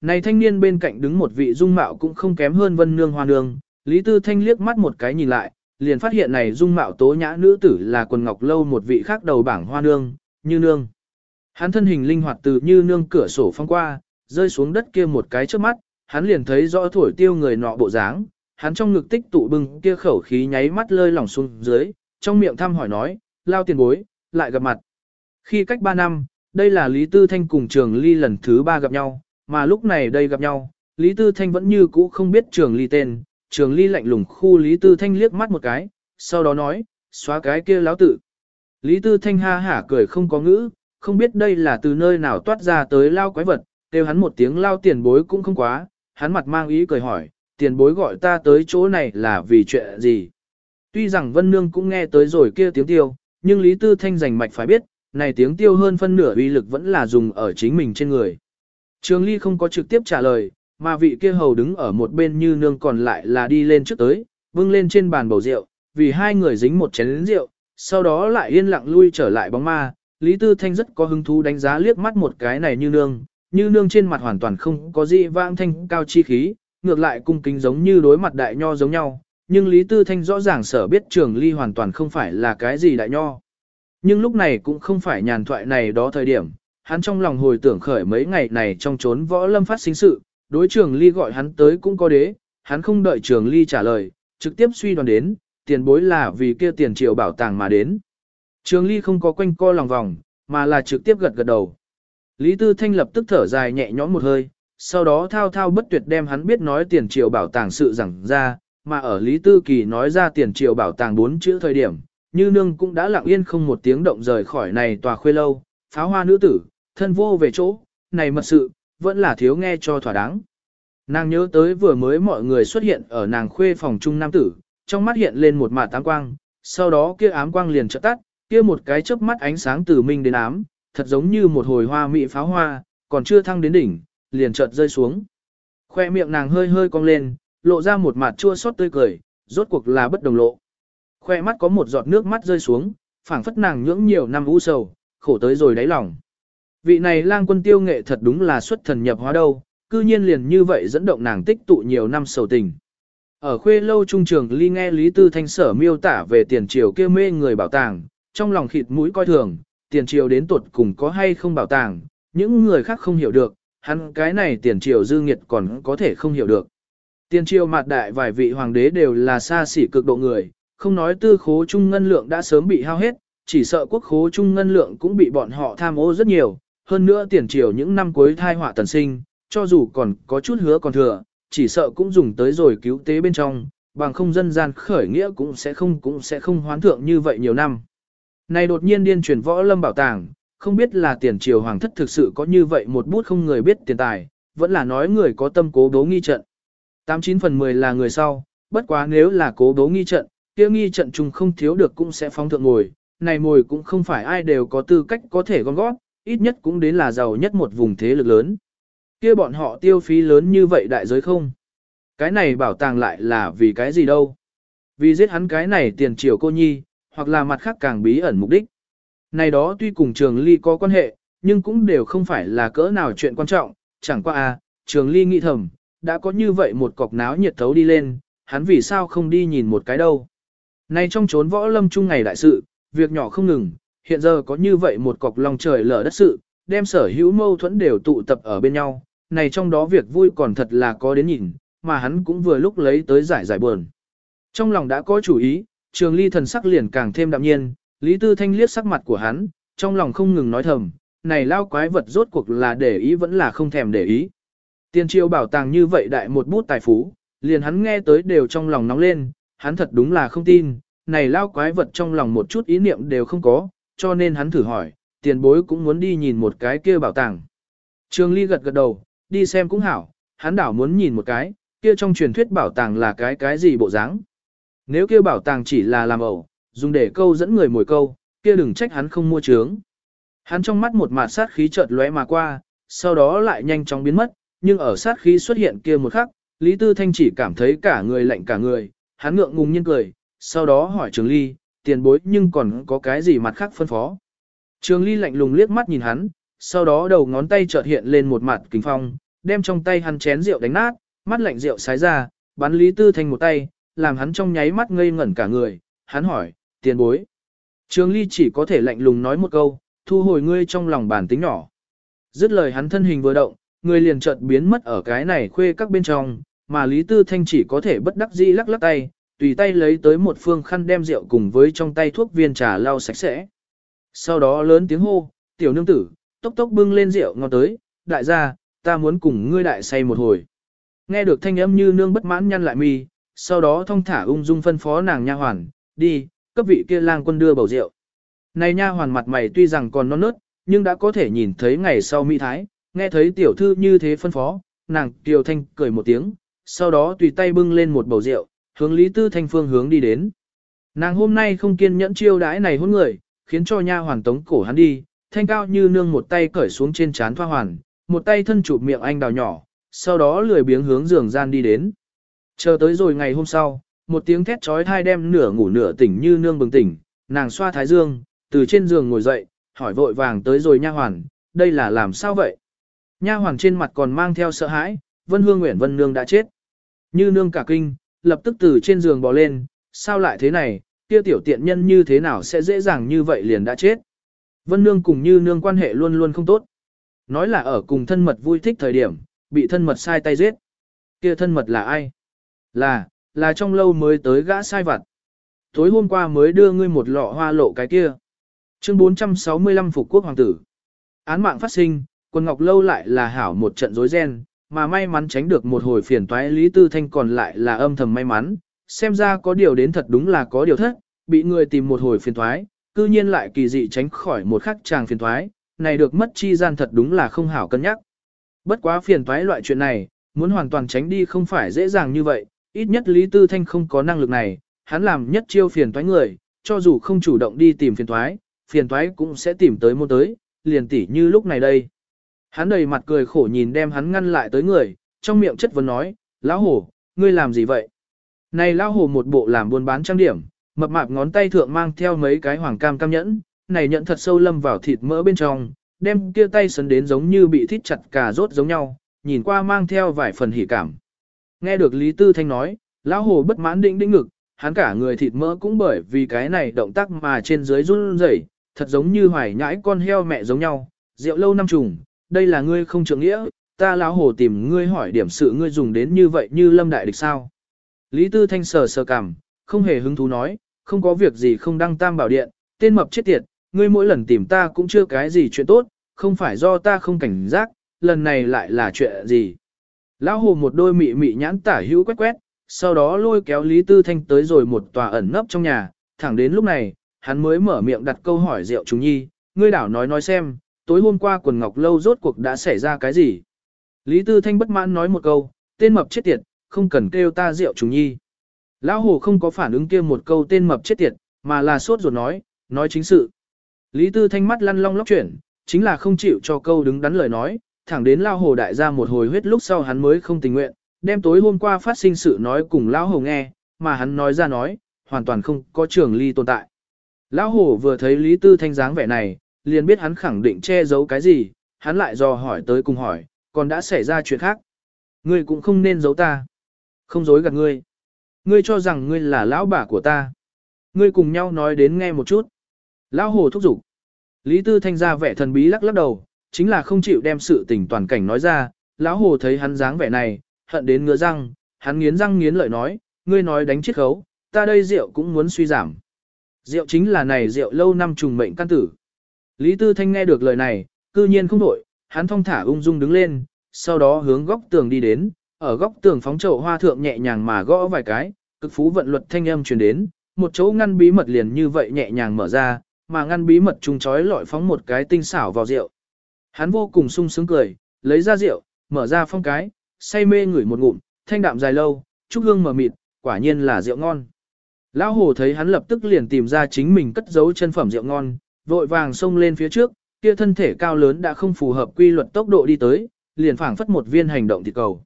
Này thanh niên bên cạnh đứng một vị dung mạo cũng không kém hơn vân nương hoa nương, Lý Tư Thanh liếc mắt một cái nhìn lại, liền phát hiện này dung mạo tố nhã nữ tử là quần ngọc lâu một vị khác đầu bảng hoa nương, như nương. Hắn thân hình linh hoạt từ như nương cửa sổ phong qua, rơi xuống đất kia một cái trước mắt, hắn liền thấy rõ thổi tiêu người nọ bộ dáng, hắn trong ngực tích tụ bưng kia khẩu khí nháy mắt lơi lỏng xuống dưới, trong miệng thăm hỏi nói, lao tiền bối, lại gặp mặt. Khi cách 3 năm, đây là Lý Tư Thanh cùng Trường Ly lần thứ 3 gặp nhau, mà lúc này đây gặp nhau, Lý Tư Thanh vẫn như cũ không biết Trường Ly tên, Trường Ly lạnh lùng khu Lý Tư Thanh liếc mắt một cái, sau đó nói, xóa cái kia láo tự. Lý Tư Thanh ha hả cười không có ngữ, không biết đây là từ nơi nào toát ra tới lao quái vật, kêu hắn một tiếng lao tiền bối cũng không quá, hắn mặt mang ý cười hỏi, tiền bối gọi ta tới chỗ này là vì chuyện gì. Tuy rằng Vân Nương cũng nghe tới rồi kia tiếng tiêu, nhưng Lý Tư Thanh rành mạch phải biết, này tiếng tiêu hơn phân nửa uy lực vẫn là dùng ở chính mình trên người. Trường Ly không có trực tiếp trả lời, mà vị kia hầu đứng ở một bên như nương còn lại là đi lên trước tới, vưng lên trên bàn bầu rượu, vì hai người dính một chén rượu, sau đó lại yên lặng lui trở lại bóng ma. Lý Tư Thanh rất có hứng thú đánh giá liếc mắt một cái này như nương, như nương trên mặt hoàn toàn không có gì vãng thanh cao chi khí, ngược lại cung kính giống như đối mặt đại nho giống nhau, nhưng Lý Tư Thanh rõ ràng sở biết trường ly hoàn toàn không phải là cái gì đại nho. Nhưng lúc này cũng không phải nhàn thoại này đó thời điểm, hắn trong lòng hồi tưởng khởi mấy ngày này trong trốn võ lâm phát sinh sự, đối trường ly gọi hắn tới cũng có đế, hắn không đợi trường ly trả lời, trực tiếp suy đoán đến, tiền bối là vì kia tiền triệu bảo tàng mà đến. Trường ly không có quanh co lòng vòng, mà là trực tiếp gật gật đầu. Lý Tư Thanh lập tức thở dài nhẹ nhõm một hơi, sau đó thao thao bất tuyệt đem hắn biết nói tiền triệu bảo tàng sự rằng ra, mà ở Lý Tư Kỳ nói ra tiền triệu bảo tàng bốn chữ thời điểm, như nương cũng đã lặng yên không một tiếng động rời khỏi này tòa khuê lâu, pháo hoa nữ tử, thân vô về chỗ, này mật sự, vẫn là thiếu nghe cho thỏa đáng. Nàng nhớ tới vừa mới mọi người xuất hiện ở nàng khuê phòng trung nam tử, trong mắt hiện lên một mạt tám quang, sau đó kia ám quang liền chợt tắt, kia một cái chớp mắt ánh sáng từ minh đến ám, thật giống như một hồi hoa mỹ pháo hoa, còn chưa thăng đến đỉnh, liền chợt rơi xuống. Khoe miệng nàng hơi hơi cong lên, lộ ra một mặt chua xót tươi cười, rốt cuộc là bất đồng lộ. Khoe mắt có một giọt nước mắt rơi xuống, phảng phất nàng nhưỡng nhiều năm u sầu, khổ tới rồi đáy lòng. Vị này lang quân tiêu nghệ thật đúng là xuất thần nhập hóa đâu, cư nhiên liền như vậy dẫn động nàng tích tụ nhiều năm sầu tình. Ở khuê lâu trung trường ly nghe Lý Tư Thanh sở miêu tả về tiền triều kia mê người bảo tàng, trong lòng khịt mũi coi thường, tiền triều đến tuột cùng có hay không bảo tàng, những người khác không hiểu được, hắn cái này tiền triều dư nghiệt còn có thể không hiểu được. Tiền triều mạt đại vài vị hoàng đế đều là xa xỉ cực độ người, không nói tư khố trung ngân lượng đã sớm bị hao hết, chỉ sợ quốc khố trung ngân lượng cũng bị bọn họ tham ô rất nhiều, hơn nữa tiền triều những năm cuối thai họa tần sinh, cho dù còn có chút hứa còn thừa, chỉ sợ cũng dùng tới rồi cứu tế bên trong, bằng không dân gian khởi nghĩa cũng sẽ không cũng sẽ không hoán thượng như vậy nhiều năm. Này đột nhiên điên truyền võ lâm bảo tàng, không biết là tiền triều hoàng thất thực sự có như vậy một bút không người biết tiền tài, vẫn là nói người có tâm cố đố nghi trận. 89 phần 10 là người sau, bất quá nếu là cố đố nghi trận, kia nghi trận chung không thiếu được cũng sẽ phóng thượng ngồi, này mồi cũng không phải ai đều có tư cách có thể gom gót, ít nhất cũng đến là giàu nhất một vùng thế lực lớn. Kia bọn họ tiêu phí lớn như vậy đại giới không? Cái này bảo tàng lại là vì cái gì đâu? Vì giết hắn cái này tiền triều cô nhi, hoặc là mặt khác càng bí ẩn mục đích. Này đó tuy cùng trường ly có quan hệ, nhưng cũng đều không phải là cỡ nào chuyện quan trọng, chẳng qua à, trường ly nghĩ thầm, đã có như vậy một cọc náo nhiệt thấu đi lên, hắn vì sao không đi nhìn một cái đâu. Này trong chốn võ lâm chung ngày đại sự, việc nhỏ không ngừng, hiện giờ có như vậy một cọc lòng trời lở đất sự, đem sở hữu mâu thuẫn đều tụ tập ở bên nhau, này trong đó việc vui còn thật là có đến nhìn, mà hắn cũng vừa lúc lấy tới giải giải buồn. Trong lòng đã có chủ ý, trường ly thần sắc liền càng thêm đạm nhiên, Lý Tư Thanh liếc sắc mặt của hắn, trong lòng không ngừng nói thầm, này lao quái vật rốt cuộc là để ý vẫn là không thèm để ý. Tiền triều bảo tàng như vậy đại một bút tài phú, liền hắn nghe tới đều trong lòng nóng lên, hắn thật đúng là không tin, này lao quái vật trong lòng một chút ý niệm đều không có, cho nên hắn thử hỏi, tiền bối cũng muốn đi nhìn một cái kia bảo tàng. Trường Ly gật gật đầu, đi xem cũng hảo, hắn đảo muốn nhìn một cái, kia trong truyền thuyết bảo tàng là cái cái gì bộ dáng. Nếu kia bảo tàng chỉ là làm ẩu, dùng để câu dẫn người mồi câu, kia đừng trách hắn không mua trướng. Hắn trong mắt một mạt sát khí chợt lóe mà qua, sau đó lại nhanh chóng biến mất, nhưng ở sát khí xuất hiện kia một khắc, Lý Tư Thanh chỉ cảm thấy cả người lạnh cả người, hắn ngượng ngùng nhiên cười, sau đó hỏi Trường Ly, tiền bối nhưng còn có cái gì mặt khác phân phó. Trường Ly lạnh lùng liếc mắt nhìn hắn, sau đó đầu ngón tay chợt hiện lên một mặt kính phong, đem trong tay hắn chén rượu đánh nát, mắt lạnh rượu sái ra, bắn Lý Tư Thanh một tay, làm hắn trong nháy mắt ngây ngẩn cả người, hắn hỏi, tiền bối. Trường Ly chỉ có thể lạnh lùng nói một câu, thu hồi ngươi trong lòng bản tính nhỏ. Dứt lời hắn thân hình vừa động, người liền chợt biến mất ở cái này khuê các bên trong, mà Lý Tư Thanh chỉ có thể bất đắc dĩ lắc lắc tay, tùy tay lấy tới một phương khăn đem rượu cùng với trong tay thuốc viên trà lau sạch sẽ. Sau đó lớn tiếng hô, tiểu nương tử, tốc tốc bưng lên rượu ngon tới, đại gia, ta muốn cùng ngươi đại say một hồi. Nghe được thanh âm như nương bất mãn nhăn lại mi, sau đó thông thả ung dung phân phó nàng nha hoàn, đi, cấp vị kia lang quân đưa bầu rượu. Này nha hoàn mặt mày tuy rằng còn non nớt, nhưng đã có thể nhìn thấy ngày sau mỹ thái, nghe thấy tiểu thư như thế phân phó, nàng tiểu thanh cười một tiếng, sau đó tùy tay bưng lên một bầu rượu, hướng Lý Tư Thanh phương hướng đi đến. Nàng hôm nay không kiên nhẫn chiêu đãi này hôn người, khiến cho nha hoàn tống cổ hắn đi, thanh cao như nương một tay cởi xuống trên trán thoa hoàn, một tay thân chụp miệng anh đào nhỏ, sau đó lười biếng hướng giường gian đi đến. Chờ tới rồi ngày hôm sau, một tiếng thét trói thai đem nửa ngủ nửa tỉnh như nương bừng tỉnh, nàng xoa thái dương, từ trên giường ngồi dậy, hỏi vội vàng tới rồi nha hoàn, đây là làm sao vậy? Nha hoàn trên mặt còn mang theo sợ hãi, Vân Hương Nguyễn Vân Nương đã chết. Như nương cả kinh, lập tức từ trên giường bò lên, sao lại thế này, kia tiểu tiện nhân như thế nào sẽ dễ dàng như vậy liền đã chết. Vân Nương cùng Như nương quan hệ luôn luôn không tốt. Nói là ở cùng thân mật vui thích thời điểm, bị thân mật sai tay giết. Kia thân mật là ai? Là, là trong lâu mới tới gã sai vặt. Tối hôm qua mới đưa ngươi một lọ hoa lộ cái kia. Chương 465 Phục Quốc Hoàng tử. Án mạng phát sinh, quân ngọc lâu lại là hảo một trận rối ren, mà may mắn tránh được một hồi phiền toái Lý Tư Thanh còn lại là âm thầm may mắn, xem ra có điều đến thật đúng là có điều thất, bị người tìm một hồi phiền toái, cư nhiên lại kỳ dị tránh khỏi một khắc chàng phiền toái, này được mất chi gian thật đúng là không hảo cân nhắc. Bất quá phiền toái loại chuyện này, muốn hoàn toàn tránh đi không phải dễ dàng như vậy, ít nhất Lý Tư Thanh không có năng lực này, hắn làm nhất chiêu phiền toái người, cho dù không chủ động đi tìm phiền toái, phiền toái cũng sẽ tìm tới môn tới, liền tỉ như lúc này đây. Hắn đầy mặt cười khổ nhìn đem hắn ngăn lại tới người, trong miệng chất vấn nói, lão hổ, ngươi làm gì vậy? Này lão hổ một bộ làm buôn bán trang điểm, mập mạp ngón tay thượng mang theo mấy cái hoàng cam cam nhẫn, này nhận thật sâu lâm vào thịt mỡ bên trong, đem kia tay sấn đến giống như bị thít chặt cà rốt giống nhau, nhìn qua mang theo vài phần hỉ cảm. Nghe được Lý Tư Thanh nói, lão hồ bất mãn định đĩnh ngực, hắn cả người thịt mỡ cũng bởi vì cái này động tác mà trên dưới run rẩy, thật giống như hoài nhãi con heo mẹ giống nhau, rượu lâu năm trùng, đây là ngươi không trưởng nghĩa, ta lão hồ tìm ngươi hỏi điểm sự ngươi dùng đến như vậy như lâm đại địch sao. Lý Tư Thanh sờ sờ cằm, không hề hứng thú nói, không có việc gì không đăng tam bảo điện, tên mập chết tiệt, ngươi mỗi lần tìm ta cũng chưa cái gì chuyện tốt, không phải do ta không cảnh giác, lần này lại là chuyện gì. Lão hồ một đôi mị mị nhãn tả hữu quét quét, sau đó lôi kéo Lý Tư Thanh tới rồi một tòa ẩn nấp trong nhà, thẳng đến lúc này, hắn mới mở miệng đặt câu hỏi Diệu Trùng Nhi, ngươi đảo nói nói xem, tối hôm qua quần ngọc lâu rốt cuộc đã xảy ra cái gì. Lý Tư Thanh bất mãn nói một câu, tên mập chết tiệt, không cần kêu ta Diệu Trùng Nhi. Lão hồ không có phản ứng kia một câu tên mập chết tiệt, mà là sốt ruột nói, nói chính sự. Lý Tư Thanh mắt lăn long lóc chuyển, chính là không chịu cho câu đứng đắn lời nói, thẳng đến Lão Hồ đại ra một hồi huyết lúc sau hắn mới không tình nguyện, đem tối hôm qua phát sinh sự nói cùng Lão Hồ nghe, mà hắn nói ra nói, hoàn toàn không có trường ly tồn tại. Lão Hồ vừa thấy Lý Tư Thanh dáng vẻ này, liền biết hắn khẳng định che giấu cái gì, hắn lại dò hỏi tới cùng hỏi, còn đã xảy ra chuyện khác. Ngươi cũng không nên giấu ta. Không dối gạt ngươi. Ngươi cho rằng ngươi là lão bà của ta. Ngươi cùng nhau nói đến nghe một chút. Lão Hồ thúc giục. Lý Tư Thanh ra vẻ thần bí lắc lắc đầu, chính là không chịu đem sự tình toàn cảnh nói ra, lão hồ thấy hắn dáng vẻ này, hận đến ngứa răng, hắn nghiến răng nghiến lợi nói, ngươi nói đánh chết khấu, ta đây rượu cũng muốn suy giảm. Rượu chính là này rượu lâu năm trùng mệnh căn tử. Lý Tư Thanh nghe được lời này, cư nhiên không đổi, hắn thong thả ung dung đứng lên, sau đó hướng góc tường đi đến, ở góc tường phóng chậu hoa thượng nhẹ nhàng mà gõ vài cái, cực phú vận luật thanh âm truyền đến, một chỗ ngăn bí mật liền như vậy nhẹ nhàng mở ra, mà ngăn bí mật trùng chói lọi phóng một cái tinh xảo vào rượu, Hắn vô cùng sung sướng cười, lấy ra rượu, mở ra phong cái, say mê ngửi một ngụm, thanh đạm dài lâu, trúc hương mở mịt, quả nhiên là rượu ngon. Lão hồ thấy hắn lập tức liền tìm ra chính mình cất giấu chân phẩm rượu ngon, vội vàng xông lên phía trước, kia thân thể cao lớn đã không phù hợp quy luật tốc độ đi tới, liền phảng phất một viên hành động thịt cầu.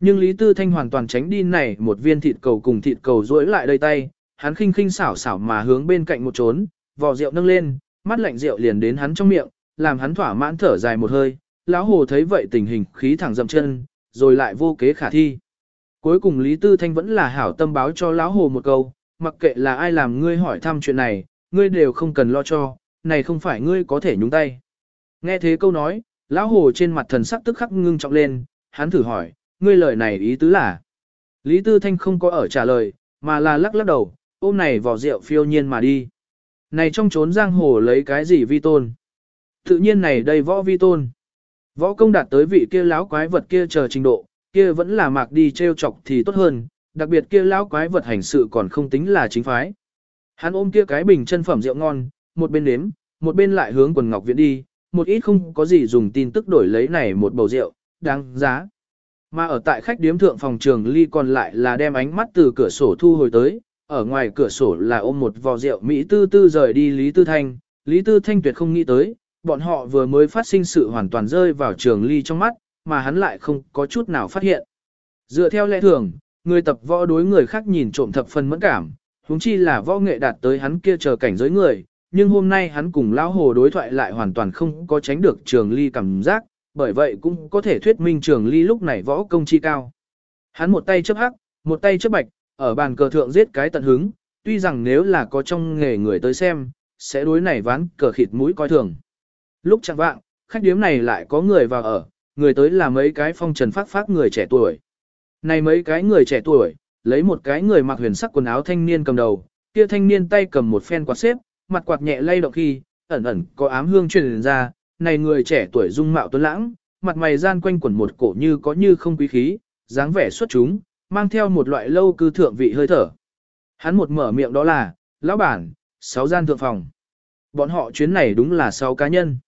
Nhưng Lý Tư Thanh hoàn toàn tránh đi này một viên thịt cầu cùng thịt cầu duỗi lại đây tay, hắn khinh khinh xảo xảo mà hướng bên cạnh một trốn, vò rượu nâng lên, mắt lạnh rượu liền đến hắn trong miệng, làm hắn thỏa mãn thở dài một hơi, lão hồ thấy vậy tình hình khí thẳng dậm chân, rồi lại vô kế khả thi. Cuối cùng Lý Tư Thanh vẫn là hảo tâm báo cho lão hồ một câu, mặc kệ là ai làm ngươi hỏi thăm chuyện này, ngươi đều không cần lo cho, này không phải ngươi có thể nhúng tay. Nghe thế câu nói, lão hồ trên mặt thần sắc tức khắc ngưng trọng lên, hắn thử hỏi, ngươi lời này ý tứ là. Lý Tư Thanh không có ở trả lời, mà là lắc lắc đầu, ôm này vỏ rượu phiêu nhiên mà đi. Này trong trốn giang hồ lấy cái gì vi tôn? Tự nhiên này đây võ vi tôn. Võ công đạt tới vị kia lão quái vật kia chờ trình độ, kia vẫn là mạc đi treo chọc thì tốt hơn, đặc biệt kia lão quái vật hành sự còn không tính là chính phái. Hắn ôm kia cái bình chân phẩm rượu ngon, một bên nếm, một bên lại hướng quần ngọc viện đi, một ít không có gì dùng tin tức đổi lấy này một bầu rượu, đáng giá. Mà ở tại khách điếm thượng phòng trường ly còn lại là đem ánh mắt từ cửa sổ thu hồi tới, ở ngoài cửa sổ là ôm một vò rượu Mỹ tư tư rời đi Lý Tư Thanh, Lý Tư Thanh tuyệt không nghĩ tới, bọn họ vừa mới phát sinh sự hoàn toàn rơi vào trường ly trong mắt, mà hắn lại không có chút nào phát hiện. Dựa theo lẽ thường, người tập võ đối người khác nhìn trộm thập phần mẫn cảm, huống chi là võ nghệ đạt tới hắn kia chờ cảnh giới người, nhưng hôm nay hắn cùng lão hồ đối thoại lại hoàn toàn không có tránh được trường ly cảm giác, bởi vậy cũng có thể thuyết minh trường ly lúc này võ công chi cao. Hắn một tay chấp hắc, một tay chấp bạch, ở bàn cờ thượng giết cái tận hứng, tuy rằng nếu là có trong nghề người tới xem, sẽ đối này ván cờ khịt mũi coi thường. Lúc chẳng vạng, khách điếm này lại có người vào ở, người tới là mấy cái phong trần phát phát người trẻ tuổi. Này mấy cái người trẻ tuổi, lấy một cái người mặc huyền sắc quần áo thanh niên cầm đầu, kia thanh niên tay cầm một phen quạt xếp, mặt quạt nhẹ lay động khi, ẩn ẩn có ám hương truyền ra, này người trẻ tuổi dung mạo tuấn lãng, mặt mày gian quanh quẩn một cổ như có như không quý khí, dáng vẻ xuất chúng, mang theo một loại lâu cư thượng vị hơi thở. Hắn một mở miệng đó là, lão bản, sáu gian thượng phòng. Bọn họ chuyến này đúng là sáu cá nhân.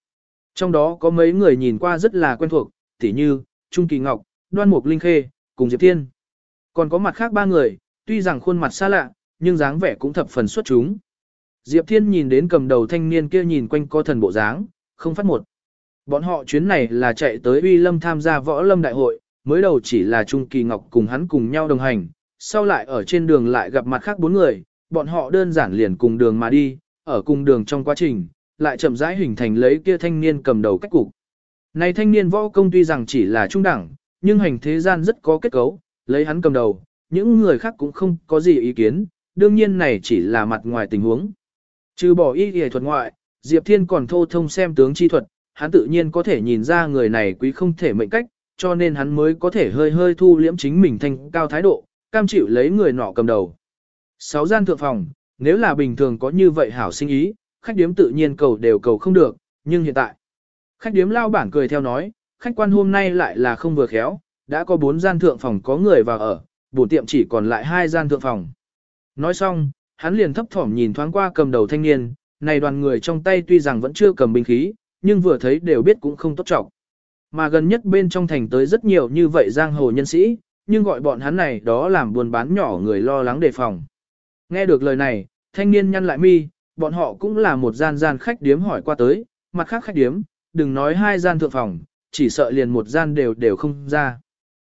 Trong đó có mấy người nhìn qua rất là quen thuộc, tỉ như, Trung Kỳ Ngọc, Đoan Mục Linh Khê, cùng Diệp Thiên. Còn có mặt khác ba người, tuy rằng khuôn mặt xa lạ, nhưng dáng vẻ cũng thập phần xuất chúng. Diệp Thiên nhìn đến cầm đầu thanh niên kia nhìn quanh co thần bộ dáng, không phát một. Bọn họ chuyến này là chạy tới Uy Lâm tham gia võ lâm đại hội, mới đầu chỉ là Trung Kỳ Ngọc cùng hắn cùng nhau đồng hành, sau lại ở trên đường lại gặp mặt khác bốn người, bọn họ đơn giản liền cùng đường mà đi, ở cùng đường trong quá trình, lại chậm rãi hình thành lấy kia thanh niên cầm đầu cách cục. Này thanh niên võ công tuy rằng chỉ là trung đẳng, nhưng hành thế gian rất có kết cấu, lấy hắn cầm đầu, những người khác cũng không có gì ý kiến, đương nhiên này chỉ là mặt ngoài tình huống. Trừ bỏ y y thuật ngoại, Diệp Thiên còn thô thông xem tướng chi thuật, hắn tự nhiên có thể nhìn ra người này quý không thể mệnh cách, cho nên hắn mới có thể hơi hơi thu liễm chính mình thành cao thái độ, cam chịu lấy người nọ cầm đầu. Sáu gian thượng phòng, nếu là bình thường có như vậy hảo sinh ý, khách điếm tự nhiên cầu đều cầu không được, nhưng hiện tại, khách điếm lao bản cười theo nói, khách quan hôm nay lại là không vừa khéo, đã có bốn gian thượng phòng có người vào ở, bổ tiệm chỉ còn lại hai gian thượng phòng. Nói xong, hắn liền thấp thỏm nhìn thoáng qua cầm đầu thanh niên, này đoàn người trong tay tuy rằng vẫn chưa cầm binh khí, nhưng vừa thấy đều biết cũng không tốt trọng. Mà gần nhất bên trong thành tới rất nhiều như vậy giang hồ nhân sĩ, nhưng gọi bọn hắn này đó làm buôn bán nhỏ người lo lắng đề phòng. Nghe được lời này, thanh niên nhăn lại mi, bọn họ cũng là một gian gian khách điếm hỏi qua tới, mặt khác khách điếm, đừng nói hai gian thượng phòng, chỉ sợ liền một gian đều đều không ra.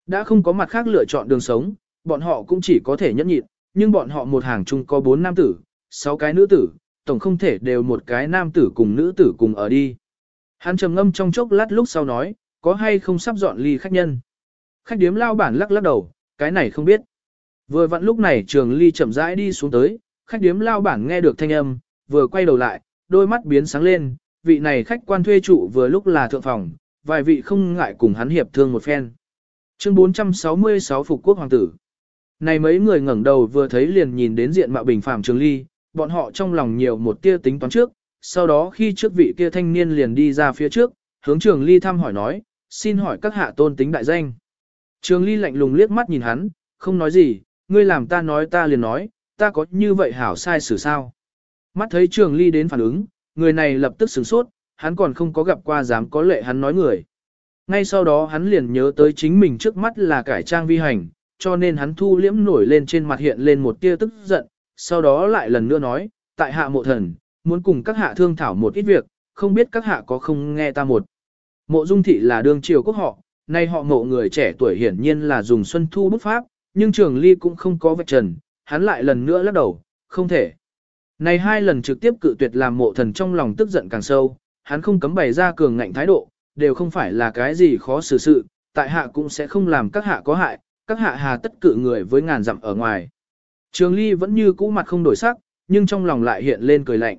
Đã không có mặt khác lựa chọn đường sống, bọn họ cũng chỉ có thể nhẫn nhịn, nhưng bọn họ một hàng chung có bốn nam tử, sáu cái nữ tử, tổng không thể đều một cái nam tử cùng nữ tử cùng ở đi. Hắn trầm ngâm trong chốc lát lúc sau nói, có hay không sắp dọn ly khách nhân. Khách điếm lao bản lắc lắc đầu, cái này không biết. Vừa vặn lúc này trường ly chậm rãi đi xuống tới, khách điếm lao bản nghe được thanh âm, vừa quay đầu lại, đôi mắt biến sáng lên, vị này khách quan thuê trụ vừa lúc là thượng phòng, vài vị không ngại cùng hắn hiệp thương một phen. Chương 466 Phục Quốc Hoàng tử này mấy người ngẩng đầu vừa thấy liền nhìn đến diện mạo bình phàm trường ly, bọn họ trong lòng nhiều một tia tính toán trước, sau đó khi trước vị kia thanh niên liền đi ra phía trước, hướng trường ly thăm hỏi nói, xin hỏi các hạ tôn tính đại danh. Trường ly lạnh lùng liếc mắt nhìn hắn, không nói gì, ngươi làm ta nói ta liền nói, ta có như vậy hảo sai xử sao. Mắt thấy trường ly đến phản ứng, người này lập tức sửng sốt, hắn còn không có gặp qua dám có lệ hắn nói người. Ngay sau đó hắn liền nhớ tới chính mình trước mắt là cải trang vi hành, cho nên hắn thu liễm nổi lên trên mặt hiện lên một tia tức giận, sau đó lại lần nữa nói, tại hạ mộ thần, muốn cùng các hạ thương thảo một ít việc, không biết các hạ có không nghe ta một. Mộ dung thị là đương triều quốc họ, nay họ mộ người trẻ tuổi hiển nhiên là dùng xuân thu bút pháp, nhưng trường ly cũng không có vạch trần, hắn lại lần nữa lắc đầu, không thể. Này hai lần trực tiếp cự tuyệt làm mộ thần trong lòng tức giận càng sâu, hắn không cấm bày ra cường ngạnh thái độ, đều không phải là cái gì khó xử sự, tại hạ cũng sẽ không làm các hạ có hại, các hạ hà tất cự người với ngàn dặm ở ngoài. Trường Ly vẫn như cũ mặt không đổi sắc, nhưng trong lòng lại hiện lên cười lạnh.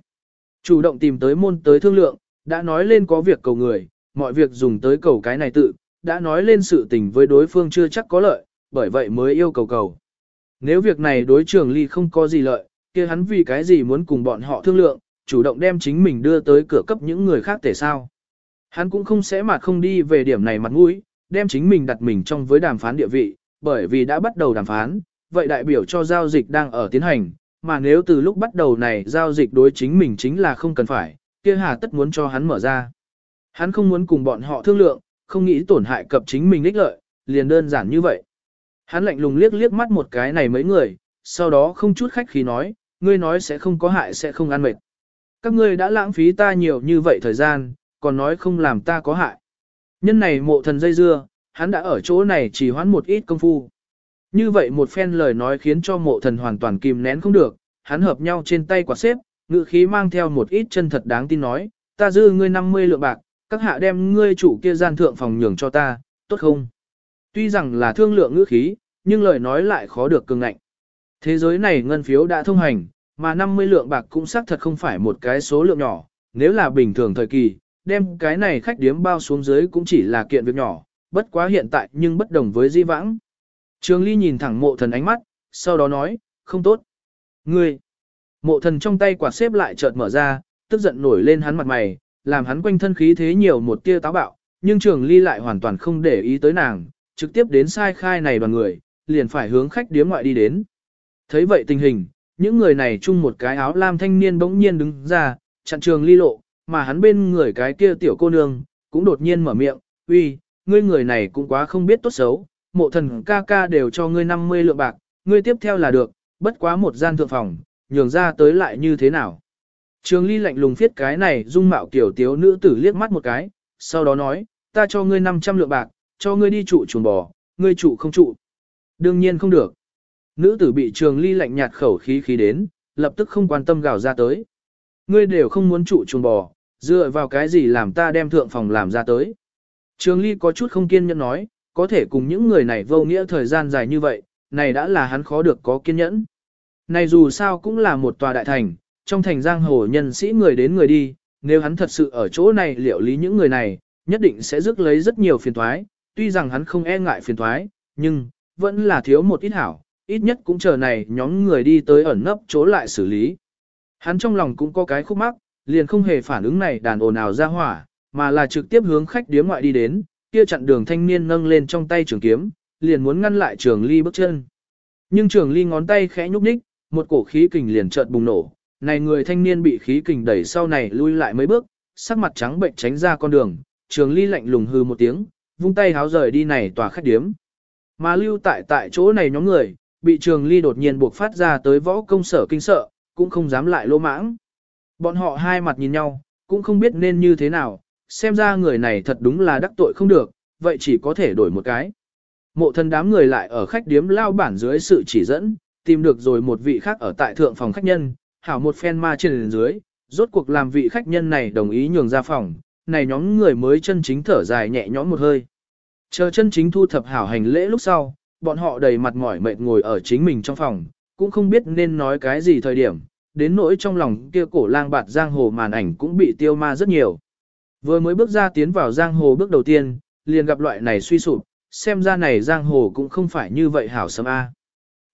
Chủ động tìm tới môn tới thương lượng, đã nói lên có việc cầu người, mọi việc dùng tới cầu cái này tự, đã nói lên sự tình với đối phương chưa chắc có lợi, bởi vậy mới yêu cầu cầu. Nếu việc này đối trường ly không có gì lợi, kia hắn vì cái gì muốn cùng bọn họ thương lượng, chủ động đem chính mình đưa tới cửa cấp những người khác để sao. Hắn cũng không sẽ mà không đi về điểm này mặt mũi, đem chính mình đặt mình trong với đàm phán địa vị, bởi vì đã bắt đầu đàm phán, vậy đại biểu cho giao dịch đang ở tiến hành, mà nếu từ lúc bắt đầu này giao dịch đối chính mình chính là không cần phải, kia hà tất muốn cho hắn mở ra. Hắn không muốn cùng bọn họ thương lượng, không nghĩ tổn hại cập chính mình ích lợi, liền đơn giản như vậy. Hắn lạnh lùng liếc liếc mắt một cái này mấy người, sau đó không chút khách khí nói, ngươi nói sẽ không có hại sẽ không ăn mệt. Các ngươi đã lãng phí ta nhiều như vậy thời gian, còn nói không làm ta có hại. Nhân này mộ thần dây dưa, hắn đã ở chỗ này chỉ hoãn một ít công phu. Như vậy một phen lời nói khiến cho mộ thần hoàn toàn kìm nén không được, hắn hợp nhau trên tay quả xếp, ngự khí mang theo một ít chân thật đáng tin nói, ta dư ngươi 50 lượng bạc, các hạ đem ngươi chủ kia gian thượng phòng nhường cho ta, tốt không? Tuy rằng là thương lượng ngữ khí, nhưng lời nói lại khó được cường ngạnh. Thế giới này ngân phiếu đã thông hành, mà 50 lượng bạc cũng xác thật không phải một cái số lượng nhỏ, nếu là bình thường thời kỳ, đem cái này khách điếm bao xuống dưới cũng chỉ là kiện việc nhỏ, bất quá hiện tại nhưng bất đồng với di vãng. Trường Ly nhìn thẳng mộ thần ánh mắt, sau đó nói, không tốt. Ngươi! Mộ thần trong tay quạt xếp lại chợt mở ra, tức giận nổi lên hắn mặt mày, làm hắn quanh thân khí thế nhiều một tia táo bạo, nhưng trường ly lại hoàn toàn không để ý tới nàng, trực tiếp đến sai khai này đoàn người, liền phải hướng khách điếm ngoại đi đến. Thấy vậy tình hình, những người này chung một cái áo lam thanh niên bỗng nhiên đứng ra, chặn trường ly lộ, mà hắn bên người cái kia tiểu cô nương, cũng đột nhiên mở miệng, uy, ngươi người này cũng quá không biết tốt xấu, mộ thần ca ca đều cho ngươi 50 lượng bạc, ngươi tiếp theo là được, bất quá một gian thượng phòng, nhường ra tới lại như thế nào. Trường ly lạnh lùng phiết cái này dung mạo kiểu tiếu nữ tử liếc mắt một cái, sau đó nói, ta cho ngươi 500 lượng bạc, cho ngươi đi trụ chuồng bò, ngươi trụ không trụ. Đương nhiên không được. Nữ tử bị trường ly lạnh nhạt khẩu khí khí đến, lập tức không quan tâm gào ra tới. Ngươi đều không muốn trụ chuồng bò, dựa vào cái gì làm ta đem thượng phòng làm ra tới. Trường ly có chút không kiên nhẫn nói, có thể cùng những người này vô nghĩa thời gian dài như vậy, này đã là hắn khó được có kiên nhẫn. Này dù sao cũng là một tòa đại thành, trong thành giang hồ nhân sĩ người đến người đi, nếu hắn thật sự ở chỗ này liệu lý những người này, nhất định sẽ rước lấy rất nhiều phiền toái. tuy rằng hắn không e ngại phiền toái, nhưng, vẫn là thiếu một ít hảo, ít nhất cũng chờ này nhóm người đi tới ẩn nấp chỗ lại xử lý. Hắn trong lòng cũng có cái khúc mắc, liền không hề phản ứng này đàn ồn ào ra hỏa, mà là trực tiếp hướng khách điếm ngoại đi đến, kia chặn đường thanh niên nâng lên trong tay trường kiếm, liền muốn ngăn lại trường ly bước chân. Nhưng trường ly ngón tay khẽ nhúc nhích, một cổ khí kình liền chợt bùng nổ, này người thanh niên bị khí kình đẩy sau này lui lại mấy bước, sắc mặt trắng bệnh tránh ra con đường, trường ly lạnh lùng hư một tiếng, vung tay háo rời đi này tòa khách điếm. Mà lưu tại tại chỗ này nhóm người, bị trường ly đột nhiên buộc phát ra tới võ công sở kinh sợ, cũng không dám lại lỗ mãng. Bọn họ hai mặt nhìn nhau, cũng không biết nên như thế nào, xem ra người này thật đúng là đắc tội không được, vậy chỉ có thể đổi một cái. Mộ thân đám người lại ở khách điếm lao bản dưới sự chỉ dẫn, tìm được rồi một vị khác ở tại thượng phòng khách nhân, hảo một phen ma trên dưới, rốt cuộc làm vị khách nhân này đồng ý nhường ra phòng, này nhóm người mới chân chính thở dài nhẹ nhõm một hơi. Chờ chân chính thu thập hảo hành lễ lúc sau, bọn họ đầy mặt mỏi mệt ngồi ở chính mình trong phòng, cũng không biết nên nói cái gì thời điểm, đến nỗi trong lòng kia cổ lang bạt giang hồ màn ảnh cũng bị tiêu ma rất nhiều. Vừa mới bước ra tiến vào giang hồ bước đầu tiên, liền gặp loại này suy sụp, xem ra này giang hồ cũng không phải như vậy hảo sớm a.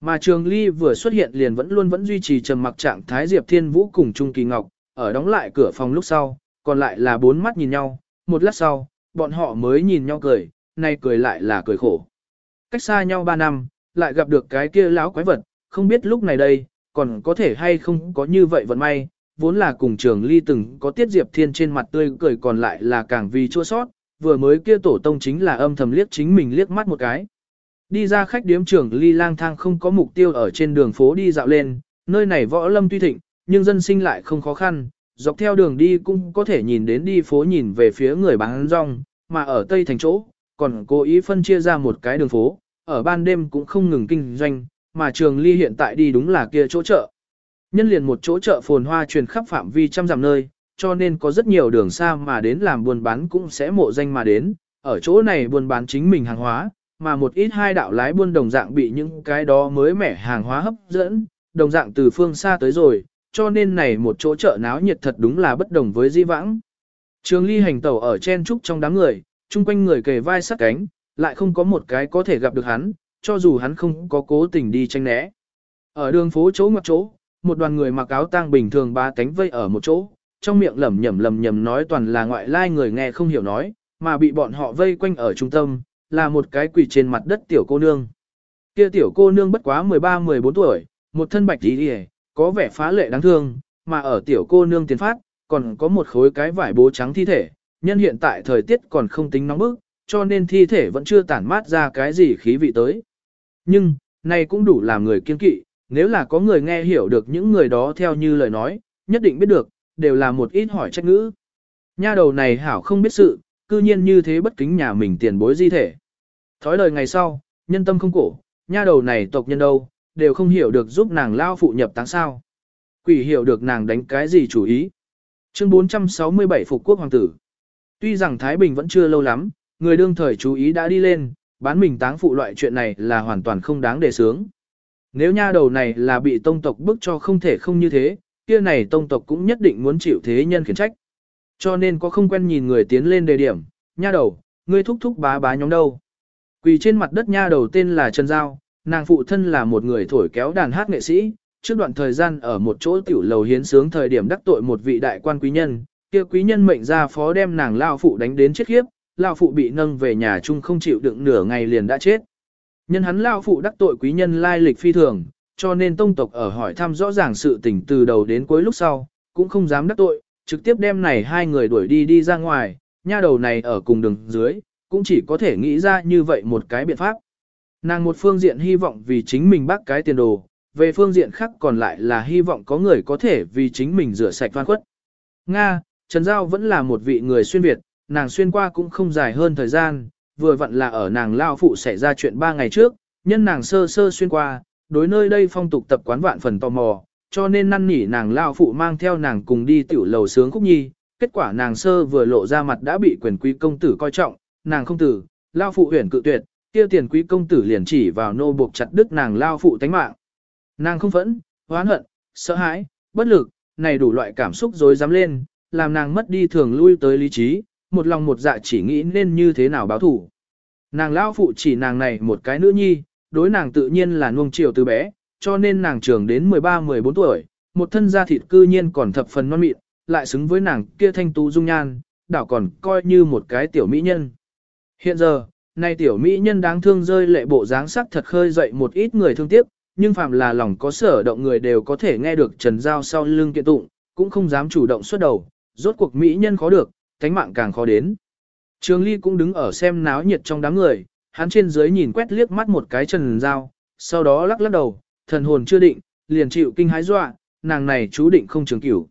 Mà Trường Ly vừa xuất hiện liền vẫn luôn vẫn duy trì trầm mặc trạng thái Diệp Thiên Vũ cùng Trung Kỳ Ngọc, ở đóng lại cửa phòng lúc sau, còn lại là bốn mắt nhìn nhau, một lát sau, bọn họ mới nhìn nhau cười, nay cười lại là cười khổ. Cách xa nhau ba năm, lại gặp được cái kia lão quái vật, không biết lúc này đây, còn có thể hay không có như vậy vận may, vốn là cùng Trường Ly từng có tiết Diệp Thiên trên mặt tươi cười còn lại là càng vì chua sót, vừa mới kia tổ tông chính là âm thầm liếc chính mình liếc mắt một cái. Đi ra khách điếm Trường ly lang thang không có mục tiêu ở trên đường phố đi dạo lên, nơi này võ lâm tuy thịnh, nhưng dân sinh lại không khó khăn, dọc theo đường đi cũng có thể nhìn đến đi phố nhìn về phía người bán rong, mà ở Tây Thành chỗ, còn cố ý phân chia ra một cái đường phố, ở ban đêm cũng không ngừng kinh doanh, mà trường ly hiện tại đi đúng là kia chỗ chợ. Nhân liền một chỗ chợ phồn hoa truyền khắp phạm vi trăm dặm nơi, cho nên có rất nhiều đường xa mà đến làm buôn bán cũng sẽ mộ danh mà đến, ở chỗ này buôn bán chính mình hàng hóa, mà một ít hai đạo lái buôn đồng dạng bị những cái đó mới mẻ hàng hóa hấp dẫn, đồng dạng từ phương xa tới rồi, cho nên này một chỗ chợ náo nhiệt thật đúng là bất đồng với di vãng. Trường ly hành tẩu ở chen trúc trong đám người, chung quanh người kề vai sát cánh, lại không có một cái có thể gặp được hắn, cho dù hắn không có cố tình đi tranh né. Ở đường phố chỗ ngoặc chỗ, một đoàn người mặc áo tang bình thường ba cánh vây ở một chỗ, trong miệng lẩm nhẩm lẩm nhẩm nói toàn là ngoại lai người nghe không hiểu nói, mà bị bọn họ vây quanh ở trung tâm, là một cái quỷ trên mặt đất tiểu cô nương. Kia tiểu cô nương bất quá 13-14 tuổi, một thân bạch y, đi có vẻ phá lệ đáng thương, mà ở tiểu cô nương tiến phát, còn có một khối cái vải bố trắng thi thể, nhân hiện tại thời tiết còn không tính nóng bức, cho nên thi thể vẫn chưa tản mát ra cái gì khí vị tới. Nhưng, này cũng đủ làm người kiên kỵ, nếu là có người nghe hiểu được những người đó theo như lời nói, nhất định biết được, đều là một ít hỏi trách ngữ. Nha đầu này hảo không biết sự, cư nhiên như thế bất kính nhà mình tiền bối di thể. Thói lời ngày sau, nhân tâm không cổ, nha đầu này tộc nhân đâu, đều không hiểu được giúp nàng lao phụ nhập táng sao. Quỷ hiểu được nàng đánh cái gì chủ ý. Chương 467 Phục Quốc Hoàng tử Tuy rằng Thái Bình vẫn chưa lâu lắm, người đương thời chú ý đã đi lên, bán mình táng phụ loại chuyện này là hoàn toàn không đáng để sướng. Nếu nha đầu này là bị tông tộc bức cho không thể không như thế, kia này tông tộc cũng nhất định muốn chịu thế nhân khiển trách. Cho nên có không quen nhìn người tiến lên đề điểm, nha đầu, ngươi thúc thúc bá bá nhóm đâu. Quỳ trên mặt đất nha đầu tên là Trần Giao, nàng phụ thân là một người thổi kéo đàn hát nghệ sĩ, trước đoạn thời gian ở một chỗ tiểu lầu hiến sướng thời điểm đắc tội một vị đại quan quý nhân, kia quý nhân mệnh ra phó đem nàng lao phụ đánh đến chết khiếp, lao phụ bị nâng về nhà chung không chịu đựng nửa ngày liền đã chết. Nhân hắn lao phụ đắc tội quý nhân lai lịch phi thường, cho nên tông tộc ở hỏi thăm rõ ràng sự tình từ đầu đến cuối lúc sau, cũng không dám đắc tội, trực tiếp đem này hai người đuổi đi đi ra ngoài, nha đầu này ở cùng đường dưới, cũng chỉ có thể nghĩ ra như vậy một cái biện pháp. Nàng một phương diện hy vọng vì chính mình bác cái tiền đồ, về phương diện khác còn lại là hy vọng có người có thể vì chính mình rửa sạch toan khuất. Nga, Trần Giao vẫn là một vị người xuyên Việt, nàng xuyên qua cũng không dài hơn thời gian, vừa vặn là ở nàng lao phụ xảy ra chuyện ba ngày trước, nhân nàng sơ sơ xuyên qua, đối nơi đây phong tục tập quán vạn phần tò mò, cho nên năn nỉ nàng lao phụ mang theo nàng cùng đi tiểu lầu sướng khúc nhi, kết quả nàng sơ vừa lộ ra mặt đã bị quyền quý công tử coi trọng, nàng không tử, lao phụ huyền cự tuyệt, kia tiền quý công tử liền chỉ vào nô buộc chặt đứt nàng lao phụ tánh mạng. Nàng không phẫn, hoán hận, sợ hãi, bất lực, này đủ loại cảm xúc rối dám lên, làm nàng mất đi thường lui tới lý trí, một lòng một dạ chỉ nghĩ nên như thế nào báo thủ. Nàng lão phụ chỉ nàng này một cái nữ nhi, đối nàng tự nhiên là nuông chiều từ bé, cho nên nàng trưởng đến 13-14 tuổi, một thân da thịt cư nhiên còn thập phần non mịn, lại xứng với nàng kia thanh tú dung nhan, đảo còn coi như một cái tiểu mỹ nhân. Hiện giờ, nay tiểu mỹ nhân đáng thương rơi lệ bộ dáng sắc thật khơi dậy một ít người thương tiếc, nhưng phạm là lòng có sở động người đều có thể nghe được Trần Giao sau lưng kiện tụng, cũng không dám chủ động xuất đầu, rốt cuộc mỹ nhân khó được, thánh mạng càng khó đến. Trường Ly cũng đứng ở xem náo nhiệt trong đám người, hắn trên dưới nhìn quét liếc mắt một cái Trần Giao, sau đó lắc lắc đầu, thần hồn chưa định, liền chịu kinh hái dọa, nàng này chú định không trường cửu.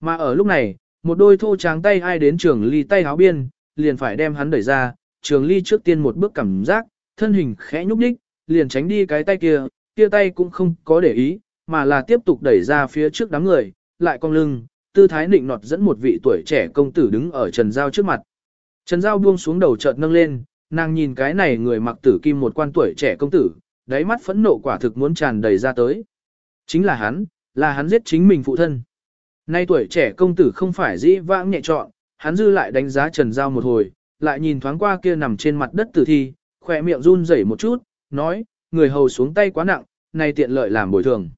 Mà ở lúc này, một đôi thô tráng tay ai đến trường ly tay háo biên, liền phải đem hắn đẩy ra, trường ly trước tiên một bước cảm giác, thân hình khẽ nhúc nhích, liền tránh đi cái tay kia, kia tay cũng không có để ý, mà là tiếp tục đẩy ra phía trước đám người, lại cong lưng, tư thái nịnh nọt dẫn một vị tuổi trẻ công tử đứng ở Trần Giao trước mặt. Trần Giao buông xuống đầu chợt nâng lên, nàng nhìn cái này người mặc tử kim một quan tuổi trẻ công tử, đáy mắt phẫn nộ quả thực muốn tràn đầy ra tới. Chính là hắn, là hắn giết chính mình phụ thân. Nay tuổi trẻ công tử không phải dĩ vãng nhẹ trọn, hắn dư lại đánh giá Trần Giao một hồi, lại nhìn thoáng qua kia nằm trên mặt đất tử thi, khỏe miệng run rẩy một chút, nói, người hầu xuống tay quá nặng, nay tiện lợi làm bồi thường.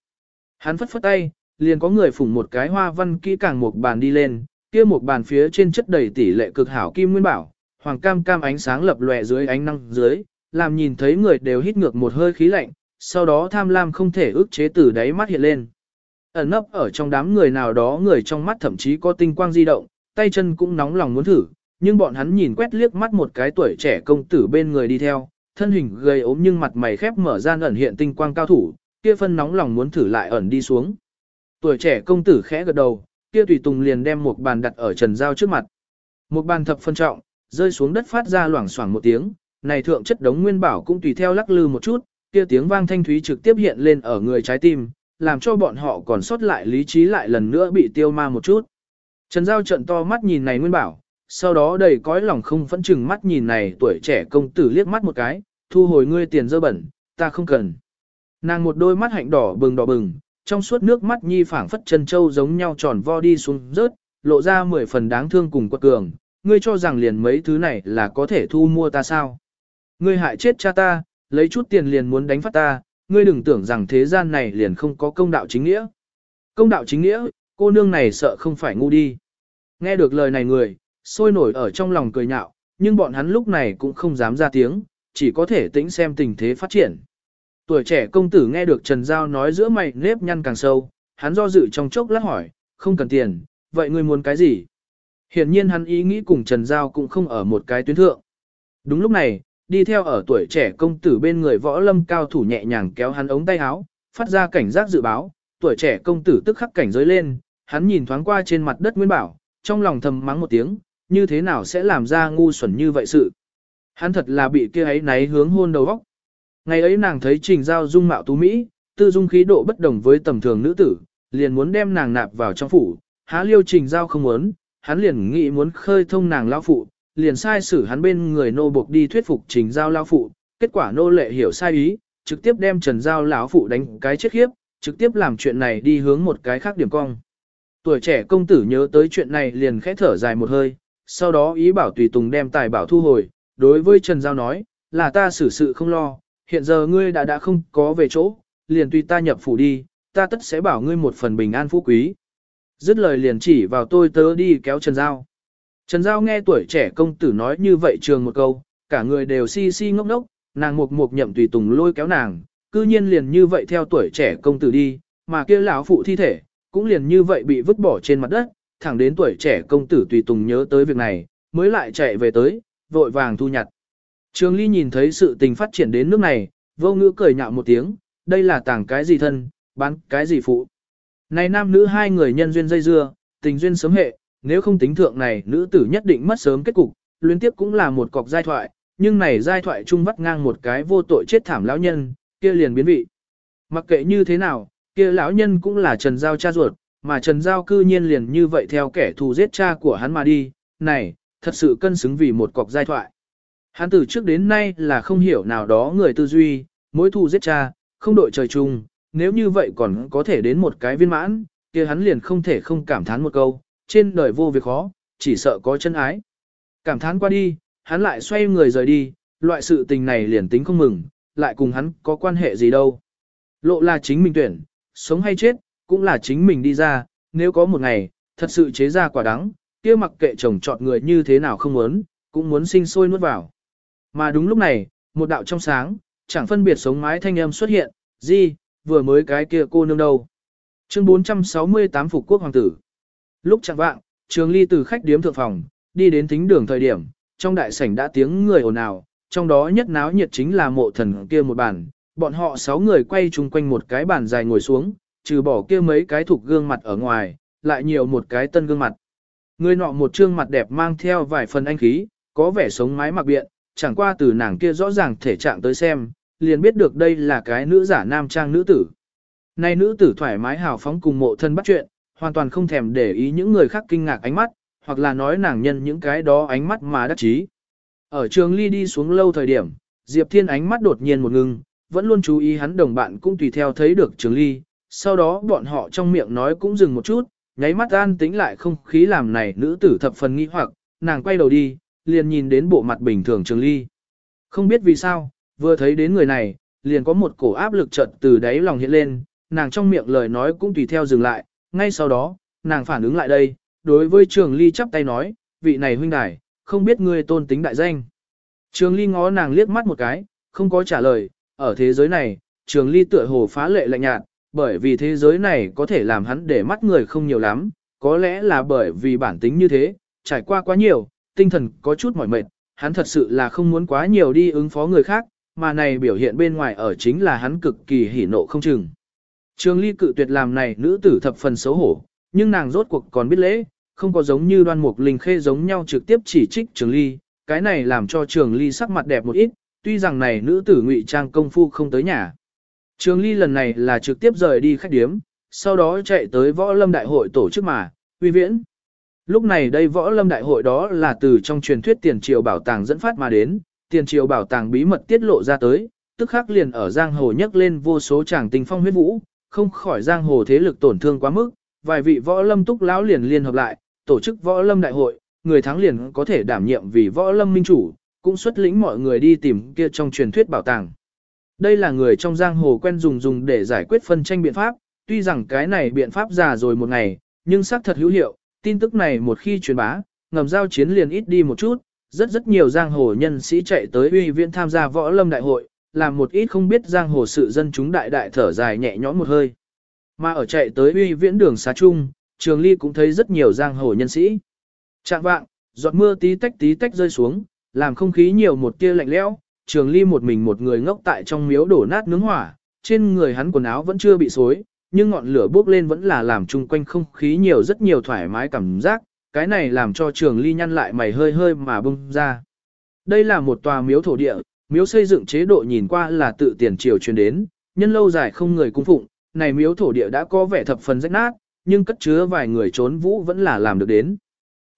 Hắn phất phất tay, liền có người phủng một cái hoa văn kỹ càng một bàn đi lên, kia một bàn phía trên chất đầy tỷ lệ cực hảo kim nguyên bảo, hoàng cam cam ánh sáng lập lòe dưới ánh năng dưới, làm nhìn thấy người đều hít ngược một hơi khí lạnh, sau đó tham lam không thể ức chế từ đáy mắt hiện lên. Ẩn nấp ở trong đám người nào đó người trong mắt thậm chí có tinh quang di động, tay chân cũng nóng lòng muốn thử, nhưng bọn hắn nhìn quét liếc mắt một cái tuổi trẻ công tử bên người đi theo, thân hình gầy ốm nhưng mặt mày khép mở ra ẩn hiện tinh quang cao thủ, kia phân nóng lòng muốn thử lại ẩn đi xuống. Tuổi trẻ công tử khẽ gật đầu, kia tùy tùng liền đem một bàn đặt ở trần giao trước mặt. Một bàn thập phân trọng, rơi xuống đất phát ra loảng xoảng một tiếng, này thượng chất đống nguyên bảo cũng tùy theo lắc lư một chút, kia tiếng vang thanh thúy trực tiếp hiện lên ở người trái tim, làm cho bọn họ còn sót lại lý trí lại lần nữa bị tiêu ma một chút. Trần Giao trận to mắt nhìn này Nguyên Bảo, sau đó đầy cõi lòng không phẫn chừng mắt nhìn này tuổi trẻ công tử liếc mắt một cái, thu hồi ngươi tiền dơ bẩn, ta không cần. Nàng một đôi mắt hạnh đỏ bừng đỏ bừng, trong suốt nước mắt nhi phảng phất chân châu giống nhau tròn vo đi xuống rớt, lộ ra mười phần đáng thương cùng quật cường, ngươi cho rằng liền mấy thứ này là có thể thu mua ta sao. Ngươi hại chết cha ta, lấy chút tiền liền muốn đánh phát ta, ngươi đừng tưởng rằng thế gian này liền không có công đạo chính nghĩa. Công đạo chính nghĩa, cô nương này sợ không phải ngu đi. Nghe được lời này người, sôi nổi ở trong lòng cười nhạo, nhưng bọn hắn lúc này cũng không dám ra tiếng, chỉ có thể tĩnh xem tình thế phát triển. Tuổi trẻ công tử nghe được Trần Giao nói giữa mày nếp nhăn càng sâu, hắn do dự trong chốc lát hỏi, không cần tiền, vậy ngươi muốn cái gì? Hiển nhiên hắn ý nghĩ cùng Trần Giao cũng không ở một cái tuyến thượng. Đúng lúc này, đi theo ở tuổi trẻ công tử bên người võ lâm cao thủ nhẹ nhàng kéo hắn ống tay áo, phát ra cảnh giác dự báo, tuổi trẻ công tử tức khắc cảnh giới lên, hắn nhìn thoáng qua trên mặt đất Nguyên Bảo, trong lòng thầm mắng một tiếng, như thế nào sẽ làm ra ngu xuẩn như vậy sự. Hắn thật là bị kia ấy náy hướng hôn đầu óc. Ngày ấy nàng thấy Trình Giao dung mạo tú Mỹ, tư dung khí độ bất đồng với tầm thường nữ tử, liền muốn đem nàng nạp vào trong phủ, há liêu Trình Giao không muốn, hắn liền nghĩ muốn khơi thông nàng lao phụ, liền sai xử hắn bên người nô buộc đi thuyết phục Trình Giao lao phụ, kết quả nô lệ hiểu sai ý, trực tiếp đem Trần Giao lão phụ đánh cái chết khiếp, trực tiếp làm chuyện này đi hướng một cái khác điểm cong. Tuổi trẻ công tử nhớ tới chuyện này liền khẽ thở dài một hơi, sau đó ý bảo tùy tùng đem tài bảo thu hồi, đối với Trần Giao nói, là ta xử sự không lo, hiện giờ ngươi đã đã không có về chỗ, liền tùy ta nhập phủ đi, ta tất sẽ bảo ngươi một phần bình an phú quý. Dứt lời liền chỉ vào tôi tớ đi kéo Trần Giao. Trần Giao nghe tuổi trẻ công tử nói như vậy trường một câu, cả người đều si si ngốc ngốc, nàng mục mục nhậm tùy tùng lôi kéo nàng, cư nhiên liền như vậy theo tuổi trẻ công tử đi, mà kia lão phụ thi thể, cũng liền như vậy bị vứt bỏ trên mặt đất, thẳng đến tuổi trẻ công tử tùy tùng nhớ tới việc này, mới lại chạy về tới, vội vàng thu nhặt. Trường Ly nhìn thấy sự tình phát triển đến nước này, vô ngữ cười nhạo một tiếng, đây là tàng cái gì thân, bán cái gì phụ. Này nam nữ hai người nhân duyên dây dưa, tình duyên sớm hệ, nếu không tính thượng này nữ tử nhất định mất sớm kết cục, liên tiếp cũng là một cọc giai thoại, nhưng này giai thoại trung vắt ngang một cái vô tội chết thảm lão nhân, kia liền biến vị. Mặc kệ như thế nào, kia lão nhân cũng là Trần Giao cha ruột, mà Trần Giao cư nhiên liền như vậy theo kẻ thù giết cha của hắn mà đi, này, thật sự cân xứng vì một cọc giai thoại. Hắn từ trước đến nay là không hiểu nào đó người tư duy, mối thù giết cha, không đội trời chung, nếu như vậy còn có thể đến một cái viên mãn, kia hắn liền không thể không cảm thán một câu, trên đời vô việc khó, chỉ sợ có chân ái. Cảm thán qua đi, hắn lại xoay người rời đi, loại sự tình này liền tính không mừng, lại cùng hắn có quan hệ gì đâu. Lộ là chính mình tuyển, sống hay chết, cũng là chính mình đi ra, nếu có một ngày, thật sự chế ra quả đắng, kia mặc kệ chồng chọn người như thế nào không muốn, cũng muốn sinh sôi nuốt vào. Mà đúng lúc này, một đạo trong sáng, chẳng phân biệt sống mái thanh âm xuất hiện, gì, vừa mới cái kia cô nương đâu. Chương 468 Phục Quốc Hoàng tử. Lúc chẳng vạng, Trường Ly từ khách điếm thượng phòng, đi đến thính đường thời điểm, trong đại sảnh đã tiếng người ồn ào, trong đó nhất náo nhiệt chính là mộ thần kia một bàn, bọn họ sáu người quay chung quanh một cái bàn dài ngồi xuống, trừ bỏ kia mấy cái thuộc gương mặt ở ngoài, lại nhiều một cái tân gương mặt. Người nọ một trương mặt đẹp mang theo vài phần anh khí, có vẻ sống mái mặc biện, chẳng qua từ nàng kia rõ ràng thể trạng tới xem, liền biết được đây là cái nữ giả nam trang nữ tử. Này nữ tử thoải mái hào phóng cùng mộ thân bắt chuyện, hoàn toàn không thèm để ý những người khác kinh ngạc ánh mắt, hoặc là nói nàng nhân những cái đó ánh mắt mà đắc chí. Ở trường ly đi xuống lâu thời điểm, Diệp Thiên ánh mắt đột nhiên một ngưng, vẫn luôn chú ý hắn đồng bạn cũng tùy theo thấy được trường ly, sau đó bọn họ trong miệng nói cũng dừng một chút, nháy mắt an tĩnh lại không khí làm này nữ tử thập phần nghi hoặc, nàng quay đầu đi, liền nhìn đến bộ mặt bình thường trường ly. Không biết vì sao, vừa thấy đến người này, liền có một cổ áp lực chợt từ đáy lòng hiện lên, nàng trong miệng lời nói cũng tùy theo dừng lại, ngay sau đó, nàng phản ứng lại đây, đối với trường ly chắp tay nói, vị này huynh đài, không biết ngươi tôn tính đại danh. Trường ly ngó nàng liếc mắt một cái, không có trả lời, ở thế giới này, trường ly tựa hồ phá lệ lạnh nhạt, bởi vì thế giới này có thể làm hắn để mắt người không nhiều lắm, có lẽ là bởi vì bản tính như thế, trải qua quá nhiều, tinh thần có chút mỏi mệt, hắn thật sự là không muốn quá nhiều đi ứng phó người khác, mà này biểu hiện bên ngoài ở chính là hắn cực kỳ hỉ nộ không chừng. Trường ly cự tuyệt làm này nữ tử thập phần xấu hổ, nhưng nàng rốt cuộc còn biết lễ, không có giống như đoan mục linh khê giống nhau trực tiếp chỉ trích trường ly, cái này làm cho trường ly sắc mặt đẹp một ít, tuy rằng này nữ tử ngụy trang công phu không tới nhà. Trường ly lần này là trực tiếp rời đi khách điếm, sau đó chạy tới võ lâm đại hội tổ chức mà, uy viễn. Lúc này đây võ lâm đại hội đó là từ trong truyền thuyết tiền triều bảo tàng dẫn phát mà đến, tiền triều bảo tàng bí mật tiết lộ ra tới, tức khắc liền ở giang hồ nhấc lên vô số chàng tình phong huyết vũ, không khỏi giang hồ thế lực tổn thương quá mức, vài vị võ lâm túc lão liền liên hợp lại, tổ chức võ lâm đại hội, người thắng liền có thể đảm nhiệm vì võ lâm minh chủ, cũng xuất lĩnh mọi người đi tìm kia trong truyền thuyết bảo tàng. Đây là người trong giang hồ quen dùng dùng để giải quyết phân tranh biện pháp, tuy rằng cái này biện pháp già rồi một ngày, nhưng xác thật hữu hiệu, tin tức này một khi truyền bá, ngầm giao chiến liền ít đi một chút, rất rất nhiều giang hồ nhân sĩ chạy tới uy viện tham gia võ lâm đại hội, làm một ít không biết giang hồ sự dân chúng đại đại thở dài nhẹ nhõm một hơi. Mà ở chạy tới uy viễn đường xá trung, trường ly cũng thấy rất nhiều giang hồ nhân sĩ. Trạng vạng, giọt mưa tí tách tí tách rơi xuống, làm không khí nhiều một tia lạnh lẽo. Trường ly một mình một người ngốc tại trong miếu đổ nát nướng hỏa, trên người hắn quần áo vẫn chưa bị xối, nhưng ngọn lửa bốc lên vẫn là làm chung quanh không khí nhiều rất nhiều thoải mái cảm giác, cái này làm cho trường ly nhăn lại mày hơi hơi mà bung ra. Đây là một tòa miếu thổ địa, miếu xây dựng chế độ nhìn qua là tự tiền triều truyền đến, nhân lâu dài không người cung phụng, này miếu thổ địa đã có vẻ thập phần rách nát, nhưng cất chứa vài người trốn vũ vẫn là làm được đến.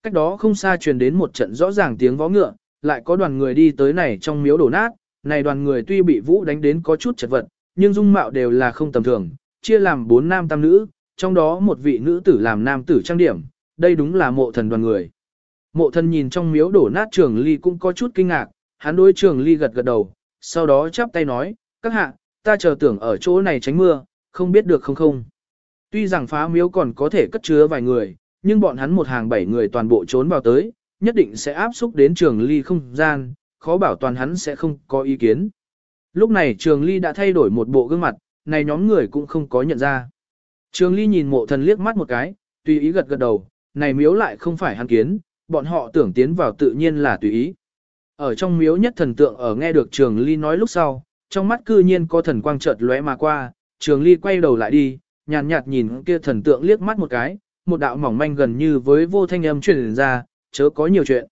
Cách đó không xa truyền đến một trận rõ ràng tiếng vó ngựa, lại có đoàn người đi tới này trong miếu đổ nát, này đoàn người tuy bị vũ đánh đến có chút chật vật, nhưng dung mạo đều là không tầm thường, chia làm bốn nam tam nữ, trong đó một vị nữ tử làm nam tử trang điểm, đây đúng là mộ thần đoàn người. Mộ thần nhìn trong miếu đổ nát trường ly cũng có chút kinh ngạc, hắn đối trường ly gật gật đầu, sau đó chắp tay nói, các hạ, ta chờ tưởng ở chỗ này tránh mưa, không biết được không không. Tuy rằng phá miếu còn có thể cất chứa vài người, nhưng bọn hắn một hàng bảy người toàn bộ trốn vào tới, nhất định sẽ áp xúc đến trường ly không gian, khó bảo toàn hắn sẽ không có ý kiến. Lúc này trường ly đã thay đổi một bộ gương mặt, này nhóm người cũng không có nhận ra. Trường ly nhìn mộ thần liếc mắt một cái, tùy ý gật gật đầu, này miếu lại không phải hắn kiến, bọn họ tưởng tiến vào tự nhiên là tùy ý. Ở trong miếu nhất thần tượng ở nghe được trường ly nói lúc sau, trong mắt cư nhiên có thần quang chợt lóe mà qua, trường ly quay đầu lại đi, nhàn nhạt, nhạt nhìn kia thần tượng liếc mắt một cái, một đạo mỏng manh gần như với vô thanh âm truyền ra, chớ có nhiều chuyện.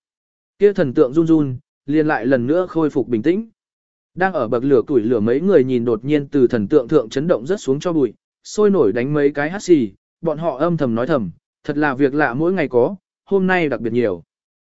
Kia thần tượng run run, liền lại lần nữa khôi phục bình tĩnh. Đang ở bậc lửa tuổi lửa mấy người nhìn đột nhiên từ thần tượng thượng chấn động rất xuống cho bụi, sôi nổi đánh mấy cái hát xì, bọn họ âm thầm nói thầm, thật là việc lạ mỗi ngày có, hôm nay đặc biệt nhiều.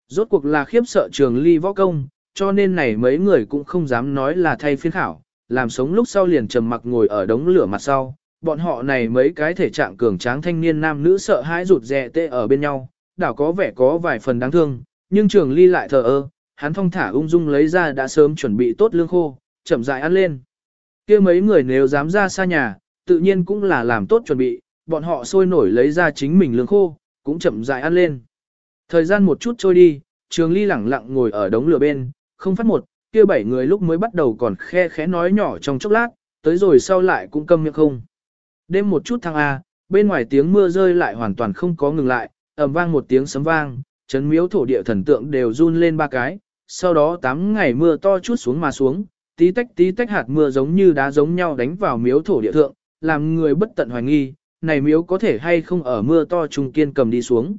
Rốt cuộc là khiếp sợ trường ly võ công, cho nên này mấy người cũng không dám nói là thay phiên khảo, làm sống lúc sau liền trầm mặc ngồi ở đống lửa mặt sau. Bọn họ này mấy cái thể trạng cường tráng thanh niên nam nữ sợ hãi rụt rè tê ở bên nhau, đảo có vẻ có vài phần đáng thương, nhưng trường ly lại thờ ơ, hắn thong thả ung dung lấy ra đã sớm chuẩn bị tốt lương khô, chậm rãi ăn lên. kia mấy người nếu dám ra xa nhà, tự nhiên cũng là làm tốt chuẩn bị, bọn họ sôi nổi lấy ra chính mình lương khô, cũng chậm rãi ăn lên. Thời gian một chút trôi đi, trường ly lẳng lặng ngồi ở đống lửa bên, không phát một, kia bảy người lúc mới bắt đầu còn khe khẽ nói nhỏ trong chốc lát, tới rồi sau lại cũng câm miệng không. Đêm một chút thăng A, bên ngoài tiếng mưa rơi lại hoàn toàn không có ngừng lại, ầm vang một tiếng sấm vang, chấn miếu thổ địa thần tượng đều run lên ba cái, sau đó tám ngày mưa to chút xuống mà xuống, tí tách tí tách hạt mưa giống như đá giống nhau đánh vào miếu thổ địa thượng, làm người bất tận hoài nghi, này miếu có thể hay không ở mưa to trùng kiên cầm đi xuống.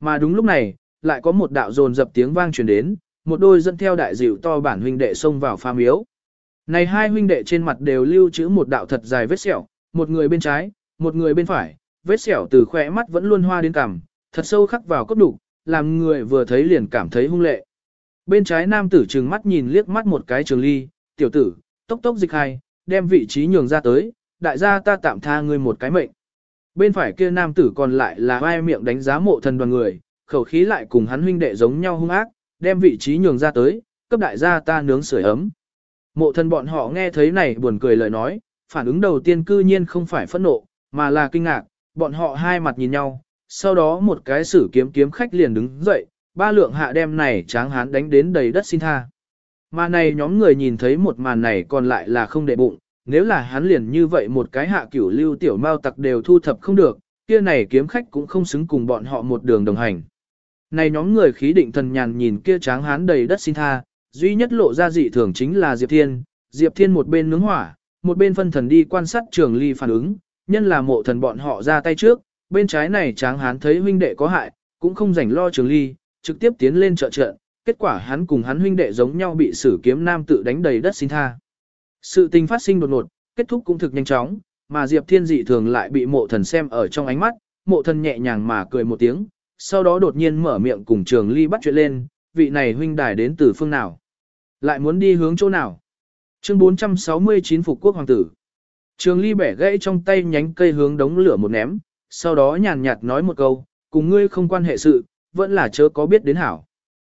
Mà đúng lúc này, lại có một đạo dồn dập tiếng vang truyền đến, một đôi dẫn theo đại dịu to bản huynh đệ xông vào pha miếu. Này hai huynh đệ trên mặt đều lưu trữ một đạo thật dài vết sẹo, một người bên trái, một người bên phải, vết sẹo từ khỏe mắt vẫn luôn hoa đến cằm, thật sâu khắc vào cốt đủ, làm người vừa thấy liền cảm thấy hung lệ. Bên trái nam tử trừng mắt nhìn liếc mắt một cái trường ly, tiểu tử, tốc tốc dịch hai, đem vị trí nhường ra tới, đại gia ta tạm tha ngươi một cái mệnh. Bên phải kia nam tử còn lại là ai miệng đánh giá mộ thần đoàn người, khẩu khí lại cùng hắn huynh đệ giống nhau hung ác, đem vị trí nhường ra tới, cấp đại gia ta nướng sưởi ấm. Mộ thần bọn họ nghe thấy này buồn cười lời nói, phản ứng đầu tiên cư nhiên không phải phẫn nộ, mà là kinh ngạc, bọn họ hai mặt nhìn nhau, sau đó một cái sử kiếm kiếm khách liền đứng dậy, ba lượng hạ đem này tráng hán đánh đến đầy đất xin tha. Mà này nhóm người nhìn thấy một màn này còn lại là không để bụng, nếu là hắn liền như vậy một cái hạ cửu lưu tiểu mao tặc đều thu thập không được, kia này kiếm khách cũng không xứng cùng bọn họ một đường đồng hành. Này nhóm người khí định thần nhàn nhìn kia tráng hán đầy đất xin tha, duy nhất lộ ra dị thường chính là Diệp Thiên, Diệp Thiên một bên nướng hỏa, một bên phân thần đi quan sát trường ly phản ứng, nhân là mộ thần bọn họ ra tay trước, bên trái này tráng hán thấy huynh đệ có hại, cũng không rảnh lo trường ly, trực tiếp tiến lên trợ trận, kết quả hắn cùng hắn huynh đệ giống nhau bị sử kiếm nam tự đánh đầy đất xin tha. Sự tình phát sinh đột ngột, kết thúc cũng thực nhanh chóng, mà Diệp Thiên dị thường lại bị mộ thần xem ở trong ánh mắt, mộ thần nhẹ nhàng mà cười một tiếng, sau đó đột nhiên mở miệng cùng Trường Ly bắt chuyện lên, vị này huynh đài đến từ phương nào? Lại muốn đi hướng chỗ nào? Chương 469 Phục Quốc Hoàng tử Trường Ly bẻ gãy trong tay nhánh cây hướng đống lửa một ném, sau đó nhàn nhạt nói một câu, cùng ngươi không quan hệ sự, vẫn là chớ có biết đến hảo.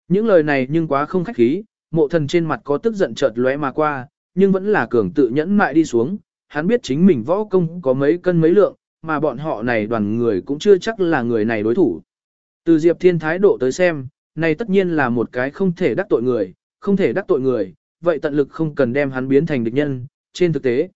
Những lời này nhưng quá không khách khí, mộ thần trên mặt có tức giận chợt lóe mà qua, nhưng vẫn là cường tự nhẫn mại đi xuống, hắn biết chính mình võ công có mấy cân mấy lượng, mà bọn họ này đoàn người cũng chưa chắc là người này đối thủ. Từ Diệp Thiên thái độ tới xem, này tất nhiên là một cái không thể đắc tội người, không thể đắc tội người, vậy tận lực không cần đem hắn biến thành địch nhân, trên thực tế.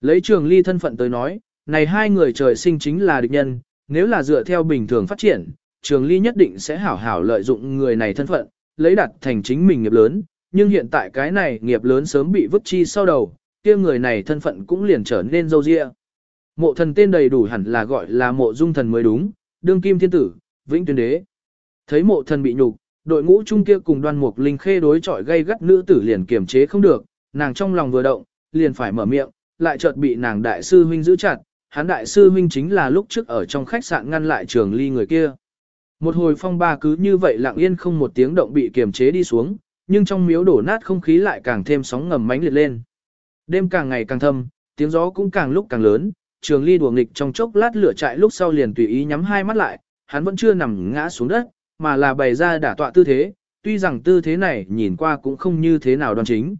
Lấy trường ly thân phận tới nói, này hai người trời sinh chính là địch nhân, nếu là dựa theo bình thường phát triển, trường ly nhất định sẽ hảo hảo lợi dụng người này thân phận, lấy đặt thành chính mình nghiệp lớn, nhưng hiện tại cái này nghiệp lớn sớm bị vứt chi sau đầu, kia người này thân phận cũng liền trở nên dâu dịa. Mộ thần tên đầy đủ hẳn là gọi là mộ dung thần mới đúng, đương kim thiên tử, vĩnh tuyên đế. Thấy mộ thần bị nhục, đội ngũ chung kia cùng đoan mục linh khê đối chọi gây gắt nữ tử liền kiềm chế không được, nàng trong lòng vừa động, liền phải mở miệng, lại chợt bị nàng đại sư huynh giữ chặt, hắn đại sư huynh chính là lúc trước ở trong khách sạn ngăn lại trường ly người kia. Một hồi phong ba cứ như vậy lặng yên không một tiếng động bị kiềm chế đi xuống, nhưng trong miếu đổ nát không khí lại càng thêm sóng ngầm mãnh liệt lên. Đêm càng ngày càng thâm, tiếng gió cũng càng lúc càng lớn, trường ly đùa nghịch trong chốc lát lửa chạy lúc sau liền tùy ý nhắm hai mắt lại, hắn vẫn chưa nằm ngã xuống đất, mà là bày ra đả tọa tư thế, tuy rằng tư thế này nhìn qua cũng không như thế nào đoan chính.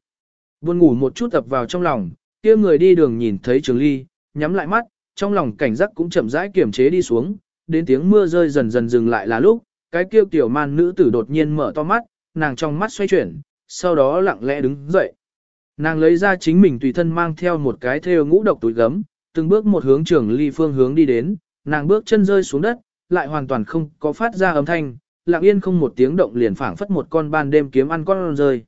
Buồn ngủ một chút tập vào trong lòng, kia người đi đường nhìn thấy trường ly, nhắm lại mắt, trong lòng cảnh giác cũng chậm rãi kiềm chế đi xuống, đến tiếng mưa rơi dần dần dừng lại là lúc, cái kêu tiểu man nữ tử đột nhiên mở to mắt, nàng trong mắt xoay chuyển, sau đó lặng lẽ đứng dậy. Nàng lấy ra chính mình tùy thân mang theo một cái thêu ngũ độc túi gấm, từng bước một hướng trường ly phương hướng đi đến, nàng bước chân rơi xuống đất, lại hoàn toàn không có phát ra âm thanh, lặng yên không một tiếng động liền phảng phất một con ban đêm kiếm ăn con rơi.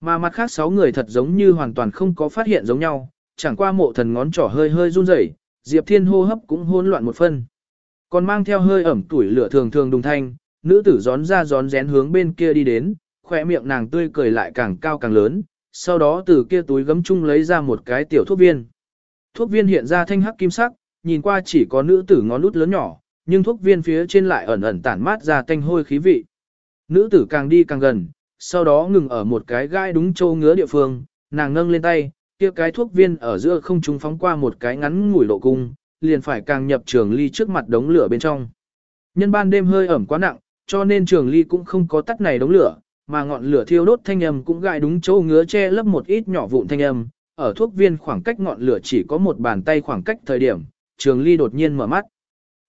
Mà mặt khác sáu người thật giống như hoàn toàn không có phát hiện giống nhau, chẳng qua mộ thần ngón trỏ hơi hơi run rẩy, Diệp Thiên hô hấp cũng hỗn loạn một phân. Còn mang theo hơi ẩm tuổi lửa thường thường đùng thanh, nữ tử gión ra gión rén hướng bên kia đi đến, khỏe miệng nàng tươi cười lại càng cao càng lớn, sau đó từ kia túi gấm chung lấy ra một cái tiểu thuốc viên. Thuốc viên hiện ra thanh hắc kim sắc, nhìn qua chỉ có nữ tử ngón út lớn nhỏ, nhưng thuốc viên phía trên lại ẩn ẩn tản mát ra tanh hôi khí vị. Nữ tử càng đi càng gần, sau đó ngừng ở một cái gai đúng châu ngứa địa phương, nàng nâng lên tay, kia cái thuốc viên ở giữa không trung phóng qua một cái ngắn ngủi lộ cung, liền phải càng nhập trường ly trước mặt đống lửa bên trong. Nhân ban đêm hơi ẩm quá nặng, cho nên trường ly cũng không có tắt này đống lửa, mà ngọn lửa thiêu đốt thanh âm cũng gai đúng chỗ ngứa che lấp một ít nhỏ vụn thanh âm. Ở thuốc viên khoảng cách ngọn lửa chỉ có một bàn tay khoảng cách thời điểm, trường ly đột nhiên mở mắt.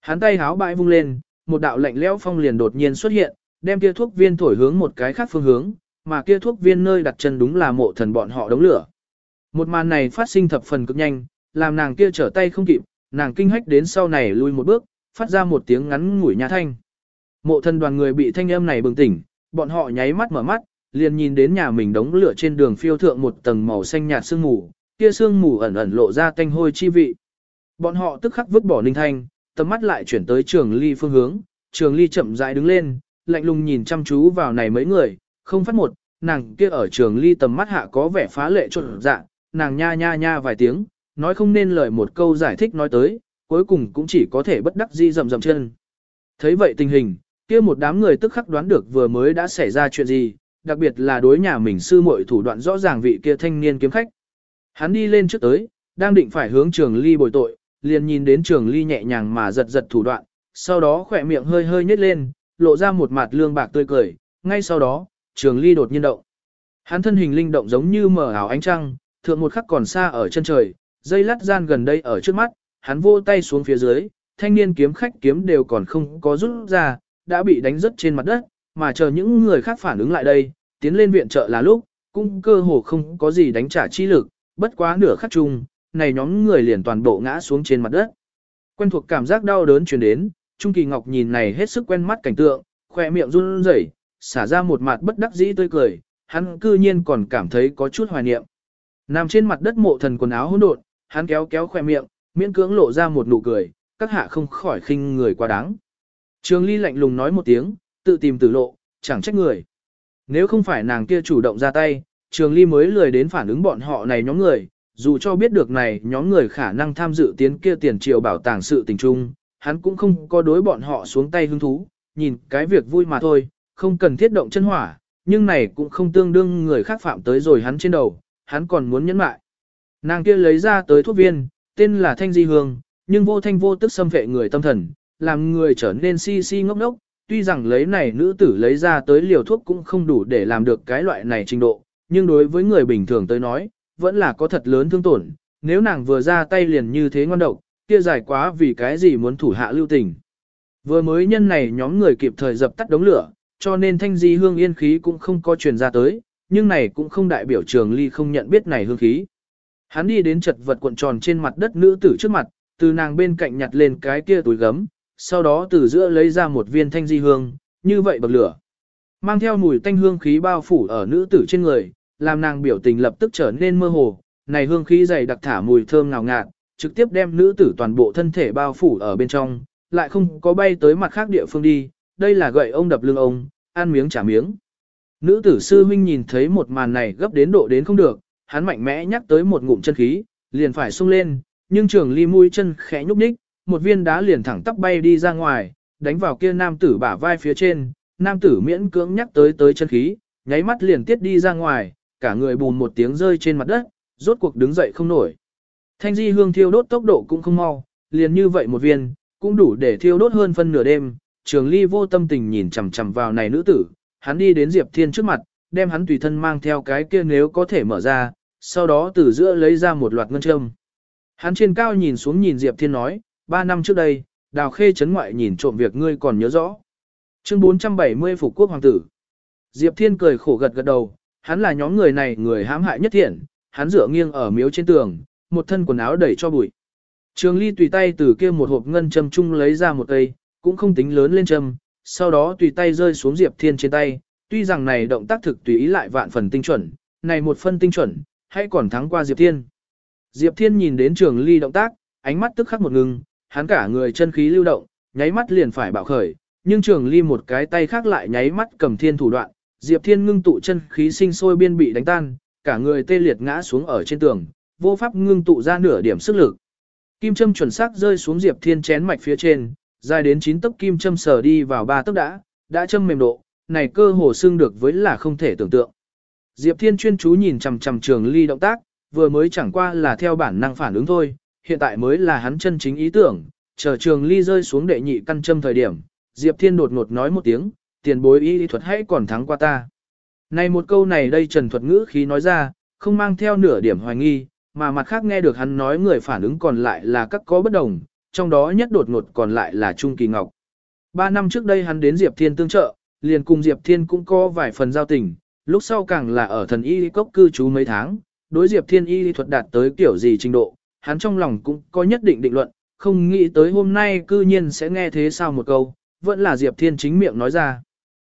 Hắn tay háo bãi vung lên, một đạo lạnh lẽo phong liền đột nhiên xuất hiện, đem kia thuốc viên thổi hướng một cái khác phương hướng, mà kia thuốc viên nơi đặt chân đúng là mộ thần bọn họ đống lửa. Một màn này phát sinh thập phần cực nhanh, làm nàng kia trở tay không kịp, nàng kinh hách đến sau này lui một bước, phát ra một tiếng ngắn ngủi nhà thanh. Mộ thân đoàn người bị thanh âm này bừng tỉnh, bọn họ nháy mắt mở mắt, liền nhìn đến nhà mình đống lửa trên đường phiêu thượng một tầng màu xanh nhạt sương mù, kia sương mù ẩn ẩn lộ ra tanh hôi chi vị. Bọn họ tức khắc vứt bỏ Ninh Thanh, tầm mắt lại chuyển tới Trường Ly phương hướng, Trường Ly chậm rãi đứng lên, lạnh lùng nhìn chăm chú vào này mấy người, không phát một, nàng kia ở Trường Ly tầm mắt hạ có vẻ phá lệ trộn dạ, nàng nha nha nha vài tiếng, nói không nên lời một câu giải thích nói tới, cuối cùng cũng chỉ có thể bất đắc di rầm rầm chân. Thấy vậy tình hình, kia một đám người tức khắc đoán được vừa mới đã xảy ra chuyện gì, đặc biệt là đối nhà mình sư muội thủ đoạn rõ ràng vị kia thanh niên kiếm khách. Hắn đi lên trước tới, đang định phải hướng trường ly bồi tội, liền nhìn đến trường ly nhẹ nhàng mà giật giật thủ đoạn, sau đó khỏe miệng hơi hơi nhếch lên, lộ ra một mặt lương bạc tươi cười, ngay sau đó, trường ly đột nhiên động. Hắn thân hình linh động giống như mở ảo ánh trăng, thượng một khắc còn xa ở chân trời, dây lát gian gần đây ở trước mắt, hắn vô tay xuống phía dưới, thanh niên kiếm khách kiếm đều còn không có rút ra, đã bị đánh rớt trên mặt đất, mà chờ những người khác phản ứng lại đây, tiến lên viện trợ là lúc, cũng cơ hồ không có gì đánh trả chi lực, bất quá nửa khắc chung, này nhóm người liền toàn bộ ngã xuống trên mặt đất. Quen thuộc cảm giác đau đớn truyền đến, Trung Kỳ Ngọc nhìn này hết sức quen mắt cảnh tượng, khỏe miệng run rẩy, xả ra một mặt bất đắc dĩ tươi cười, hắn cư nhiên còn cảm thấy có chút hoài niệm. Nằm trên mặt đất mộ thần quần áo hỗn độn, hắn kéo kéo khoe miệng, miễn cưỡng lộ ra một nụ cười, các hạ không khỏi khinh người quá đáng. Trường Ly lạnh lùng nói một tiếng, tự tìm tử lộ, chẳng trách người. Nếu không phải nàng kia chủ động ra tay, Trường Ly mới lười đến phản ứng bọn họ này nhóm người, dù cho biết được này nhóm người khả năng tham dự tiến kia tiền triều bảo tàng sự tình trung, hắn cũng không có đối bọn họ xuống tay hứng thú, nhìn cái việc vui mà thôi, không cần thiết động chân hỏa, nhưng này cũng không tương đương người khác phạm tới rồi hắn trên đầu, hắn còn muốn nhẫn mại. Nàng kia lấy ra tới thuốc viên, tên là Thanh Di Hương, nhưng vô thanh vô tức xâm vệ người tâm thần, làm người trở nên si si ngốc ngốc, tuy rằng lấy này nữ tử lấy ra tới liều thuốc cũng không đủ để làm được cái loại này trình độ, nhưng đối với người bình thường tới nói, vẫn là có thật lớn thương tổn, nếu nàng vừa ra tay liền như thế ngon độc, kia dài quá vì cái gì muốn thủ hạ lưu tình. Vừa mới nhân này nhóm người kịp thời dập tắt đống lửa, cho nên thanh di hương yên khí cũng không có truyền ra tới, nhưng này cũng không đại biểu trường ly không nhận biết này hương khí. Hắn đi đến chật vật cuộn tròn trên mặt đất nữ tử trước mặt, từ nàng bên cạnh nhặt lên cái kia túi gấm, sau đó từ giữa lấy ra một viên thanh di hương, như vậy bậc lửa. Mang theo mùi tanh hương khí bao phủ ở nữ tử trên người, làm nàng biểu tình lập tức trở nên mơ hồ, này hương khí dày đặc thả mùi thơm ngào ngạt, trực tiếp đem nữ tử toàn bộ thân thể bao phủ ở bên trong, lại không có bay tới mặt khác địa phương đi, đây là gậy ông đập lưng ông, ăn miếng trả miếng. Nữ tử sư huynh nhìn thấy một màn này gấp đến độ đến không được, hắn mạnh mẽ nhắc tới một ngụm chân khí, liền phải sung lên, nhưng trường ly mũi chân khẽ nhúc nhích, một viên đá liền thẳng tắp bay đi ra ngoài, đánh vào kia nam tử bả vai phía trên, nam tử miễn cưỡng nhắc tới tới chân khí, nháy mắt liền tiết đi ra ngoài, cả người bùn một tiếng rơi trên mặt đất, rốt cuộc đứng dậy không nổi. Thanh di hương thiêu đốt tốc độ cũng không mau, liền như vậy một viên, cũng đủ để thiêu đốt hơn phân nửa đêm. Trường ly vô tâm tình nhìn chằm chằm vào này nữ tử, hắn đi đến Diệp Thiên trước mặt, đem hắn tùy thân mang theo cái kia nếu có thể mở ra, sau đó từ giữa lấy ra một loạt ngân châm. Hắn trên cao nhìn xuống nhìn Diệp Thiên nói, ba năm trước đây, đào khê chấn ngoại nhìn trộm việc ngươi còn nhớ rõ. Chương 470 Phục Quốc Hoàng tử. Diệp Thiên cười khổ gật gật đầu, hắn là nhóm người này người hãm hại nhất thiện, hắn dựa nghiêng ở miếu trên tường, một thân quần áo đầy cho bụi. Trường Ly tùy tay từ kia một hộp ngân châm chung lấy ra một cây, cũng không tính lớn lên châm, sau đó tùy tay rơi xuống Diệp Thiên trên tay, tuy rằng này động tác thực tùy ý lại vạn phần tinh chuẩn, này một phân tinh chuẩn, hay còn thắng qua Diệp Thiên. Diệp Thiên nhìn đến Trường Ly động tác, ánh mắt tức khắc một ngừng, hắn cả người chân khí lưu động, nháy mắt liền phải bạo khởi, nhưng Trường Ly một cái tay khác lại nháy mắt cầm thiên thủ đoạn, Diệp Thiên ngưng tụ chân khí sinh sôi biên bị đánh tan, cả người tê liệt ngã xuống ở trên tường, vô pháp ngưng tụ ra nửa điểm sức lực. Kim châm chuẩn xác rơi xuống Diệp Thiên chén mạch phía trên, dài đến 9 tấc kim châm sờ đi vào ba tấc đã, đã châm mềm độ, này cơ hồ xương được với là không thể tưởng tượng. Diệp Thiên chuyên chú nhìn chằm chằm Trường Ly động tác, vừa mới chẳng qua là theo bản năng phản ứng thôi, hiện tại mới là hắn chân chính ý tưởng, chờ Trường Ly rơi xuống đệ nhị căn châm thời điểm, Diệp Thiên đột ngột nói một tiếng, tiền bối y thuật hãy còn thắng qua ta. Này một câu này đây Trần Thuật Ngữ khí nói ra, không mang theo nửa điểm hoài nghi, mà mặt khác nghe được hắn nói người phản ứng còn lại là các có bất đồng, trong đó nhất đột ngột còn lại là Trung Kỳ Ngọc. Ba năm trước đây hắn đến Diệp Thiên tương trợ, liền cùng Diệp Thiên cũng có vài phần giao tình, lúc sau càng là ở thần y cốc cư trú mấy tháng, đối Diệp Thiên y thuật đạt tới kiểu gì trình độ, hắn trong lòng cũng có nhất định định luận, không nghĩ tới hôm nay cư nhiên sẽ nghe thế sao một câu, vẫn là Diệp Thiên chính miệng nói ra.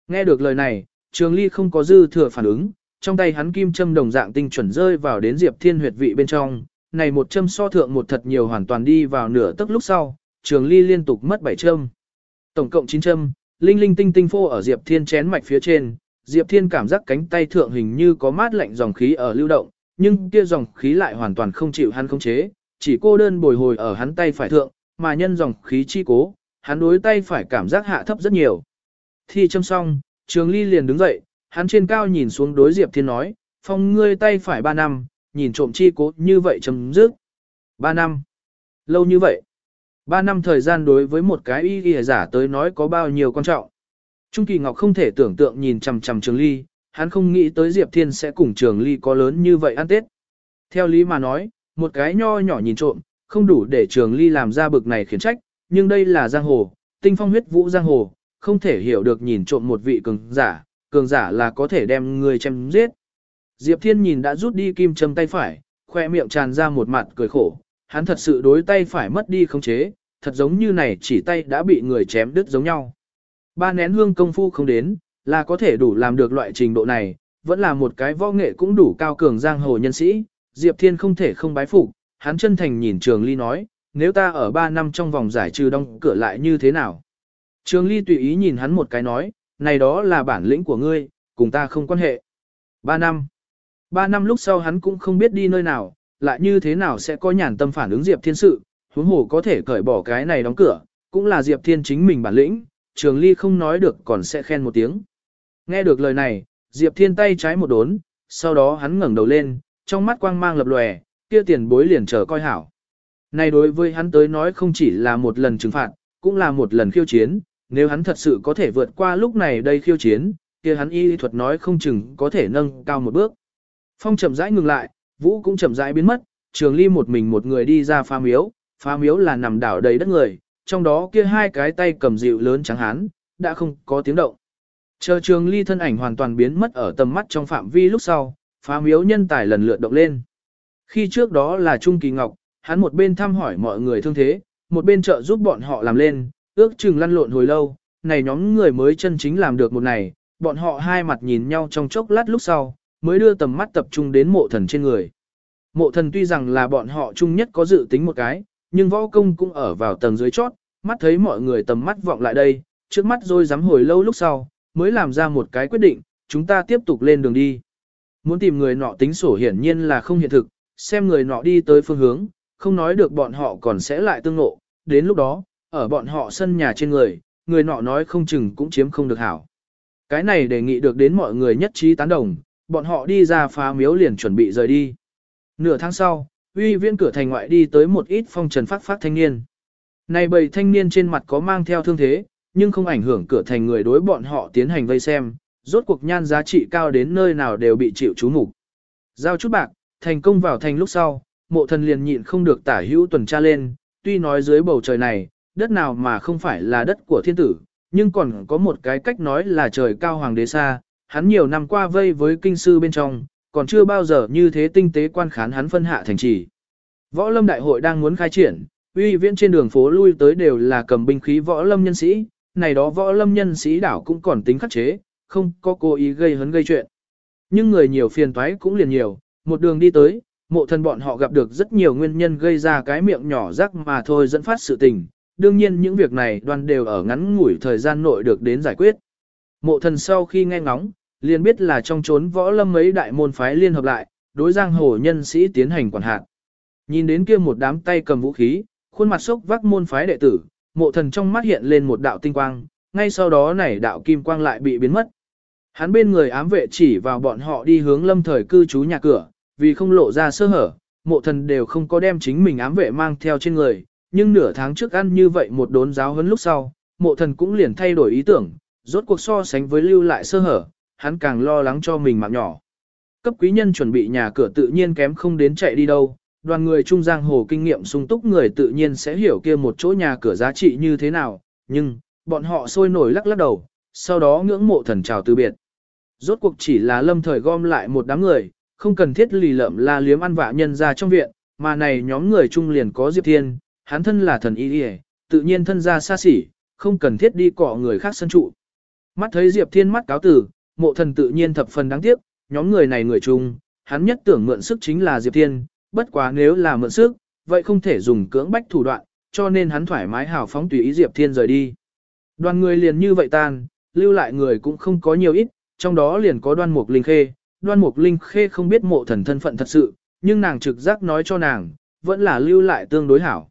Nghe được lời này, Trường Ly không có dư thừa phản ứng, trong tay hắn kim châm đồng dạng tinh chuẩn rơi vào đến Diệp Thiên huyệt vị bên trong, này một châm so thượng một thật nhiều hoàn toàn đi vào nửa tức lúc sau, Trường Ly liên tục mất 7 châm. Tổng cộng 9 châm, linh linh tinh tinh phô ở Diệp Thiên chén mạch phía trên, Diệp Thiên cảm giác cánh tay thượng hình như có mát lạnh dòng khí ở lưu động, nhưng kia dòng khí lại hoàn toàn không chịu hắn khống chế, chỉ cô đơn bồi hồi ở hắn tay phải thượng, mà nhân dòng khí chi cố, hắn đối tay phải cảm giác hạ thấp rất nhiều. Thi châm xong, Trường Ly liền đứng dậy, hắn trên cao nhìn xuống đối Diệp Thiên nói, phong ngươi tay phải 3 năm, nhìn trộm chi cố như vậy chấm dứt. 3 năm. Lâu như vậy. 3 năm thời gian đối với một cái y y giả tới nói có bao nhiêu quan trọng. Trung Kỳ Ngọc không thể tưởng tượng nhìn chằm chằm Trường Ly, hắn không nghĩ tới Diệp Thiên sẽ cùng Trường Ly có lớn như vậy ăn Tết. Theo lý mà nói, một cái nho nhỏ nhìn trộm, không đủ để Trường Ly làm ra bực này khiến trách, nhưng đây là giang hồ, tinh phong huyết vũ giang hồ, không thể hiểu được nhìn trộm một vị cường giả, cường giả là có thể đem người chém giết. Diệp Thiên nhìn đã rút đi kim châm tay phải, khoe miệng tràn ra một mặt cười khổ, hắn thật sự đối tay phải mất đi khống chế, thật giống như này chỉ tay đã bị người chém đứt giống nhau. Ba nén hương công phu không đến, là có thể đủ làm được loại trình độ này, vẫn là một cái võ nghệ cũng đủ cao cường giang hồ nhân sĩ, Diệp Thiên không thể không bái phục, hắn chân thành nhìn Trường Ly nói, nếu ta ở 3 năm trong vòng giải trừ đóng cửa lại như thế nào? Trường Ly tùy ý nhìn hắn một cái nói, này đó là bản lĩnh của ngươi, cùng ta không quan hệ. 3 năm. 3 năm lúc sau hắn cũng không biết đi nơi nào, lại như thế nào sẽ có nhàn tâm phản ứng Diệp Thiên sự, huống hồ có thể cởi bỏ cái này đóng cửa, cũng là Diệp Thiên chính mình bản lĩnh, trường ly không nói được còn sẽ khen một tiếng. Nghe được lời này, Diệp Thiên tay trái một đốn, sau đó hắn ngẩng đầu lên, trong mắt quang mang lập lòe, kia tiền bối liền chờ coi hảo. Này đối với hắn tới nói không chỉ là một lần trừng phạt, cũng là một lần khiêu chiến, nếu hắn thật sự có thể vượt qua lúc này đây khiêu chiến, kia hắn y thuật nói không chừng có thể nâng cao một bước. Phong chậm rãi ngừng lại, Vũ cũng chậm rãi biến mất, Trường Ly một mình một người đi ra phá miếu, phá miếu là nằm đảo đầy đất người, trong đó kia hai cái tay cầm dịu lớn trắng hán, đã không có tiếng động. Chờ Trường Ly thân ảnh hoàn toàn biến mất ở tầm mắt trong phạm vi lúc sau, phá miếu nhân tài lần lượt động lên. Khi trước đó là Trung Kỳ Ngọc, hắn một bên thăm hỏi mọi người thương thế, một bên trợ giúp bọn họ làm lên, ước chừng lăn lộn hồi lâu, này nhóm người mới chân chính làm được một này, bọn họ hai mặt nhìn nhau trong chốc lát lúc sau, mới đưa tầm mắt tập trung đến mộ thần trên người. Mộ thần tuy rằng là bọn họ chung nhất có dự tính một cái, nhưng võ công cũng ở vào tầng dưới chót, mắt thấy mọi người tầm mắt vọng lại đây, trước mắt rồi dám hồi lâu lúc sau, mới làm ra một cái quyết định, chúng ta tiếp tục lên đường đi. Muốn tìm người nọ tính sổ hiển nhiên là không hiện thực, xem người nọ đi tới phương hướng, không nói được bọn họ còn sẽ lại tương ngộ, đến lúc đó, ở bọn họ sân nhà trên người, người nọ nói không chừng cũng chiếm không được hảo. Cái này đề nghị được đến mọi người nhất trí tán đồng, bọn họ đi ra phá miếu liền chuẩn bị rời đi. Nửa tháng sau, uy viên cửa thành ngoại đi tới một ít phong trần phát phát thanh niên. Này bầy thanh niên trên mặt có mang theo thương thế, nhưng không ảnh hưởng cửa thành người đối bọn họ tiến hành vây xem, rốt cuộc nhan giá trị cao đến nơi nào đều bị chịu chú mục. Giao chút bạc, thành công vào thành lúc sau, mộ thần liền nhịn không được tả hữu tuần tra lên, tuy nói dưới bầu trời này, đất nào mà không phải là đất của thiên tử, nhưng còn có một cái cách nói là trời cao hoàng đế xa, hắn nhiều năm qua vây với kinh sư bên trong, còn chưa bao giờ như thế tinh tế quan khán hắn phân hạ thành trì. Võ lâm đại hội đang muốn khai triển, uy viễn trên đường phố lui tới đều là cầm binh khí võ lâm nhân sĩ, này đó võ lâm nhân sĩ đảo cũng còn tính khắc chế, không có cố ý gây hấn gây chuyện. Nhưng người nhiều phiền toái cũng liền nhiều, một đường đi tới, mộ thân bọn họ gặp được rất nhiều nguyên nhân gây ra cái miệng nhỏ rắc mà thôi dẫn phát sự tình. Đương nhiên những việc này đoàn đều ở ngắn ngủi thời gian nội được đến giải quyết. Mộ thần sau khi nghe ngóng, liền biết là trong trốn võ lâm mấy đại môn phái liên hợp lại, đối giang hồ nhân sĩ tiến hành quản hạt. Nhìn đến kia một đám tay cầm vũ khí, khuôn mặt sốc vác môn phái đệ tử, mộ thần trong mắt hiện lên một đạo tinh quang, ngay sau đó này đạo kim quang lại bị biến mất. Hắn bên người ám vệ chỉ vào bọn họ đi hướng lâm thời cư trú nhà cửa, vì không lộ ra sơ hở, mộ thần đều không có đem chính mình ám vệ mang theo trên người, nhưng nửa tháng trước ăn như vậy một đốn giáo huấn lúc sau, mộ thần cũng liền thay đổi ý tưởng, rốt cuộc so sánh với lưu lại sơ hở, hắn càng lo lắng cho mình mạng nhỏ. Cấp quý nhân chuẩn bị nhà cửa tự nhiên kém không đến chạy đi đâu, đoàn người trung giang hồ kinh nghiệm sung túc người tự nhiên sẽ hiểu kia một chỗ nhà cửa giá trị như thế nào, nhưng, bọn họ sôi nổi lắc lắc đầu, sau đó ngưỡng mộ thần chào từ biệt. Rốt cuộc chỉ là lâm thời gom lại một đám người, không cần thiết lì lợm la liếm ăn vạ nhân ra trong viện, mà này nhóm người trung liền có Diệp Thiên, hắn thân là thần y tự nhiên thân ra xa xỉ, không cần thiết đi cọ người khác sân trụ. Mắt thấy Diệp Thiên mắt cáo tử, mộ thần tự nhiên thập phần đáng tiếc, nhóm người này người chung, hắn nhất tưởng mượn sức chính là Diệp Thiên, bất quá nếu là mượn sức, vậy không thể dùng cưỡng bách thủ đoạn, cho nên hắn thoải mái hào phóng tùy ý Diệp Thiên rời đi. Đoàn người liền như vậy tan, lưu lại người cũng không có nhiều ít, trong đó liền có đoan mục linh khê, đoan mục linh khê không biết mộ thần thân phận thật sự, nhưng nàng trực giác nói cho nàng, vẫn là lưu lại tương đối hảo.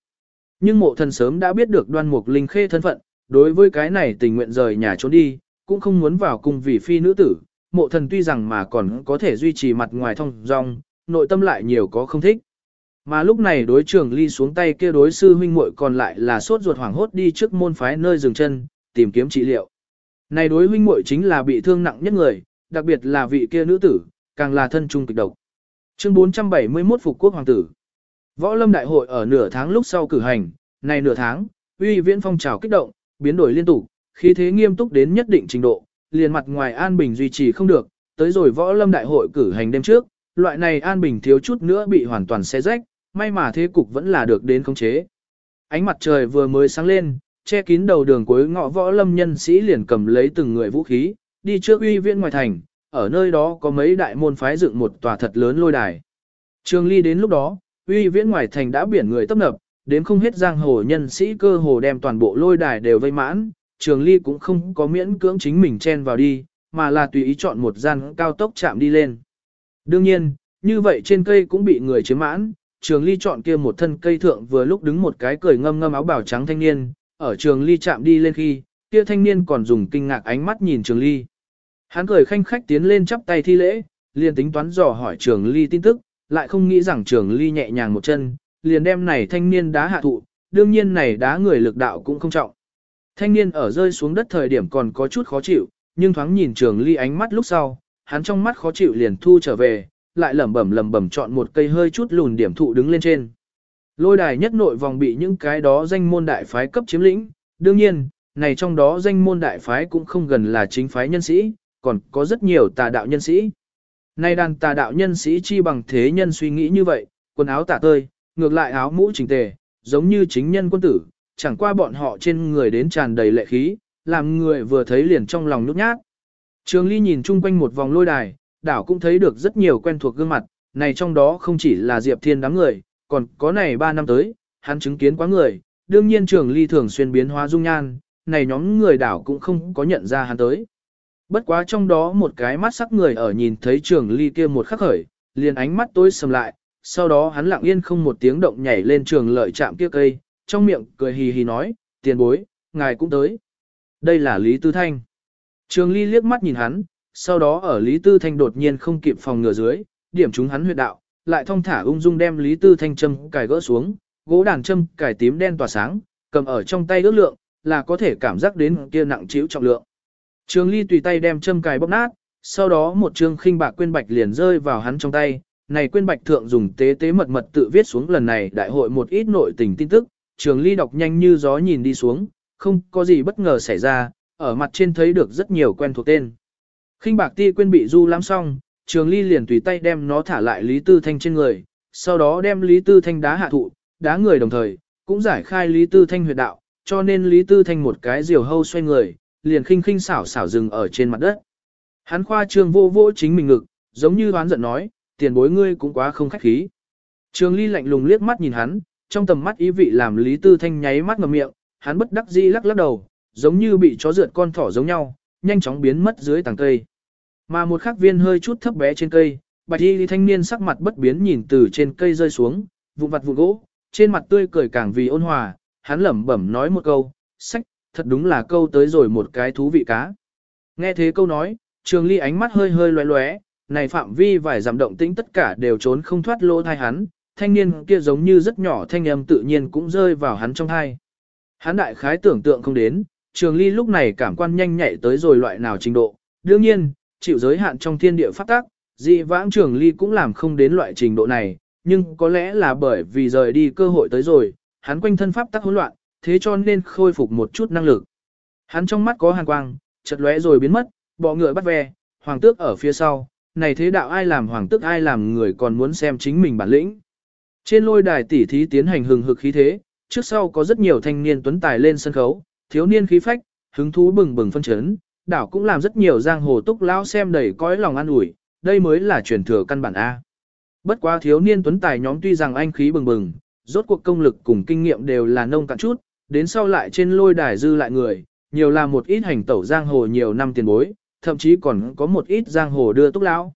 Nhưng mộ thần sớm đã biết được đoan mục linh khê thân phận, đối với cái này tình nguyện rời nhà trốn đi, cũng không muốn vào cùng vì phi nữ tử, mộ thần tuy rằng mà còn có thể duy trì mặt ngoài thông dong, nội tâm lại nhiều có không thích. Mà lúc này đối trường ly xuống tay kia đối sư huynh muội còn lại là sốt ruột hoảng hốt đi trước môn phái nơi dừng chân, tìm kiếm trị liệu. Này đối huynh muội chính là bị thương nặng nhất người, đặc biệt là vị kia nữ tử, càng là thân trung kịch độc. Chương 471 Phục Quốc Hoàng tử Võ Lâm Đại hội ở nửa tháng lúc sau cử hành, này nửa tháng, uy viễn phong trào kích động, biến đổi liên tục, khí thế nghiêm túc đến nhất định trình độ, liền mặt ngoài an bình duy trì không được, tới rồi Võ Lâm Đại hội cử hành đêm trước, loại này an bình thiếu chút nữa bị hoàn toàn xé rách, may mà thế cục vẫn là được đến khống chế. Ánh mặt trời vừa mới sáng lên, che kín đầu đường cuối ngõ võ lâm nhân sĩ liền cầm lấy từng người vũ khí, đi trước uy viện ngoài thành, ở nơi đó có mấy đại môn phái dựng một tòa thật lớn lôi đài. Trường ly đến lúc đó, uy viễn ngoài thành đã biển người tấp nập, đến không hết giang hồ nhân sĩ cơ hồ đem toàn bộ lôi đài đều vây mãn, trường ly cũng không có miễn cưỡng chính mình chen vào đi, mà là tùy ý chọn một gian cao tốc chạm đi lên. Đương nhiên, như vậy trên cây cũng bị người chiếm mãn, trường ly chọn kia một thân cây thượng vừa lúc đứng một cái cười ngâm ngâm áo bào trắng thanh niên, ở trường ly chạm đi lên khi, kia thanh niên còn dùng kinh ngạc ánh mắt nhìn Trường Ly. Hắn cười khanh khách tiến lên chắp tay thi lễ, liền tính toán dò hỏi Trường Ly tin tức, lại không nghĩ rằng Trường Ly nhẹ nhàng một chân, liền đem này thanh niên đá hạ thụ, đương nhiên này đá người lực đạo cũng không trọng. Thanh niên ở rơi xuống đất thời điểm còn có chút khó chịu, nhưng thoáng nhìn Trường Ly ánh mắt lúc sau, hắn trong mắt khó chịu liền thu trở về, lại lẩm bẩm lẩm bẩm chọn một cây hơi chút lùn điểm thụ đứng lên trên. Lôi đài nhất nội vòng bị những cái đó danh môn đại phái cấp chiếm lĩnh, đương nhiên, này trong đó danh môn đại phái cũng không gần là chính phái nhân sĩ, còn có rất nhiều tà đạo nhân sĩ. Nay đàn tà đạo nhân sĩ chi bằng thế nhân suy nghĩ như vậy, quần áo tả tơi, ngược lại áo mũ chỉnh tề, giống như chính nhân quân tử, chẳng qua bọn họ trên người đến tràn đầy lệ khí, làm người vừa thấy liền trong lòng nhút nhát. Trường Ly nhìn chung quanh một vòng lôi đài, đảo cũng thấy được rất nhiều quen thuộc gương mặt, này trong đó không chỉ là Diệp Thiên đám người, còn có này 3 năm tới, hắn chứng kiến quá người, đương nhiên Trường Ly thường xuyên biến hóa dung nhan, này nhóm người đảo cũng không có nhận ra hắn tới. Bất quá trong đó một cái mắt sắc người ở nhìn thấy Trường Ly kia một khắc khởi, liền ánh mắt tối sầm lại, sau đó hắn lặng yên không một tiếng động nhảy lên trường lợi chạm kia cây, trong miệng cười hì hì nói, tiền bối, ngài cũng tới. Đây là Lý Tư Thanh. Trường Ly liếc mắt nhìn hắn, sau đó ở Lý Tư Thanh đột nhiên không kịp phòng ngừa dưới, điểm chúng hắn huyệt đạo, lại thong thả ung dung đem Lý Tư Thanh châm cài gỡ xuống, gỗ đàn châm cài tím đen tỏa sáng, cầm ở trong tay ước lượng, là có thể cảm giác đến kia nặng chiếu trọng lượng. Trường Ly tùy tay đem châm cài bóc nát, sau đó một trương khinh bạc quên bạch liền rơi vào hắn trong tay, này quên bạch thượng dùng tế tế mật mật tự viết xuống lần này đại hội một ít nội tình tin tức, Trường Ly đọc nhanh như gió nhìn đi xuống, không có gì bất ngờ xảy ra, ở mặt trên thấy được rất nhiều quen thuộc tên. Khinh bạc ti quên bị du lãm xong, Trường Ly liền tùy tay đem nó thả lại Lý Tư Thanh trên người, sau đó đem Lý Tư Thanh đá hạ thụ, đá người đồng thời, cũng giải khai Lý Tư Thanh huyệt đạo, cho nên Lý Tư Thanh một cái diều hâu xoay người, liền khinh khinh xảo xảo dừng ở trên mặt đất. Hắn khoa Trường vô vô chính mình ngực, giống như đoán giận nói, tiền bối ngươi cũng quá không khách khí. Trường Ly lạnh lùng liếc mắt nhìn hắn, trong tầm mắt ý vị làm Lý Tư Thanh nháy mắt ngậm miệng, hắn bất đắc dĩ lắc lắc đầu, giống như bị chó rượt con thỏ giống nhau, nhanh chóng biến mất dưới tầng cây. Mà một khắc viên hơi chút thấp bé trên cây, bạch y lý thanh niên sắc mặt bất biến nhìn từ trên cây rơi xuống, vụn vặt vụn gỗ, trên mặt tươi cười càng vì ôn hòa, hắn lẩm bẩm nói một câu, sách, thật đúng là câu tới rồi một cái thú vị cá. Nghe thế câu nói, trường ly ánh mắt hơi hơi loé loé, này phạm vi vài giảm động tĩnh tất cả đều trốn không thoát lỗ thai hắn, thanh niên kia giống như rất nhỏ thanh âm tự nhiên cũng rơi vào hắn trong thai. Hắn đại khái tưởng tượng không đến, trường ly lúc này cảm quan nhanh nhạy tới rồi loại nào trình độ. Đương nhiên, chịu giới hạn trong thiên địa phát tác, dị vãng trường ly cũng làm không đến loại trình độ này, nhưng có lẽ là bởi vì rời đi cơ hội tới rồi, hắn quanh thân pháp tác hỗn loạn, thế cho nên khôi phục một chút năng lực. Hắn trong mắt có hàn quang, chợt lóe rồi biến mất, bọ ngựa bắt ve, hoàng tước ở phía sau, này thế đạo ai làm hoàng tước ai làm người còn muốn xem chính mình bản lĩnh. Trên lôi đài tỉ thí tiến hành hừng hực khí thế, trước sau có rất nhiều thanh niên tuấn tài lên sân khấu, thiếu niên khí phách, hứng thú bừng bừng phân chấn, đảo cũng làm rất nhiều giang hồ túc lão xem đầy cõi lòng an ủi, đây mới là truyền thừa căn bản A. Bất quá thiếu niên tuấn tài nhóm tuy rằng anh khí bừng bừng, rốt cuộc công lực cùng kinh nghiệm đều là nông cạn chút, đến sau lại trên lôi đài dư lại người, nhiều là một ít hành tẩu giang hồ nhiều năm tiền bối, thậm chí còn có một ít giang hồ đưa túc lão.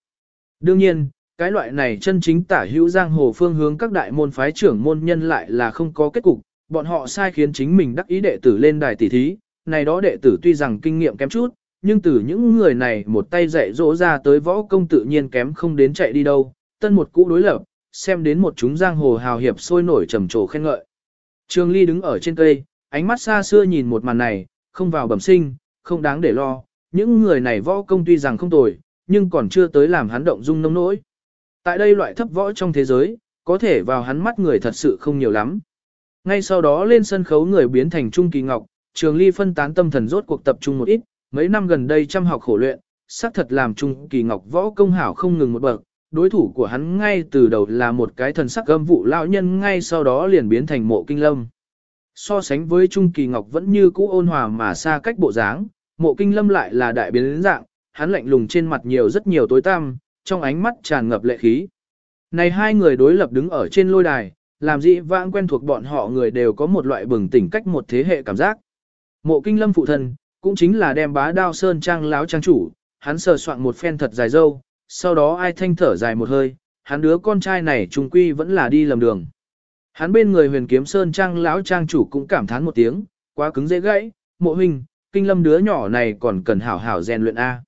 Đương nhiên, cái loại này chân chính tả hữu giang hồ phương hướng các đại môn phái trưởng môn nhân lại là không có kết cục, bọn họ sai khiến chính mình đắc ý đệ tử lên đài tỷ thí, này đó đệ tử tuy rằng kinh nghiệm kém chút, nhưng từ những người này một tay dạy dỗ ra tới võ công tự nhiên kém không đến chạy đi đâu, tân một cũ đối lập, xem đến một chúng giang hồ hào hiệp sôi nổi trầm trồ khen ngợi. trương Ly đứng ở trên cây, ánh mắt xa xưa nhìn một màn này, không vào bẩm sinh, không đáng để lo, những người này võ công tuy rằng không tồi, nhưng còn chưa tới làm hắn động dung nông nỗi. Tại đây loại thấp võ trong thế giới, có thể vào hắn mắt người thật sự không nhiều lắm. Ngay sau đó lên sân khấu người biến thành Trung Kỳ Ngọc, Trường Ly phân tán tâm thần rốt cuộc tập trung một ít, mấy năm gần đây chăm học khổ luyện, xác thật làm Trung Kỳ Ngọc võ công hảo không ngừng một bậc, đối thủ của hắn ngay từ đầu là một cái thần sắc gâm vụ lão nhân ngay sau đó liền biến thành mộ kinh lâm. So sánh với Trung Kỳ Ngọc vẫn như cũ ôn hòa mà xa cách bộ dáng, mộ kinh lâm lại là đại biến dạng, hắn lạnh lùng trên mặt nhiều rất nhiều tối tăm, trong ánh mắt tràn ngập lệ khí. Này hai người đối lập đứng ở trên lôi đài, làm gì vãng quen thuộc bọn họ người đều có một loại bừng tỉnh cách một thế hệ cảm giác. Mộ kinh lâm phụ thân, cũng chính là đem bá đao sơn trang láo trang chủ, hắn sờ soạn một phen thật dài dâu, sau đó ai thanh thở dài một hơi, hắn đứa con trai này trùng quy vẫn là đi lầm đường. Hắn bên người huyền kiếm sơn trang lão trang chủ cũng cảm thán một tiếng, quá cứng dễ gãy, mộ huynh, kinh lâm đứa nhỏ này còn cần hảo hảo rèn luyện A.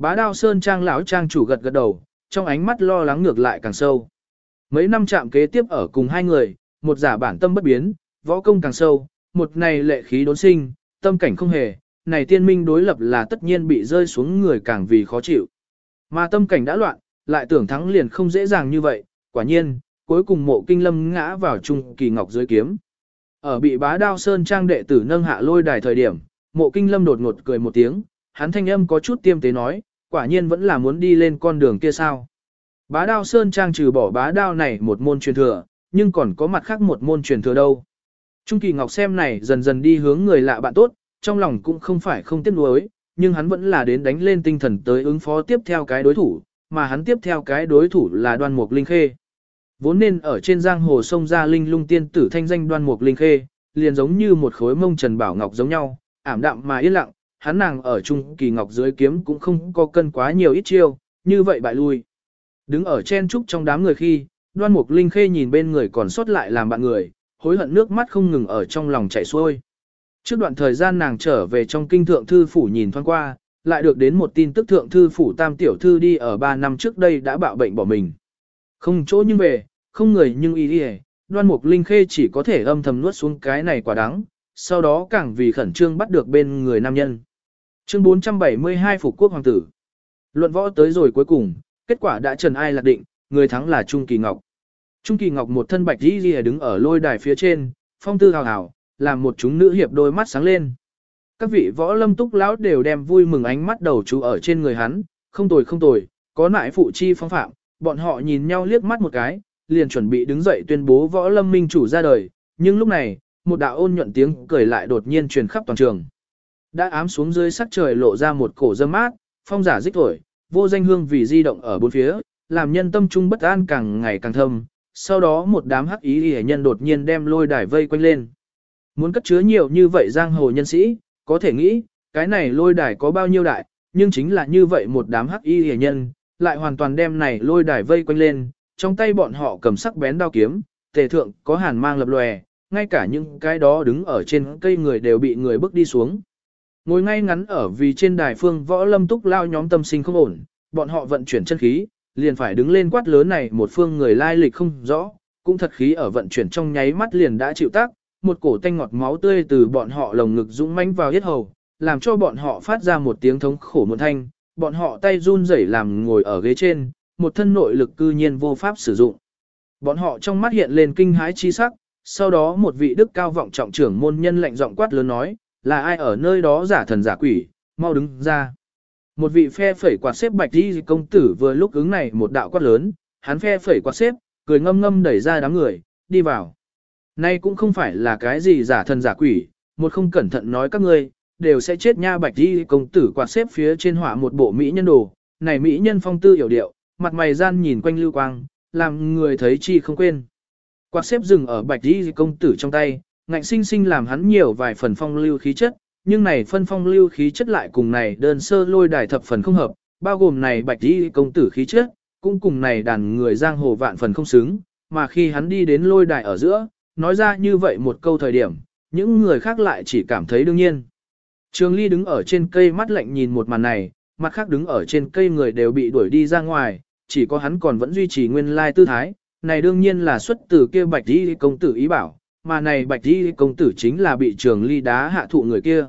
Bá đao sơn trang lão trang chủ gật gật đầu, trong ánh mắt lo lắng ngược lại càng sâu. Mấy năm chạm kế tiếp ở cùng hai người, một giả bản tâm bất biến, võ công càng sâu, một này lệ khí đốn sinh, tâm cảnh không hề, này tiên minh đối lập là tất nhiên bị rơi xuống người càng vì khó chịu. Mà tâm cảnh đã loạn, lại tưởng thắng liền không dễ dàng như vậy, quả nhiên, cuối cùng mộ kinh lâm ngã vào trung kỳ ngọc dưới kiếm. Ở bị bá đao sơn trang đệ tử nâng hạ lôi đài thời điểm, mộ kinh lâm đột ngột cười một tiếng, hắn thanh âm có chút tiêm tế nói, quả nhiên vẫn là muốn đi lên con đường kia sao. Bá đao sơn trang trừ bỏ bá đao này một môn truyền thừa, nhưng còn có mặt khác một môn truyền thừa đâu. Trung kỳ ngọc xem này dần dần đi hướng người lạ bạn tốt, trong lòng cũng không phải không tiếc nuối, nhưng hắn vẫn là đến đánh lên tinh thần tới ứng phó tiếp theo cái đối thủ, mà hắn tiếp theo cái đối thủ là đoan mục linh khê. Vốn nên ở trên giang hồ sông ra linh lung tiên tử thanh danh đoan mục linh khê, liền giống như một khối mông trần bảo ngọc giống nhau, ảm đạm mà yên lặng, hắn nàng ở trung kỳ ngọc dưới kiếm cũng không có cân quá nhiều ít chiêu, như vậy bại lui. Đứng ở chen trúc trong đám người khi, đoan mục linh khê nhìn bên người còn sót lại làm bạn người, hối hận nước mắt không ngừng ở trong lòng chảy xuôi. Trước đoạn thời gian nàng trở về trong kinh thượng thư phủ nhìn thoáng qua, lại được đến một tin tức thượng thư phủ tam tiểu thư đi ở 3 năm trước đây đã bạo bệnh bỏ mình. Không chỗ nhưng về, không người nhưng ý đi đoan mục linh khê chỉ có thể âm thầm nuốt xuống cái này quả đắng, sau đó càng vì khẩn trương bắt được bên người nam nhân. Chương 472 Phục Quốc Hoàng tử Luận võ tới rồi cuối cùng, kết quả đã trần ai lạc định, người thắng là Trung Kỳ Ngọc. Trung Kỳ Ngọc một thân bạch đi đi đứng ở lôi đài phía trên, phong tư hào hào, làm một chúng nữ hiệp đôi mắt sáng lên. Các vị võ lâm túc lão đều đem vui mừng ánh mắt đầu chú ở trên người hắn, không tồi không tồi, có nại phụ chi phong phạm, bọn họ nhìn nhau liếc mắt một cái, liền chuẩn bị đứng dậy tuyên bố võ lâm minh chủ ra đời, nhưng lúc này, một đạo ôn nhuận tiếng cười lại đột nhiên truyền khắp toàn trường. Đã ám xuống dưới sắc trời lộ ra một cổ dâm mát, phong giả dích thổi, vô danh hương vì di động ở bốn phía, làm nhân tâm trung bất an càng ngày càng thâm. Sau đó một đám hắc ý hệ nhân đột nhiên đem lôi đài vây quanh lên. Muốn cất chứa nhiều như vậy giang hồ nhân sĩ, có thể nghĩ, cái này lôi đài có bao nhiêu đại, nhưng chính là như vậy một đám hắc y hề nhân, lại hoàn toàn đem này lôi đài vây quanh lên, trong tay bọn họ cầm sắc bén đao kiếm, tề thượng có hàn mang lập lòe, ngay cả những cái đó đứng ở trên cây người đều bị người bước đi xuống. Ngồi ngay ngắn ở vì trên đài phương võ lâm túc lao nhóm tâm sinh không ổn, bọn họ vận chuyển chân khí, liền phải đứng lên quát lớn này một phương người lai lịch không rõ, cũng thật khí ở vận chuyển trong nháy mắt liền đã chịu tác, một cổ tanh ngọt máu tươi từ bọn họ lồng ngực dũng mãnh vào hết hầu, làm cho bọn họ phát ra một tiếng thống khổ muộn thanh, bọn họ tay run rẩy làm ngồi ở ghế trên, một thân nội lực cư nhiên vô pháp sử dụng. Bọn họ trong mắt hiện lên kinh hãi chi sắc, sau đó một vị đức cao vọng trọng trưởng môn nhân lạnh giọng quát lớn nói, là ai ở nơi đó giả thần giả quỷ, mau đứng ra. Một vị phe phẩy quạt xếp bạch đi công tử vừa lúc ứng này một đạo quát lớn, hắn phe phẩy quạt xếp, cười ngâm ngâm đẩy ra đám người, đi vào. Nay cũng không phải là cái gì giả thần giả quỷ, một không cẩn thận nói các ngươi, đều sẽ chết nha bạch đi công tử quạt xếp phía trên hỏa một bộ mỹ nhân đồ, này mỹ nhân phong tư hiểu điệu, mặt mày gian nhìn quanh lưu quang, làm người thấy chi không quên. Quạt xếp dừng ở bạch đi công tử trong tay, ngạnh sinh sinh làm hắn nhiều vài phần phong lưu khí chất, nhưng này phân phong lưu khí chất lại cùng này đơn sơ lôi đài thập phần không hợp, bao gồm này bạch y công tử khí chất, cũng cùng này đàn người giang hồ vạn phần không xứng, mà khi hắn đi đến lôi đài ở giữa, nói ra như vậy một câu thời điểm, những người khác lại chỉ cảm thấy đương nhiên. Trường Ly đứng ở trên cây mắt lạnh nhìn một màn này, mặt khác đứng ở trên cây người đều bị đuổi đi ra ngoài, chỉ có hắn còn vẫn duy trì nguyên lai tư thái, này đương nhiên là xuất từ kia bạch y công tử ý bảo, mà này bạch đi công tử chính là bị trường ly đá hạ thụ người kia.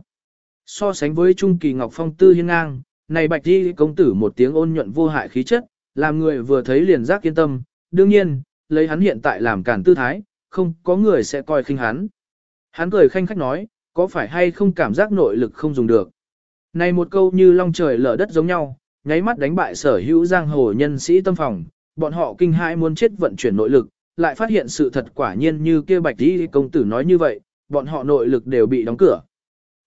So sánh với Trung Kỳ Ngọc Phong tư hiên ngang, này bạch đi công tử một tiếng ôn nhuận vô hại khí chất, làm người vừa thấy liền giác yên tâm, đương nhiên, lấy hắn hiện tại làm cản tư thái, không có người sẽ coi khinh hắn. Hắn cười khanh khách nói, có phải hay không cảm giác nội lực không dùng được. Này một câu như long trời lở đất giống nhau, nháy mắt đánh bại sở hữu giang hồ nhân sĩ tâm phòng, bọn họ kinh hãi muốn chết vận chuyển nội lực, lại phát hiện sự thật quả nhiên như kia bạch đi công tử nói như vậy, bọn họ nội lực đều bị đóng cửa.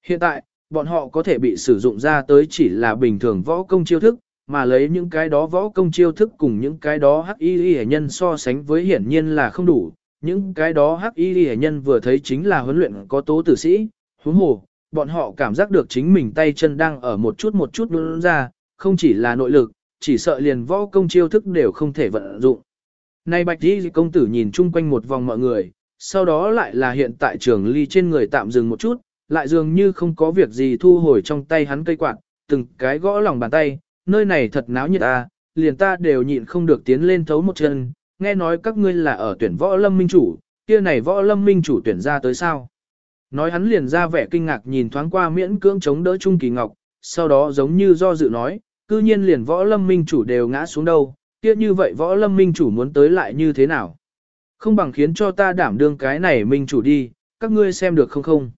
Hiện tại, bọn họ có thể bị sử dụng ra tới chỉ là bình thường võ công chiêu thức, mà lấy những cái đó võ công chiêu thức cùng những cái đó hắc y hệ nhân so sánh với hiển nhiên là không đủ. Những cái đó hắc y hệ nhân vừa thấy chính là huấn luyện có tố tử sĩ, huống hồ, bọn họ cảm giác được chính mình tay chân đang ở một chút một chút luôn ra, không chỉ là nội lực, chỉ sợ liền võ công chiêu thức đều không thể vận dụng. Này bạch đi công tử nhìn chung quanh một vòng mọi người, sau đó lại là hiện tại trường ly trên người tạm dừng một chút, lại dường như không có việc gì thu hồi trong tay hắn cây quạt, từng cái gõ lòng bàn tay, nơi này thật náo nhiệt à, liền ta đều nhịn không được tiến lên thấu một chân, nghe nói các ngươi là ở tuyển võ lâm minh chủ, kia này võ lâm minh chủ tuyển ra tới sao. Nói hắn liền ra vẻ kinh ngạc nhìn thoáng qua miễn cưỡng chống đỡ Trung Kỳ Ngọc, sau đó giống như do dự nói, cư nhiên liền võ lâm minh chủ đều ngã xuống đâu, kia như vậy võ lâm minh chủ muốn tới lại như thế nào? Không bằng khiến cho ta đảm đương cái này minh chủ đi, các ngươi xem được không không?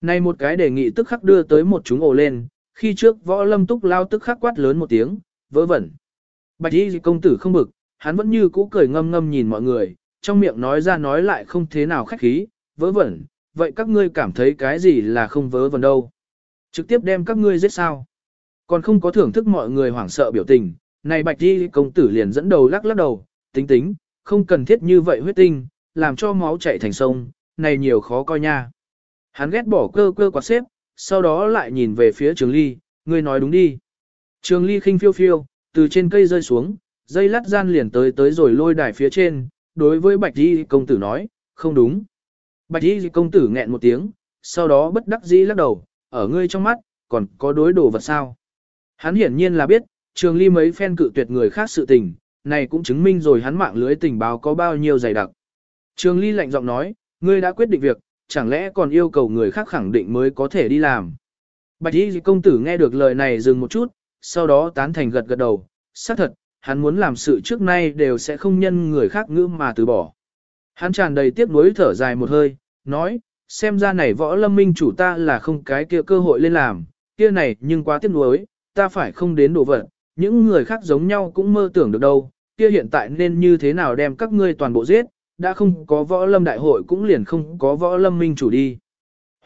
Này một cái đề nghị tức khắc đưa tới một chúng ồ lên, khi trước võ lâm túc lao tức khắc quát lớn một tiếng, vỡ vẩn. Bạch y công tử không bực, hắn vẫn như cũ cười ngâm ngâm nhìn mọi người, trong miệng nói ra nói lại không thế nào khách khí, vớ vẩn, vậy các ngươi cảm thấy cái gì là không vớ vẩn đâu. Trực tiếp đem các ngươi giết sao. Còn không có thưởng thức mọi người hoảng sợ biểu tình, này bạch đi công tử liền dẫn đầu lắc lắc đầu, tính tính, không cần thiết như vậy huyết tinh, làm cho máu chảy thành sông, này nhiều khó coi nha. Hắn ghét bỏ cơ cơ quạt xếp, sau đó lại nhìn về phía trường ly, ngươi nói đúng đi. Trường ly khinh phiêu phiêu, từ trên cây rơi xuống, dây lắt gian liền tới tới rồi lôi đài phía trên, đối với bạch đi công tử nói, không đúng. Bạch đi công tử nghẹn một tiếng, sau đó bất đắc dĩ lắc đầu, ở ngươi trong mắt, còn có đối đồ vật sao. Hắn hiển nhiên là biết, trường ly mấy phen cự tuyệt người khác sự tình, này cũng chứng minh rồi hắn mạng lưới tình báo có bao nhiêu dày đặc. Trường ly lạnh giọng nói, ngươi đã quyết định việc, chẳng lẽ còn yêu cầu người khác khẳng định mới có thể đi làm. Bạch y công tử nghe được lời này dừng một chút, sau đó tán thành gật gật đầu, xác thật, hắn muốn làm sự trước nay đều sẽ không nhân người khác ngữ mà từ bỏ. Hắn tràn đầy tiếc nuối thở dài một hơi, nói, xem ra này võ lâm minh chủ ta là không cái kia cơ hội lên làm, kia này nhưng quá tiếc nuối, ta phải không đến độ vật, những người khác giống nhau cũng mơ tưởng được đâu, kia hiện tại nên như thế nào đem các ngươi toàn bộ giết, đã không có võ lâm đại hội cũng liền không có võ lâm minh chủ đi.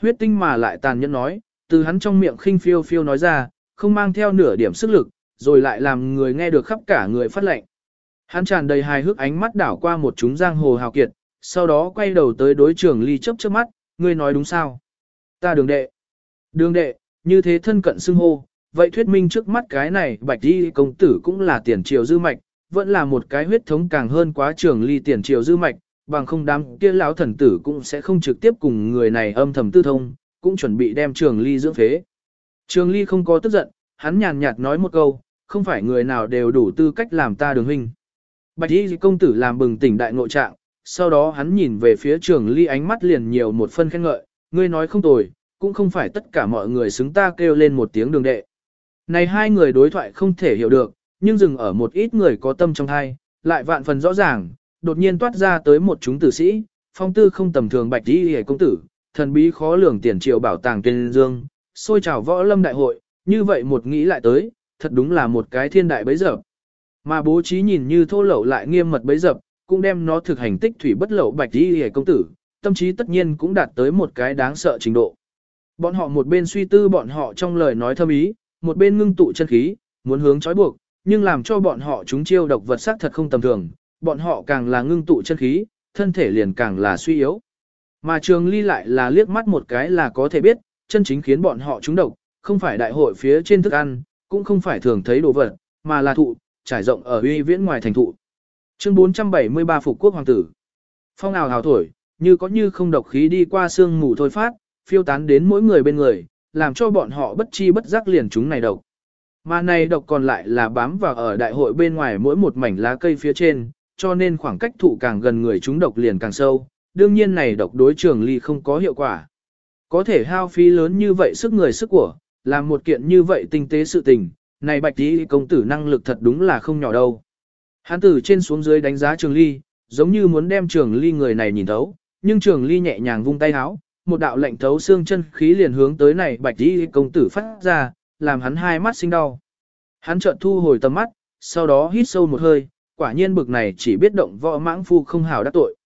Huyết tinh mà lại tàn nhẫn nói, từ hắn trong miệng khinh phiêu phiêu nói ra, không mang theo nửa điểm sức lực, rồi lại làm người nghe được khắp cả người phát lệnh. Hắn tràn đầy hài hước ánh mắt đảo qua một chúng giang hồ hào kiệt, sau đó quay đầu tới đối trưởng ly chấp trước mắt, ngươi nói đúng sao? Ta đường đệ. Đường đệ, như thế thân cận xưng hô, vậy thuyết minh trước mắt cái này bạch đi công tử cũng là tiền triều dư mạch, vẫn là một cái huyết thống càng hơn quá trường ly tiền triều dư mạch, bằng không đám kia lão thần tử cũng sẽ không trực tiếp cùng người này âm thầm tư thông, cũng chuẩn bị đem trường ly dưỡng phế. Trường ly không có tức giận, hắn nhàn nhạt nói một câu, không phải người nào đều đủ tư cách làm ta đường huynh. Bạch y công tử làm bừng tỉnh đại ngộ trạng, sau đó hắn nhìn về phía trường ly ánh mắt liền nhiều một phân khen ngợi, ngươi nói không tồi, cũng không phải tất cả mọi người xứng ta kêu lên một tiếng đường đệ. Này hai người đối thoại không thể hiểu được, nhưng dừng ở một ít người có tâm trong thai, lại vạn phần rõ ràng, đột nhiên toát ra tới một chúng tử sĩ, phong tư không tầm thường bạch đi hề công tử, thần bí khó lường tiền triệu bảo tàng tên dương, xôi trào võ lâm đại hội, như vậy một nghĩ lại tới, thật đúng là một cái thiên đại bấy giờ. Mà bố trí nhìn như thô lậu lại nghiêm mật bấy dập, cũng đem nó thực hành tích thủy bất lậu bạch đi hề công tử, tâm trí tất nhiên cũng đạt tới một cái đáng sợ trình độ. Bọn họ một bên suy tư bọn họ trong lời nói thâm ý, một bên ngưng tụ chân khí, muốn hướng trói buộc, nhưng làm cho bọn họ chúng chiêu độc vật sắc thật không tầm thường, bọn họ càng là ngưng tụ chân khí, thân thể liền càng là suy yếu. Mà trường ly lại là liếc mắt một cái là có thể biết, chân chính khiến bọn họ chúng độc, không phải đại hội phía trên thức ăn, cũng không phải thường thấy đồ vật, mà là thụ, trải rộng ở uy viễn ngoài thành thụ. Chương 473 Phục Quốc Hoàng tử Phong ảo hào thổi, như có như không độc khí đi qua xương mù thôi phát, phiêu tán đến mỗi người bên người, làm cho bọn họ bất chi bất giác liền chúng này độc. Mà này độc còn lại là bám vào ở đại hội bên ngoài mỗi một mảnh lá cây phía trên, cho nên khoảng cách thụ càng gần người chúng độc liền càng sâu, đương nhiên này độc đối trường ly không có hiệu quả. Có thể hao phí lớn như vậy sức người sức của, làm một kiện như vậy tinh tế sự tình, này bạch tí công tử năng lực thật đúng là không nhỏ đâu. Hán tử trên xuống dưới đánh giá trường ly, giống như muốn đem trường ly người này nhìn thấu, nhưng trường ly nhẹ nhàng vung tay háo, một đạo lệnh thấu xương chân khí liền hướng tới này bạch tí công tử phát ra, làm hắn hai mắt sinh đau. Hắn chợt thu hồi tầm mắt, sau đó hít sâu một hơi, quả nhiên bực này chỉ biết động võ mãng phu không hảo đắc tội.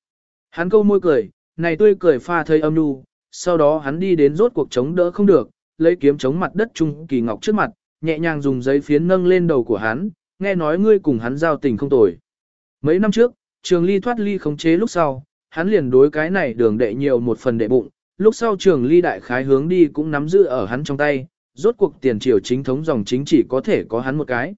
Hắn câu môi cười, này tươi cười pha thơi âm nu, sau đó hắn đi đến rốt cuộc chống đỡ không được, lấy kiếm chống mặt đất trung kỳ ngọc trước mặt, nhẹ nhàng dùng giấy phiến nâng lên đầu của hắn, nghe nói ngươi cùng hắn giao tình không tồi. Mấy năm trước, trường ly thoát ly khống chế lúc sau, hắn liền đối cái này đường đệ nhiều một phần đệ bụng, lúc sau trường ly đại khái hướng đi cũng nắm giữ ở hắn trong tay, rốt cuộc tiền triều chính thống dòng chính chỉ có thể có hắn một cái.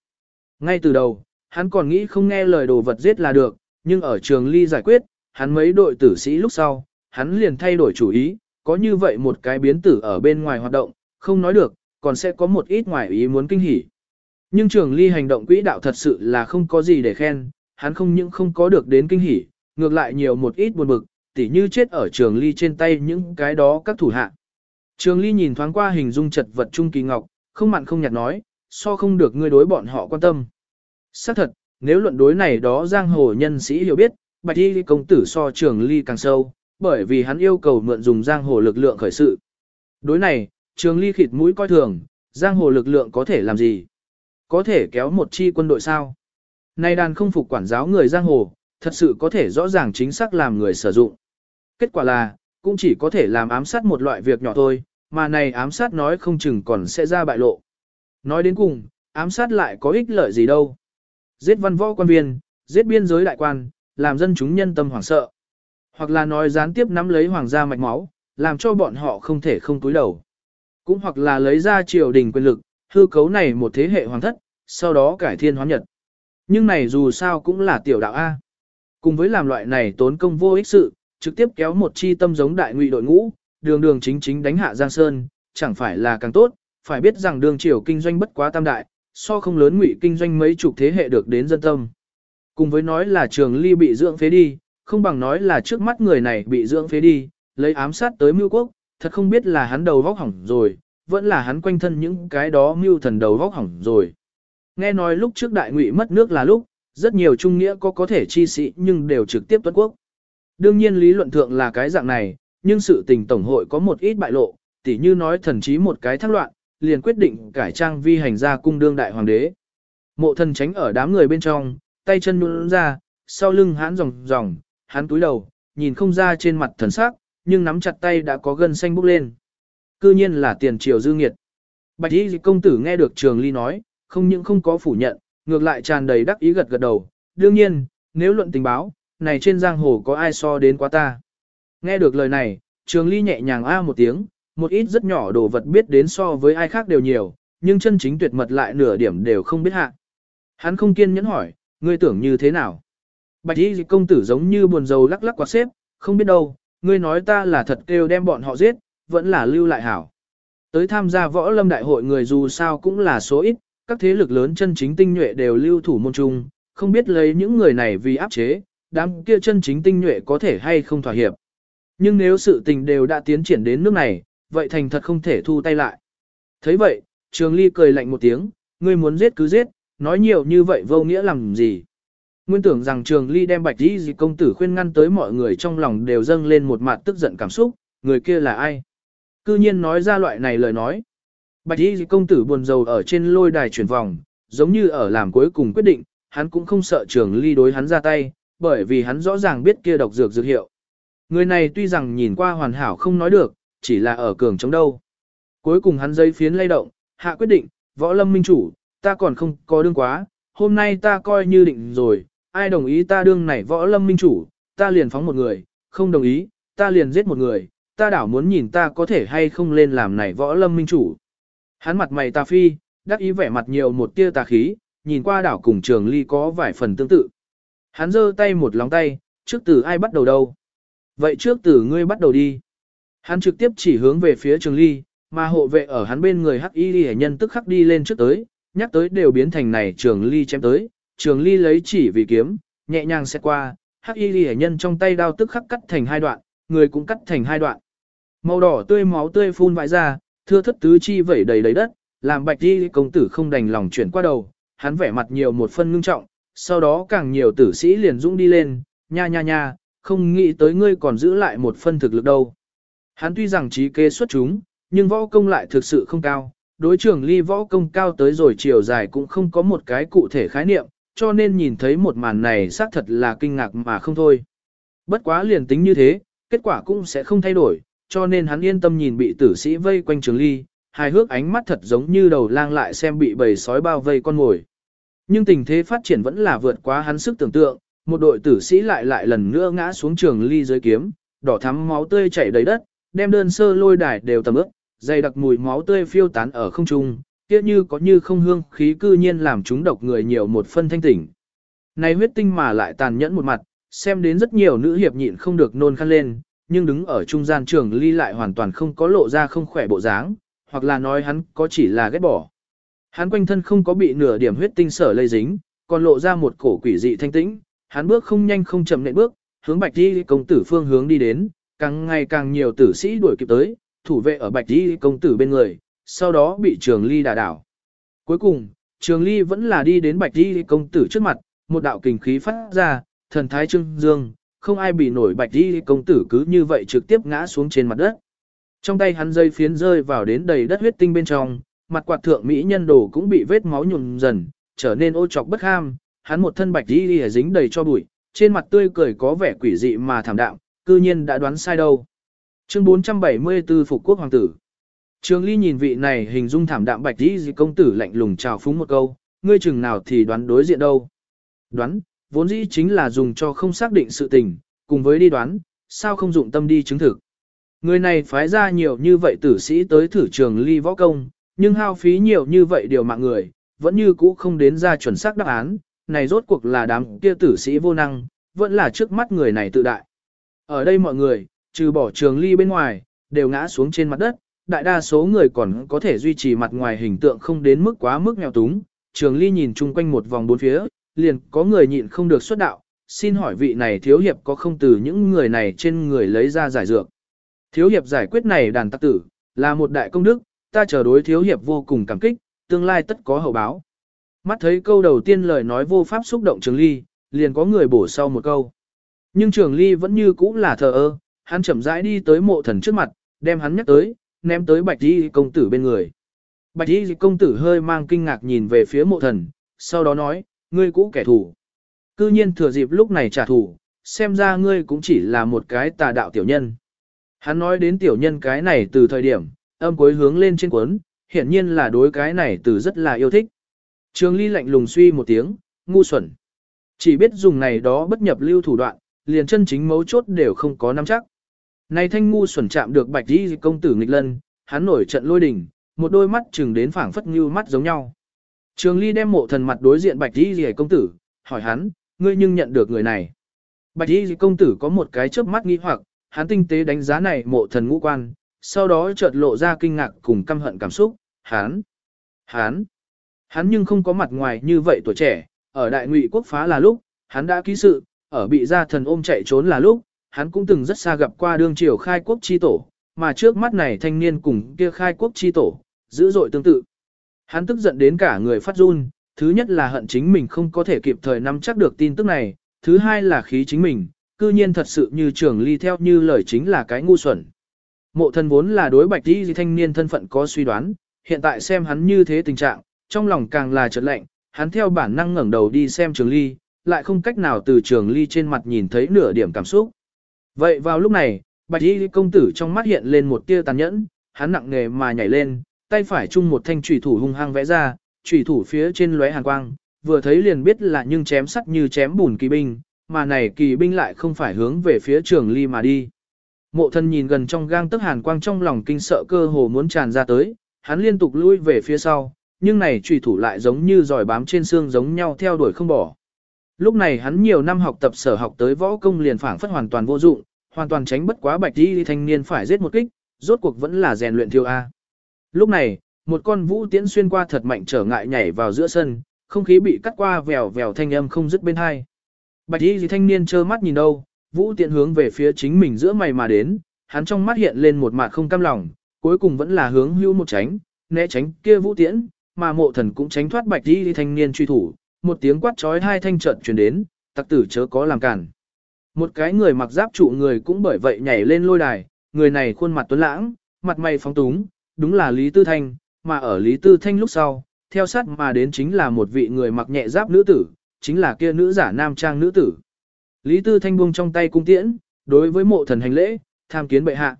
Ngay từ đầu, hắn còn nghĩ không nghe lời đồ vật giết là được, nhưng ở trường ly giải quyết, hắn mấy đội tử sĩ lúc sau, hắn liền thay đổi chủ ý, có như vậy một cái biến tử ở bên ngoài hoạt động, không nói được, còn sẽ có một ít ngoài ý muốn kinh hỉ. Nhưng trường ly hành động quỹ đạo thật sự là không có gì để khen, hắn không những không có được đến kinh hỉ, ngược lại nhiều một ít buồn bực, tỉ như chết ở trường ly trên tay những cái đó các thủ hạ. Trường ly nhìn thoáng qua hình dung chật vật trung kỳ ngọc, không mặn không nhạt nói, so không được ngươi đối bọn họ quan tâm. Xác thật, nếu luận đối này đó giang hồ nhân sĩ hiểu biết, bạch y công tử so trường ly càng sâu, bởi vì hắn yêu cầu mượn dùng giang hồ lực lượng khởi sự. Đối này, trường ly khịt mũi coi thường, giang hồ lực lượng có thể làm gì? Có thể kéo một chi quân đội sao? Nay đàn không phục quản giáo người giang hồ, thật sự có thể rõ ràng chính xác làm người sử dụng. Kết quả là, cũng chỉ có thể làm ám sát một loại việc nhỏ thôi, mà này ám sát nói không chừng còn sẽ ra bại lộ. Nói đến cùng, ám sát lại có ích lợi gì đâu. Giết văn võ quan viên, giết biên giới đại quan, làm dân chúng nhân tâm hoảng sợ. Hoặc là nói gián tiếp nắm lấy hoàng gia mạch máu, làm cho bọn họ không thể không túi đầu. Cũng hoặc là lấy ra triều đình quyền lực, hư cấu này một thế hệ hoàng thất, sau đó cải thiên hóa nhật. Nhưng này dù sao cũng là tiểu đạo A. Cùng với làm loại này tốn công vô ích sự, trực tiếp kéo một chi tâm giống đại ngụy đội ngũ, đường đường chính chính đánh hạ Giang Sơn, chẳng phải là càng tốt, phải biết rằng đường triều kinh doanh bất quá tam đại, so không lớn ngụy kinh doanh mấy chục thế hệ được đến dân tâm. Cùng với nói là trường ly bị dưỡng phế đi, không bằng nói là trước mắt người này bị dưỡng phế đi, lấy ám sát tới mưu quốc, thật không biết là hắn đầu vóc hỏng rồi, vẫn là hắn quanh thân những cái đó mưu thần đầu vóc hỏng rồi. Nghe nói lúc trước đại ngụy mất nước là lúc, rất nhiều trung nghĩa có có thể chi sĩ nhưng đều trực tiếp tuấn quốc. Đương nhiên lý luận thượng là cái dạng này, nhưng sự tình tổng hội có một ít bại lộ, tỉ như nói thần chí một cái thác loạn, liền quyết định cải trang vi hành ra cung đương đại hoàng đế. Mộ thần tránh ở đám người bên trong, tay chân nhún ra, sau lưng hắn ròng ròng, hắn túi đầu, nhìn không ra trên mặt thần sắc, nhưng nắm chặt tay đã có gân xanh bốc lên. Cư nhiên là tiền triều dư nghiệt. Bạch y công tử nghe được trường ly nói, không những không có phủ nhận, ngược lại tràn đầy đắc ý gật gật đầu. Đương nhiên, nếu luận tình báo, này trên giang hồ có ai so đến quá ta. Nghe được lời này, trường ly nhẹ nhàng a một tiếng, một ít rất nhỏ đồ vật biết đến so với ai khác đều nhiều, nhưng chân chính tuyệt mật lại nửa điểm đều không biết hạ. Hắn không kiên nhẫn hỏi, ngươi tưởng như thế nào? Bạch y công tử giống như buồn rầu lắc lắc quạt xếp, không biết đâu, ngươi nói ta là thật kêu đem bọn họ giết, vẫn là lưu lại hảo. Tới tham gia võ lâm đại hội người dù sao cũng là số ít, các thế lực lớn chân chính tinh nhuệ đều lưu thủ môn trung, không biết lấy những người này vì áp chế, đám kia chân chính tinh nhuệ có thể hay không thỏa hiệp. Nhưng nếu sự tình đều đã tiến triển đến nước này, vậy thành thật không thể thu tay lại. thấy vậy, Trường Ly cười lạnh một tiếng, ngươi muốn giết cứ giết, nói nhiều như vậy vô nghĩa làm gì. Nguyên tưởng rằng Trường Ly đem Bạch Di công tử khuyên ngăn tới mọi người trong lòng đều dâng lên một mặt tức giận cảm xúc, người kia là ai? Cư nhiên nói ra loại này lời nói. Bạch y công tử buồn rầu ở trên lôi đài chuyển vòng, giống như ở làm cuối cùng quyết định, hắn cũng không sợ trường ly đối hắn ra tay, bởi vì hắn rõ ràng biết kia độc dược dược hiệu. Người này tuy rằng nhìn qua hoàn hảo không nói được, chỉ là ở cường chống đâu. Cuối cùng hắn giấy phiến lay động, hạ quyết định, võ lâm minh chủ, ta còn không có đương quá, hôm nay ta coi như định rồi, ai đồng ý ta đương này võ lâm minh chủ, ta liền phóng một người, không đồng ý, ta liền giết một người, ta đảo muốn nhìn ta có thể hay không lên làm này võ lâm minh chủ. Hắn mặt mày ta phi, đắc ý vẻ mặt nhiều một tia tà khí, nhìn qua đảo cùng trường ly có vài phần tương tự. Hắn giơ tay một lòng tay, trước từ ai bắt đầu đâu? Vậy trước từ ngươi bắt đầu đi. Hắn trực tiếp chỉ hướng về phía trường ly, mà hộ vệ ở hắn bên người hắc y Lệ nhân tức khắc đi lên trước tới, nhắc tới đều biến thành này trường ly chém tới, trường ly lấy chỉ vì kiếm, nhẹ nhàng xét qua, hắc y Lệ nhân trong tay đao tức khắc cắt thành hai đoạn, người cũng cắt thành hai đoạn. Màu đỏ tươi máu tươi phun vãi ra, thưa thất tứ chi vẩy đầy đầy đất, làm bạch Y công tử không đành lòng chuyển qua đầu, hắn vẻ mặt nhiều một phân ngưng trọng, sau đó càng nhiều tử sĩ liền dũng đi lên, nha nha nha, không nghĩ tới ngươi còn giữ lại một phân thực lực đâu. Hắn tuy rằng trí kế xuất chúng, nhưng võ công lại thực sự không cao, đối trưởng ly võ công cao tới rồi chiều dài cũng không có một cái cụ thể khái niệm, cho nên nhìn thấy một màn này xác thật là kinh ngạc mà không thôi. Bất quá liền tính như thế, kết quả cũng sẽ không thay đổi, cho nên hắn yên tâm nhìn bị tử sĩ vây quanh trường ly, hài hước ánh mắt thật giống như đầu lang lại xem bị bầy sói bao vây con ngồi. Nhưng tình thế phát triển vẫn là vượt quá hắn sức tưởng tượng, một đội tử sĩ lại lại lần nữa ngã xuống trường ly dưới kiếm, đỏ thắm máu tươi chảy đầy đất, đem đơn sơ lôi đài đều tầm ướt, dày đặc mùi máu tươi phiêu tán ở không trung, kia như có như không hương khí cư nhiên làm chúng độc người nhiều một phân thanh tỉnh. Này huyết tinh mà lại tàn nhẫn một mặt, xem đến rất nhiều nữ hiệp nhịn không được nôn khăn lên, nhưng đứng ở trung gian trường ly lại hoàn toàn không có lộ ra không khỏe bộ dáng, hoặc là nói hắn có chỉ là ghét bỏ. Hắn quanh thân không có bị nửa điểm huyết tinh sở lây dính, còn lộ ra một cổ quỷ dị thanh tĩnh, hắn bước không nhanh không chậm nện bước, hướng Bạch Y công tử phương hướng đi đến, càng ngày càng nhiều tử sĩ đuổi kịp tới, thủ vệ ở Bạch Y công tử bên người, sau đó bị Trường Ly đả đảo. Cuối cùng, Trường Ly vẫn là đi đến Bạch Y công tử trước mặt, một đạo kình khí phát ra, thần thái trưng dương, không ai bị nổi Bạch Y công tử cứ như vậy trực tiếp ngã xuống trên mặt đất. Trong tay hắn dây phiến rơi vào đến đầy đất huyết tinh bên trong, mặt quạt thượng mỹ nhân đồ cũng bị vết máu nhuộm dần, trở nên ô trọc bất ham, hắn một thân bạch y dính đầy cho bụi, trên mặt tươi cười có vẻ quỷ dị mà thảm đạm, cư nhiên đã đoán sai đâu. Chương 474 Phục Quốc Hoàng tử Trường Ly nhìn vị này hình dung thảm đạm bạch y công tử lạnh lùng chào phúng một câu, ngươi chừng nào thì đoán đối diện đâu. Đoán, vốn dĩ chính là dùng cho không xác định sự tình, cùng với đi đoán, sao không dụng tâm đi chứng thực. Người này phái ra nhiều như vậy tử sĩ tới thử trường ly võ công, nhưng hao phí nhiều như vậy điều mạng người, vẫn như cũ không đến ra chuẩn xác đáp án, này rốt cuộc là đám kia tử sĩ vô năng, vẫn là trước mắt người này tự đại. Ở đây mọi người, trừ bỏ trường ly bên ngoài, đều ngã xuống trên mặt đất, đại đa số người còn có thể duy trì mặt ngoài hình tượng không đến mức quá mức nghèo túng. Trường ly nhìn chung quanh một vòng bốn phía, liền có người nhịn không được xuất đạo, xin hỏi vị này thiếu hiệp có không từ những người này trên người lấy ra giải dược. Thiếu hiệp giải quyết này đàn tắc tử, là một đại công đức, ta chờ đối thiếu hiệp vô cùng cảm kích, tương lai tất có hậu báo. Mắt thấy câu đầu tiên lời nói vô pháp xúc động Trường Ly, liền có người bổ sau một câu. Nhưng Trường Ly vẫn như cũ là thờ ơ, hắn chậm rãi đi tới mộ thần trước mặt, đem hắn nhắc tới, ném tới Bạch Y công tử bên người. Bạch Y công tử hơi mang kinh ngạc nhìn về phía mộ thần, sau đó nói, ngươi cũ kẻ thù. Cư nhiên thừa dịp lúc này trả thù, xem ra ngươi cũng chỉ là một cái tà đạo tiểu nhân. Hắn nói đến tiểu nhân cái này từ thời điểm, âm cuối hướng lên trên cuốn, hiển nhiên là đối cái này từ rất là yêu thích. Trường Ly lạnh lùng suy một tiếng, ngu xuẩn. Chỉ biết dùng này đó bất nhập lưu thủ đoạn, liền chân chính mấu chốt đều không có nắm chắc. Này thanh ngu xuẩn chạm được bạch đi công tử nghịch lân, hắn nổi trận lôi đình, một đôi mắt chừng đến phảng phất như mắt giống nhau. Trường Ly đem mộ thần mặt đối diện bạch đi công tử, hỏi hắn, ngươi nhưng nhận được người này. Bạch đi công tử có một cái chớp mắt nghi hoặc, hắn tinh tế đánh giá này mộ thần ngũ quan, sau đó chợt lộ ra kinh ngạc cùng căm hận cảm xúc, hắn, hắn, hắn nhưng không có mặt ngoài như vậy tuổi trẻ, ở đại ngụy quốc phá là lúc, hắn đã ký sự, ở bị gia thần ôm chạy trốn là lúc, hắn cũng từng rất xa gặp qua đương triều khai quốc chi tổ, mà trước mắt này thanh niên cùng kia khai quốc chi tổ, dữ dội tương tự. Hắn tức giận đến cả người phát run, thứ nhất là hận chính mình không có thể kịp thời nắm chắc được tin tức này, thứ hai là khí chính mình, cư nhiên thật sự như trường ly theo như lời chính là cái ngu xuẩn. Mộ thần vốn là đối bạch đi thanh niên thân phận có suy đoán, hiện tại xem hắn như thế tình trạng, trong lòng càng là chợt lạnh, hắn theo bản năng ngẩng đầu đi xem trường ly, lại không cách nào từ trường ly trên mặt nhìn thấy nửa điểm cảm xúc. Vậy vào lúc này, bạch y công tử trong mắt hiện lên một tia tàn nhẫn, hắn nặng nề mà nhảy lên, tay phải chung một thanh trùy thủ hung hăng vẽ ra, trùy thủ phía trên lóe hàn quang, vừa thấy liền biết là nhưng chém sắt như chém bùn kỳ binh, mà này kỳ binh lại không phải hướng về phía trường ly mà đi. Mộ thân nhìn gần trong gang tức hàn quang trong lòng kinh sợ cơ hồ muốn tràn ra tới, hắn liên tục lui về phía sau, nhưng này trùy thủ lại giống như giỏi bám trên xương giống nhau theo đuổi không bỏ. Lúc này hắn nhiều năm học tập sở học tới võ công liền phảng phất hoàn toàn vô dụng, hoàn toàn tránh bất quá bạch đi thanh niên phải giết một kích, rốt cuộc vẫn là rèn luyện thiêu A. Lúc này, một con vũ tiễn xuyên qua thật mạnh trở ngại nhảy vào giữa sân, không khí bị cắt qua vèo vèo thanh âm không dứt bên hai. Bạch đi thanh niên trơ mắt nhìn đâu, vũ tiễn hướng về phía chính mình giữa mày mà đến, hắn trong mắt hiện lên một mặt không cam lòng, cuối cùng vẫn là hướng hưu một tránh, né tránh kia vũ tiễn, mà mộ thần cũng tránh thoát bạch đi thanh niên truy thủ, một tiếng quát trói hai thanh trận truyền đến, tặc tử chớ có làm cản. Một cái người mặc giáp trụ người cũng bởi vậy nhảy lên lôi đài, người này khuôn mặt tuấn lãng, mặt mày phóng túng, đúng là Lý Tư Thanh, mà ở Lý Tư Thanh lúc sau, theo sát mà đến chính là một vị người mặc nhẹ giáp nữ tử, chính là kia nữ giả nam trang nữ tử. Lý Tư Thanh buông trong tay cung tiễn, đối với mộ thần hành lễ, tham kiến bệ hạ.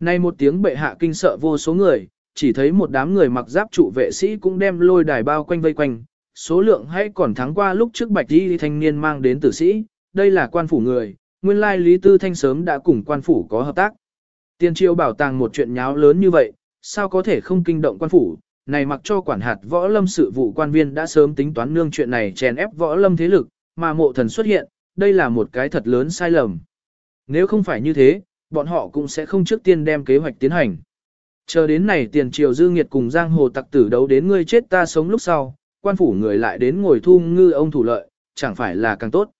Nay một tiếng bệ hạ kinh sợ vô số người, chỉ thấy một đám người mặc giáp trụ vệ sĩ cũng đem lôi đài bao quanh vây quanh, số lượng hay còn thắng qua lúc trước bạch đi thanh niên mang đến tử sĩ, đây là quan phủ người, nguyên lai Lý Tư Thanh sớm đã cùng quan phủ có hợp tác. Tiên triều bảo tàng một chuyện nháo lớn như vậy, sao có thể không kinh động quan phủ, này mặc cho quản hạt võ lâm sự vụ quan viên đã sớm tính toán nương chuyện này chèn ép võ lâm thế lực, mà mộ thần xuất hiện, đây là một cái thật lớn sai lầm. Nếu không phải như thế, bọn họ cũng sẽ không trước tiên đem kế hoạch tiến hành. Chờ đến này tiền triều dư nghiệt cùng giang hồ tặc tử đấu đến ngươi chết ta sống lúc sau, quan phủ người lại đến ngồi thu ngư ông thủ lợi, chẳng phải là càng tốt.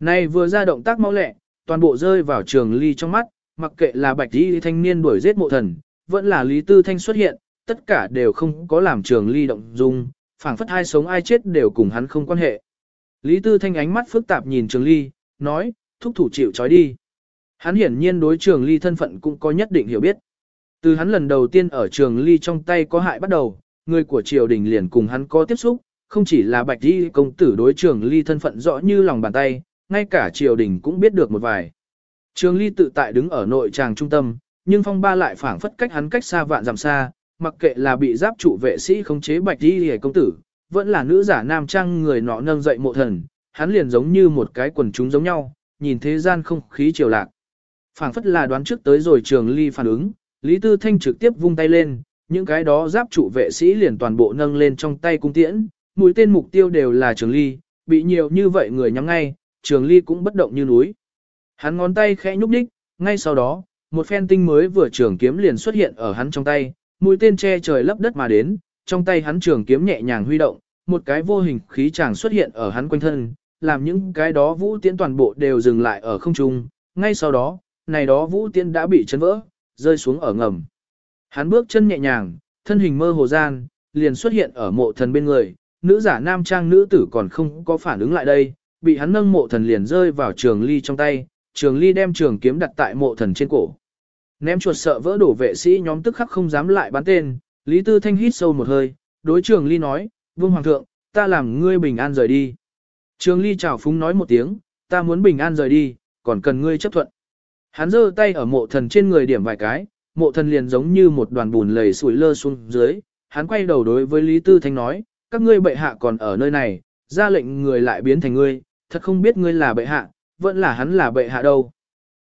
Này vừa ra động tác mau lẹ, toàn bộ rơi vào trường ly trong mắt, mặc kệ là bạch y thanh niên đuổi giết mộ thần, vẫn là Lý Tư Thanh xuất hiện, tất cả đều không có làm trường ly động dung, phảng phất ai sống ai chết đều cùng hắn không quan hệ. Lý Tư Thanh ánh mắt phức tạp nhìn trường ly, nói, thúc thủ chịu trói đi. Hắn hiển nhiên đối trường ly thân phận cũng có nhất định hiểu biết. Từ hắn lần đầu tiên ở trường ly trong tay có hại bắt đầu, người của triều đình liền cùng hắn có tiếp xúc, không chỉ là bạch y công tử đối trường ly thân phận rõ như lòng bàn tay, ngay cả triều đình cũng biết được một vài. Trường ly tự tại đứng ở nội tràng trung tâm, nhưng phong ba lại phảng phất cách hắn cách xa vạn dặm xa, mặc kệ là bị giáp trụ vệ sĩ khống chế bạch y công tử, vẫn là nữ giả nam trang người nọ nâng dậy mộ thần, hắn liền giống như một cái quần chúng giống nhau, nhìn thế gian không khí triều lạc. phảng phất là đoán trước tới rồi trường ly phản ứng, Lý Tư Thanh trực tiếp vung tay lên, những cái đó giáp trụ vệ sĩ liền toàn bộ nâng lên trong tay cung tiễn, mũi tên mục tiêu đều là trường ly, bị nhiều như vậy người nhắm ngay, trường ly cũng bất động như núi. Hắn ngón tay khẽ nhúc đích, ngay sau đó, một phen tinh mới vừa trường kiếm liền xuất hiện ở hắn trong tay, mũi tên che trời lấp đất mà đến, trong tay hắn trường kiếm nhẹ nhàng huy động, một cái vô hình khí chàng xuất hiện ở hắn quanh thân, làm những cái đó vũ tiễn toàn bộ đều dừng lại ở không trung, ngay sau đó, này đó vũ tiễn đã bị chấn vỡ, rơi xuống ở ngầm. Hắn bước chân nhẹ nhàng, thân hình mơ hồ gian, liền xuất hiện ở mộ thần bên người, nữ giả nam trang nữ tử còn không có phản ứng lại đây, bị hắn nâng mộ thần liền rơi vào trường ly trong tay, trường ly đem trường kiếm đặt tại mộ thần trên cổ. Ném chuột sợ vỡ đổ vệ sĩ nhóm tức khắc không dám lại bắn tên, Lý Tư Thanh hít sâu một hơi, đối trường ly nói, vương hoàng thượng, ta làm ngươi bình an rời đi. Trường ly chào phúng nói một tiếng, ta muốn bình an rời đi, còn cần ngươi chấp thuận. Hắn giơ tay ở mộ thần trên người điểm vài cái, mộ thần liền giống như một đoàn bùn lầy sủi lơ xuống dưới, hắn quay đầu đối với Lý Tư Thanh nói, các ngươi bệ hạ còn ở nơi này, ra lệnh người lại biến thành ngươi, thật không biết ngươi là bệ hạ, vẫn là hắn là bệ hạ đâu.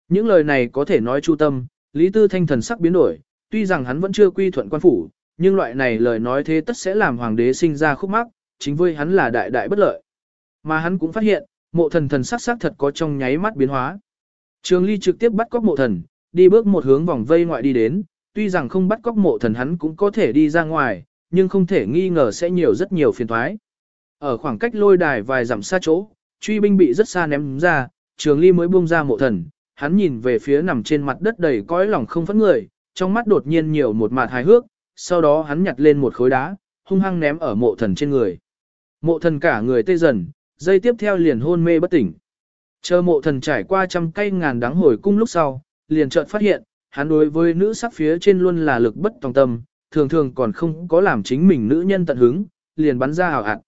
Những lời này có thể nói chu tâm, Lý Tư Thanh thần sắc biến đổi, tuy rằng hắn vẫn chưa quy thuận quan phủ, nhưng loại này lời nói thế tất sẽ làm hoàng đế sinh ra khúc mắc, chính với hắn là đại đại bất lợi. Mà hắn cũng phát hiện, mộ thần thần sắc sắc thật có trong nháy mắt biến hóa. Trường Ly trực tiếp bắt cóc mộ thần, đi bước một hướng vòng vây ngoại đi đến, tuy rằng không bắt cóc mộ thần hắn cũng có thể đi ra ngoài, nhưng không thể nghi ngờ sẽ nhiều rất nhiều phiền toái. Ở khoảng cách lôi đài vài dặm xa chỗ, truy binh bị rất xa ném ra, Trường Ly mới buông ra mộ thần, hắn nhìn về phía nằm trên mặt đất đầy cõi lòng không phẫn người, trong mắt đột nhiên nhiều một mạt hài hước, sau đó hắn nhặt lên một khối đá, hung hăng ném ở mộ thần trên người. Mộ thần cả người tê dần, dây tiếp theo liền hôn mê bất tỉnh. Chờ mộ thần trải qua trăm cây ngàn đắng hồi cung lúc sau, liền chợt phát hiện, hắn đối với nữ sắc phía trên luôn là lực bất tòng tâm, thường thường còn không có làm chính mình nữ nhân tận hứng, liền bắn ra hào hạt.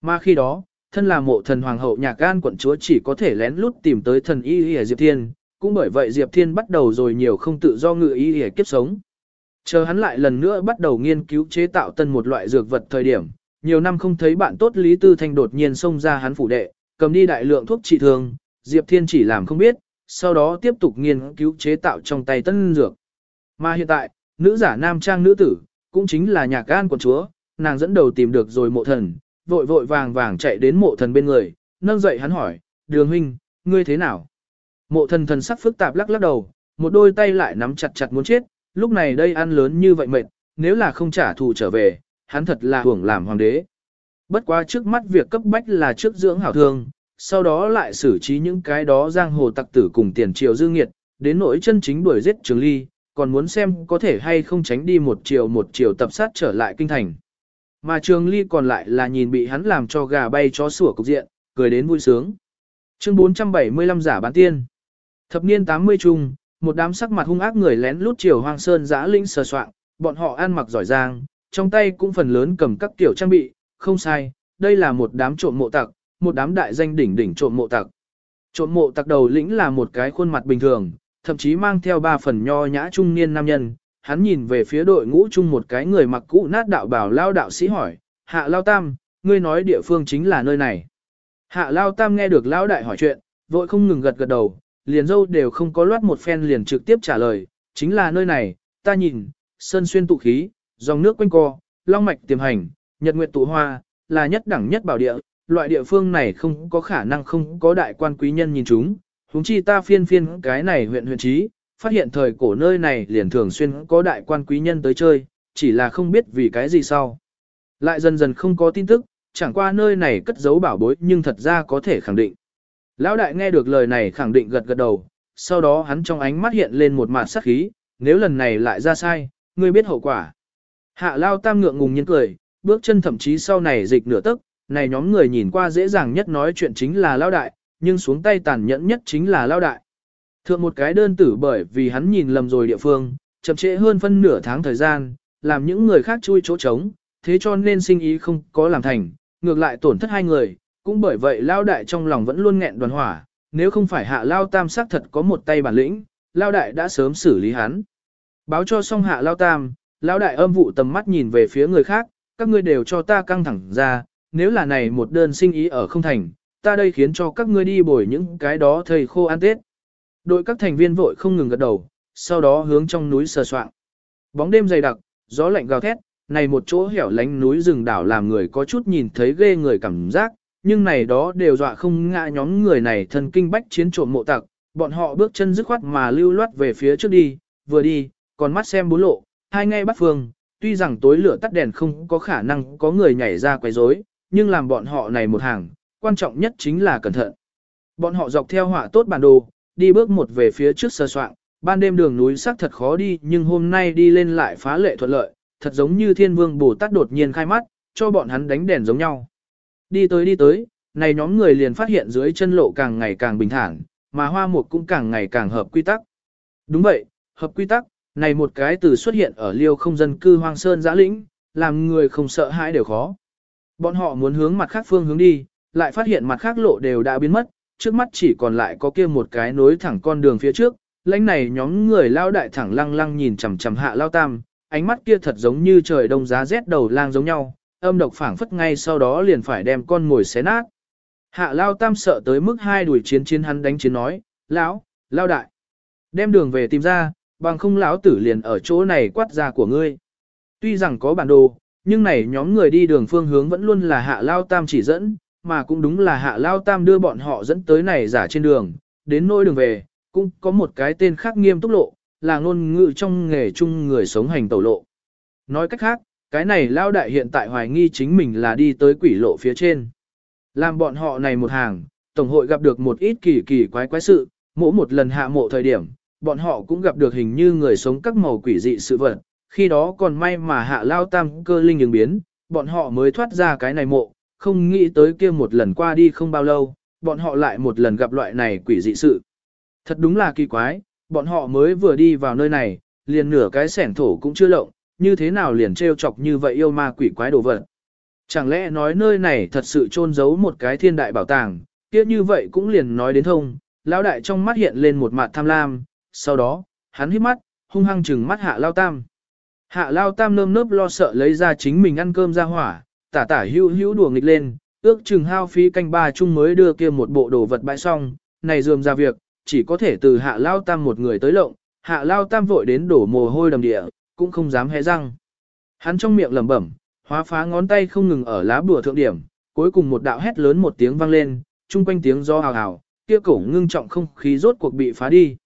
Mà khi đó, thân là mộ thần hoàng hậu nhạc gan quận chúa chỉ có thể lén lút tìm tới thần y y Diệp Thiên, cũng bởi vậy Diệp Thiên bắt đầu rồi nhiều không tự do ngự y y kiếp sống. Chờ hắn lại lần nữa bắt đầu nghiên cứu chế tạo tân một loại dược vật thời điểm, nhiều năm không thấy bạn tốt Lý Tư Thanh đột nhiên xông ra hắn phủ đệ, cầm đi đại lượng thuốc trị thương, Diệp Thiên chỉ làm không biết, sau đó tiếp tục nghiên cứu chế tạo trong tay tân dược. Mà hiện tại, nữ giả nam trang nữ tử, cũng chính là nhạc can quận chúa, nàng dẫn đầu tìm được rồi mộ thần, vội vội vàng vàng chạy đến mộ thần bên người, nâng dậy hắn hỏi, đường huynh, ngươi thế nào? Mộ thần thần sắc phức tạp lắc lắc đầu, một đôi tay lại nắm chặt chặt muốn chết, lúc này đây ăn lớn như vậy mệt, nếu là không trả thù trở về, hắn thật là hưởng làm hoàng đế. Bất quá trước mắt việc cấp bách là trước dưỡng hảo thương, sau đó lại xử trí những cái đó giang hồ tặc tử cùng tiền triều dư nghiệt, đến nỗi chân chính đuổi giết trường ly, còn muốn xem có thể hay không tránh đi một chiều một chiều tập sát trở lại kinh thành. Mà trường ly còn lại là nhìn bị hắn làm cho gà bay chó sủa cục diện, cười đến vui sướng. Chương 475 giả bán tiên. Thập niên 80 chung, một đám sắc mặt hung ác người lén lút chiều hoang sơn giã linh sờ soạn, bọn họ ăn mặc giỏi giang, trong tay cũng phần lớn cầm các kiểu trang bị, không sai, đây là một đám trộm mộ tặc, một đám đại danh đỉnh đỉnh trộm mộ tặc. Trộm mộ tặc đầu lĩnh là một cái khuôn mặt bình thường, thậm chí mang theo ba phần nho nhã trung niên nam nhân. Hắn nhìn về phía đội ngũ chung một cái người mặc cũ nát đạo bảo lao đạo sĩ hỏi, hạ lao tam, ngươi nói địa phương chính là nơi này. Hạ lao tam nghe được lao đại hỏi chuyện, vội không ngừng gật gật đầu, liền dâu đều không có loát một phen liền trực tiếp trả lời, chính là nơi này, ta nhìn, sơn xuyên tụ khí, dòng nước quanh co, long mạch tiềm hành, nhật nguyệt tụ hoa, là nhất đẳng nhất bảo địa, loại địa phương này không có khả năng không có đại quan quý nhân nhìn chúng, huống chi ta phiên phiên cái này huyện huyện trí, phát hiện thời cổ nơi này liền thường xuyên có đại quan quý nhân tới chơi, chỉ là không biết vì cái gì sau. Lại dần dần không có tin tức, chẳng qua nơi này cất giấu bảo bối nhưng thật ra có thể khẳng định. Lão đại nghe được lời này khẳng định gật gật đầu, sau đó hắn trong ánh mắt hiện lên một mạt sắc khí, nếu lần này lại ra sai, ngươi biết hậu quả. Hạ lao tam ngượng ngùng nhiên cười, bước chân thậm chí sau này dịch nửa tức, này nhóm người nhìn qua dễ dàng nhất nói chuyện chính là lao đại, nhưng xuống tay tàn nhẫn nhất chính là lao đại. Thượng một cái đơn tử bởi vì hắn nhìn lầm rồi địa phương, chậm trễ hơn phân nửa tháng thời gian, làm những người khác chui chỗ trống, thế cho nên sinh ý không có làm thành, ngược lại tổn thất hai người, cũng bởi vậy lao đại trong lòng vẫn luôn nghẹn đoàn hỏa, nếu không phải hạ lao tam sắc thật có một tay bản lĩnh, lao đại đã sớm xử lý hắn. Báo cho xong hạ lao tam, lao đại âm vụ tầm mắt nhìn về phía người khác, các ngươi đều cho ta căng thẳng ra, nếu là này một đơn sinh ý ở không thành, ta đây khiến cho các ngươi đi bồi những cái đó thầy khô ăn tết. Đội các thành viên vội không ngừng gật đầu, sau đó hướng trong núi sờ soạng. Bóng đêm dày đặc, gió lạnh gào thét, này một chỗ hẻo lánh núi rừng đảo làm người có chút nhìn thấy ghê người cảm giác, nhưng này đó đều dọa không ngã nhóm người này thần kinh bách chiến trộm mộ tặc, bọn họ bước chân dứt khoát mà lưu loát về phía trước đi, vừa đi, còn mắt xem bốn lộ, hai ngay bắt phương, tuy rằng tối lửa tắt đèn không có khả năng có người nhảy ra quấy rối, nhưng làm bọn họ này một hàng, quan trọng nhất chính là cẩn thận. Bọn họ dọc theo họa tốt bản đồ, đi bước một về phía trước sơ soạn, ban đêm đường núi sắc thật khó đi nhưng hôm nay đi lên lại phá lệ thuận lợi, thật giống như thiên vương Bồ Tát đột nhiên khai mắt, cho bọn hắn đánh đèn giống nhau. Đi tới đi tới, này nhóm người liền phát hiện dưới chân lộ càng ngày càng bình thản, mà hoa mục cũng càng ngày càng hợp quy tắc. Đúng vậy, hợp quy tắc, này một cái từ xuất hiện ở liêu không dân cư hoang sơn giã lĩnh, làm người không sợ hãi đều khó. Bọn họ muốn hướng mặt khác phương hướng đi, lại phát hiện mặt khác lộ đều đã biến mất, trước mắt chỉ còn lại có kia một cái nối thẳng con đường phía trước, lãnh này nhóm người lao đại thẳng lăng lăng nhìn chằm chằm hạ lao tam, ánh mắt kia thật giống như trời đông giá rét đầu lang giống nhau, âm độc phảng phất ngay sau đó liền phải đem con ngồi xé nát. Hạ lao tam sợ tới mức hai đuổi chiến chiến hắn đánh chiến nói, lão, lao đại, đem đường về tìm ra, bằng không lão tử liền ở chỗ này quát ra của ngươi. Tuy rằng có bản đồ, nhưng này nhóm người đi đường phương hướng vẫn luôn là hạ lao tam chỉ dẫn, mà cũng đúng là hạ lao tam đưa bọn họ dẫn tới này giả trên đường, đến nỗi đường về, cũng có một cái tên khác nghiêm túc lộ, là ngôn ngữ trong nghề chung người sống hành tẩu lộ. Nói cách khác, cái này lao đại hiện tại hoài nghi chính mình là đi tới quỷ lộ phía trên. Làm bọn họ này một hàng, Tổng hội gặp được một ít kỳ kỳ quái quái sự, mỗi một lần hạ mộ thời điểm, bọn họ cũng gặp được hình như người sống các màu quỷ dị sự vật, khi đó còn may mà hạ lao tam cơ linh ứng biến, bọn họ mới thoát ra cái này mộ, không nghĩ tới kia một lần qua đi không bao lâu, bọn họ lại một lần gặp loại này quỷ dị sự. Thật đúng là kỳ quái, bọn họ mới vừa đi vào nơi này, liền nửa cái sẻn thổ cũng chưa lộng, như thế nào liền trêu chọc như vậy yêu ma quỷ quái đồ vật. Chẳng lẽ nói nơi này thật sự chôn giấu một cái thiên đại bảo tàng, kia như vậy cũng liền nói đến thông, lão đại trong mắt hiện lên một mặt tham lam, sau đó, hắn hít mắt, hung hăng chừng mắt hạ lao tam. Hạ lao tam nơm nớp lo sợ lấy ra chính mình ăn cơm ra hỏa, tả tả hữu hữu đùa nghịch lên, ước chừng hao phí canh ba chung mới đưa kia một bộ đồ vật bãi xong, này dườm ra việc, chỉ có thể từ hạ lao tam một người tới lộng, hạ lao tam vội đến đổ mồ hôi đầm địa, cũng không dám hé răng. Hắn trong miệng lẩm bẩm, hóa phá ngón tay không ngừng ở lá bùa thượng điểm, cuối cùng một đạo hét lớn một tiếng vang lên, chung quanh tiếng do hào hào, kia cổ ngưng trọng không khí rốt cuộc bị phá đi.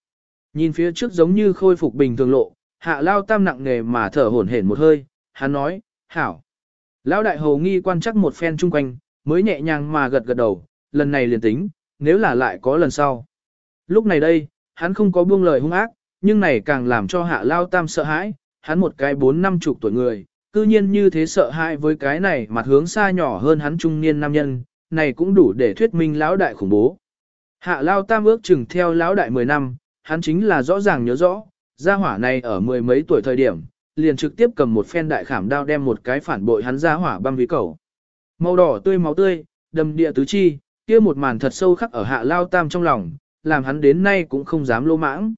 Nhìn phía trước giống như khôi phục bình thường lộ, hạ lao tam nặng nề mà thở hổn hển một hơi, hắn nói, hảo. Lão đại hầu nghi quan chắc một phen chung quanh, mới nhẹ nhàng mà gật gật đầu, lần này liền tính, nếu là lại có lần sau. Lúc này đây, hắn không có buông lời hung ác, nhưng này càng làm cho hạ lao tam sợ hãi, hắn một cái bốn năm chục tuổi người, cư nhiên như thế sợ hãi với cái này mặt hướng xa nhỏ hơn hắn trung niên nam nhân, này cũng đủ để thuyết minh lão đại khủng bố. Hạ lao tam ước chừng theo lão đại 10 năm, hắn chính là rõ ràng nhớ rõ, gia hỏa này ở mười mấy tuổi thời điểm, liền trực tiếp cầm một phen đại khảm đao đem một cái phản bội hắn gia hỏa băm ví cầu. Màu đỏ tươi máu tươi, đầm địa tứ chi, kia một màn thật sâu khắc ở hạ lao tam trong lòng, làm hắn đến nay cũng không dám lô mãng.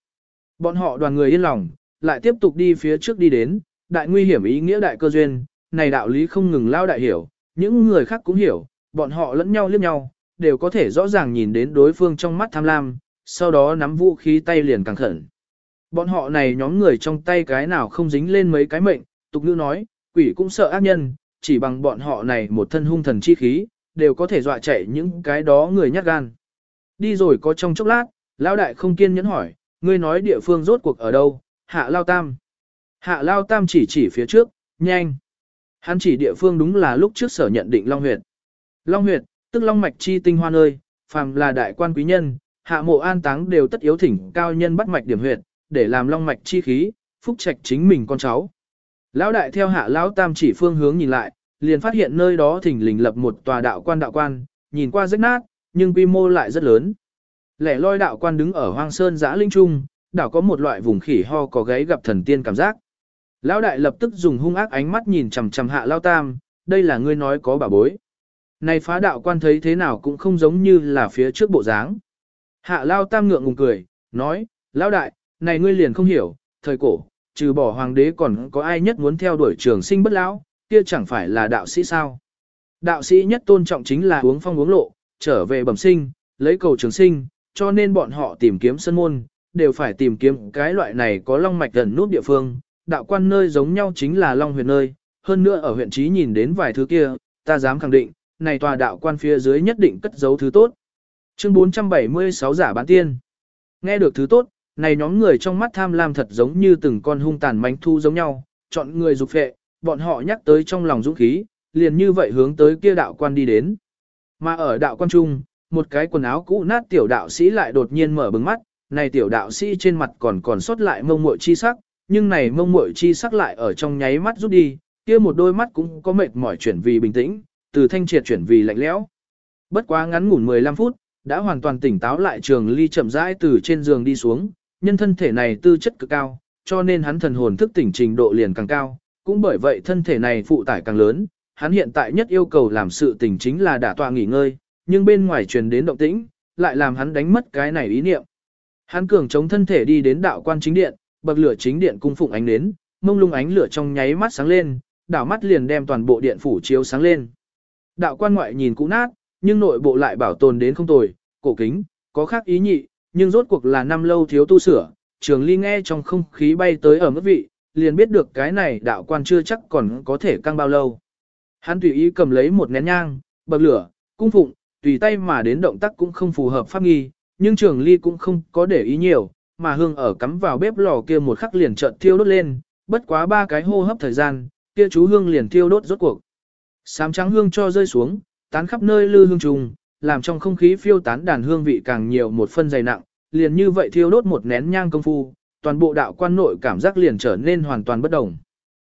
Bọn họ đoàn người yên lòng, lại tiếp tục đi phía trước đi đến, đại nguy hiểm ý nghĩa đại cơ duyên, này đạo lý không ngừng lao đại hiểu, những người khác cũng hiểu, bọn họ lẫn nhau liếc nhau, đều có thể rõ ràng nhìn đến đối phương trong mắt tham lam, sau đó nắm vũ khí tay liền càng khẩn. Bọn họ này nhóm người trong tay cái nào không dính lên mấy cái mệnh, tục ngữ nói, quỷ cũng sợ ác nhân, chỉ bằng bọn họ này một thân hung thần chi khí, đều có thể dọa chạy những cái đó người nhát gan. Đi rồi có trong chốc lát, lão đại không kiên nhẫn hỏi, ngươi nói địa phương rốt cuộc ở đâu, hạ lao tam. Hạ lao tam chỉ chỉ phía trước, nhanh. Hắn chỉ địa phương đúng là lúc trước sở nhận định Long Huyệt. Long Huyệt, tức Long Mạch chi tinh hoa nơi, phàm là đại quan quý nhân, hạ mộ an táng đều tất yếu thỉnh cao nhân bắt mạch điểm huyệt, để làm Long Mạch chi khí, phúc trạch chính mình con cháu. Lão đại theo hạ lão tam chỉ phương hướng nhìn lại, liền phát hiện nơi đó thỉnh lình lập một tòa đạo quan đạo quan, nhìn qua rách nát, nhưng quy mô lại rất lớn. Lẻ loi đạo quan đứng ở hoang sơn giã linh trung, đảo có một loại vùng khỉ ho có gáy gặp thần tiên cảm giác. Lão đại lập tức dùng hung ác ánh mắt nhìn chằm chằm hạ lao tam, đây là ngươi nói có bà bối. Này phá đạo quan thấy thế nào cũng không giống như là phía trước bộ dáng. Hạ lao tam ngượng ngùng cười, nói, lão đại, này ngươi liền không hiểu, thời cổ, trừ bỏ hoàng đế còn có ai nhất muốn theo đuổi trường sinh bất lão, kia chẳng phải là đạo sĩ sao. Đạo sĩ nhất tôn trọng chính là uống phong uống lộ, trở về bẩm sinh, lấy cầu trường sinh, cho nên bọn họ tìm kiếm sân môn, đều phải tìm kiếm cái loại này có long mạch gần nút địa phương, đạo quan nơi giống nhau chính là long huyện nơi, hơn nữa ở huyện trí nhìn đến vài thứ kia, ta dám khẳng định, này tòa đạo quan phía dưới nhất định cất giấu thứ tốt. Chương 476 giả bán tiên. Nghe được thứ tốt, này nhóm người trong mắt tham lam thật giống như từng con hung tàn mánh thu giống nhau, chọn người dục phệ, bọn họ nhắc tới trong lòng dũng khí, liền như vậy hướng tới kia đạo quan đi đến. Mà ở đạo quan trung, một cái quần áo cũ nát tiểu đạo sĩ lại đột nhiên mở bừng mắt, này tiểu đạo sĩ trên mặt còn còn sót lại mông muội chi sắc, nhưng này mông muội chi sắc lại ở trong nháy mắt rút đi, kia một đôi mắt cũng có mệt mỏi chuyển vì bình tĩnh, từ thanh triệt chuyển vì lạnh lẽo. Bất quá ngắn ngủn 15 phút, đã hoàn toàn tỉnh táo lại trường ly chậm rãi từ trên giường đi xuống, nhân thân thể này tư chất cực cao, cho nên hắn thần hồn thức tỉnh trình độ liền càng cao, cũng bởi vậy thân thể này phụ tải càng lớn, hắn hiện tại nhất yêu cầu làm sự tỉnh chính là đả tọa nghỉ ngơi, nhưng bên ngoài truyền đến động tĩnh, lại làm hắn đánh mất cái này ý niệm. Hắn cường chống thân thể đi đến đạo quan chính điện, bậc lửa chính điện cung phụng ánh đến, mông lung ánh lửa trong nháy mắt sáng lên, đảo mắt liền đem toàn bộ điện phủ chiếu sáng lên. Đạo quan ngoại nhìn cũ nát, nhưng nội bộ lại bảo tồn đến không tồi, cổ kính, có khác ý nhị, nhưng rốt cuộc là năm lâu thiếu tu sửa, trường ly nghe trong không khí bay tới ở mức vị, liền biết được cái này đạo quan chưa chắc còn có thể căng bao lâu. Hắn tùy ý cầm lấy một nén nhang, bậc lửa, cung phụng, tùy tay mà đến động tác cũng không phù hợp pháp nghi, nhưng trường ly cũng không có để ý nhiều, mà hương ở cắm vào bếp lò kia một khắc liền chợt thiêu đốt lên, bất quá ba cái hô hấp thời gian, kia chú hương liền thiêu đốt rốt cuộc. Sám trắng hương cho rơi xuống, tán khắp nơi lư hương trùng, làm trong không khí phiêu tán đàn hương vị càng nhiều một phân dày nặng, liền như vậy thiêu đốt một nén nhang công phu, toàn bộ đạo quan nội cảm giác liền trở nên hoàn toàn bất đồng.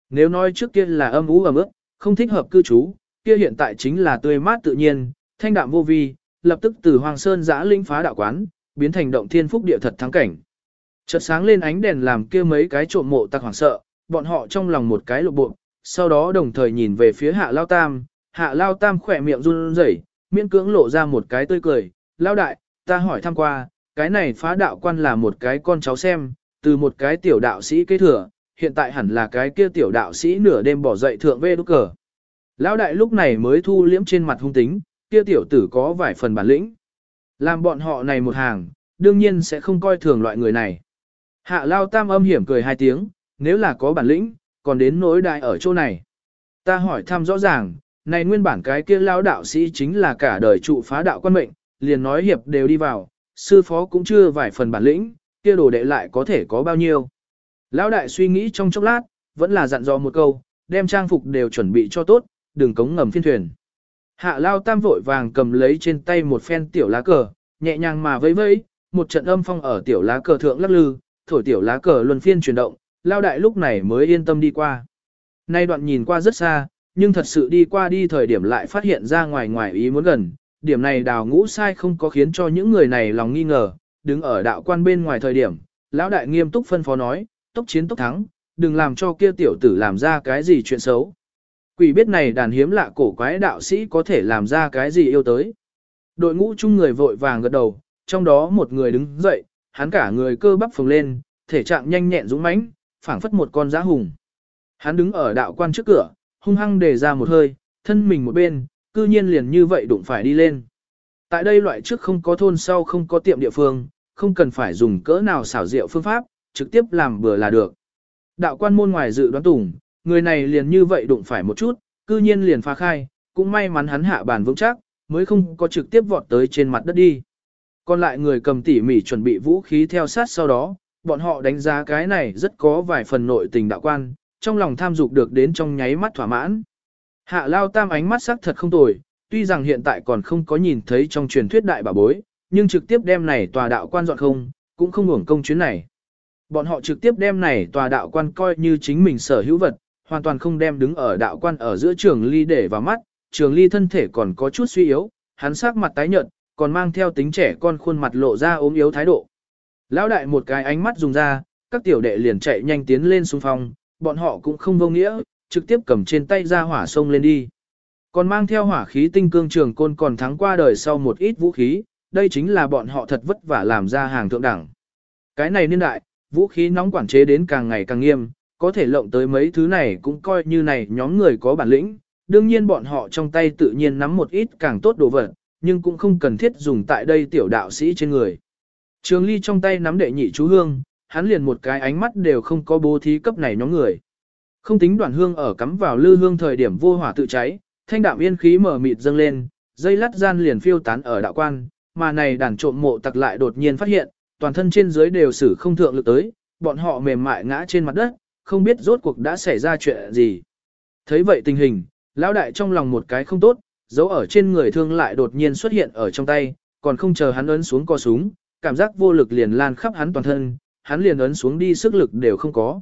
Nếu nói trước kia là âm ú ẩm ướt, không thích hợp cư trú, kia hiện tại chính là tươi mát tự nhiên, thanh đạm vô vi, lập tức từ Hoàng Sơn giã linh phá đạo quán, biến thành động thiên phúc địa thật thắng cảnh. Chợt sáng lên ánh đèn làm kia mấy cái trộm mộ tặc hoảng sợ, bọn họ trong lòng một cái lộ bộ, sau đó đồng thời nhìn về phía hạ lao tam, hạ lao tam khỏe miệng run rẩy, miễn cưỡng lộ ra một cái tươi cười, lao đại, ta hỏi thăm qua, cái này phá đạo quan là một cái con cháu xem, từ một cái tiểu đạo sĩ kế thừa, hiện tại hẳn là cái kia tiểu đạo sĩ nửa đêm bỏ dậy thượng vê đúc cờ. Lão đại lúc này mới thu liễm trên mặt hung tính, kia tiểu tử có vài phần bản lĩnh. Làm bọn họ này một hàng, đương nhiên sẽ không coi thường loại người này. Hạ lao tam âm hiểm cười hai tiếng, nếu là có bản lĩnh, còn đến nỗi đại ở chỗ này. Ta hỏi thăm rõ ràng, này nguyên bản cái kia lao đạo sĩ chính là cả đời trụ phá đạo quan mệnh, liền nói hiệp đều đi vào, sư phó cũng chưa vài phần bản lĩnh, kia đồ đệ lại có thể có bao nhiêu. Lão đại suy nghĩ trong chốc lát, vẫn là dặn dò một câu, đem trang phục đều chuẩn bị cho tốt, đừng cống ngầm phiên thuyền. Hạ lao tam vội vàng cầm lấy trên tay một phen tiểu lá cờ, nhẹ nhàng mà vẫy vẫy, một trận âm phong ở tiểu lá cờ thượng lắc lư, thổi tiểu lá cờ luân phiên chuyển động, lao đại lúc này mới yên tâm đi qua. Nay đoạn nhìn qua rất xa, nhưng thật sự đi qua đi thời điểm lại phát hiện ra ngoài ngoài ý muốn gần, điểm này đào ngũ sai không có khiến cho những người này lòng nghi ngờ, đứng ở đạo quan bên ngoài thời điểm, lão đại nghiêm túc phân phó nói, tốc chiến tốc thắng, đừng làm cho kia tiểu tử làm ra cái gì chuyện xấu. Quỷ biết này đàn hiếm lạ cổ quái đạo sĩ có thể làm ra cái gì yêu tới. Đội ngũ chung người vội vàng gật đầu, trong đó một người đứng dậy, hắn cả người cơ bắp phồng lên, thể trạng nhanh nhẹn dũng mãnh, phảng phất một con giá hùng. Hắn đứng ở đạo quan trước cửa, hung hăng đề ra một hơi, thân mình một bên, cư nhiên liền như vậy đụng phải đi lên. Tại đây loại trước không có thôn sau không có tiệm địa phương, không cần phải dùng cỡ nào xảo diệu phương pháp, trực tiếp làm bừa là được. Đạo quan môn ngoài dự đoán tủng, người này liền như vậy đụng phải một chút, cư nhiên liền phá khai, cũng may mắn hắn hạ bàn vững chắc, mới không có trực tiếp vọt tới trên mặt đất đi. Còn lại người cầm tỉ mỉ chuẩn bị vũ khí theo sát sau đó, bọn họ đánh giá cái này rất có vài phần nội tình đạo quan, trong lòng tham dục được đến trong nháy mắt thỏa mãn. Hạ Lao Tam ánh mắt sắc thật không tồi, tuy rằng hiện tại còn không có nhìn thấy trong truyền thuyết đại bà bối, nhưng trực tiếp đem này tòa đạo quan dọn không, cũng không hưởng công chuyến này. Bọn họ trực tiếp đem này tòa đạo quan coi như chính mình sở hữu vật, hoàn toàn không đem đứng ở đạo quan ở giữa trường ly để vào mắt, trường ly thân thể còn có chút suy yếu, hắn sắc mặt tái nhợt, còn mang theo tính trẻ con khuôn mặt lộ ra ốm yếu thái độ. Lão đại một cái ánh mắt dùng ra, các tiểu đệ liền chạy nhanh tiến lên xung phong, bọn họ cũng không vô nghĩa, trực tiếp cầm trên tay ra hỏa sông lên đi. Còn mang theo hỏa khí tinh cương trường côn còn thắng qua đời sau một ít vũ khí, đây chính là bọn họ thật vất vả làm ra hàng thượng đẳng. Cái này niên đại, vũ khí nóng quản chế đến càng ngày càng nghiêm, có thể lộng tới mấy thứ này cũng coi như này nhóm người có bản lĩnh, đương nhiên bọn họ trong tay tự nhiên nắm một ít càng tốt đồ vật, nhưng cũng không cần thiết dùng tại đây tiểu đạo sĩ trên người. Trường ly trong tay nắm đệ nhị chú hương, hắn liền một cái ánh mắt đều không có bố thí cấp này nhóm người. Không tính đoạn hương ở cắm vào lư hương thời điểm vô hỏa tự cháy, thanh đạm yên khí mở mịt dâng lên, dây lắt gian liền phiêu tán ở đạo quan, mà này đàn trộm mộ tặc lại đột nhiên phát hiện, toàn thân trên dưới đều xử không thượng lực tới, bọn họ mềm mại ngã trên mặt đất, không biết rốt cuộc đã xảy ra chuyện gì. Thấy vậy tình hình, lão đại trong lòng một cái không tốt, dấu ở trên người thương lại đột nhiên xuất hiện ở trong tay, còn không chờ hắn ấn xuống co súng, cảm giác vô lực liền lan khắp hắn toàn thân, hắn liền ấn xuống đi sức lực đều không có.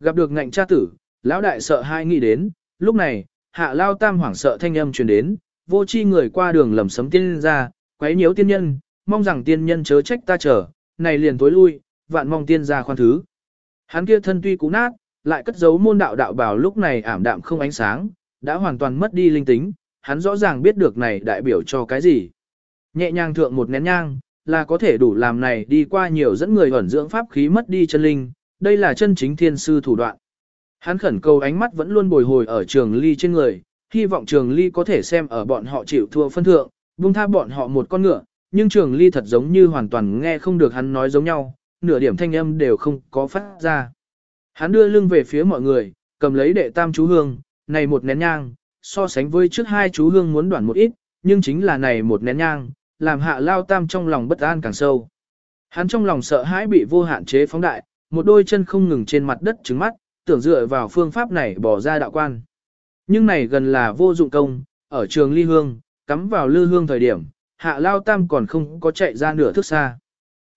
Gặp được ngạnh cha tử, lão đại sợ hai nghĩ đến, lúc này, hạ lao tam hoảng sợ thanh âm truyền đến, vô chi người qua đường lầm sấm tiên ra, quấy nhiễu tiên nhân, mong rằng tiên nhân chớ trách ta chờ, này liền tối lui, vạn mong tiên ra khoan thứ. Hắn kia thân tuy cũ nát, lại cất giấu môn đạo đạo bảo lúc này ảm đạm không ánh sáng, đã hoàn toàn mất đi linh tính, hắn rõ ràng biết được này đại biểu cho cái gì. Nhẹ nhàng thượng một nén nhang, là có thể đủ làm này đi qua nhiều dẫn người ẩn dưỡng pháp khí mất đi chân linh, đây là chân chính thiên sư thủ đoạn. Hắn khẩn cầu ánh mắt vẫn luôn bồi hồi ở trường ly trên người, hy vọng trường ly có thể xem ở bọn họ chịu thua phân thượng, buông tha bọn họ một con ngựa, nhưng trường ly thật giống như hoàn toàn nghe không được hắn nói giống nhau, nửa điểm thanh âm đều không có phát ra. Hắn đưa lưng về phía mọi người, cầm lấy đệ tam chú hương, này một nén nhang, so sánh với trước hai chú hương muốn đoạn một ít, nhưng chính là này một nén nhang, làm hạ lao tam trong lòng bất an càng sâu. Hắn trong lòng sợ hãi bị vô hạn chế phóng đại, một đôi chân không ngừng trên mặt đất trứng mắt, tưởng dựa vào phương pháp này bỏ ra đạo quan. Nhưng này gần là vô dụng công, ở trường ly hương, cắm vào lư hương thời điểm, hạ lao tam còn không có chạy ra nửa thước xa.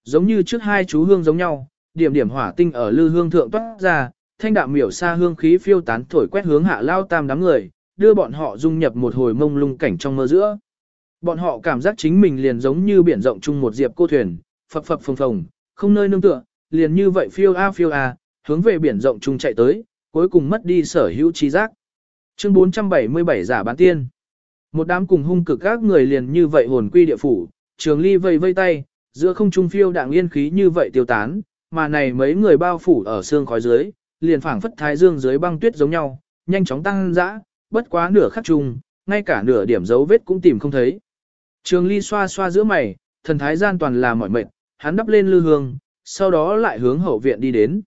Giống như trước hai chú hương giống nhau, điểm điểm hỏa tinh ở lư hương thượng toát ra, thanh đạm miểu xa hương khí phiêu tán thổi quét hướng hạ lao tam đám người, đưa bọn họ dung nhập một hồi mông lung cảnh trong mơ giữa. Bọn họ cảm giác chính mình liền giống như biển rộng chung một diệp cô thuyền, phập phập phồng phồng, không nơi nương tựa, liền như vậy phiêu a phiêu a, hướng về biển rộng chung chạy tới, cuối cùng mất đi sở hữu trí giác. Chương 477 giả bán tiên. Một đám cùng hung cực các người liền như vậy hồn quy địa phủ, trường ly vây vây tay, giữa không trung phiêu đạng yên khí như vậy tiêu tán, mà này mấy người bao phủ ở xương khói dưới, liền phảng phất thái dương dưới băng tuyết giống nhau, nhanh chóng tăng dã, bất quá nửa khắc chung, ngay cả nửa điểm dấu vết cũng tìm không thấy. Trường ly xoa xoa giữa mày, thần thái gian toàn là mỏi mệt, hắn đắp lên lư hương, sau đó lại hướng hậu viện đi đến.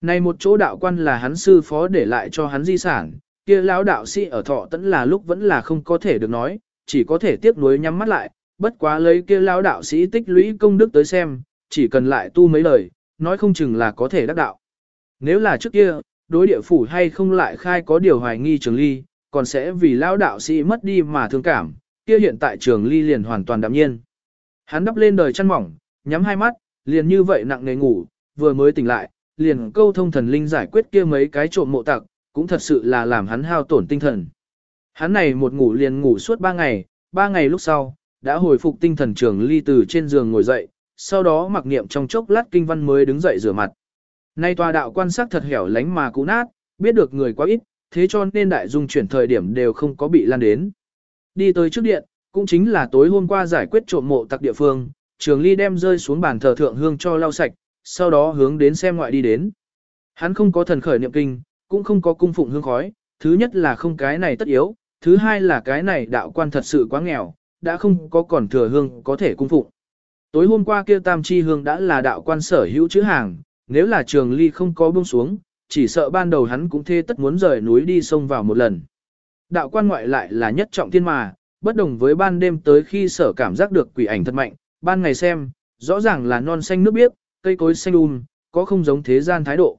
Này một chỗ đạo quan là hắn sư phó để lại cho hắn di sản, kia lão đạo sĩ ở thọ tẫn là lúc vẫn là không có thể được nói, chỉ có thể tiếc nuối nhắm mắt lại, bất quá lấy kia lão đạo sĩ tích lũy công đức tới xem, chỉ cần lại tu mấy lời, nói không chừng là có thể đắc đạo. Nếu là trước kia, đối địa phủ hay không lại khai có điều hoài nghi trường ly, còn sẽ vì lão đạo sĩ mất đi mà thương cảm, kia hiện tại trường ly liền hoàn toàn đạm nhiên. Hắn đắp lên đời chăn mỏng, nhắm hai mắt, liền như vậy nặng nề ngủ, vừa mới tỉnh lại, liền câu thông thần linh giải quyết kia mấy cái trộm mộ tặc, cũng thật sự là làm hắn hao tổn tinh thần. Hắn này một ngủ liền ngủ suốt ba ngày, ba ngày lúc sau, đã hồi phục tinh thần trường ly từ trên giường ngồi dậy, sau đó mặc niệm trong chốc lát kinh văn mới đứng dậy rửa mặt. Nay tòa đạo quan sát thật hẻo lánh mà cũ nát, biết được người quá ít, thế cho nên đại dung chuyển thời điểm đều không có bị lan đến. Đi tới trước điện, cũng chính là tối hôm qua giải quyết trộm mộ tặc địa phương, trường ly đem rơi xuống bàn thờ thượng hương cho lau sạch, sau đó hướng đến xem ngoại đi đến. Hắn không có thần khởi niệm kinh, cũng không có cung phụng hương khói, thứ nhất là không cái này tất yếu, thứ hai là cái này đạo quan thật sự quá nghèo, đã không có còn thừa hương có thể cung phụng. Tối hôm qua kia tam chi hương đã là đạo quan sở hữu chữ hàng, nếu là trường ly không có buông xuống, chỉ sợ ban đầu hắn cũng thê tất muốn rời núi đi sông vào một lần. Đạo quan ngoại lại là nhất trọng thiên mà, bất đồng với ban đêm tới khi sở cảm giác được quỷ ảnh thật mạnh, ban ngày xem, rõ ràng là non xanh nước biếc, cây cối xanh um, có không giống thế gian thái độ.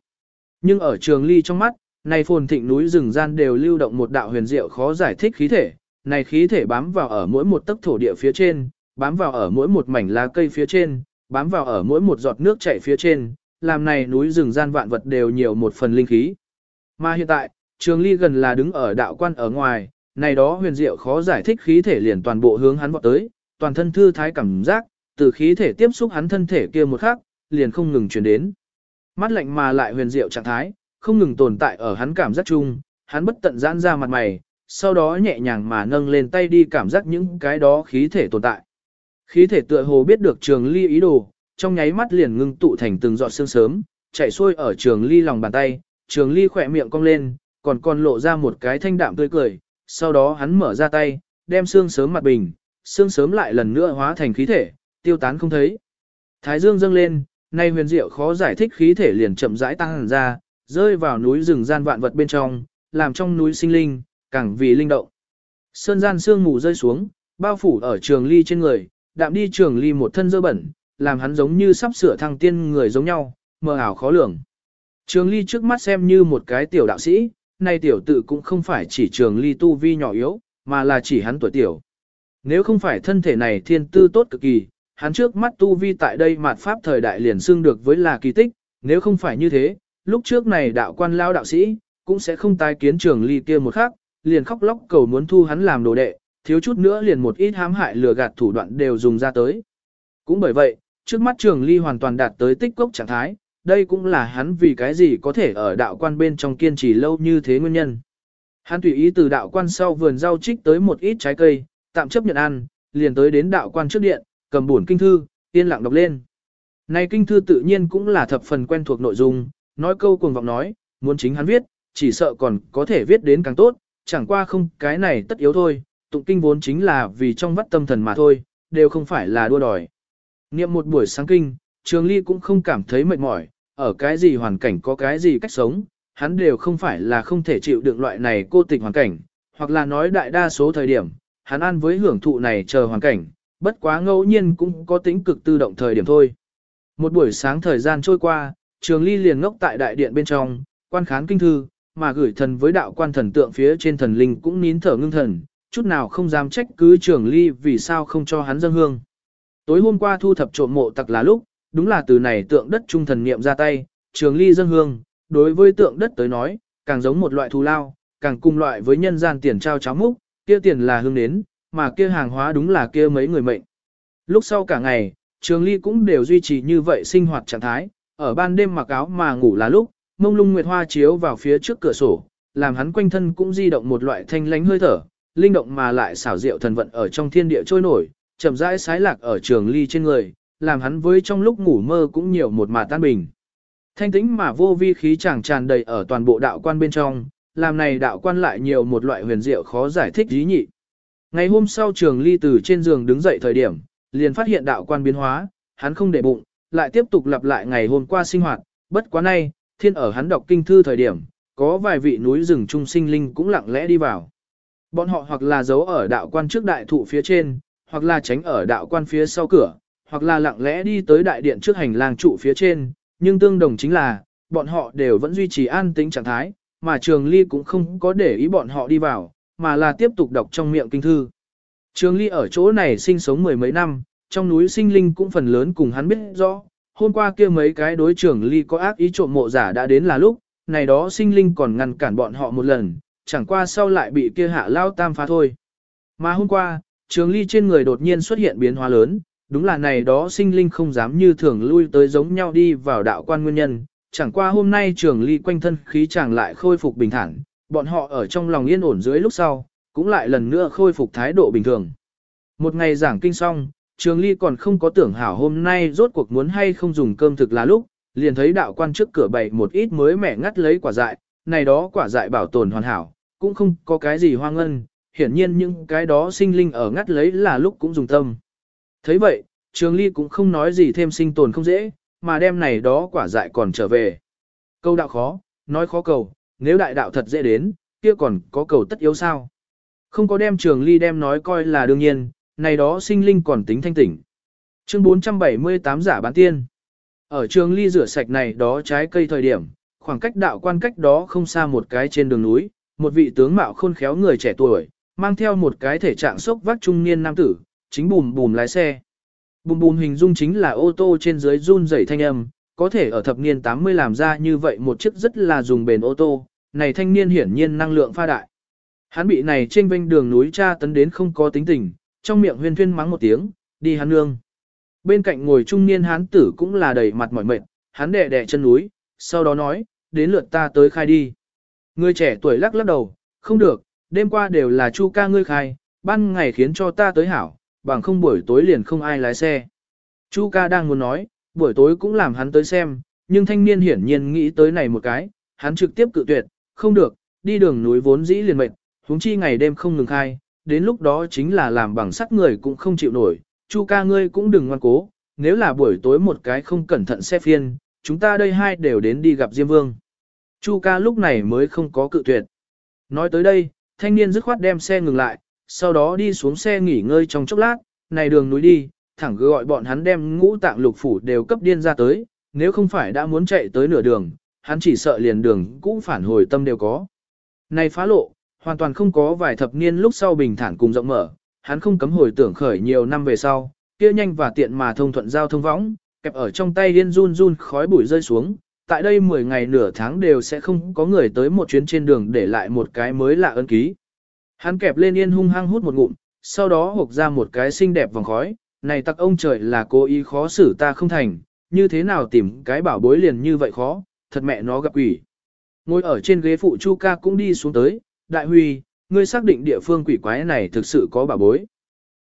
Nhưng ở trường ly trong mắt, này phồn thịnh núi rừng gian đều lưu động một đạo huyền diệu khó giải thích khí thể, này khí thể bám vào ở mỗi một tấc thổ địa phía trên, bám vào ở mỗi một mảnh lá cây phía trên, bám vào ở mỗi một giọt nước chảy phía trên, làm này núi rừng gian vạn vật đều nhiều một phần linh khí. Mà hiện tại, trường ly gần là đứng ở đạo quan ở ngoài, này đó huyền diệu khó giải thích khí thể liền toàn bộ hướng hắn vọt tới, toàn thân thư thái cảm giác, từ khí thể tiếp xúc hắn thân thể kia một khắc, liền không ngừng truyền đến. Mắt lạnh mà lại huyền diệu trạng thái, không ngừng tồn tại ở hắn cảm giác chung, hắn bất tận giãn ra mặt mày, sau đó nhẹ nhàng mà nâng lên tay đi cảm giác những cái đó khí thể tồn tại. Khí thể tựa hồ biết được trường ly ý đồ, trong nháy mắt liền ngưng tụ thành từng giọt sương sớm, chạy xuôi ở trường ly lòng bàn tay, trường ly khỏe miệng cong lên, còn còn lộ ra một cái thanh đạm tươi cười, sau đó hắn mở ra tay, đem xương sớm mặt bình, xương sớm lại lần nữa hóa thành khí thể, tiêu tán không thấy. Thái dương dâng lên, nay huyền diệu khó giải thích khí thể liền chậm rãi tăng hẳn ra, rơi vào núi rừng gian vạn vật bên trong, làm trong núi sinh linh, càng vì linh động. Sơn gian sương mù rơi xuống, bao phủ ở trường ly trên người, đạm đi trường ly một thân dơ bẩn, làm hắn giống như sắp sửa thăng tiên người giống nhau, mơ ảo khó lường. Trường ly trước mắt xem như một cái tiểu đạo sĩ, nay tiểu tự cũng không phải chỉ trường ly tu vi nhỏ yếu, mà là chỉ hắn tuổi tiểu. Nếu không phải thân thể này thiên tư tốt cực kỳ, hắn trước mắt tu vi tại đây mạt pháp thời đại liền xưng được với là kỳ tích, nếu không phải như thế, lúc trước này đạo quan lao đạo sĩ, cũng sẽ không tái kiến trường ly kia một khác, liền khóc lóc cầu muốn thu hắn làm đồ đệ, thiếu chút nữa liền một ít hãm hại lừa gạt thủ đoạn đều dùng ra tới. Cũng bởi vậy, trước mắt trường ly hoàn toàn đạt tới tích cốc trạng thái, đây cũng là hắn vì cái gì có thể ở đạo quan bên trong kiên trì lâu như thế nguyên nhân. Hắn tùy ý từ đạo quan sau vườn rau trích tới một ít trái cây, tạm chấp nhận ăn, liền tới đến đạo quan trước điện, cầm buồn kinh thư, yên lặng đọc lên. Này kinh thư tự nhiên cũng là thập phần quen thuộc nội dung, nói câu cuồng vọng nói, muốn chính hắn viết, chỉ sợ còn có thể viết đến càng tốt, chẳng qua không cái này tất yếu thôi, tụng kinh vốn chính là vì trong vắt tâm thần mà thôi, đều không phải là đua đòi. Niệm một buổi sáng kinh, Trường Ly cũng không cảm thấy mệt mỏi, ở cái gì hoàn cảnh có cái gì cách sống, hắn đều không phải là không thể chịu đựng loại này cô tịch hoàn cảnh, hoặc là nói đại đa số thời điểm, hắn ăn với hưởng thụ này chờ hoàn cảnh, bất quá ngẫu nhiên cũng có tính cực tự động thời điểm thôi. Một buổi sáng thời gian trôi qua, Trường Ly liền ngốc tại đại điện bên trong, quan khán kinh thư, mà gửi thần với đạo quan thần tượng phía trên thần linh cũng nín thở ngưng thần, chút nào không dám trách cứ Trường Ly vì sao không cho hắn dâng hương. Tối hôm qua thu thập trộm mộ tặc là lúc, đúng là từ này tượng đất trung thần niệm ra tay, Trường Ly dâng hương, đối với tượng đất tới nói, càng giống một loại thù lao, càng cùng loại với nhân gian tiền trao cháo múc, kia tiền là hương đến, mà kia hàng hóa đúng là kia mấy người mệnh. Lúc sau cả ngày, Trường Ly cũng đều duy trì như vậy sinh hoạt trạng thái, ở ban đêm mặc áo mà ngủ là lúc, mông lung nguyệt hoa chiếu vào phía trước cửa sổ, làm hắn quanh thân cũng di động một loại thanh lánh hơi thở, linh động mà lại xảo diệu thần vận ở trong thiên địa trôi nổi, chậm rãi sái lạc ở Trường Ly trên người, làm hắn với trong lúc ngủ mơ cũng nhiều một mà tan bình. Thanh tĩnh mà vô vi khí chàng tràn đầy ở toàn bộ đạo quan bên trong, làm này đạo quan lại nhiều một loại huyền diệu khó giải thích dí nhị. Ngày hôm sau trường ly từ trên giường đứng dậy thời điểm, liền phát hiện đạo quan biến hóa, hắn không để bụng, lại tiếp tục lặp lại ngày hôm qua sinh hoạt, bất quá nay, thiên ở hắn đọc kinh thư thời điểm, có vài vị núi rừng trung sinh linh cũng lặng lẽ đi vào. Bọn họ hoặc là giấu ở đạo quan trước đại thụ phía trên, hoặc là tránh ở đạo quan phía sau cửa, hoặc là lặng lẽ đi tới đại điện trước hành lang trụ phía trên, nhưng tương đồng chính là, bọn họ đều vẫn duy trì an tĩnh trạng thái, mà Trường Ly cũng không có để ý bọn họ đi vào, mà là tiếp tục đọc trong miệng kinh thư. Trường Ly ở chỗ này sinh sống mười mấy năm, trong núi sinh linh cũng phần lớn cùng hắn biết rõ, hôm qua kia mấy cái đối trưởng Ly có ác ý trộm mộ giả đã đến là lúc, này đó sinh linh còn ngăn cản bọn họ một lần, chẳng qua sau lại bị kia hạ lao tam phá thôi. Mà hôm qua, Trường Ly trên người đột nhiên xuất hiện biến hóa lớn, đúng là này đó sinh linh không dám như thường lui tới giống nhau đi vào đạo quan nguyên nhân, chẳng qua hôm nay trường ly quanh thân khí chàng lại khôi phục bình thản, bọn họ ở trong lòng yên ổn dưới lúc sau, cũng lại lần nữa khôi phục thái độ bình thường. Một ngày giảng kinh xong, trường ly còn không có tưởng hảo hôm nay rốt cuộc muốn hay không dùng cơm thực là lúc, liền thấy đạo quan trước cửa bày một ít mới mẻ ngắt lấy quả dại, này đó quả dại bảo tồn hoàn hảo, cũng không có cái gì hoang ngân, hiển nhiên những cái đó sinh linh ở ngắt lấy là lúc cũng dùng tâm thấy vậy, Trường Ly cũng không nói gì thêm sinh tồn không dễ, mà đem này đó quả dại còn trở về. Câu đạo khó, nói khó cầu, nếu đại đạo thật dễ đến, kia còn có cầu tất yếu sao? Không có đem Trường Ly đem nói coi là đương nhiên, này đó sinh linh còn tính thanh tỉnh. Chương 478 giả bán tiên. Ở trường ly rửa sạch này đó trái cây thời điểm, khoảng cách đạo quan cách đó không xa một cái trên đường núi, một vị tướng mạo khôn khéo người trẻ tuổi, mang theo một cái thể trạng sốc vác trung niên nam tử, chính bùm bùm lái xe. Bùm bùm hình dung chính là ô tô trên dưới run rẩy thanh âm, có thể ở thập niên 80 làm ra như vậy một chiếc rất là dùng bền ô tô, này thanh niên hiển nhiên năng lượng pha đại. Hắn bị này trên vênh đường núi tra tấn đến không có tính tình, trong miệng huyên thuyên mắng một tiếng, đi hắn nương. Bên cạnh ngồi trung niên hán tử cũng là đầy mặt mỏi mệt, hắn đè đè chân núi, sau đó nói, đến lượt ta tới khai đi. Người trẻ tuổi lắc lắc đầu, không được, đêm qua đều là chu ca ngươi khai, ban ngày khiến cho ta tới hảo, bằng không buổi tối liền không ai lái xe. Chu ca đang muốn nói, buổi tối cũng làm hắn tới xem, nhưng thanh niên hiển nhiên nghĩ tới này một cái, hắn trực tiếp cự tuyệt, không được, đi đường núi vốn dĩ liền mệt, huống chi ngày đêm không ngừng khai, đến lúc đó chính là làm bằng sắt người cũng không chịu nổi, Chu ca ngươi cũng đừng ngoan cố, nếu là buổi tối một cái không cẩn thận xe phiên, chúng ta đây hai đều đến đi gặp Diêm Vương. Chu ca lúc này mới không có cự tuyệt. Nói tới đây, thanh niên dứt khoát đem xe ngừng lại, sau đó đi xuống xe nghỉ ngơi trong chốc lát, này đường núi đi, thẳng gọi bọn hắn đem ngũ tạng lục phủ đều cấp điên ra tới, nếu không phải đã muốn chạy tới nửa đường, hắn chỉ sợ liền đường cũng phản hồi tâm đều có. Này phá lộ, hoàn toàn không có vài thập niên lúc sau bình thản cùng rộng mở, hắn không cấm hồi tưởng khởi nhiều năm về sau, kia nhanh và tiện mà thông thuận giao thông võng, kẹp ở trong tay điên run run khói bụi rơi xuống, tại đây 10 ngày nửa tháng đều sẽ không có người tới một chuyến trên đường để lại một cái mới lạ ân ký. Hắn kẹp lên yên hung hăng hút một ngụm, sau đó hộp ra một cái xinh đẹp vòng khói, này tặc ông trời là cố ý khó xử ta không thành, như thế nào tìm cái bảo bối liền như vậy khó, thật mẹ nó gặp quỷ. Ngồi ở trên ghế phụ Chu ca cũng đi xuống tới, đại huy, ngươi xác định địa phương quỷ quái này thực sự có bảo bối.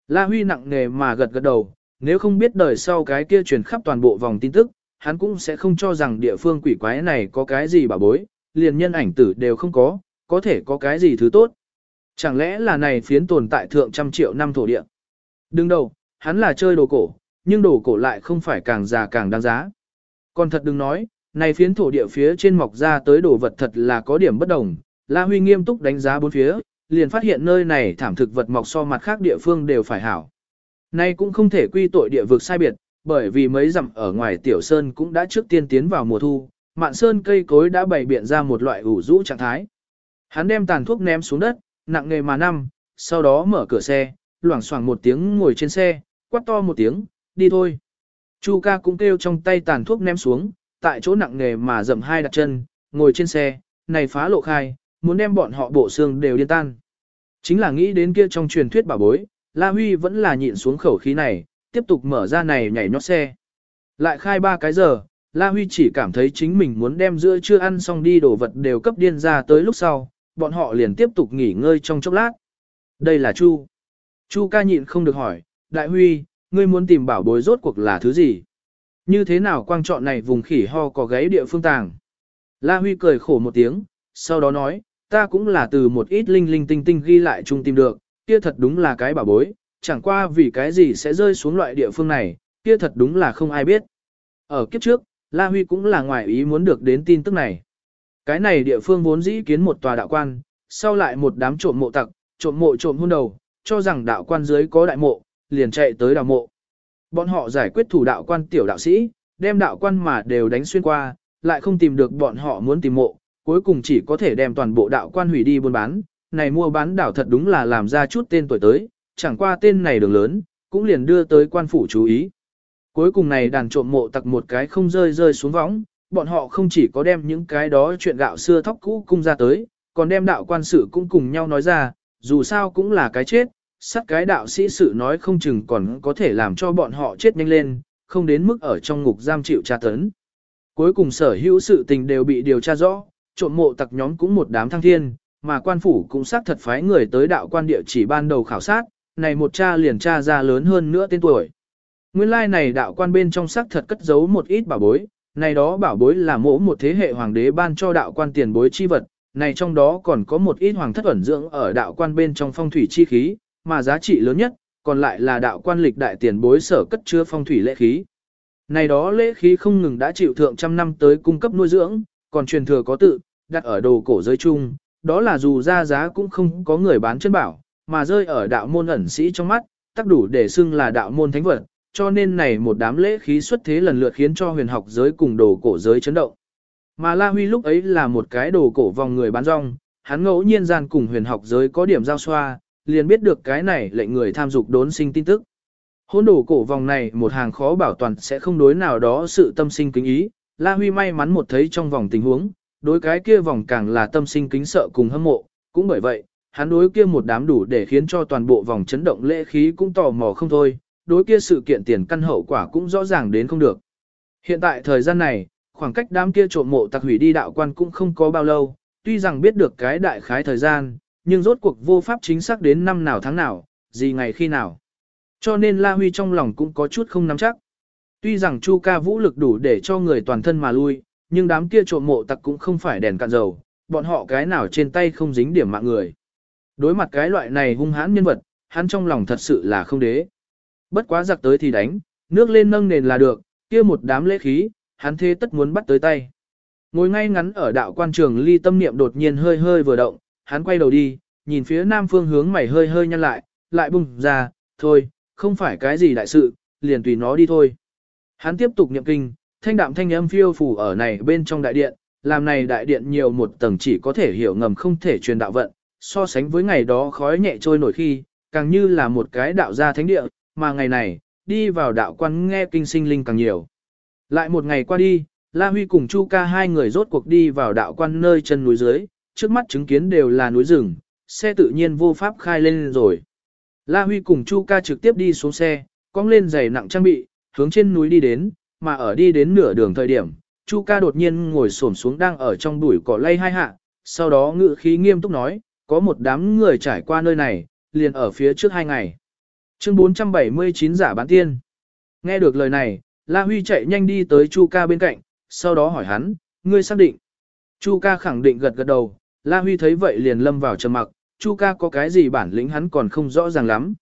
La Huy nặng nề mà gật gật đầu, nếu không biết đời sau cái kia truyền khắp toàn bộ vòng tin tức, hắn cũng sẽ không cho rằng địa phương quỷ quái này có cái gì bảo bối, liền nhân ảnh tử đều không có, có thể có cái gì thứ tốt. Chẳng lẽ là này phiến tồn tại thượng trăm triệu năm thổ địa? Đừng đầu, hắn là chơi đồ cổ, nhưng đồ cổ lại không phải càng già càng đáng giá. Còn thật đừng nói, này phiến thổ địa phía trên mọc ra tới đồ vật thật là có điểm bất đồng. La Huy nghiêm túc đánh giá bốn phía, liền phát hiện nơi này thảm thực vật mọc so mặt khác địa phương đều phải hảo. Nay cũng không thể quy tội địa vực sai biệt, bởi vì mấy dặm ở ngoài tiểu sơn cũng đã trước tiên tiến vào mùa thu, mạn sơn cây cối đã bày biện ra một loại ủ rũ trạng thái. Hắn đem tàn thuốc ném xuống đất, nặng nghề mà năm, sau đó mở cửa xe, loảng xoảng một tiếng ngồi trên xe, quát to một tiếng, đi thôi. Chu ca cũng kêu trong tay tàn thuốc ném xuống, tại chỗ nặng nghề mà dậm hai đặt chân, ngồi trên xe, này phá lộ khai, muốn đem bọn họ bộ xương đều điên tan. Chính là nghĩ đến kia trong truyền thuyết bảo bối, La Huy vẫn là nhịn xuống khẩu khí này, tiếp tục mở ra này nhảy nhót xe. Lại khai ba cái giờ, La Huy chỉ cảm thấy chính mình muốn đem giữa chưa ăn xong đi đồ vật đều cấp điên ra tới lúc sau, bọn họ liền tiếp tục nghỉ ngơi trong chốc lát. Đây là Chu. Chu ca nhịn không được hỏi, Đại Huy, ngươi muốn tìm bảo bối rốt cuộc là thứ gì? Như thế nào quang chọn này vùng khỉ ho có gáy địa phương tàng? La Huy cười khổ một tiếng, sau đó nói, ta cũng là từ một ít linh linh tinh tinh ghi lại chung tìm được, kia thật đúng là cái bảo bối, chẳng qua vì cái gì sẽ rơi xuống loại địa phương này, kia thật đúng là không ai biết. Ở kiếp trước, La Huy cũng là ngoài ý muốn được đến tin tức này. Cái này địa phương vốn dĩ kiến một tòa đạo quan, sau lại một đám trộm mộ tặc, trộm mộ trộm hôn đầu, cho rằng đạo quan dưới có đại mộ, liền chạy tới đào mộ. Bọn họ giải quyết thủ đạo quan tiểu đạo sĩ, đem đạo quan mà đều đánh xuyên qua, lại không tìm được bọn họ muốn tìm mộ, cuối cùng chỉ có thể đem toàn bộ đạo quan hủy đi buôn bán. Này mua bán đảo thật đúng là làm ra chút tên tuổi tới, chẳng qua tên này đường lớn, cũng liền đưa tới quan phủ chú ý. Cuối cùng này đàn trộm mộ tặc một cái không rơi rơi xuống võng, bọn họ không chỉ có đem những cái đó chuyện gạo xưa thóc cũ cung ra tới, còn đem đạo quan sự cũng cùng nhau nói ra, dù sao cũng là cái chết, sắt cái đạo sĩ sự nói không chừng còn có thể làm cho bọn họ chết nhanh lên, không đến mức ở trong ngục giam chịu tra tấn. Cuối cùng sở hữu sự tình đều bị điều tra rõ, trộm mộ tặc nhóm cũng một đám thăng thiên, mà quan phủ cũng xác thật phái người tới đạo quan địa chỉ ban đầu khảo sát, này một cha liền tra ra lớn hơn nữa tên tuổi. Nguyên lai like này đạo quan bên trong xác thật cất giấu một ít bảo bối, này đó bảo bối là mỗ một thế hệ hoàng đế ban cho đạo quan tiền bối chi vật, này trong đó còn có một ít hoàng thất ẩn dưỡng ở đạo quan bên trong phong thủy chi khí, mà giá trị lớn nhất, còn lại là đạo quan lịch đại tiền bối sở cất chứa phong thủy lễ khí. Này đó lễ khí không ngừng đã chịu thượng trăm năm tới cung cấp nuôi dưỡng, còn truyền thừa có tự, đặt ở đồ cổ giới chung, đó là dù ra giá cũng không có người bán chân bảo, mà rơi ở đạo môn ẩn sĩ trong mắt, tác đủ để xưng là đạo môn thánh vật, cho nên này một đám lễ khí xuất thế lần lượt khiến cho huyền học giới cùng đồ cổ giới chấn động. Mà La Huy lúc ấy là một cái đồ cổ vòng người bán rong, hắn ngẫu nhiên gian cùng huyền học giới có điểm giao xoa, liền biết được cái này lệnh người tham dục đốn sinh tin tức. Hôn đồ cổ vòng này một hàng khó bảo toàn sẽ không đối nào đó sự tâm sinh kính ý, La Huy may mắn một thấy trong vòng tình huống, đối cái kia vòng càng là tâm sinh kính sợ cùng hâm mộ, cũng bởi vậy, hắn đối kia một đám đủ để khiến cho toàn bộ vòng chấn động lễ khí cũng tò mò không thôi, đối kia sự kiện tiền căn hậu quả cũng rõ ràng đến không được. Hiện tại thời gian này, khoảng cách đám kia trộm mộ tặc hủy đi đạo quan cũng không có bao lâu, tuy rằng biết được cái đại khái thời gian, nhưng rốt cuộc vô pháp chính xác đến năm nào tháng nào, gì ngày khi nào. Cho nên La Huy trong lòng cũng có chút không nắm chắc. Tuy rằng Chu ca vũ lực đủ để cho người toàn thân mà lui, nhưng đám kia trộm mộ tặc cũng không phải đèn cạn dầu, bọn họ cái nào trên tay không dính điểm mạng người. Đối mặt cái loại này hung hãn nhân vật, hắn trong lòng thật sự là không đế. Bất quá giặc tới thì đánh, nước lên nâng nền là được, kia một đám lễ khí, hắn thế tất muốn bắt tới tay. Ngồi ngay ngắn ở đạo quan trường ly tâm niệm đột nhiên hơi hơi vừa động, hắn quay đầu đi, nhìn phía nam phương hướng mày hơi hơi nhăn lại, lại bùng ra, thôi, không phải cái gì đại sự, liền tùy nó đi thôi. Hắn tiếp tục niệm kinh, thanh đạm thanh âm phiêu phủ ở này bên trong đại điện, làm này đại điện nhiều một tầng chỉ có thể hiểu ngầm không thể truyền đạo vận, so sánh với ngày đó khói nhẹ trôi nổi khi, càng như là một cái đạo gia thánh địa, mà ngày này, đi vào đạo quan nghe kinh sinh linh càng nhiều. Lại một ngày qua đi, La Huy cùng Chu Ca hai người rốt cuộc đi vào đạo quan nơi chân núi dưới, trước mắt chứng kiến đều là núi rừng, xe tự nhiên vô pháp khai lên rồi. La Huy cùng Chu Ca trực tiếp đi xuống xe, cong lên giày nặng trang bị, hướng trên núi đi đến, mà ở đi đến nửa đường thời điểm, Chu Ca đột nhiên ngồi xổm xuống đang ở trong bụi cỏ lay hai hạ, sau đó ngự khí nghiêm túc nói, có một đám người trải qua nơi này, liền ở phía trước hai ngày. Chương 479 giả bán tiên. Nghe được lời này, La Huy chạy nhanh đi tới Chu Ca bên cạnh, sau đó hỏi hắn, ngươi xác định. Chu Ca khẳng định gật gật đầu, La Huy thấy vậy liền lâm vào trầm mặc, Chu Ca có cái gì bản lĩnh hắn còn không rõ ràng lắm.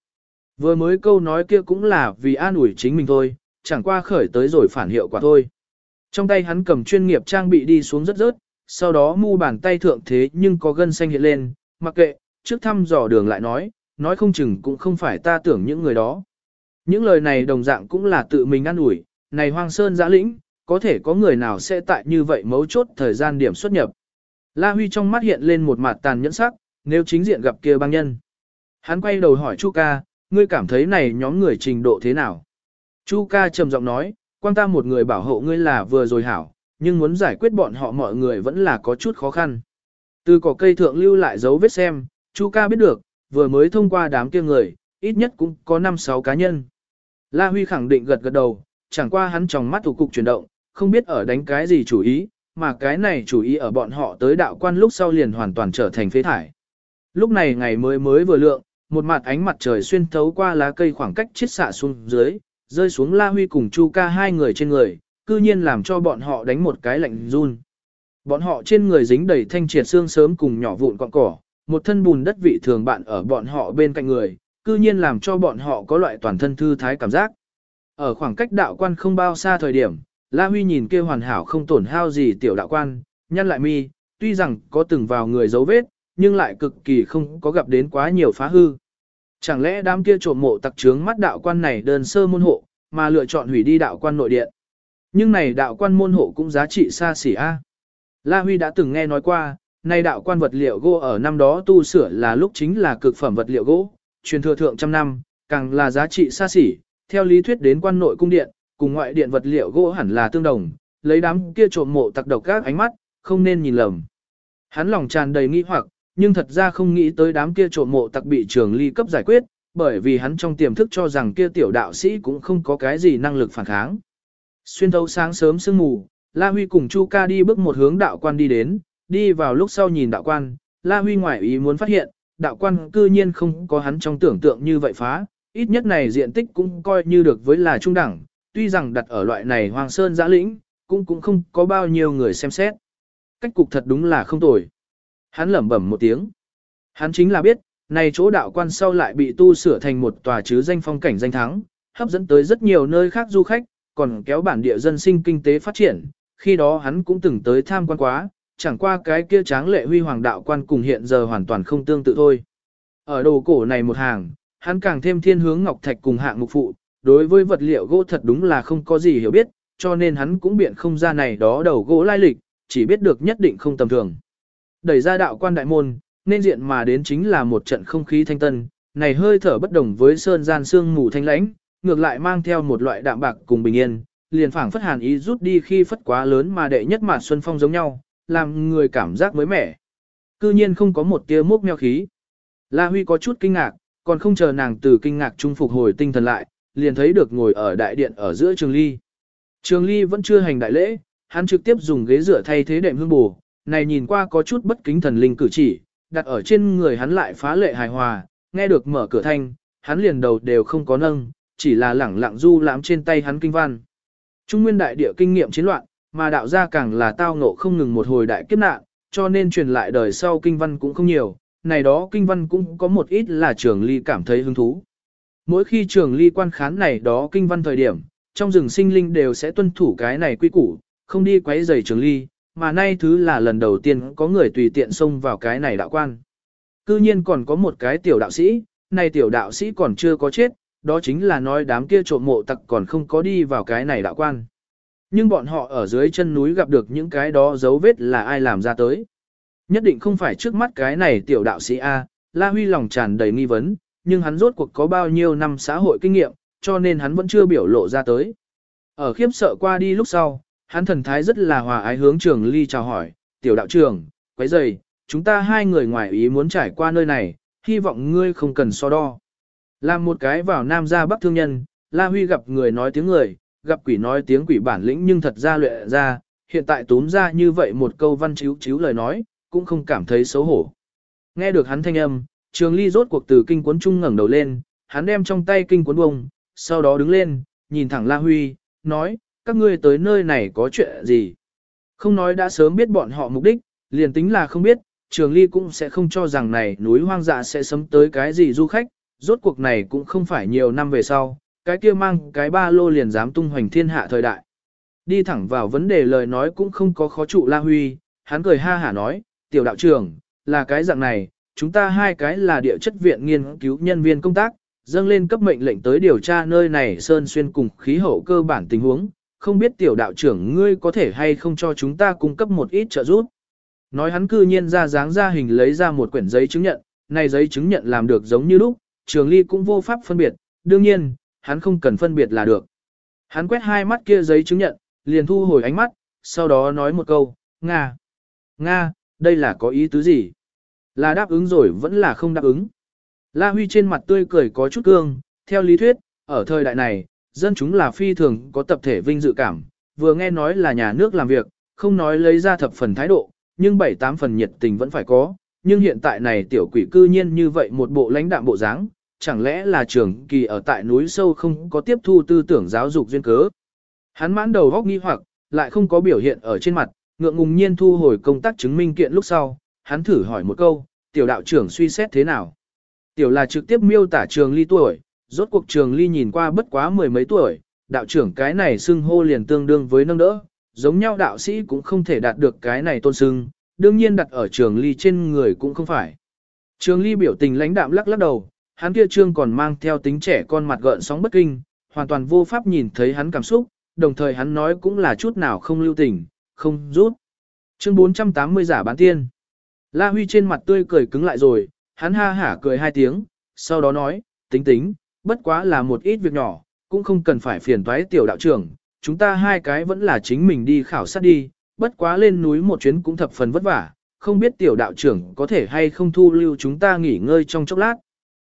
Vừa mới câu nói kia cũng là vì an ủi chính mình thôi, chẳng qua khởi tới rồi phản hiệu quả thôi. Trong tay hắn cầm chuyên nghiệp trang bị đi xuống rất rớt, sau đó mu bàn tay thượng thế nhưng có gân xanh hiện lên, mặc kệ, trước thăm dò đường lại nói, nói không chừng cũng không phải ta tưởng những người đó. Những lời này đồng dạng cũng là tự mình ăn ủi, này hoang sơn giã lĩnh, có thể có người nào sẽ tại như vậy mấu chốt thời gian điểm xuất nhập. La Huy trong mắt hiện lên một mặt tàn nhẫn sắc, nếu chính diện gặp kia băng nhân. Hắn quay đầu hỏi Chu ca, ngươi cảm thấy này nhóm người trình độ thế nào? Chu ca trầm giọng nói, quan ta một người bảo hộ ngươi là vừa rồi hảo, nhưng muốn giải quyết bọn họ mọi người vẫn là có chút khó khăn. Từ cỏ cây thượng lưu lại dấu vết xem, Chu ca biết được, vừa mới thông qua đám kia người, ít nhất cũng có 5-6 cá nhân. La Huy khẳng định gật gật đầu, chẳng qua hắn trong mắt thủ cục chuyển động, không biết ở đánh cái gì chủ ý, mà cái này chủ ý ở bọn họ tới đạo quan lúc sau liền hoàn toàn trở thành phế thải. Lúc này ngày mới mới vừa lượng, một mặt ánh mặt trời xuyên thấu qua lá cây khoảng cách chiết xạ xuống dưới, rơi xuống La Huy cùng Chu Ca hai người trên người, cư nhiên làm cho bọn họ đánh một cái lạnh run. Bọn họ trên người dính đầy thanh triệt xương sớm cùng nhỏ vụn cọng cỏ, một thân bùn đất vị thường bạn ở bọn họ bên cạnh người, cư nhiên làm cho bọn họ có loại toàn thân thư thái cảm giác. Ở khoảng cách đạo quan không bao xa thời điểm, La Huy nhìn kia hoàn hảo không tổn hao gì tiểu đạo quan, nhăn lại mi, tuy rằng có từng vào người dấu vết, nhưng lại cực kỳ không có gặp đến quá nhiều phá hư. Chẳng lẽ đám kia trộm mộ tặc trướng mắt đạo quan này đơn sơ môn hộ, mà lựa chọn hủy đi đạo quan nội điện. Nhưng này đạo quan môn hộ cũng giá trị xa xỉ a. La Huy đã từng nghe nói qua, này đạo quan vật liệu gỗ ở năm đó tu sửa là lúc chính là cực phẩm vật liệu gỗ, truyền thừa thượng trăm năm, càng là giá trị xa xỉ, theo lý thuyết đến quan nội cung điện, cùng ngoại điện vật liệu gỗ hẳn là tương đồng, lấy đám kia trộm mộ tặc độc các ánh mắt, không nên nhìn lầm. Hắn lòng tràn đầy nghi hoặc, nhưng thật ra không nghĩ tới đám kia trộm mộ tặc bị trường ly cấp giải quyết, bởi vì hắn trong tiềm thức cho rằng kia tiểu đạo sĩ cũng không có cái gì năng lực phản kháng. Xuyên thấu sáng sớm sương mù, La Huy cùng Chu Ca đi bước một hướng đạo quan đi đến, đi vào lúc sau nhìn đạo quan, La Huy ngoại ý muốn phát hiện, đạo quan cư nhiên không có hắn trong tưởng tượng như vậy phá, ít nhất này diện tích cũng coi như được với là trung đẳng, tuy rằng đặt ở loại này hoàng sơn giã lĩnh, cũng cũng không có bao nhiêu người xem xét. Cách cục thật đúng là không tồi. Hắn lẩm bẩm một tiếng. Hắn chính là biết, này chỗ đạo quan sau lại bị tu sửa thành một tòa chứ danh phong cảnh danh thắng, hấp dẫn tới rất nhiều nơi khác du khách, còn kéo bản địa dân sinh kinh tế phát triển. Khi đó hắn cũng từng tới tham quan quá, chẳng qua cái kia tráng lệ huy hoàng đạo quan cùng hiện giờ hoàn toàn không tương tự thôi. Ở đồ cổ này một hàng, hắn càng thêm thiên hướng ngọc thạch cùng hạng mục phụ, đối với vật liệu gỗ thật đúng là không có gì hiểu biết, cho nên hắn cũng biện không ra này đó đầu gỗ lai lịch, chỉ biết được nhất định không tầm thường. Đẩy ra đạo quan đại môn, nên diện mà đến chính là một trận không khí thanh tân, này hơi thở bất đồng với sơn gian sương mù thanh lãnh, ngược lại mang theo một loại đạm bạc cùng bình yên, liền phảng phất hàn ý rút đi khi phất quá lớn mà đệ nhất mà xuân phong giống nhau, làm người cảm giác mới mẻ. Cư nhiên không có một tia mốc meo khí. La Huy có chút kinh ngạc, còn không chờ nàng từ kinh ngạc trung phục hồi tinh thần lại, liền thấy được ngồi ở đại điện ở giữa Trường Ly. Trường Ly vẫn chưa hành đại lễ, hắn trực tiếp dùng ghế dựa thay thế đệm hương bù, này nhìn qua có chút bất kính thần linh cử chỉ, đặt ở trên người hắn lại phá lệ hài hòa, nghe được mở cửa thanh, hắn liền đầu đều không có nâng, chỉ là lẳng lặng du lãm trên tay hắn kinh văn. Trung nguyên đại địa kinh nghiệm chiến loạn, mà đạo gia càng là tao ngộ không ngừng một hồi đại kiếp nạn, cho nên truyền lại đời sau kinh văn cũng không nhiều, này đó kinh văn cũng có một ít là trường ly cảm thấy hứng thú. Mỗi khi trường ly quan khán này đó kinh văn thời điểm, trong rừng sinh linh đều sẽ tuân thủ cái này quy củ, không đi quấy rầy trường ly, mà nay thứ là lần đầu tiên có người tùy tiện xông vào cái này đạo quan. Cư nhiên còn có một cái tiểu đạo sĩ, này tiểu đạo sĩ còn chưa có chết, đó chính là nói đám kia trộm mộ tặc còn không có đi vào cái này đạo quan. Nhưng bọn họ ở dưới chân núi gặp được những cái đó dấu vết là ai làm ra tới. Nhất định không phải trước mắt cái này tiểu đạo sĩ A, La Huy lòng tràn đầy nghi vấn, nhưng hắn rốt cuộc có bao nhiêu năm xã hội kinh nghiệm, cho nên hắn vẫn chưa biểu lộ ra tới. Ở khiếp sợ qua đi lúc sau, hắn thần thái rất là hòa ái hướng trường ly chào hỏi, tiểu đạo trưởng, quấy dày, chúng ta hai người ngoài ý muốn trải qua nơi này, hy vọng ngươi không cần so đo. Làm một cái vào nam ra bắc thương nhân, La Huy gặp người nói tiếng người, gặp quỷ nói tiếng quỷ bản lĩnh nhưng thật ra luyện ra, hiện tại túm ra như vậy một câu văn chiếu chiếu lời nói, cũng không cảm thấy xấu hổ. Nghe được hắn thanh âm, trường ly rốt cuộc từ kinh cuốn trung ngẩng đầu lên, hắn đem trong tay kinh cuốn bông, sau đó đứng lên, nhìn thẳng La Huy, nói, các ngươi tới nơi này có chuyện gì? Không nói đã sớm biết bọn họ mục đích, liền tính là không biết, trường ly cũng sẽ không cho rằng này núi hoang dã sẽ sấm tới cái gì du khách, rốt cuộc này cũng không phải nhiều năm về sau, cái kia mang cái ba lô liền dám tung hoành thiên hạ thời đại. Đi thẳng vào vấn đề lời nói cũng không có khó trụ La Huy, hắn cười ha hả nói, tiểu đạo trưởng, là cái dạng này, chúng ta hai cái là địa chất viện nghiên cứu nhân viên công tác, dâng lên cấp mệnh lệnh tới điều tra nơi này sơn xuyên cùng khí hậu cơ bản tình huống, không biết tiểu đạo trưởng ngươi có thể hay không cho chúng ta cung cấp một ít trợ giúp. Nói hắn cư nhiên ra dáng ra hình lấy ra một quyển giấy chứng nhận, này giấy chứng nhận làm được giống như lúc, trường ly cũng vô pháp phân biệt, đương nhiên, hắn không cần phân biệt là được. Hắn quét hai mắt kia giấy chứng nhận, liền thu hồi ánh mắt, sau đó nói một câu, Nga. Nga, đây là có ý tứ gì? Là đáp ứng rồi vẫn là không đáp ứng. La Huy trên mặt tươi cười có chút cương, theo lý thuyết, ở thời đại này, dân chúng là phi thường có tập thể vinh dự cảm, vừa nghe nói là nhà nước làm việc, không nói lấy ra thập phần thái độ, nhưng bảy tám phần nhiệt tình vẫn phải có, nhưng hiện tại này tiểu quỷ cư nhiên như vậy một bộ lãnh đạm bộ dáng, chẳng lẽ là trường kỳ ở tại núi sâu không có tiếp thu tư tưởng giáo dục duyên cớ. Hắn mãn đầu góc nghi hoặc, lại không có biểu hiện ở trên mặt, ngượng ngùng nhiên thu hồi công tác chứng minh kiện lúc sau, hắn thử hỏi một câu, tiểu đạo trưởng suy xét thế nào. Tiểu là trực tiếp miêu tả trường ly tuổi, rốt cuộc trường ly nhìn qua bất quá mười mấy tuổi, đạo trưởng cái này xưng hô liền tương đương với nâng đỡ, giống nhau đạo sĩ cũng không thể đạt được cái này tôn xưng, đương nhiên đặt ở trường ly trên người cũng không phải. Trường ly biểu tình lãnh đạm lắc lắc đầu, hắn kia trương còn mang theo tính trẻ con mặt gợn sóng bất kinh, hoàn toàn vô pháp nhìn thấy hắn cảm xúc, đồng thời hắn nói cũng là chút nào không lưu tình, không rút. Chương 480 giả bán tiên. La Huy trên mặt tươi cười cứng lại rồi, hắn ha hả cười hai tiếng, sau đó nói, tính tính, bất quá là một ít việc nhỏ, cũng không cần phải phiền toái tiểu đạo trưởng, chúng ta hai cái vẫn là chính mình đi khảo sát đi, bất quá lên núi một chuyến cũng thập phần vất vả, không biết tiểu đạo trưởng có thể hay không thu lưu chúng ta nghỉ ngơi trong chốc lát.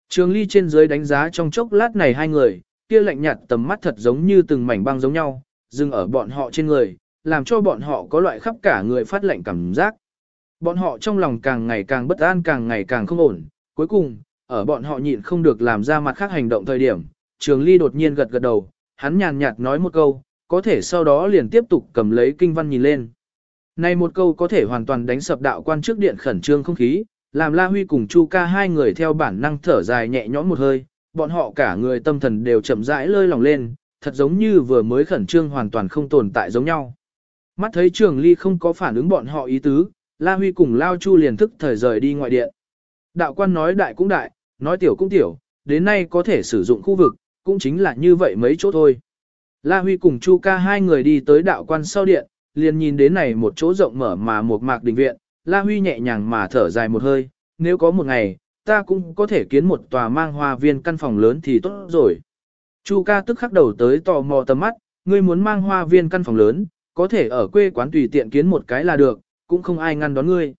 Trường ly trên dưới đánh giá trong chốc lát này hai người, kia lạnh nhạt tầm mắt thật giống như từng mảnh băng giống nhau, dừng ở bọn họ trên người, làm cho bọn họ có loại khắp cả người phát lạnh cảm giác. Bọn họ trong lòng càng ngày càng bất an càng ngày càng không ổn, cuối cùng, ở bọn họ nhịn không được làm ra mặt khác hành động thời điểm, trường ly đột nhiên gật gật đầu, hắn nhàn nhạt nói một câu, có thể sau đó liền tiếp tục cầm lấy kinh văn nhìn lên. Này một câu có thể hoàn toàn đánh sập đạo quan trước điện khẩn trương không khí, làm La Huy cùng Chu ca hai người theo bản năng thở dài nhẹ nhõm một hơi, bọn họ cả người tâm thần đều chậm rãi lơi lòng lên, thật giống như vừa mới khẩn trương hoàn toàn không tồn tại giống nhau. Mắt thấy trường ly không có phản ứng bọn họ ý tứ, La Huy cùng Lao Chu liền thức thời rời đi ngoại điện. Đạo quan nói đại cũng đại, nói tiểu cũng tiểu, đến nay có thể sử dụng khu vực, cũng chính là như vậy mấy chỗ thôi. La Huy cùng Chu ca hai người đi tới đạo quan sau điện, liền nhìn đến này một chỗ rộng mở mà một mạc đình viện, La Huy nhẹ nhàng mà thở dài một hơi, nếu có một ngày, ta cũng có thể kiến một tòa mang hoa viên căn phòng lớn thì tốt rồi. Chu ca tức khắc đầu tới tò mò tầm mắt, ngươi muốn mang hoa viên căn phòng lớn, có thể ở quê quán tùy tiện kiến một cái là được, cũng không ai ngăn đón ngươi.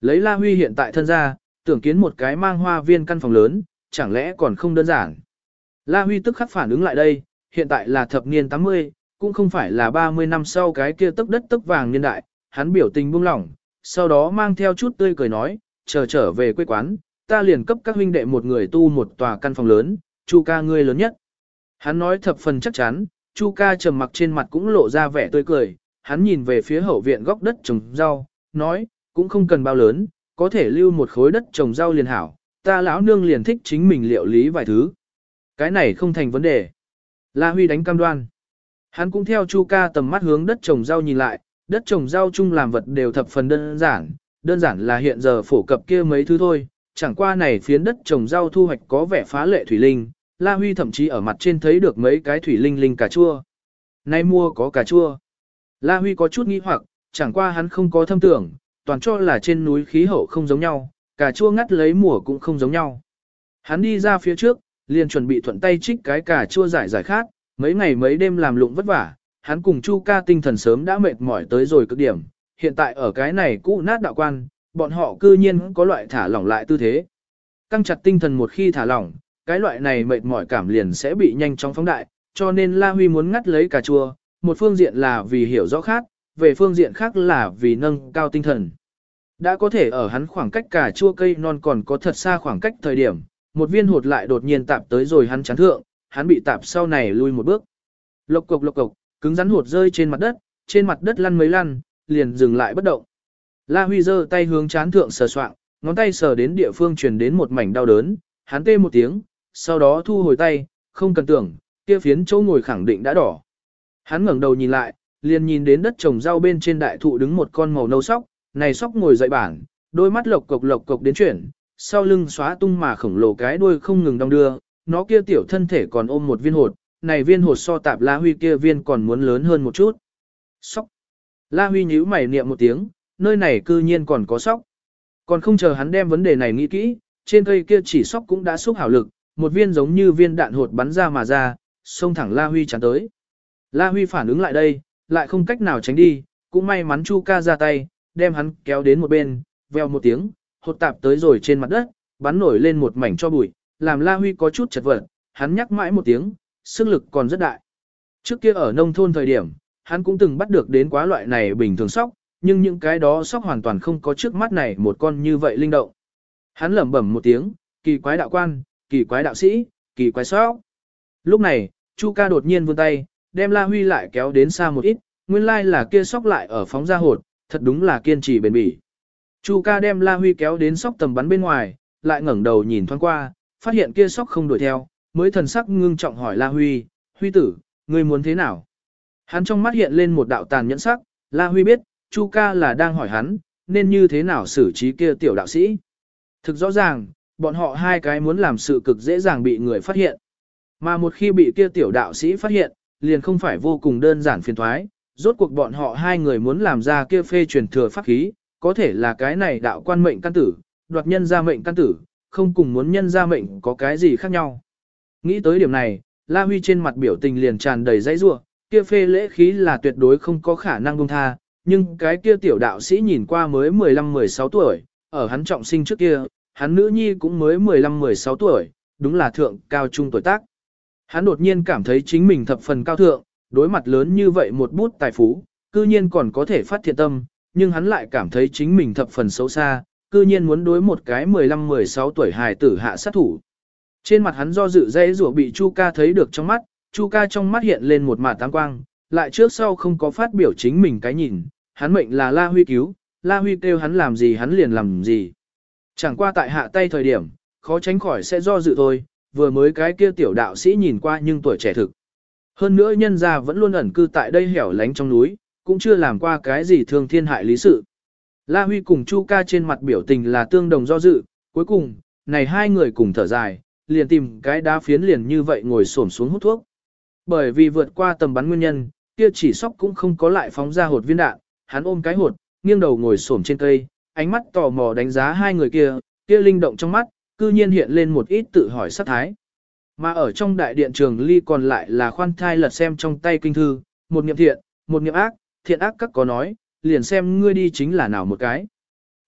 Lấy La Huy hiện tại thân ra, tưởng kiến một cái mang hoa viên căn phòng lớn, chẳng lẽ còn không đơn giản. La Huy tức khắc phản ứng lại đây, hiện tại là thập niên 80, cũng không phải là 30 năm sau cái kia tức đất tức vàng niên đại, hắn biểu tình buông lỏng, sau đó mang theo chút tươi cười nói, chờ trở về quê quán, ta liền cấp các huynh đệ một người tu một tòa căn phòng lớn, Chu ca ngươi lớn nhất. Hắn nói thập phần chắc chắn, Chu ca trầm mặc trên mặt cũng lộ ra vẻ tươi cười, hắn nhìn về phía hậu viện góc đất trồng rau, nói, cũng không cần bao lớn, có thể lưu một khối đất trồng rau liền hảo, ta lão nương liền thích chính mình liệu lý vài thứ. Cái này không thành vấn đề. La Huy đánh cam đoan. Hắn cũng theo Chu ca tầm mắt hướng đất trồng rau nhìn lại, đất trồng rau chung làm vật đều thập phần đơn giản, đơn giản là hiện giờ phổ cập kia mấy thứ thôi, chẳng qua này phiến đất trồng rau thu hoạch có vẻ phá lệ thủy linh, La Huy thậm chí ở mặt trên thấy được mấy cái thủy linh linh cà chua. Nay mua có cà chua. La Huy có chút nghi hoặc, chẳng qua hắn không có thâm tưởng, toàn cho là trên núi khí hậu không giống nhau, cà chua ngắt lấy mùa cũng không giống nhau. Hắn đi ra phía trước, liền chuẩn bị thuận tay trích cái cà chua giải giải khát, mấy ngày mấy đêm làm lụng vất vả, hắn cùng Chu ca tinh thần sớm đã mệt mỏi tới rồi cực điểm, hiện tại ở cái này cũ nát đạo quan, bọn họ cư nhiên có loại thả lỏng lại tư thế. Căng chặt tinh thần một khi thả lỏng, cái loại này mệt mỏi cảm liền sẽ bị nhanh chóng phóng đại, cho nên La Huy muốn ngắt lấy cà chua, một phương diện là vì hiểu rõ khác, về phương diện khác là vì nâng cao tinh thần. Đã có thể ở hắn khoảng cách cả chua cây non còn có thật xa khoảng cách thời điểm, một viên hột lại đột nhiên tạp tới rồi hắn chán thượng, hắn bị tạp sau này lui một bước. Lộc cục lộc cục, cứng rắn hột rơi trên mặt đất, trên mặt đất lăn mấy lăn, liền dừng lại bất động. La Huy giơ tay hướng chán thượng sờ soạng, ngón tay sờ đến địa phương truyền đến một mảnh đau đớn, hắn tê một tiếng, sau đó thu hồi tay, không cần tưởng, kia phiến chỗ ngồi khẳng định đã đỏ. Hắn ngẩng đầu nhìn lại, liền nhìn đến đất trồng rau bên trên đại thụ đứng một con màu nâu sóc, này sóc ngồi dậy bản, đôi mắt lộc cộc lộc cộc đến chuyển, sau lưng xóa tung mà khổng lồ cái đuôi không ngừng đong đưa, nó kia tiểu thân thể còn ôm một viên hột, này viên hột so tạp La Huy kia viên còn muốn lớn hơn một chút. Sóc. La Huy nhíu mày niệm một tiếng, nơi này cư nhiên còn có sóc. Còn không chờ hắn đem vấn đề này nghĩ kỹ, trên cây kia chỉ sóc cũng đã xúc hảo lực, một viên giống như viên đạn hột bắn ra mà ra, xông thẳng La Huy chắn tới. La Huy phản ứng lại đây, lại không cách nào tránh đi, cũng may mắn Chu ca ra tay, đem hắn kéo đến một bên, veo một tiếng, hột tạp tới rồi trên mặt đất, bắn nổi lên một mảnh cho bụi, làm La Huy có chút chật vật, hắn nhắc mãi một tiếng, sức lực còn rất đại. Trước kia ở nông thôn thời điểm, hắn cũng từng bắt được đến quá loại này bình thường sóc, nhưng những cái đó sóc hoàn toàn không có trước mắt này một con như vậy linh động. Hắn lẩm bẩm một tiếng, kỳ quái đạo quan, kỳ quái đạo sĩ, kỳ quái sóc. Lúc này, Chu ca đột nhiên vươn tay, đem La Huy lại kéo đến xa một ít, nguyên lai là kia sóc lại ở phóng ra hột, thật đúng là kiên trì bền bỉ. Chu ca đem La Huy kéo đến sóc tầm bắn bên ngoài, lại ngẩng đầu nhìn thoáng qua, phát hiện kia sóc không đuổi theo, mới thần sắc ngưng trọng hỏi La Huy, Huy tử, ngươi muốn thế nào? Hắn trong mắt hiện lên một đạo tàn nhẫn sắc, La Huy biết, Chu ca là đang hỏi hắn, nên như thế nào xử trí kia tiểu đạo sĩ. Thực rõ ràng, bọn họ hai cái muốn làm sự cực dễ dàng bị người phát hiện. Mà một khi bị kia tiểu đạo sĩ phát hiện, liền không phải vô cùng đơn giản phiền thoái, rốt cuộc bọn họ hai người muốn làm ra kia phê truyền thừa pháp khí, có thể là cái này đạo quan mệnh căn tử, đoạt nhân ra mệnh căn tử, không cùng muốn nhân ra mệnh có cái gì khác nhau. Nghĩ tới điểm này, La Huy trên mặt biểu tình liền tràn đầy dãy rua, kia phê lễ khí là tuyệt đối không có khả năng buông tha, nhưng cái kia tiểu đạo sĩ nhìn qua mới 15-16 tuổi, ở hắn trọng sinh trước kia, hắn nữ nhi cũng mới 15-16 tuổi, đúng là thượng cao trung tuổi tác. Hắn đột nhiên cảm thấy chính mình thập phần cao thượng, đối mặt lớn như vậy một bút tài phú, cư nhiên còn có thể phát thiện tâm, nhưng hắn lại cảm thấy chính mình thập phần xấu xa, cư nhiên muốn đối một cái 15-16 tuổi hài tử hạ sát thủ. Trên mặt hắn do dự dây rủa bị Chu ca thấy được trong mắt, Chu ca trong mắt hiện lên một mạt tăng quang, lại trước sau không có phát biểu chính mình cái nhìn, hắn mệnh là La Huy cứu, La Huy kêu hắn làm gì hắn liền làm gì. Chẳng qua tại hạ tay thời điểm, khó tránh khỏi sẽ do dự thôi, vừa mới cái kia tiểu đạo sĩ nhìn qua nhưng tuổi trẻ thực. Hơn nữa nhân gia vẫn luôn ẩn cư tại đây hẻo lánh trong núi, cũng chưa làm qua cái gì thương thiên hại lý sự. La Huy cùng Chu ca trên mặt biểu tình là tương đồng do dự, cuối cùng, này hai người cùng thở dài, liền tìm cái đá phiến liền như vậy ngồi xổm xuống hút thuốc. Bởi vì vượt qua tầm bắn nguyên nhân, kia chỉ sóc cũng không có lại phóng ra hột viên đạn, hắn ôm cái hột, nghiêng đầu ngồi xổm trên cây, ánh mắt tò mò đánh giá hai người kia, kia linh động trong mắt, cư nhiên hiện lên một ít tự hỏi sát thái. Mà ở trong đại điện trường ly còn lại là khoan thai lật xem trong tay kinh thư, một niệm thiện, một niệm ác, thiện ác các có nói, liền xem ngươi đi chính là nào một cái.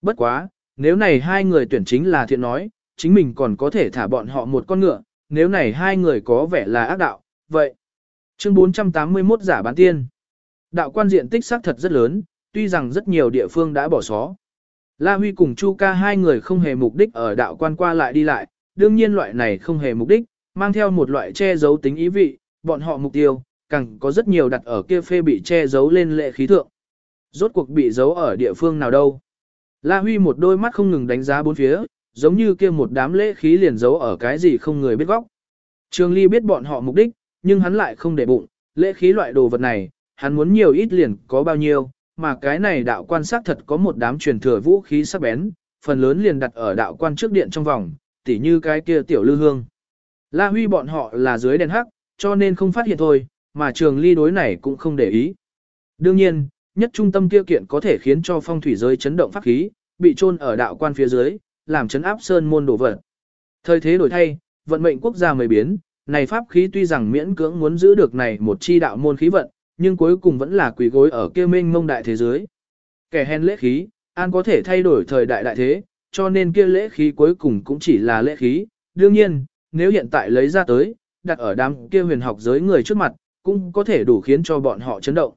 Bất quá, nếu này hai người tuyển chính là thiện nói, chính mình còn có thể thả bọn họ một con ngựa, nếu này hai người có vẻ là ác đạo, vậy. Chương 481 giả bán tiên. Đạo quan diện tích xác thật rất lớn, tuy rằng rất nhiều địa phương đã bỏ xó. La Huy cùng Chu ca hai người không hề mục đích ở đạo quan qua lại đi lại, đương nhiên loại này không hề mục đích, mang theo một loại che giấu tính ý vị, bọn họ mục tiêu, càng có rất nhiều đặt ở kia phê bị che giấu lên lệ khí thượng. Rốt cuộc bị giấu ở địa phương nào đâu. La Huy một đôi mắt không ngừng đánh giá bốn phía, giống như kia một đám lễ khí liền giấu ở cái gì không người biết góc. Trường Ly biết bọn họ mục đích, nhưng hắn lại không để bụng, lễ khí loại đồ vật này, hắn muốn nhiều ít liền có bao nhiêu, mà cái này đạo quan sát thật có một đám truyền thừa vũ khí sắc bén, phần lớn liền đặt ở đạo quan trước điện trong vòng, tỉ như cái kia tiểu lư hương. La Huy bọn họ là dưới đèn hắc, cho nên không phát hiện thôi, mà trường ly đối này cũng không để ý. Đương nhiên, nhất trung tâm kia kiện có thể khiến cho phong thủy giới chấn động pháp khí, bị chôn ở đạo quan phía dưới, làm chấn áp sơn môn đổ vật. Thời thế đổi thay, vận mệnh quốc gia mới biến, này pháp khí tuy rằng miễn cưỡng muốn giữ được này một chi đạo môn khí vận, nhưng cuối cùng vẫn là quỳ gối ở kia minh mông đại thế giới. Kẻ hèn lễ khí, an có thể thay đổi thời đại đại thế, cho nên kia lễ khí cuối cùng cũng chỉ là lễ khí. Đương nhiên, nếu hiện tại lấy ra tới, đặt ở đám kia huyền học giới người trước mặt, cũng có thể đủ khiến cho bọn họ chấn động.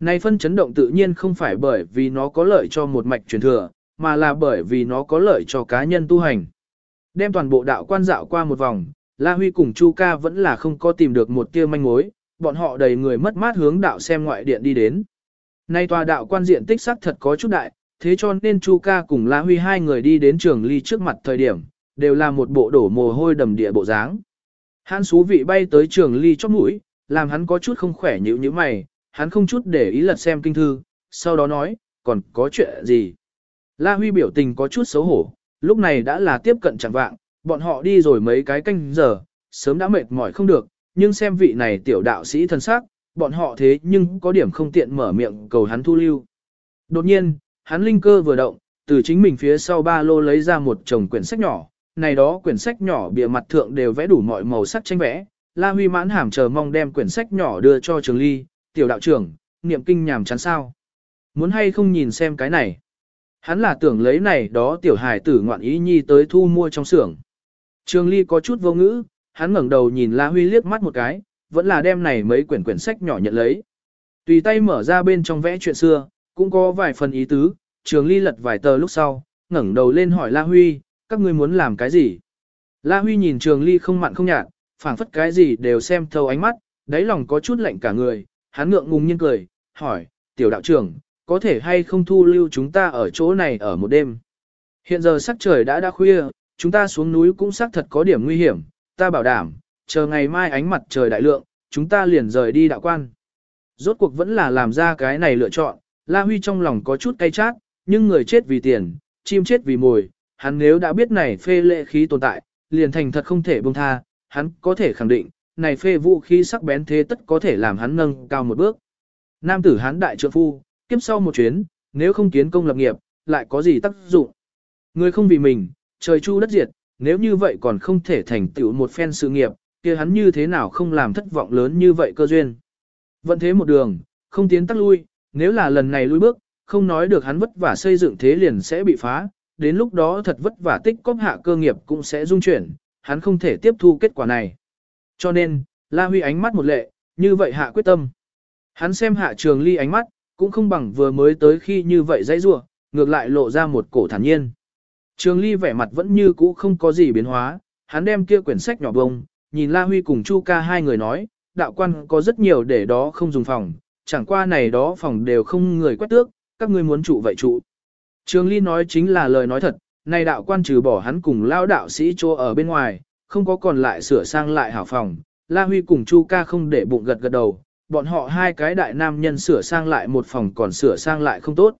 Này phân chấn động tự nhiên không phải bởi vì nó có lợi cho một mạch truyền thừa, mà là bởi vì nó có lợi cho cá nhân tu hành. Đem toàn bộ đạo quan dạo qua một vòng, La Huy cùng Chu Ca vẫn là không có tìm được một tia manh mối, bọn họ đầy người mất mát hướng đạo xem ngoại điện đi đến. Nay tòa đạo quan diện tích sắc thật có chút đại, thế cho nên Chu Ca cùng La Huy hai người đi đến trường ly trước mặt thời điểm, đều là một bộ đổ mồ hôi đầm địa bộ dáng. Hắn xú vị bay tới trường ly chóp mũi, làm hắn có chút không khỏe nhíu như mày, hắn không chút để ý lật xem kinh thư, sau đó nói, còn có chuyện gì. La Huy biểu tình có chút xấu hổ, lúc này đã là tiếp cận chẳng vạng, bọn họ đi rồi mấy cái canh giờ, sớm đã mệt mỏi không được, nhưng xem vị này tiểu đạo sĩ thân sắc, bọn họ thế nhưng có điểm không tiện mở miệng cầu hắn thu lưu. Đột nhiên, hắn linh cơ vừa động, từ chính mình phía sau ba lô lấy ra một chồng quyển sách nhỏ, này đó quyển sách nhỏ bìa mặt thượng đều vẽ đủ mọi màu sắc tranh vẽ. La Huy mãn hàm chờ mong đem quyển sách nhỏ đưa cho Trường Ly, tiểu đạo trưởng, niệm kinh nhàm chán sao. Muốn hay không nhìn xem cái này. Hắn là tưởng lấy này đó tiểu hài tử ngoạn ý nhi tới thu mua trong xưởng. Trường Ly có chút vô ngữ, hắn ngẩng đầu nhìn La Huy liếc mắt một cái, vẫn là đem này mấy quyển quyển sách nhỏ nhận lấy. Tùy tay mở ra bên trong vẽ chuyện xưa, cũng có vài phần ý tứ, Trường Ly lật vài tờ lúc sau, ngẩng đầu lên hỏi La Huy, các ngươi muốn làm cái gì? La Huy nhìn Trường Ly không mặn không nhạt, phảng phất cái gì đều xem thấu ánh mắt, đáy lòng có chút lạnh cả người, hắn ngượng ngùng nhiên cười, hỏi, tiểu đạo trưởng, có thể hay không thu lưu chúng ta ở chỗ này ở một đêm? Hiện giờ sắc trời đã đã khuya, chúng ta xuống núi cũng xác thật có điểm nguy hiểm, ta bảo đảm, chờ ngày mai ánh mặt trời đại lượng, chúng ta liền rời đi đạo quan. Rốt cuộc vẫn là làm ra cái này lựa chọn, La Huy trong lòng có chút cay chát, nhưng người chết vì tiền, chim chết vì mồi, hắn nếu đã biết này phê lệ khí tồn tại, liền thành thật không thể buông tha, hắn có thể khẳng định, này phê vũ khí sắc bén thế tất có thể làm hắn nâng cao một bước. Nam tử hắn đại trượng phu, kiếp sau một chuyến, nếu không kiến công lập nghiệp, lại có gì tác dụng. Người không vì mình, trời chu đất diệt, nếu như vậy còn không thể thành tựu một phen sự nghiệp, kia hắn như thế nào không làm thất vọng lớn như vậy cơ duyên. vẫn thế một đường, không tiến tắc lui, nếu là lần này lui bước, không nói được hắn vất vả xây dựng thế liền sẽ bị phá, đến lúc đó thật vất vả tích cóp hạ cơ nghiệp cũng sẽ dung chuyển, hắn không thể tiếp thu kết quả này. Cho nên, La Huy ánh mắt một lệ, như vậy hạ quyết tâm. Hắn xem hạ trường ly ánh mắt, cũng không bằng vừa mới tới khi như vậy dãy rua, ngược lại lộ ra một cổ thản nhiên. Trường ly vẻ mặt vẫn như cũ không có gì biến hóa, hắn đem kia quyển sách nhỏ bông, nhìn La Huy cùng Chu ca hai người nói, đạo quan có rất nhiều để đó không dùng phòng, chẳng qua này đó phòng đều không người quét tước, các ngươi muốn trụ vậy trụ. Trường ly nói chính là lời nói thật, này đạo quan trừ bỏ hắn cùng Lão đạo sĩ chỗ ở bên ngoài, không có còn lại sửa sang lại hảo phòng. La Huy cùng Chu ca không để bụng gật gật đầu, bọn họ hai cái đại nam nhân sửa sang lại một phòng còn sửa sang lại không tốt.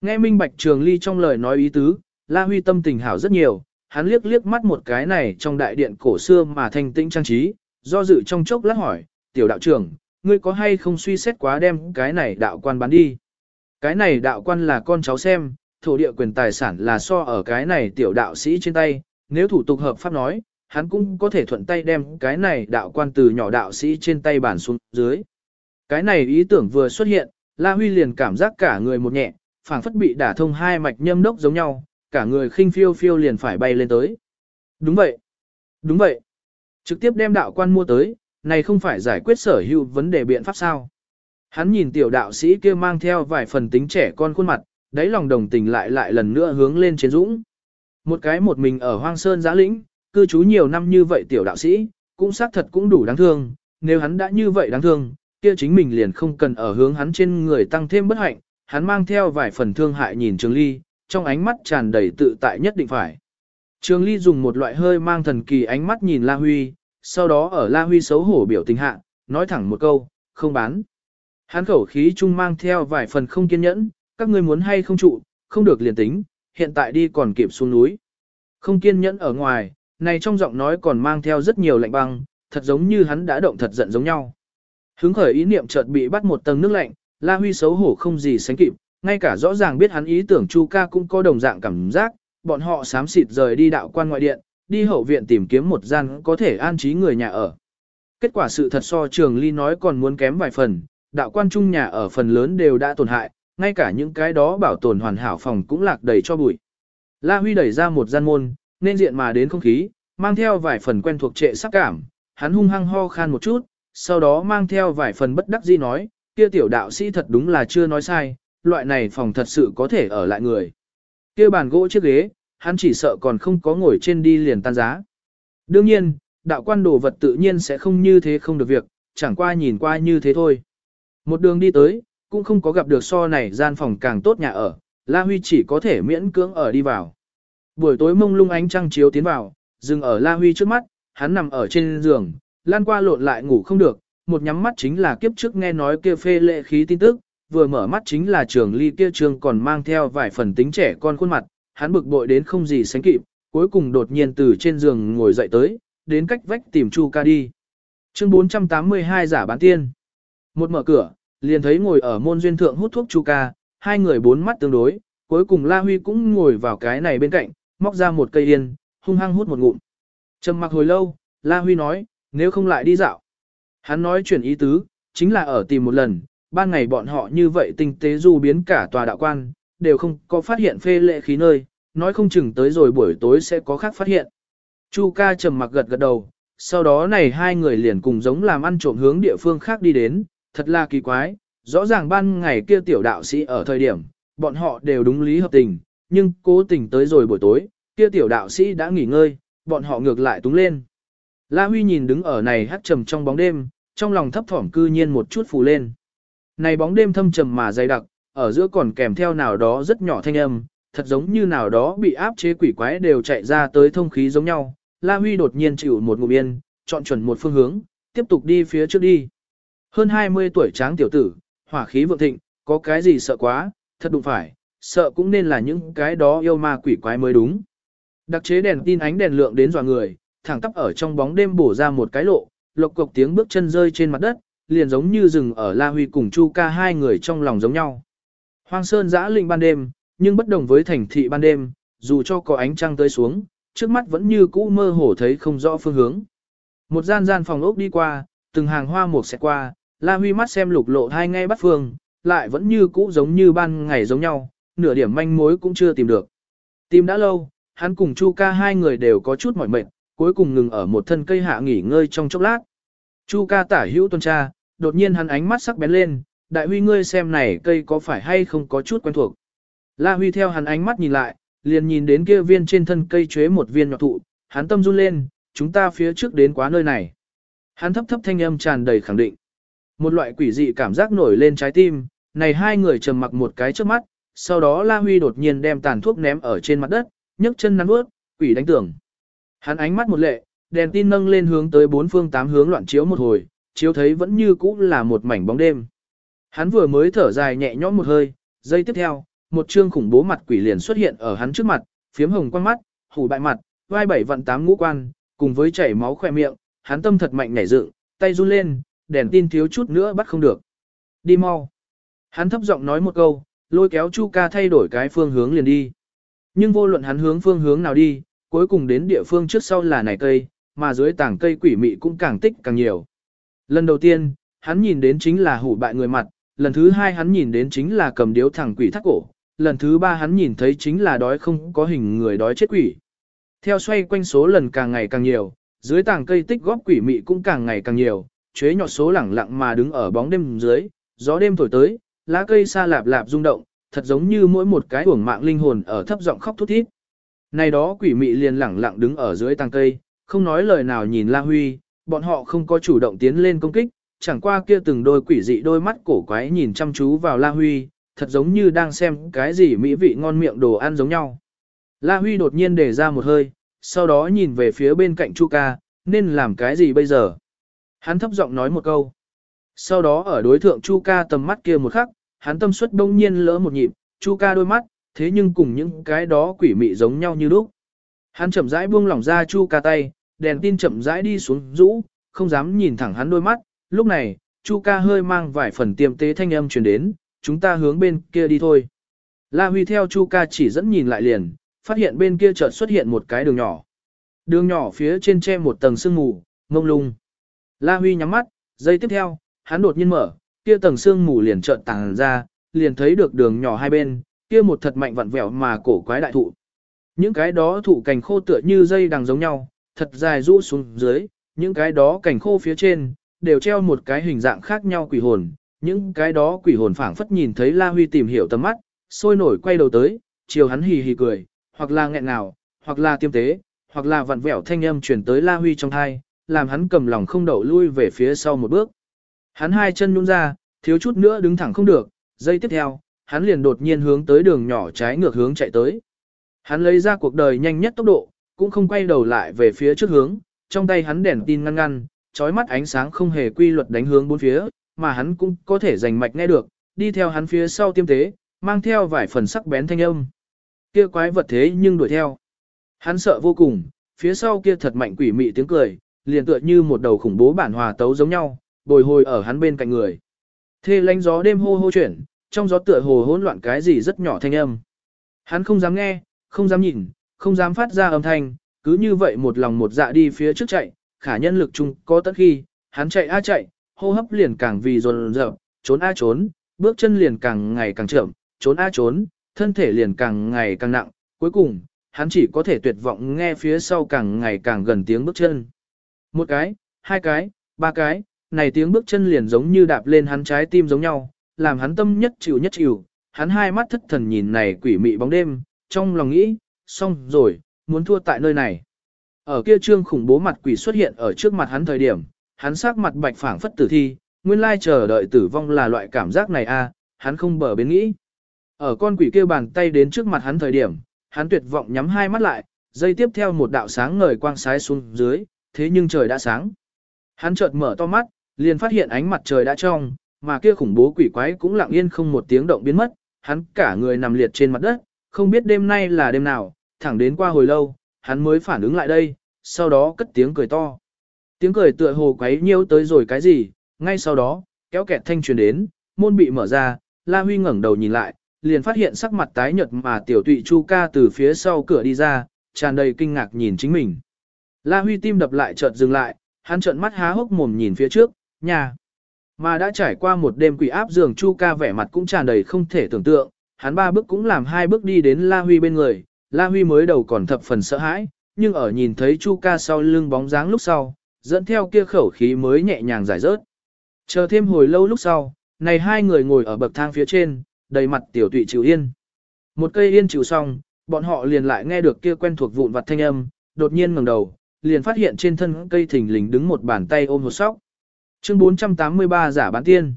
Nghe minh bạch trường ly trong lời nói ý tứ, La Huy tâm tình hảo rất nhiều, hắn liếc liếc mắt một cái này trong đại điện cổ xưa mà thanh tĩnh trang trí, do dự trong chốc lát hỏi, tiểu đạo trưởng, ngươi có hay không suy xét quá đem cái này đạo quan bán đi? Cái này đạo quan là con cháu xem, thổ địa quyền tài sản là so ở cái này tiểu đạo sĩ trên tay, nếu thủ tục hợp pháp nói, hắn cũng có thể thuận tay đem cái này đạo quan từ nhỏ đạo sĩ trên tay bản xuống dưới. Cái này ý tưởng vừa xuất hiện, La Huy liền cảm giác cả người một nhẹ, phảng phất bị đả thông hai mạch nhâm đốc giống nhau, cả người khinh phiêu phiêu liền phải bay lên tới. Đúng vậy. Đúng vậy. Trực tiếp đem đạo quan mua tới, này không phải giải quyết sở hữu vấn đề biện pháp sao. Hắn nhìn tiểu đạo sĩ kia mang theo vài phần tính trẻ con khuôn mặt, đáy lòng đồng tình lại lại lần nữa hướng lên trên dũng. Một cái một mình ở hoang sơn giã lĩnh, cư trú nhiều năm như vậy tiểu đạo sĩ, cũng xác thật cũng đủ đáng thương, nếu hắn đã như vậy đáng thương, kia chính mình liền không cần ở hướng hắn trên người tăng thêm bất hạnh, hắn mang theo vài phần thương hại nhìn Trường Ly, trong ánh mắt tràn đầy tự tại nhất định phải. Trường Ly dùng một loại hơi mang thần kỳ ánh mắt nhìn La Huy, sau đó ở La Huy xấu hổ biểu tình hạ, nói thẳng một câu, không bán. Hắn khẩu khí trung mang theo vài phần không kiên nhẫn, các ngươi muốn hay không trụ, không được liền tính, hiện tại đi còn kịp xuống núi. Không kiên nhẫn ở ngoài, này trong giọng nói còn mang theo rất nhiều lạnh băng, thật giống như hắn đã động thật giận giống nhau. Hứng khởi ý niệm chợt bị bắt một tầng nước lạnh, La Huy xấu hổ không gì sánh kịp, ngay cả rõ ràng biết hắn ý tưởng Chu ca cũng có đồng dạng cảm giác, bọn họ sám xịt rời đi đạo quan ngoại điện, đi hậu viện tìm kiếm một gian có thể an trí người nhà ở. Kết quả sự thật so trường ly nói còn muốn kém vài phần, đạo quan trung nhà ở phần lớn đều đã tổn hại, ngay cả những cái đó bảo tồn hoàn hảo phòng cũng lạc đầy cho bụi. La Huy đẩy ra một gian môn, nên diện mà đến không khí, mang theo vài phần quen thuộc trệ sắc cảm, hắn hung hăng ho khan một chút, sau đó mang theo vài phần bất đắc dĩ nói, kia tiểu đạo sĩ thật đúng là chưa nói sai, loại này phòng thật sự có thể ở lại người. Kia bàn gỗ chiếc ghế, hắn chỉ sợ còn không có ngồi trên đi liền tan giá. Đương nhiên, đạo quan đồ vật tự nhiên sẽ không như thế không được việc, chẳng qua nhìn qua như thế thôi. Một đường đi tới, cũng không có gặp được so này gian phòng càng tốt nhà ở, La Huy chỉ có thể miễn cưỡng ở đi vào. Buổi tối mông lung ánh trăng chiếu tiến vào, dừng ở La Huy trước mắt, hắn nằm ở trên giường, lan qua lộn lại ngủ không được, một nhắm mắt chính là kiếp trước nghe nói kia phê lệ khí tin tức, vừa mở mắt chính là trường ly kia trường còn mang theo vài phần tính trẻ con khuôn mặt, hắn bực bội đến không gì sánh kịp, cuối cùng đột nhiên từ trên giường ngồi dậy tới, đến cách vách tìm Chu ca đi. Chương 482 giả bán tiên. Một mở cửa, liền thấy ngồi ở môn duyên thượng hút thuốc Chu ca, hai người bốn mắt tương đối, cuối cùng La Huy cũng ngồi vào cái này bên cạnh, móc ra một cây yên, hung hăng hút một ngụm. Trầm mặc hồi lâu, La Huy nói, nếu không lại đi dạo. Hắn nói chuyển ý tứ, chính là ở tìm một lần, ban ngày bọn họ như vậy tinh tế du biến cả tòa đạo quan, đều không có phát hiện phê lệ khí nơi, nói không chừng tới rồi buổi tối sẽ có khác phát hiện. Chu ca trầm mặc gật gật đầu, sau đó này hai người liền cùng giống làm ăn trộm hướng địa phương khác đi đến, thật là kỳ quái, rõ ràng ban ngày kia tiểu đạo sĩ ở thời điểm, bọn họ đều đúng lý hợp tình, nhưng cố tình tới rồi buổi tối, kia tiểu đạo sĩ đã nghỉ ngơi, bọn họ ngược lại túng lên. La Huy nhìn đứng ở này hát trầm trong bóng đêm, trong lòng thấp thỏm cư nhiên một chút phù lên. Này bóng đêm thâm trầm mà dày đặc, ở giữa còn kèm theo nào đó rất nhỏ thanh âm, thật giống như nào đó bị áp chế quỷ quái đều chạy ra tới thông khí giống nhau. La Huy đột nhiên chịu một ngụm yên, chọn chuẩn một phương hướng, tiếp tục đi phía trước đi. Hơn 20 tuổi tráng tiểu tử, hỏa khí vượng thịnh, có cái gì sợ quá, thật đụng phải, sợ cũng nên là những cái đó yêu ma quỷ quái mới đúng. Đặc chế đèn tin ánh đèn lượng đến dọa người, thẳng tắp ở trong bóng đêm bổ ra một cái lộ, lộc cộc tiếng bước chân rơi trên mặt đất, liền giống như rừng ở La Huy cùng Chu ca hai người trong lòng giống nhau. Hoang Sơn giã linh ban đêm, nhưng bất đồng với thành thị ban đêm, dù cho có ánh trăng tới xuống, trước mắt vẫn như cũ mơ hồ thấy không rõ phương hướng. Một gian gian phòng ốc đi qua, từng hàng hoa mục sẽ qua, La Huy mắt xem lục lộ hai ngay bắt phương, lại vẫn như cũ giống như ban ngày giống nhau, nửa điểm manh mối cũng chưa tìm được. Tìm đã lâu, hắn cùng Chu ca hai người đều có chút mỏi mệt, cuối cùng ngừng ở một thân cây hạ nghỉ ngơi trong chốc lát. Chu ca tả hữu tuần tra, đột nhiên hắn ánh mắt sắc bén lên, đại huy ngươi xem này cây có phải hay không có chút quen thuộc. La huy theo hắn ánh mắt nhìn lại, liền nhìn đến kia viên trên thân cây chuế một viên nhọt thụ, hắn tâm run lên, chúng ta phía trước đến quá nơi này. Hắn thấp thấp thanh âm tràn đầy khẳng định. Một loại quỷ dị cảm giác nổi lên trái tim, này hai người trầm mặc một cái trước mắt, sau đó La Huy đột nhiên đem tàn thuốc ném ở trên mặt đất, nhấc chân nắn bước, quỷ đánh tưởng. Hắn ánh mắt một lệ, đèn tin nâng lên hướng tới bốn phương tám hướng loạn chiếu một hồi, chiếu thấy vẫn như cũ là một mảnh bóng đêm. Hắn vừa mới thở dài nhẹ nhõm một hơi, giây tiếp theo, một trương khủng bố mặt quỷ liền xuất hiện ở hắn trước mặt, phiếm hồng quang mắt, hủ bại mặt, vai bảy vận tám ngũ quan, cùng với chảy máu khỏe miệng, hắn tâm thật mạnh nhảy dựng, tay run lên, đèn tin thiếu chút nữa bắt không được. Đi mau. Hắn thấp giọng nói một câu, lôi kéo Chu ca thay đổi cái phương hướng liền đi. Nhưng vô luận hắn hướng phương hướng nào đi, cuối cùng đến địa phương trước sau là này cây, mà dưới tảng cây quỷ mị cũng càng tích càng nhiều. Lần đầu tiên, hắn nhìn đến chính là hủ bại người mặt, lần thứ hai hắn nhìn đến chính là cầm điếu thẳng quỷ thắt cổ, lần thứ ba hắn nhìn thấy chính là đói không có hình người đói chết quỷ. Theo xoay quanh số lần càng ngày càng nhiều, dưới tảng cây tích góp quỷ mị cũng càng ngày càng nhiều, chế nhọt số lẳng lặng mà đứng ở bóng đêm dưới, gió đêm thổi tới, lá cây xa lạp lạp rung động, thật giống như mỗi một cái uổng mạng linh hồn ở thấp giọng khóc thút thít. Này đó quỷ mị liền lẳng lặng đứng ở dưới tàng cây, không nói lời nào nhìn La Huy, bọn họ không có chủ động tiến lên công kích, chẳng qua kia từng đôi quỷ dị đôi mắt cổ quái nhìn chăm chú vào La Huy, thật giống như đang xem cái gì mỹ vị ngon miệng đồ ăn giống nhau. La Huy đột nhiên để ra một hơi, sau đó nhìn về phía bên cạnh Chu Ca, nên làm cái gì bây giờ? Hắn thấp giọng nói một câu. Sau đó ở đối thượng Chu Ca tầm mắt kia một khắc, hắn tâm suất đông nhiên lỡ một nhịp, Chu Ca đôi mắt, thế nhưng cùng những cái đó quỷ mị giống nhau như lúc. Hắn chậm rãi buông lỏng ra Chu Ca tay, đèn tin chậm rãi đi xuống rũ, không dám nhìn thẳng hắn đôi mắt, lúc này, Chu Ca hơi mang vài phần tiềm tế thanh âm truyền đến, chúng ta hướng bên kia đi thôi. La Huy theo Chu Ca chỉ dẫn nhìn lại liền, phát hiện bên kia chợt xuất hiện một cái đường nhỏ. Đường nhỏ phía trên che một tầng sương mù, ngông lung. La Huy nhắm mắt, giây tiếp theo, hắn đột nhiên mở, kia tầng sương mù liền chợt tàng ra, liền thấy được đường nhỏ hai bên, kia một thật mạnh vặn vẹo mà cổ quái đại thụ. Những cái đó thụ cành khô tựa như dây đằng giống nhau, thật dài rũ xuống dưới, những cái đó cảnh khô phía trên, đều treo một cái hình dạng khác nhau quỷ hồn. Những cái đó quỷ hồn phảng phất nhìn thấy La Huy tìm hiểu tầm mắt, sôi nổi quay đầu tới, chiều hắn hì hì cười, hoặc là nghẹn nào hoặc là tiêm tế, hoặc là vặn vẹo thanh âm truyền tới La Huy trong thai, làm hắn cầm lòng không đậu lui về phía sau một bước. Hắn hai chân nhún ra, thiếu chút nữa đứng thẳng không được, giây tiếp theo, hắn liền đột nhiên hướng tới đường nhỏ trái ngược hướng chạy tới. Hắn lấy ra cuộc đời nhanh nhất tốc độ, cũng không quay đầu lại về phía trước hướng, trong tay hắn đèn tin ngăn ngăn, chói mắt ánh sáng không hề quy luật đánh hướng bốn phía, mà hắn cũng có thể giành mạch nghe được, đi theo hắn phía sau tiêm tế, mang theo vài phần sắc bén thanh âm. Kia quái vật thế nhưng đuổi theo. Hắn sợ vô cùng, phía sau kia thật mạnh quỷ mị tiếng cười, liền tựa như một đầu khủng bố bản hòa tấu giống nhau, bồi hồi ở hắn bên cạnh người. Thê lánh gió đêm hô hô chuyển, trong gió tựa hồ hỗn loạn cái gì rất nhỏ thanh âm. Hắn không dám nghe, không dám nhìn, không dám phát ra âm thanh, cứ như vậy một lòng một dạ đi phía trước chạy, khả nhân lực chung có tất khi, hắn chạy a chạy, hô hấp liền càng vì dồn dập, trốn a trốn, bước chân liền càng ngày càng chậm, trốn a trốn, thân thể liền càng ngày càng nặng, cuối cùng, hắn chỉ có thể tuyệt vọng nghe phía sau càng ngày càng gần tiếng bước chân. Một cái, hai cái, ba cái, này tiếng bước chân liền giống như đạp lên hắn trái tim giống nhau, làm hắn tâm nhất chịu nhất chịu, hắn hai mắt thất thần nhìn này quỷ mị bóng đêm, trong lòng nghĩ, xong rồi, muốn thua tại nơi này. Ở kia trương khủng bố mặt quỷ xuất hiện ở trước mặt hắn thời điểm, hắn sắc mặt bạch phảng phất tử thi, nguyên lai chờ đợi tử vong là loại cảm giác này a, à, hắn không bờ bến nghĩ. Ở con quỷ kia bàn tay đến trước mặt hắn thời điểm, hắn tuyệt vọng nhắm hai mắt lại, dây tiếp theo một đạo sáng ngời quang sái xuống dưới, thế nhưng trời đã sáng. Hắn chợt mở to mắt, liền phát hiện ánh mặt trời đã trong, mà kia khủng bố quỷ quái cũng lặng yên không một tiếng động biến mất, hắn cả người nằm liệt trên mặt đất, không biết đêm nay là đêm nào, thẳng đến qua hồi lâu, hắn mới phản ứng lại đây, sau đó cất tiếng cười to. Tiếng cười tựa hồ quấy nhiêu tới rồi cái gì, ngay sau đó, kéo kẹt thanh truyền đến, môn bị mở ra, La Huy ngẩng đầu nhìn lại, liền phát hiện sắc mặt tái nhợt mà tiểu tụy Chu ca từ phía sau cửa đi ra, tràn đầy kinh ngạc nhìn chính mình. La Huy tim đập lại chợt dừng lại, hắn trợn mắt há hốc mồm nhìn phía trước, nhà. Mà đã trải qua một đêm quỷ áp giường Chu ca vẻ mặt cũng tràn đầy không thể tưởng tượng, hắn ba bước cũng làm hai bước đi đến La Huy bên người, La Huy mới đầu còn thập phần sợ hãi, nhưng ở nhìn thấy Chu ca sau lưng bóng dáng lúc sau, dẫn theo kia khẩu khí mới nhẹ nhàng giải rớt. Chờ thêm hồi lâu lúc sau, này hai người ngồi ở bậc thang phía trên, đầy mặt tiểu tụy chịu yên. Một cây yên chịu xong, bọn họ liền lại nghe được kia quen thuộc vụn vặt thanh âm, đột nhiên ngẩng đầu, liền phát hiện trên thân cây thình lình đứng một bàn tay ôm một sóc. Chương 483 giả bán tiên.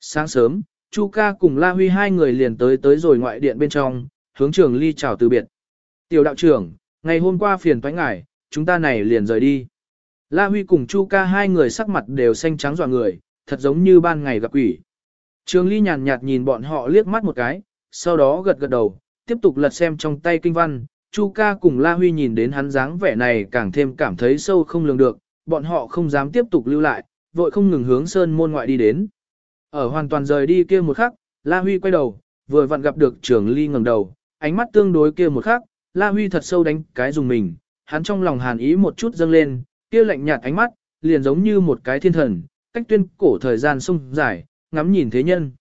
Sáng sớm, Chu ca cùng La Huy hai người liền tới tới rồi ngoại điện bên trong, hướng trường ly chào từ biệt. Tiểu đạo trưởng, ngày hôm qua phiền toái ngài, chúng ta này liền rời đi. La Huy cùng Chu ca hai người sắc mặt đều xanh trắng dọa người, thật giống như ban ngày gặp quỷ. Trường ly nhàn nhạt nhìn bọn họ liếc mắt một cái, sau đó gật gật đầu, tiếp tục lật xem trong tay kinh văn, Chu ca cùng La Huy nhìn đến hắn dáng vẻ này càng thêm cảm thấy sâu không lường được, bọn họ không dám tiếp tục lưu lại, vội không ngừng hướng sơn môn ngoại đi đến. Ở hoàn toàn rời đi kia một khắc, La Huy quay đầu, vừa vặn gặp được Trường ly ngẩng đầu, ánh mắt tương đối kia một khắc, La Huy thật sâu đánh cái dùng mình, hắn trong lòng hàn ý một chút dâng lên, kia lạnh nhạt ánh mắt, liền giống như một cái thiên thần, cách tuyên cổ thời gian sông dài, ngắm nhìn thế nhân.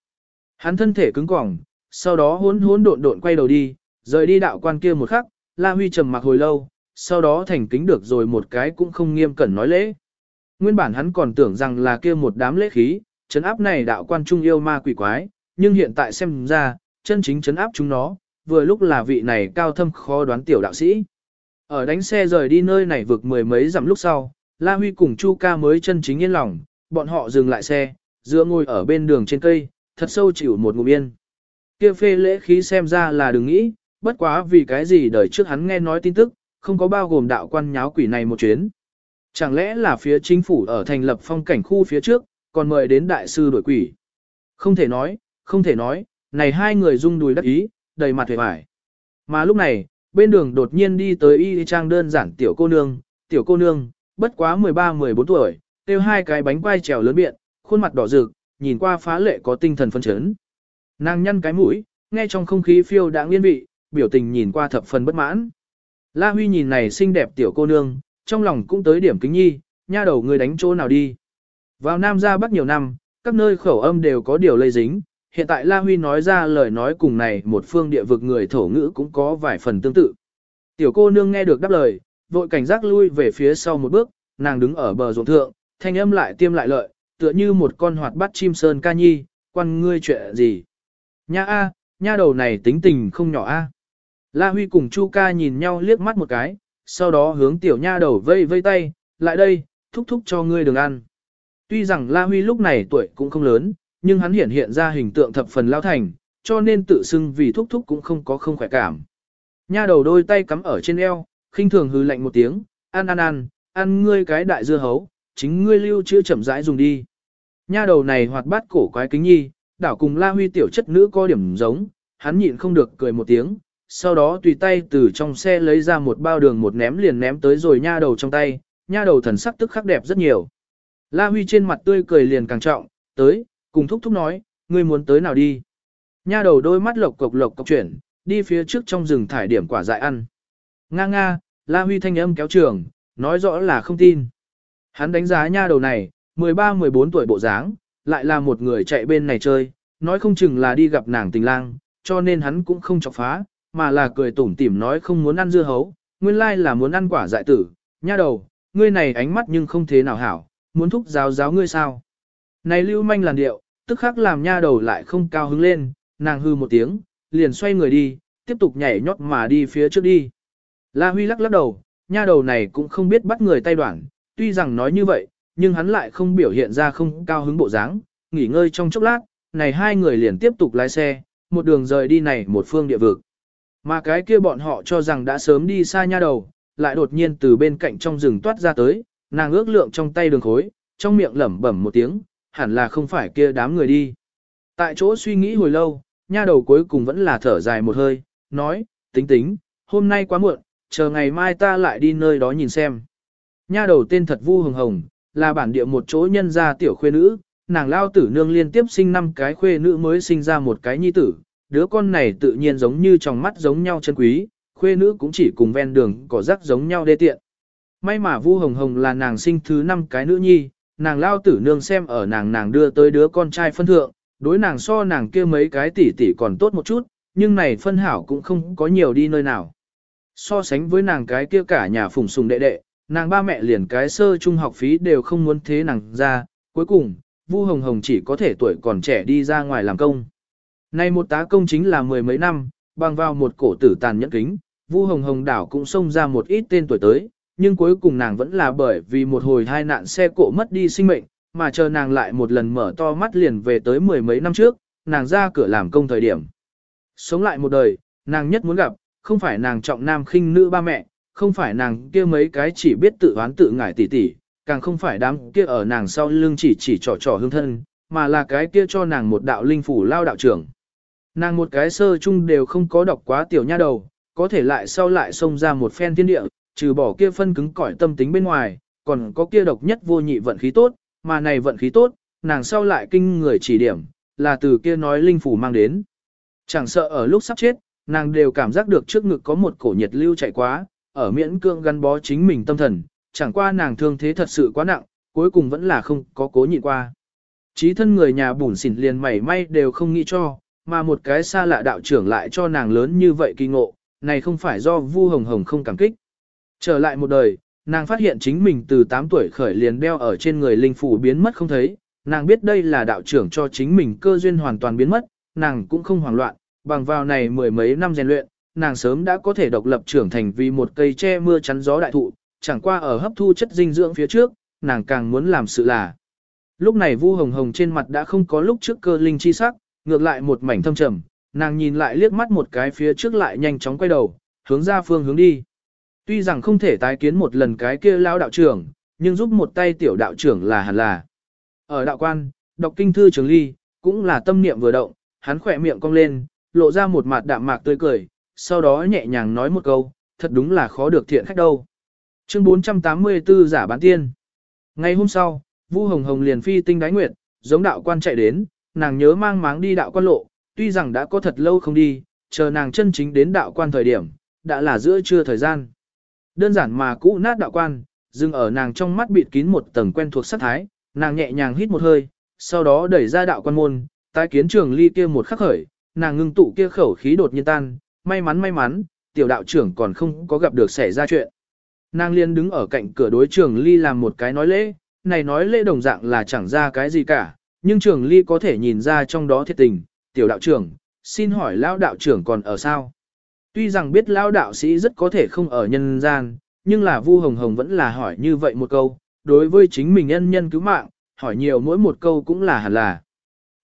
Hắn thân thể cứng cỏng, sau đó hỗn hỗn độn độn quay đầu đi, rời đi đạo quan kia một khắc, La Huy trầm mặc hồi lâu, sau đó thành kính được rồi một cái cũng không nghiêm cẩn nói lễ. Nguyên bản hắn còn tưởng rằng là kia một đám lễ khí, chấn áp này đạo quan trung yêu ma quỷ quái, nhưng hiện tại xem ra, chân chính chấn áp chúng nó, vừa lúc là vị này cao thâm khó đoán tiểu đạo sĩ. Ở đánh xe rời đi nơi này vượt mười mấy dặm lúc sau, La Huy cùng Chu ca mới chân chính yên lòng, bọn họ dừng lại xe, dựa ngồi ở bên đường trên cây, thật sâu chịu một ngụm yên. Kia phê lễ khí xem ra là đừng nghĩ, bất quá vì cái gì đời trước hắn nghe nói tin tức, không có bao gồm đạo quan nháo quỷ này một chuyến. Chẳng lẽ là phía chính phủ ở thành lập phong cảnh khu phía trước, còn mời đến đại sư đổi quỷ. Không thể nói, không thể nói, này hai người rung đùi đắc ý, đầy mặt vẻ vải. Mà lúc này, bên đường đột nhiên đi tới y trang đơn giản tiểu cô nương, tiểu cô nương, bất quá 13-14 tuổi, tiêu hai cái bánh quai trèo lớn biện, khuôn mặt đỏ rực, nhìn qua phá lệ có tinh thần phân chấn. Nàng nhăn cái mũi, nghe trong không khí phiêu đã liên vị, biểu tình nhìn qua thập phần bất mãn. La Huy nhìn này xinh đẹp tiểu cô nương, trong lòng cũng tới điểm kính nhi, nha đầu người đánh chỗ nào đi. Vào Nam ra Bắc nhiều năm, các nơi khẩu âm đều có điều lây dính, hiện tại La Huy nói ra lời nói cùng này một phương địa vực người thổ ngữ cũng có vài phần tương tự. Tiểu cô nương nghe được đáp lời, vội cảnh giác lui về phía sau một bước, nàng đứng ở bờ ruộng thượng, thanh âm lại tiêm lại lợi, tựa như một con hoạt bát chim sơn ca nhi, quan ngươi chuyện gì. Nha a, nha đầu này tính tình không nhỏ a. La Huy cùng Chu ca nhìn nhau liếc mắt một cái, sau đó hướng tiểu nha đầu vây vây tay, lại đây, thúc thúc cho ngươi đừng ăn. Tuy rằng La Huy lúc này tuổi cũng không lớn, nhưng hắn hiện hiện ra hình tượng thập phần lao thành, cho nên tự xưng vì thúc thúc cũng không có không khỏe cảm. Nha đầu đôi tay cắm ở trên eo, khinh thường hừ lạnh một tiếng, ăn ăn ăn, ăn ngươi cái đại dưa hấu, chính ngươi lưu chữa chậm rãi dùng đi. Nha đầu này hoạt bát cổ quái kính nhi, đảo cùng La Huy tiểu chất nữ có điểm giống, hắn nhịn không được cười một tiếng, sau đó tùy tay từ trong xe lấy ra một bao đường một ném liền ném tới rồi nha đầu trong tay, nha đầu thần sắc tức khắc đẹp rất nhiều. La Huy trên mặt tươi cười liền càng trọng, tới, cùng thúc thúc nói, ngươi muốn tới nào đi. Nha đầu đôi mắt lộc cộc lộc cộc chuyển, đi phía trước trong rừng thải điểm quả dại ăn. Nga nga, La Huy thanh âm kéo trường, nói rõ là không tin. Hắn đánh giá nha đầu này, 13-14 tuổi bộ dáng, lại là một người chạy bên này chơi, nói không chừng là đi gặp nàng tình lang, cho nên hắn cũng không chọc phá, mà là cười tủm tỉm nói không muốn ăn dưa hấu, nguyên lai là muốn ăn quả dại tử, nha đầu, ngươi này ánh mắt nhưng không thế nào hảo, muốn thúc giáo giáo ngươi sao. Này lưu manh làn điệu, tức khắc làm nha đầu lại không cao hứng lên, nàng hư một tiếng, liền xoay người đi, tiếp tục nhảy nhót mà đi phía trước đi. La Huy lắc lắc đầu, nha đầu này cũng không biết bắt người tay đoạn, tuy rằng nói như vậy, nhưng hắn lại không biểu hiện ra không cao hứng bộ dáng, nghỉ ngơi trong chốc lát, này hai người liền tiếp tục lái xe, một đường rời đi này một phương địa vực. Mà cái kia bọn họ cho rằng đã sớm đi xa nha đầu, lại đột nhiên từ bên cạnh trong rừng toát ra tới, nàng ước lượng trong tay đường khối, trong miệng lẩm bẩm một tiếng, hẳn là không phải kia đám người đi. Tại chỗ suy nghĩ hồi lâu, nha đầu cuối cùng vẫn là thở dài một hơi, nói, tính tính, hôm nay quá muộn, chờ ngày mai ta lại đi nơi đó nhìn xem. Nha đầu tên thật Vu Hồng Hồng, là bản địa một chỗ nhân gia tiểu khuê nữ, nàng lao tử nương liên tiếp sinh năm cái khuê nữ mới sinh ra một cái nhi tử, đứa con này tự nhiên giống như trong mắt giống nhau chân quý, khuê nữ cũng chỉ cùng ven đường cỏ rác giống nhau đê tiện. May mà Vu Hồng Hồng là nàng sinh thứ năm cái nữ nhi, nàng lao tử nương xem ở nàng nàng đưa tới đứa con trai phân thượng, đối nàng so nàng kia mấy cái tỷ tỷ còn tốt một chút, nhưng này phân hảo cũng không có nhiều đi nơi nào. So sánh với nàng cái kia cả nhà phùng sùng đệ đệ, nàng ba mẹ liền cái sơ trung học phí đều không muốn thế nàng ra, cuối cùng, Vu Hồng Hồng chỉ có thể tuổi còn trẻ đi ra ngoài làm công. Này một tá công chính là mười mấy năm, bằng vào một cổ tử tàn nhẫn kính, Vu Hồng Hồng đảo cũng xông ra một ít tên tuổi tới, nhưng cuối cùng nàng vẫn là bởi vì một hồi hai nạn xe cộ mất đi sinh mệnh, mà chờ nàng lại một lần mở to mắt liền về tới mười mấy năm trước, nàng ra cửa làm công thời điểm. Sống lại một đời, nàng nhất muốn gặp, không phải nàng trọng nam khinh nữ ba mẹ, không phải nàng kia mấy cái chỉ biết tự oán tự ngải tỉ tỉ, càng không phải đám kia ở nàng sau lưng chỉ chỉ trò trò hương thân, mà là cái kia cho nàng một đạo linh phủ lao đạo trưởng. Nàng một cái sơ chung đều không có đọc quá tiểu nha đầu, có thể lại sau lại xông ra một phen thiên địa, trừ bỏ kia phân cứng cỏi tâm tính bên ngoài, còn có kia độc nhất vô nhị vận khí tốt, mà này vận khí tốt, nàng sau lại kinh người chỉ điểm, là từ kia nói linh phủ mang đến. Chẳng sợ ở lúc sắp chết, nàng đều cảm giác được trước ngực có một cổ nhiệt lưu chạy quá, ở miễn cương gắn bó chính mình tâm thần, chẳng qua nàng thương thế thật sự quá nặng, cuối cùng vẫn là không có cố nhịn qua. Chí thân người nhà bùn xỉn liền mảy may đều không nghĩ cho, mà một cái xa lạ đạo trưởng lại cho nàng lớn như vậy kỳ ngộ, này không phải do Vu Hồng Hồng không cảm kích. Trở lại một đời, nàng phát hiện chính mình từ 8 tuổi khởi liền đeo ở trên người linh phủ biến mất không thấy, nàng biết đây là đạo trưởng cho chính mình cơ duyên hoàn toàn biến mất, nàng cũng không hoảng loạn, bằng vào này mười mấy năm rèn luyện, nàng sớm đã có thể độc lập trưởng thành vì một cây che mưa chắn gió đại thụ, chẳng qua ở hấp thu chất dinh dưỡng phía trước, nàng càng muốn làm sự là. Lúc này Vu Hồng Hồng trên mặt đã không có lúc trước cơ linh chi sắc, ngược lại một mảnh thâm trầm, nàng nhìn lại liếc mắt một cái phía trước lại nhanh chóng quay đầu, hướng ra phương hướng đi. Tuy rằng không thể tái kiến một lần cái kia lao đạo trưởng, nhưng giúp một tay tiểu đạo trưởng là hẳn là. Ở đạo quan, đọc kinh thư trường ly, cũng là tâm niệm vừa động, hắn khỏe miệng cong lên, lộ ra một mặt đạm mạc tươi cười, sau đó nhẹ nhàng nói một câu, thật đúng là khó được thiện khách đâu. Chương 484 giả bán tiên. Ngày hôm sau, Vu Hồng Hồng liền phi tinh đái nguyệt, giống đạo quan chạy đến, nàng nhớ mang máng đi đạo quan lộ, tuy rằng đã có thật lâu không đi, chờ nàng chân chính đến đạo quan thời điểm, đã là giữa trưa thời gian. Đơn giản mà cũ nát đạo quan, dừng ở nàng trong mắt bịt kín một tầng quen thuộc sắc thái, nàng nhẹ nhàng hít một hơi, sau đó đẩy ra đạo quan môn, tái kiến trường ly kia một khắc khởi, nàng ngưng tụ kia khẩu khí đột nhiên tan, may mắn may mắn, tiểu đạo trưởng còn không có gặp được xảy ra chuyện. Nàng liên đứng ở cạnh cửa đối trường ly làm một cái nói lễ, này nói lễ đồng dạng là chẳng ra cái gì cả, nhưng trường ly có thể nhìn ra trong đó thiệt tình, tiểu đạo trưởng, xin hỏi lão đạo trưởng còn ở sao? Tuy rằng biết lão đạo sĩ rất có thể không ở nhân gian, nhưng là Vu Hồng Hồng vẫn là hỏi như vậy một câu, đối với chính mình nhân nhân cứu mạng, hỏi nhiều mỗi một câu cũng là hẳn là.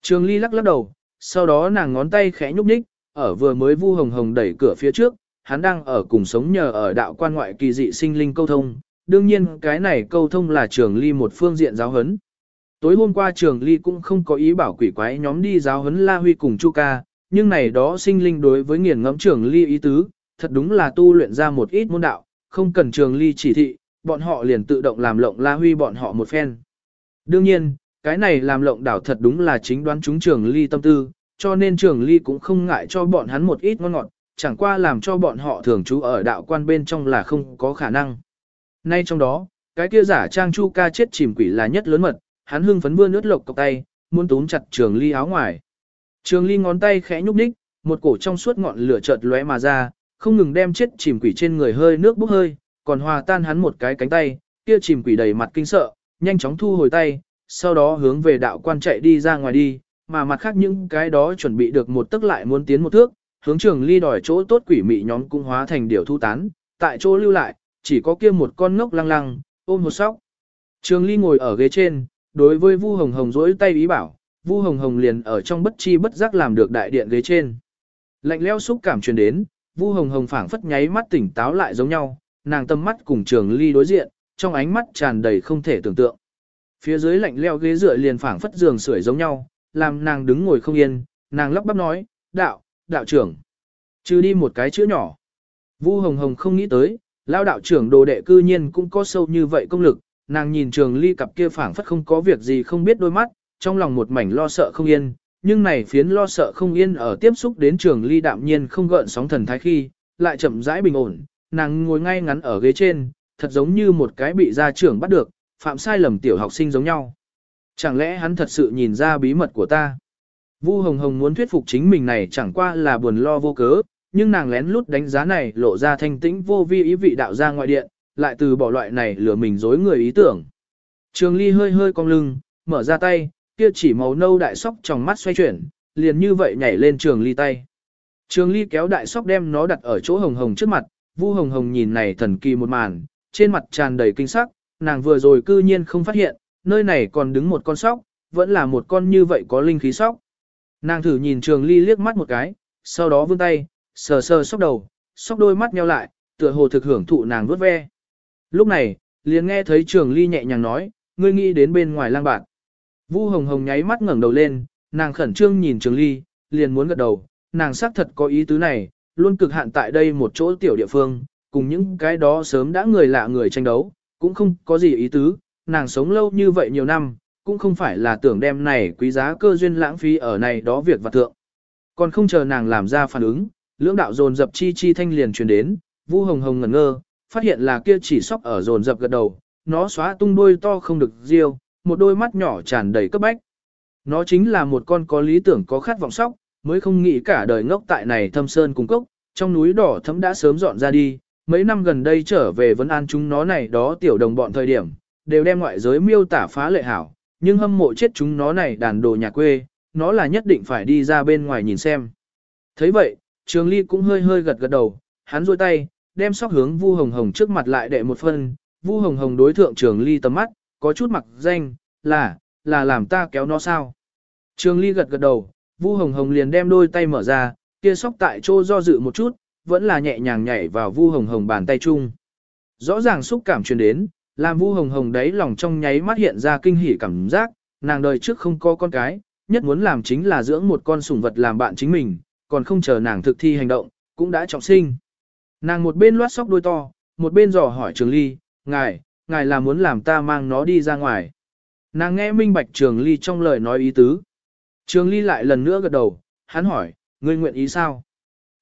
Trường Ly lắc lắc đầu, sau đó nàng ngón tay khẽ nhúc nhích, ở vừa mới Vu Hồng Hồng đẩy cửa phía trước, hắn đang ở cùng sống nhờ ở đạo quan ngoại kỳ dị sinh linh câu thông, đương nhiên cái này câu thông là Trường Ly một phương diện giáo huấn. Tối hôm qua Trường Ly cũng không có ý bảo quỷ quái nhóm đi giáo huấn La Huy cùng Chu Ca, nhưng này đó sinh linh đối với nghiền ngẫm Trường Ly ý tứ, thật đúng là tu luyện ra một ít môn đạo, không cần Trường Ly chỉ thị, bọn họ liền tự động làm lộng La Huy bọn họ một phen. Đương nhiên, cái này làm lộng đảo thật đúng là chính đoán chúng Trường Ly tâm tư, cho nên Trường Ly cũng không ngại cho bọn hắn một ít ngon ngọt, chẳng qua làm cho bọn họ thường trú ở đạo quan bên trong là không có khả năng. Nay trong đó, cái kia giả trang Chu Ca chết chìm quỷ là nhất lớn mật, hắn hưng phấn vươn nước lộc cọc tay, muốn túm chặt Trường Ly áo ngoài. Trường Ly ngón tay khẽ nhúc nhích, một cổ trong suốt ngọn lửa chợt lóe mà ra, không ngừng đem chết chìm quỷ trên người hơi nước bốc hơi, còn hòa tan hắn một cái cánh tay, kia chìm quỷ đầy mặt kinh sợ, nhanh chóng thu hồi tay, sau đó hướng về đạo quan chạy đi ra ngoài đi, mà mặt khác những cái đó chuẩn bị được một tức lại muốn tiến một thước, hướng trường ly đòi chỗ tốt quỷ mị nhóm cũng hóa thành điều thu tán, tại chỗ lưu lại, chỉ có kia một con ngốc lăng lăng, ôm một sóc. Trường ly ngồi ở ghế trên, đối với Vu Hồng Hồng rỗi tay ý bảo, Vu Hồng Hồng liền ở trong bất chi bất giác làm được đại điện ghế trên. Lạnh lẽo xúc cảm truyền đến, Vu Hồng Hồng phảng phất nháy mắt tỉnh táo lại giống nhau, nàng tâm mắt cùng Trường Ly đối diện, trong ánh mắt tràn đầy không thể tưởng tượng. Phía dưới lạnh lẽo ghế dựa liền phảng phất giường sưởi giống nhau, làm nàng đứng ngồi không yên, nàng lắp bắp nói, "Đạo, đạo trưởng." Trừ đi một cái chữ nhỏ. Vu Hồng Hồng không nghĩ tới, lão đạo trưởng đồ đệ cư nhiên cũng có sâu như vậy công lực, nàng nhìn Trường Ly cặp kia phảng phất không có việc gì không biết đôi mắt, trong lòng một mảnh lo sợ không yên, nhưng này phiến lo sợ không yên ở tiếp xúc đến Trường Ly đạm nhiên không gợn sóng thần thái khi, lại chậm rãi bình ổn, nàng ngồi ngay ngắn ở ghế trên, thật giống như một cái bị gia trưởng bắt được, phạm sai lầm tiểu học sinh giống nhau. Chẳng lẽ hắn thật sự nhìn ra bí mật của ta? Vu Hồng Hồng muốn thuyết phục chính mình này chẳng qua là buồn lo vô cớ, nhưng nàng lén lút đánh giá này lộ ra thanh tĩnh vô vi ý vị đạo ra ngoại điện, lại từ bỏ loại này lừa mình dối người ý tưởng. Trường Ly hơi hơi cong lưng, mở ra tay, kia chỉ màu nâu đại sóc trong mắt xoay chuyển, liền như vậy nhảy lên Trường Ly tay. Trường Ly kéo đại sóc đem nó đặt ở chỗ hồng hồng trước mặt, Vu Hồng Hồng nhìn này thần kỳ một màn, trên mặt tràn đầy kinh sắc, nàng vừa rồi cư nhiên không phát hiện, nơi này còn đứng một con sóc, vẫn là một con như vậy có linh khí sóc. Nàng thử nhìn Trường Ly liếc mắt một cái, sau đó vươn tay, sờ sờ sóc đầu, sóc đôi mắt nheo lại, tựa hồ thực hưởng thụ nàng vuốt ve. Lúc này, liền nghe thấy Trường Ly nhẹ nhàng nói, ngươi nghĩ đến bên ngoài lang bạc. Vu Hồng Hồng nháy mắt ngẩng đầu lên, nàng khẩn trương nhìn Trường Ly, liền muốn gật đầu, nàng xác thật có ý tứ này, luôn cực hạn tại đây một chỗ tiểu địa phương, cùng những cái đó sớm đã người lạ người tranh đấu, cũng không có gì ý tứ, nàng sống lâu như vậy nhiều năm, cũng không phải là tưởng đem này quý giá cơ duyên lãng phí ở này đó việc vặt thượng. Còn không chờ nàng làm ra phản ứng, lưỡng đạo dồn dập chi chi thanh liền truyền đến, Vu Hồng Hồng ngẩn ngơ, phát hiện là kia chỉ sóc ở dồn dập gật đầu, nó xóa tung đôi to không được riêu, một đôi mắt nhỏ tràn đầy cấp bách. Nó chính là một con có lý tưởng có khát vọng sóc, mới không nghĩ cả đời ngốc tại này thâm sơn cung cốc, trong núi đỏ thấm đã sớm dọn ra đi, mấy năm gần đây trở về vẫn an chúng nó này đó tiểu đồng bọn thời điểm, đều đem ngoại giới miêu tả phá lệ hảo, nhưng hâm mộ chết chúng nó này đàn đồ nhà quê, nó là nhất định phải đi ra bên ngoài nhìn xem. thấy vậy, Trường Ly cũng hơi hơi gật gật đầu, hắn duỗi tay, đem sóc hướng Vu Hồng Hồng trước mặt lại đệ một phân, Vu Hồng Hồng đối thượng Trường Ly tầm mắt, có chút mặc danh, là, là làm ta kéo nó sao. Trường Ly gật gật đầu, Vu Hồng Hồng liền đem đôi tay mở ra, kia sóc tại chỗ do dự một chút, vẫn là nhẹ nhàng nhảy vào Vu Hồng Hồng bàn tay chung. Rõ ràng xúc cảm truyền đến, làm Vu Hồng Hồng đấy lòng trong nháy mắt hiện ra kinh hỉ cảm giác, nàng đời trước không có con cái, nhất muốn làm chính là dưỡng một con sủng vật làm bạn chính mình, còn không chờ nàng thực thi hành động, cũng đã trọng sinh. Nàng một bên loát sóc đôi to, một bên dò hỏi Trường Ly, ngài, ngài là muốn làm ta mang nó đi ra ngoài. Nàng nghe minh bạch Trường Ly trong lời nói ý tứ. Trường Ly lại lần nữa gật đầu, hắn hỏi, ngươi nguyện ý sao?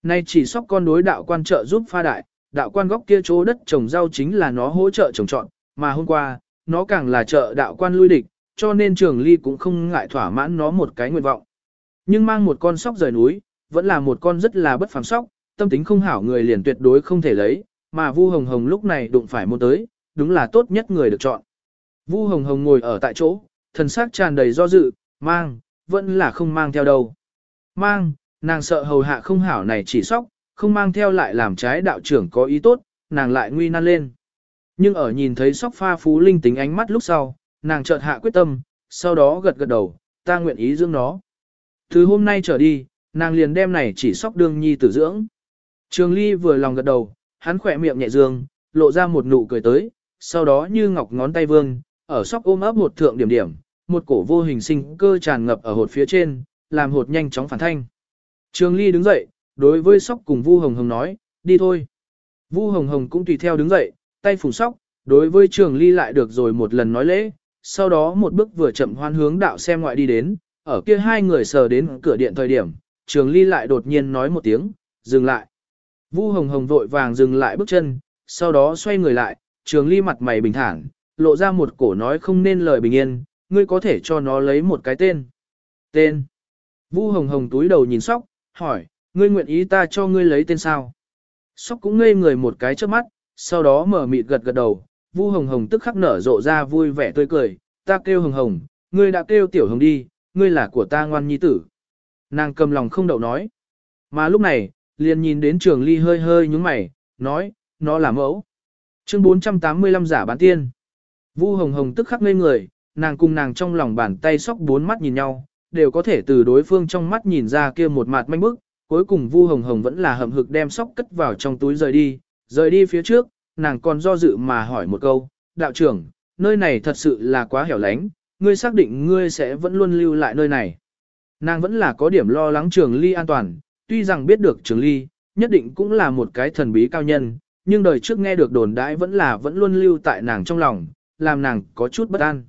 Nay chỉ sóc con đối đạo quan trợ giúp pha đại, đạo quan góc kia chỗ đất trồng rau chính là nó hỗ trợ trồng trọn, mà hôm qua, nó càng là trợ đạo quan lui địch, cho nên Trường Ly cũng không ngại thỏa mãn nó một cái nguyện vọng. Nhưng mang một con sóc rời núi, vẫn là một con rất là bất phàm sóc, tâm tính không hảo người liền tuyệt đối không thể lấy, mà Vu Hồng Hồng lúc này đụng phải một tới, đúng là tốt nhất người được chọn. Vu Hồng Hồng ngồi ở tại chỗ, thần sắc tràn đầy do dự, mang, vẫn là không mang theo đâu. Mang, nàng sợ hầu hạ không hảo này chỉ sóc, không mang theo lại làm trái đạo trưởng có ý tốt, nàng lại nguy nan lên. Nhưng ở nhìn thấy sóc pha phú linh tính ánh mắt lúc sau, nàng chợt hạ quyết tâm, sau đó gật gật đầu, ta nguyện ý dưỡng nó. Từ hôm nay trở đi, nàng liền đem này chỉ sóc đương nhi tử dưỡng. Trường Ly vừa lòng gật đầu, hắn khỏe miệng nhẹ dương, lộ ra một nụ cười tới, sau đó như ngọc ngón tay vương, ở sóc ôm ấp hột thượng điểm điểm, một cổ vô hình sinh cơ tràn ngập ở hột phía trên, làm hột nhanh chóng phản thanh. Trường Ly đứng dậy, đối với sóc cùng Vu Hồng Hồng nói, đi thôi. Vu Hồng Hồng cũng tùy theo đứng dậy, tay phủ sóc, đối với Trường Ly lại được rồi một lần nói lễ, sau đó một bước vừa chậm hoan hướng đạo xem ngoại đi đến, ở kia hai người sờ đến cửa điện thời điểm, Trường Ly lại đột nhiên nói một tiếng, dừng lại. Vu Hồng Hồng vội vàng dừng lại bước chân, sau đó xoay người lại, Trường Ly mặt mày bình thản, lộ ra một cổ nói không nên lời bình yên, ngươi có thể cho nó lấy một cái tên. Tên. Vu Hồng Hồng túi đầu nhìn Sóc, hỏi, ngươi nguyện ý ta cho ngươi lấy tên sao? Sóc cũng ngây người một cái trước mắt, sau đó mở mịt gật gật đầu, Vu Hồng Hồng tức khắc nở rộ ra vui vẻ tươi cười, ta kêu Hồng Hồng, ngươi đã kêu Tiểu Hồng đi, ngươi là của ta ngoan nhi tử. Nàng cầm lòng không đậu nói. Mà lúc này, liền nhìn đến trường ly hơi hơi nhúng mày, nói, nó là mẫu. Chương 485 giả bán tiên. Vu Hồng Hồng tức khắc ngây người, nàng cùng nàng trong lòng bàn tay sóc bốn mắt nhìn nhau, đều có thể từ đối phương trong mắt nhìn ra kia một mặt manh bức, cuối cùng Vu Hồng Hồng vẫn là hậm hực đem sóc cất vào trong túi rời đi, rời đi phía trước, nàng còn do dự mà hỏi một câu, đạo trưởng, nơi này thật sự là quá hẻo lánh, ngươi xác định ngươi sẽ vẫn luôn lưu lại nơi này. Nàng vẫn là có điểm lo lắng trường ly an toàn, tuy rằng biết được trường ly, nhất định cũng là một cái thần bí cao nhân, nhưng đời trước nghe được đồn đãi vẫn là vẫn luôn lưu tại nàng trong lòng, làm nàng có chút bất an.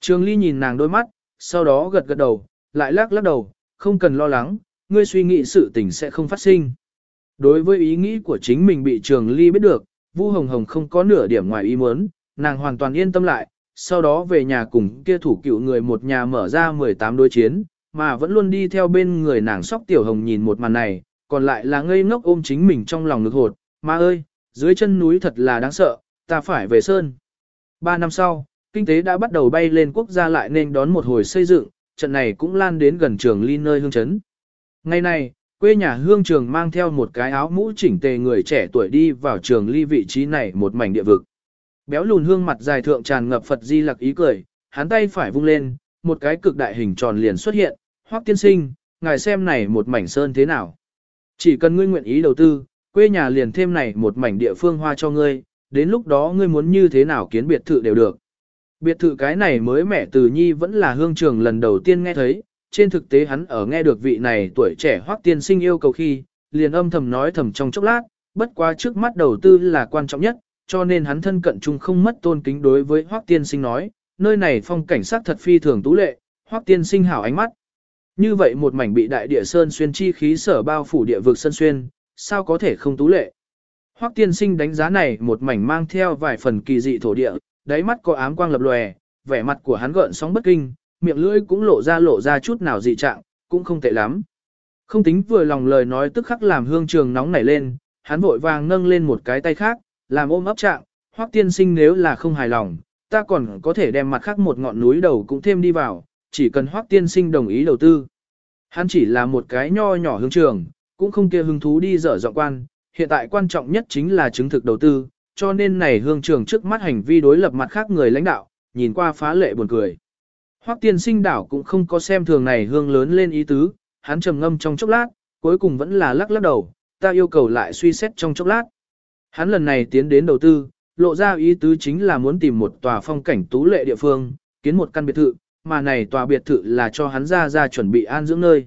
Trường ly nhìn nàng đôi mắt, sau đó gật gật đầu, lại lắc lắc đầu, không cần lo lắng, ngươi suy nghĩ sự tình sẽ không phát sinh. Đối với ý nghĩ của chính mình bị trường ly biết được, Vu Hồng Hồng không có nửa điểm ngoài ý muốn, nàng hoàn toàn yên tâm lại, sau đó về nhà cùng kia thủ cựu người một nhà mở ra 18 đối chiến, mà vẫn luôn đi theo bên người nàng sóc tiểu hồng nhìn một màn này, còn lại là ngây ngốc ôm chính mình trong lòng ngực hột, mà ơi, dưới chân núi thật là đáng sợ, ta phải về sơn. Ba năm sau, kinh tế đã bắt đầu bay lên quốc gia lại nên đón một hồi xây dựng, trận này cũng lan đến gần trường ly nơi hương chấn. Ngày này, quê nhà hương trường mang theo một cái áo mũ chỉnh tề người trẻ tuổi đi vào trường ly vị trí này một mảnh địa vực. Béo lùn hương mặt dài thượng tràn ngập Phật di lặc ý cười, hắn tay phải vung lên, một cái cực đại hình tròn liền xuất hiện, hoắc tiên sinh, ngài xem này một mảnh sơn thế nào. Chỉ cần ngươi nguyện ý đầu tư, quê nhà liền thêm này một mảnh địa phương hoa cho ngươi, đến lúc đó ngươi muốn như thế nào kiến biệt thự đều được. Biệt thự cái này mới mẻ từ nhi vẫn là hương trường lần đầu tiên nghe thấy, trên thực tế hắn ở nghe được vị này tuổi trẻ hoắc tiên sinh yêu cầu khi, liền âm thầm nói thầm trong chốc lát, bất quá trước mắt đầu tư là quan trọng nhất, cho nên hắn thân cận chung không mất tôn kính đối với Hoắc Tiên Sinh nói, nơi này phong cảnh sắc thật phi thường tú lệ, Hoắc Tiên Sinh hảo ánh mắt. Như vậy một mảnh bị đại địa sơn xuyên chi khí sở bao phủ địa vực sơn xuyên, sao có thể không tú lệ? Hoắc Tiên Sinh đánh giá này một mảnh mang theo vài phần kỳ dị thổ địa, đáy mắt có ám quang lập lòe, vẻ mặt của hắn gợn sóng bất kinh, miệng lưỡi cũng lộ ra lộ ra chút nào dị trạng, cũng không tệ lắm. Không tính vừa lòng lời nói tức khắc làm hương trường nóng nảy lên, hắn vội vàng nâng lên một cái tay khác, làm ôm ấp trạng, Hoắc Tiên Sinh nếu là không hài lòng, ta còn có thể đem mặt khác một ngọn núi đầu cũng thêm đi vào, chỉ cần Hoắc Tiên Sinh đồng ý đầu tư. Hắn chỉ là một cái nho nhỏ hương trường, cũng không kia hứng thú đi dở dọn quan, hiện tại quan trọng nhất chính là chứng thực đầu tư, cho nên này hương trường trước mắt hành vi đối lập mặt khác người lãnh đạo, nhìn qua phá lệ buồn cười. Hoắc tiên sinh đảo cũng không có xem thường này hương lớn lên ý tứ, hắn trầm ngâm trong chốc lát, cuối cùng vẫn là lắc lắc đầu, ta yêu cầu lại suy xét trong chốc lát. Hắn lần này tiến đến đầu tư, lộ ra ý tứ chính là muốn tìm một tòa phong cảnh tú lệ địa phương, kiến một căn biệt thự, mà này tòa biệt thự là cho hắn ra ra chuẩn bị an dưỡng nơi.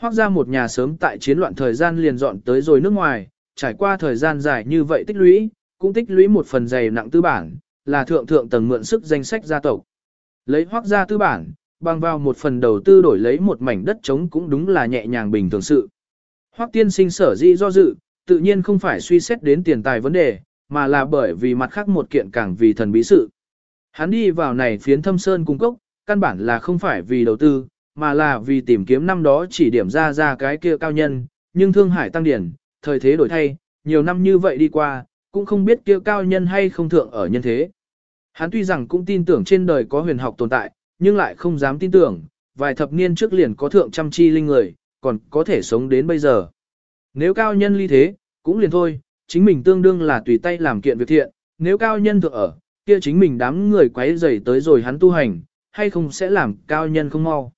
Hoác ra một nhà sớm tại chiến loạn thời gian liền dọn tới rồi nước ngoài, trải qua thời gian dài như vậy tích lũy, cũng tích lũy một phần dày nặng tư bản, là thượng thượng tầng mượn sức danh sách gia tộc. Lấy hoác ra tư bản, bằng vào một phần đầu tư đổi lấy một mảnh đất trống cũng đúng là nhẹ nhàng bình thường sự. Hoác tiên sinh sở di do dự, tự nhiên không phải suy xét đến tiền tài vấn đề, mà là bởi vì mặt khác một kiện càng vì thần bí sự. Hắn đi vào này phiến thâm sơn cung cốc, căn bản là không phải vì đầu tư, mà là vì tìm kiếm năm đó chỉ điểm ra ra cái kia cao nhân, nhưng thương hải tăng điển, thời thế đổi thay, nhiều năm như vậy đi qua, cũng không biết kia cao nhân hay không thượng ở nhân thế. Hắn tuy rằng cũng tin tưởng trên đời có huyền học tồn tại, nhưng lại không dám tin tưởng, vài thập niên trước liền có thượng trăm chi linh người, còn có thể sống đến bây giờ. Nếu cao nhân ly thế, cũng liền thôi, chính mình tương đương là tùy tay làm kiện việc thiện, nếu cao nhân thượng ở, kia chính mình đám người quấy rầy tới rồi hắn tu hành, hay không sẽ làm cao nhân không mau.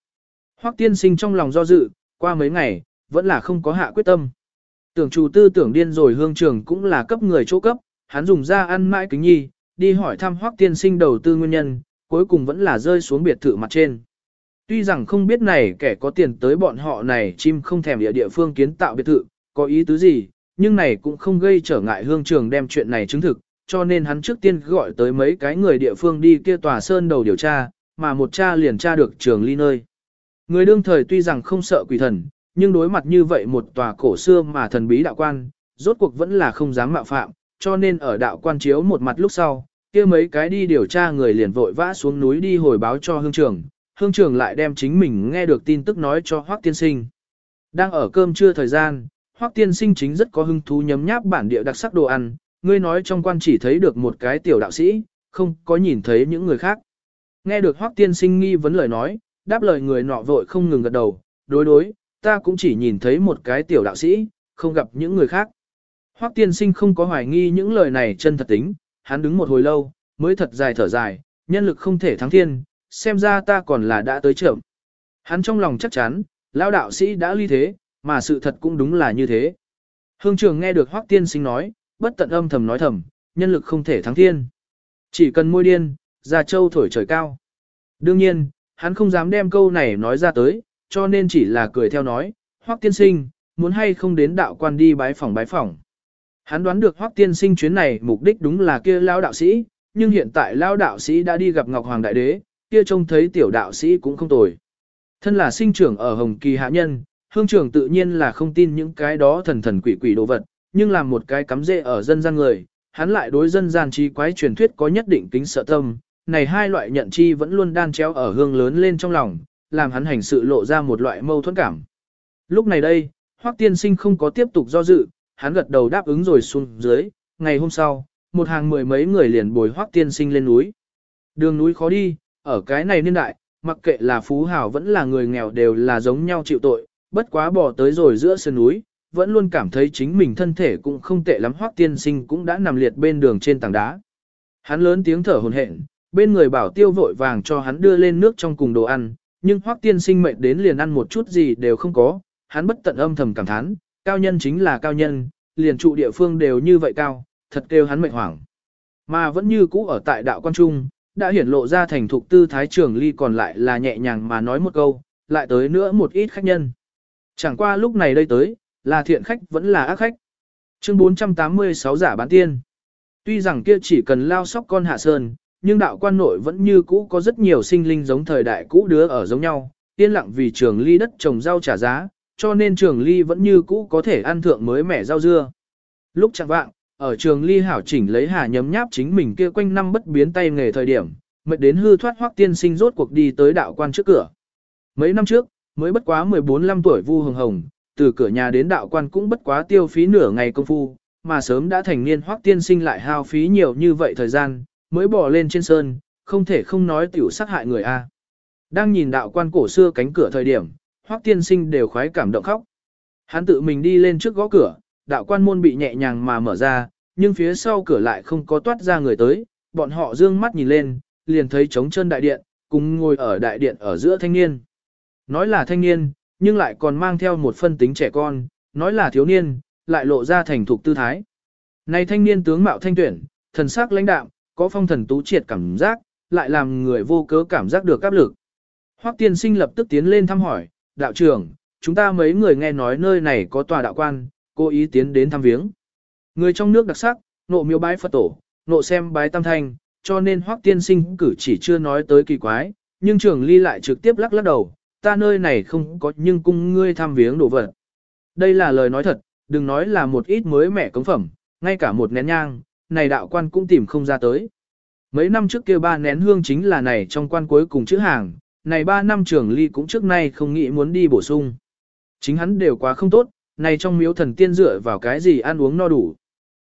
Hoắc tiên sinh trong lòng do dự, qua mấy ngày, vẫn là không có hạ quyết tâm. Tưởng chủ tư tưởng điên rồi hương trường cũng là cấp người chỗ cấp, hắn dùng ra ăn mãi kính nhi, đi hỏi thăm Hoắc tiên sinh đầu tư nguyên nhân, cuối cùng vẫn là rơi xuống biệt thự mặt trên. Tuy rằng không biết này kẻ có tiền tới bọn họ này chim không thèm địa địa phương kiến tạo biệt thự, có ý tứ gì, nhưng này cũng không gây trở ngại hương trường đem chuyện này chứng thực, cho nên hắn trước tiên gọi tới mấy cái người địa phương đi kia tòa sơn đầu điều tra, mà một cha liền tra được trường ly nơi. Người đương thời tuy rằng không sợ quỷ thần, nhưng đối mặt như vậy một tòa cổ xưa mà thần bí đạo quan, rốt cuộc vẫn là không dám mạo phạm, cho nên ở đạo quan chiếu một mặt lúc sau, kia mấy cái đi điều tra người liền vội vã xuống núi đi hồi báo cho hương trưởng, hương trưởng lại đem chính mình nghe được tin tức nói cho Hoắc tiên sinh. Đang ở cơm trưa thời gian, Hoắc tiên sinh chính rất có hứng thú nhấm nháp bản địa đặc sắc đồ ăn, ngươi nói trong quan chỉ thấy được một cái tiểu đạo sĩ, không có nhìn thấy những người khác. Nghe được Hoắc tiên sinh nghi vấn lời nói, đáp lời người nọ vội không ngừng gật đầu, đối đối, ta cũng chỉ nhìn thấy một cái tiểu đạo sĩ, không gặp những người khác. Hoắc tiên sinh không có hoài nghi những lời này chân thật tính, hắn đứng một hồi lâu, mới thật dài thở dài, nhân lực không thể thắng thiên, xem ra ta còn là đã tới trưởng. Hắn trong lòng chắc chắn, lão đạo sĩ đã ly thế, mà sự thật cũng đúng là như thế. Hương trường nghe được Hoắc tiên sinh nói, bất tận âm thầm nói thầm, nhân lực không thể thắng thiên. Chỉ cần môi điên, ra châu thổi trời cao. Đương nhiên, hắn không dám đem câu này nói ra tới, cho nên chỉ là cười theo nói, Hoắc tiên sinh, muốn hay không đến đạo quan đi bái phỏng bái phỏng. Hắn đoán được Hoắc tiên sinh chuyến này mục đích đúng là kia lao đạo sĩ, nhưng hiện tại lao đạo sĩ đã đi gặp Ngọc Hoàng Đại Đế, kia trông thấy tiểu đạo sĩ cũng không tồi. Thân là sinh trưởng ở Hồng Kỳ hạ nhân, hương trưởng tự nhiên là không tin những cái đó thần thần quỷ quỷ đồ vật, nhưng làm một cái cắm rễ ở dân gian người, hắn lại đối dân gian trí quái truyền thuyết có nhất định tính sợ tâm, này hai loại nhận chi vẫn luôn đan chéo ở hương lớn lên trong lòng, làm hắn hành sự lộ ra một loại mâu thuẫn cảm. Lúc này đây, Hoắc tiên sinh không có tiếp tục do dự, hắn gật đầu đáp ứng rồi xuống dưới, ngày hôm sau, một hàng mười mấy người liền bồi Hoắc tiên sinh lên núi. Đường núi khó đi, ở cái này niên đại, mặc kệ là phú hào vẫn là người nghèo đều là giống nhau chịu tội, bất quá bỏ tới rồi giữa sơn núi, vẫn luôn cảm thấy chính mình thân thể cũng không tệ lắm Hoắc tiên sinh cũng đã nằm liệt bên đường trên tảng đá. Hắn lớn tiếng thở hổn hển, bên người bảo tiêu vội vàng cho hắn đưa lên nước trong cùng đồ ăn, nhưng hoắc tiên sinh mệnh đến liền ăn một chút gì đều không có, hắn bất tận âm thầm cảm thán, cao nhân chính là cao nhân, liền trụ địa phương đều như vậy cao, thật kêu hắn mệnh hoảng. Mà vẫn như cũ ở tại đạo quan trung, đã hiển lộ ra thành thục tư thái trưởng ly còn lại là nhẹ nhàng mà nói một câu, lại tới nữa một ít khách nhân. Chẳng qua lúc này đây tới, là thiện khách vẫn là ác khách. Chương 486 giả bán tiên. Tuy rằng kia chỉ cần lao sóc con hạ sơn, nhưng đạo quan nội vẫn như cũ có rất nhiều sinh linh giống thời đại cũ đứa ở giống nhau, yên lặng vì trường ly đất trồng rau trả giá, cho nên trường ly vẫn như cũ có thể ăn thượng mới mẻ rau dưa. Lúc chẳng vạng, ở trường ly hảo chỉnh lấy hà nhấm nháp chính mình kia quanh năm bất biến tay nghề thời điểm, mệt đến hư thoát hoắc tiên sinh rốt cuộc đi tới đạo quan trước cửa. Mấy năm trước, mới bất quá 14-15 tuổi vu hồng hồng, từ cửa nhà đến đạo quan cũng bất quá tiêu phí nửa ngày công phu, mà sớm đã thành niên hoắc tiên sinh lại hao phí nhiều như vậy thời gian, mới bỏ lên trên sơn, không thể không nói tiểu sát hại người A. Đang nhìn đạo quan cổ xưa cánh cửa thời điểm, hoắc tiên sinh đều khoái cảm động khóc. Hắn tự mình đi lên trước gõ cửa, đạo quan môn bị nhẹ nhàng mà mở ra, nhưng phía sau cửa lại không có toát ra người tới, bọn họ dương mắt nhìn lên, liền thấy trống chân đại điện, cùng ngồi ở đại điện ở giữa thanh niên. Nói là thanh niên, nhưng lại còn mang theo một phân tính trẻ con, nói là thiếu niên, lại lộ ra thành thục tư thái. Này thanh niên tướng mạo thanh tuyển, thần sắc lãnh đạm, có phong thần tú triệt cảm giác, lại làm người vô cớ cảm giác được áp lực. Hoắc tiên sinh lập tức tiến lên thăm hỏi, đạo trưởng, chúng ta mấy người nghe nói nơi này có tòa đạo quan, cố ý tiến đến thăm viếng. Người trong nước đặc sắc, nộ miêu bái Phật tổ, nộ xem bái tam thanh, cho nên Hoắc tiên sinh cử chỉ chưa nói tới kỳ quái, nhưng trưởng ly lại trực tiếp lắc lắc đầu, ta nơi này không có nhưng cung ngươi thăm viếng đồ vật. Đây là lời nói thật, đừng nói là một ít mới mẻ cống phẩm, ngay cả một nén nhang, này đạo quan cũng tìm không ra tới. Mấy năm trước kia ba nén hương chính là này trong quan cuối cùng chữ hàng, này ba năm trưởng ly cũng trước nay không nghĩ muốn đi bổ sung. Chính hắn đều quá không tốt, này trong miếu thần tiên dựa vào cái gì ăn uống no đủ.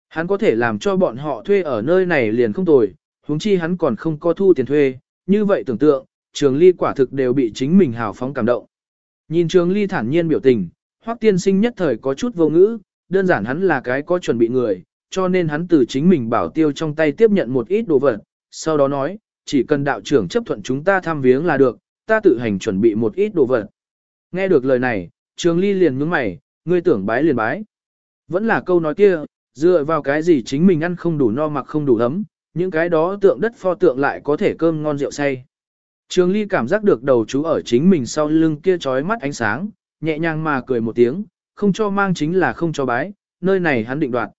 Hắn có thể làm cho bọn họ thuê ở nơi này liền không tồi, huống chi hắn còn không có thu tiền thuê, như vậy tưởng tượng, trường ly quả thực đều bị chính mình hào phóng cảm động. Nhìn trường ly thản nhiên biểu tình, hoắc tiên sinh nhất thời có chút vô ngữ, đơn giản hắn là cái có chuẩn bị người, cho nên hắn từ chính mình bảo tiêu trong tay tiếp nhận một ít đồ vật, sau đó nói, chỉ cần đạo trưởng chấp thuận chúng ta thăm viếng là được, ta tự hành chuẩn bị một ít đồ vật. Nghe được lời này, trường ly liền nhướng mày, ngươi tưởng bái liền bái. Vẫn là câu nói kia, dựa vào cái gì chính mình ăn không đủ no mặc không đủ ấm, những cái đó tượng đất pho tượng lại có thể cơm ngon rượu say. Trường Ly cảm giác được đầu chú ở chính mình sau lưng kia chói mắt ánh sáng, nhẹ nhàng mà cười một tiếng, không cho mang chính là không cho bái, nơi này hắn định đoạt.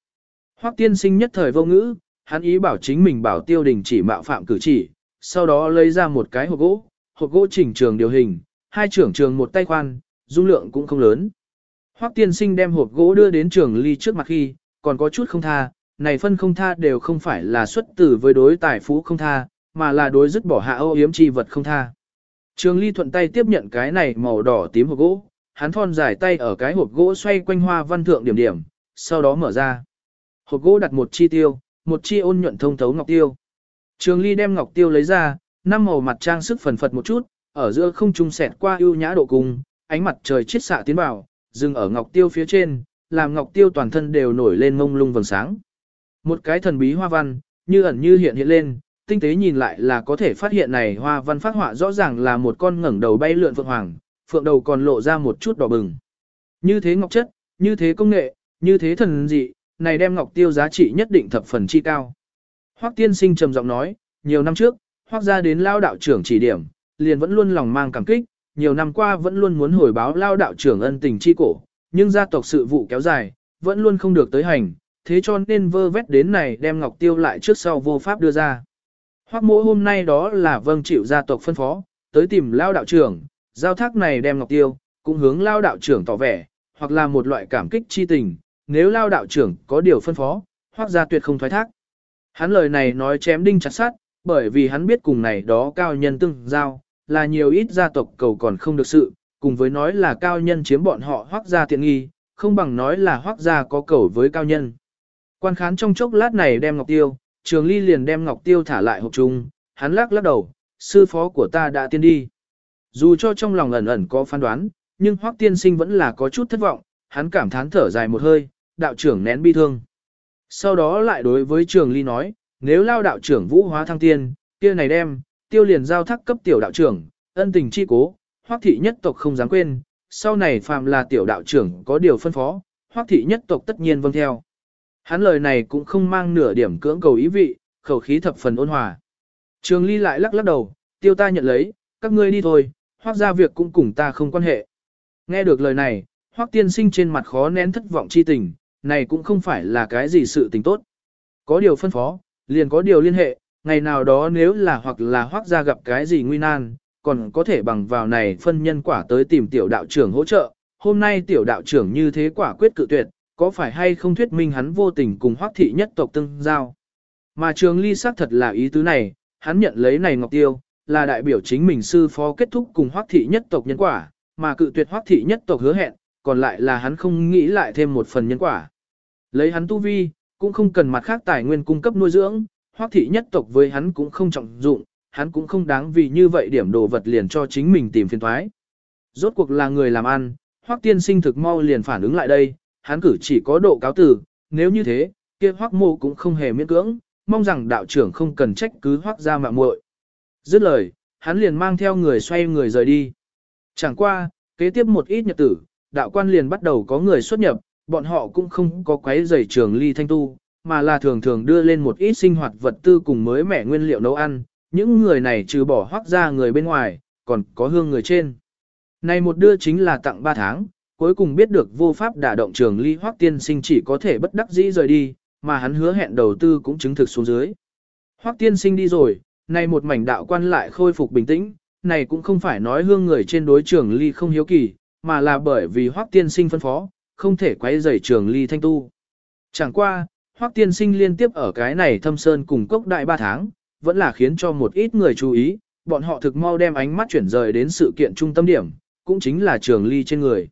Hoắc tiên sinh nhất thời vô ngữ, hắn ý bảo chính mình bảo tiêu đình chỉ mạo phạm cử chỉ, sau đó lấy ra một cái hộp gỗ, hộp gỗ chỉnh trường điều hình, hai trưởng trường một tay khoan, dung lượng cũng không lớn. Hoắc tiên sinh đem hộp gỗ đưa đến trường ly trước mặt khi, còn có chút không tha, này phân không tha đều không phải là xuất tử với đối tài phú không tha, mà là đối dứt bỏ hạ ô yếm chi vật không tha. Trường ly thuận tay tiếp nhận cái này màu đỏ tím hộp gỗ, hắn thon dài tay ở cái hộp gỗ xoay quanh hoa văn thượng điểm điểm, sau đó mở ra. Hộp gỗ đặt một chi tiêu, một chi ôn nhuận thông thấu ngọc tiêu. Trường ly đem ngọc tiêu lấy ra, năm màu mặt trang sức phần phật một chút, ở giữa không trung xẹt qua ưu nhã độ cùng, ánh mặt trời chiết xạ tiến vào, dừng ở ngọc tiêu phía trên, làm ngọc tiêu toàn thân đều nổi lên mông lung vầng sáng. Một cái thần bí hoa văn, như ẩn như hiện hiện lên, tinh tế nhìn lại là có thể phát hiện này hoa văn phát họa rõ ràng là một con ngẩng đầu bay lượn phượng hoàng, phượng đầu còn lộ ra một chút đỏ bừng. Như thế ngọc chất, như thế công nghệ, như thế thần dị, này đem ngọc tiêu giá trị nhất định thập phần chi cao. Hoắc tiên sinh trầm giọng nói, nhiều năm trước, Hoắc gia đến lao đạo trưởng chỉ điểm, liền vẫn luôn lòng mang cảm kích, nhiều năm qua vẫn luôn muốn hồi báo lao đạo trưởng ân tình chi cổ, nhưng gia tộc sự vụ kéo dài, vẫn luôn không được tới hành, thế cho nên vơ vét đến này đem ngọc tiêu lại trước sau vô pháp đưa ra. Hoắc mỗi hôm nay đó là vâng chịu gia tộc phân phó, tới tìm lao đạo trưởng, giao thác này đem ngọc tiêu, cũng hướng lao đạo trưởng tỏ vẻ, hoặc là một loại cảm kích chi tình, nếu lao đạo trưởng có điều phân phó, hoác gia tuyệt không thoái thác. Hắn lời này nói chém đinh chặt sát, bởi vì hắn biết cùng này đó cao nhân tương giao, là nhiều ít gia tộc cầu còn không được sự, cùng với nói là cao nhân chiếm bọn họ hoác gia tiện nghi, không bằng nói là hoác gia có cầu với cao nhân. Quan khán trong chốc lát này đem ngọc tiêu, trường ly liền đem ngọc tiêu thả lại hộp chung, hắn lắc lắc đầu, sư phó của ta đã tiên đi. Dù cho trong lòng ẩn ẩn có phán đoán, nhưng hoắc tiên sinh vẫn là có chút thất vọng, hắn cảm thán thở dài một hơi, đạo trưởng nén bi thương. Sau đó lại đối với trường ly nói, nếu lao đạo trưởng vũ hóa thăng tiên, kia này đem, tiêu liền giao thác cấp tiểu đạo trưởng, ân tình chi cố, hoắc thị nhất tộc không dám quên, sau này phàm là tiểu đạo trưởng có điều phân phó, hoắc thị nhất tộc tất nhiên vâng theo. Hắn lời này cũng không mang nửa điểm cưỡng cầu ý vị, khẩu khí thập phần ôn hòa. Trường ly lại lắc lắc đầu, tiêu ta nhận lấy, các ngươi đi thôi, hoác ra việc cũng cùng ta không quan hệ. Nghe được lời này, Hoắc tiên sinh trên mặt khó nén thất vọng chi tình, này cũng không phải là cái gì sự tình tốt. Có điều phân phó, liền có điều liên hệ, ngày nào đó nếu là hoặc là hoác gia gặp cái gì nguy nan, còn có thể bằng vào này phân nhân quả tới tìm tiểu đạo trưởng hỗ trợ. Hôm nay tiểu đạo trưởng như thế quả quyết cự tuyệt, có phải hay không thuyết minh hắn vô tình cùng hoác thị nhất tộc tương giao. Mà trường ly xác thật là ý tứ này, hắn nhận lấy này ngọc tiêu, là đại biểu chính mình sư phó kết thúc cùng hoác thị nhất tộc nhân quả, mà cự tuyệt hoác thị nhất tộc hứa hẹn, còn lại là hắn không nghĩ lại thêm một phần nhân quả. Lấy hắn tu vi, cũng không cần mặt khác tài nguyên cung cấp nuôi dưỡng, Hoắc thị nhất tộc với hắn cũng không trọng dụng, hắn cũng không đáng vì như vậy điểm đồ vật liền cho chính mình tìm phiền thoái. Rốt cuộc là người làm ăn, Hoắc tiên sinh thực mau liền phản ứng lại đây, hắn cử chỉ có độ cáo tử, nếu như thế, kia Hoắc mô cũng không hề miễn cưỡng, mong rằng đạo trưởng không cần trách cứ Hoắc ra mạng muội. Dứt lời, hắn liền mang theo người xoay người rời đi. Chẳng qua, kế tiếp một ít nhật tử, đạo quan liền bắt đầu có người xuất nhập, bọn họ cũng không có quấy giày trường ly thanh tu, mà là thường thường đưa lên một ít sinh hoạt vật tư cùng mới mẻ nguyên liệu nấu ăn, những người này trừ bỏ hoác ra người bên ngoài, còn có hương người trên. Này một đưa chính là tặng 3 tháng, cuối cùng biết được vô pháp đả động trường ly hoác tiên sinh chỉ có thể bất đắc dĩ rời đi, mà hắn hứa hẹn đầu tư cũng chứng thực xuống dưới. Hoác tiên sinh đi rồi, này một mảnh đạo quan lại khôi phục bình tĩnh, này cũng không phải nói hương người trên đối trường ly không hiếu kỳ, mà là bởi vì hoác tiên sinh phân phó, không thể quấy rầy trường ly thanh tu. Chẳng qua, Hoắc tiên sinh liên tiếp ở cái này thâm sơn cùng cốc đại ba tháng, vẫn là khiến cho một ít người chú ý, bọn họ thực mau đem ánh mắt chuyển rời đến sự kiện trung tâm điểm, cũng chính là trường ly trên người.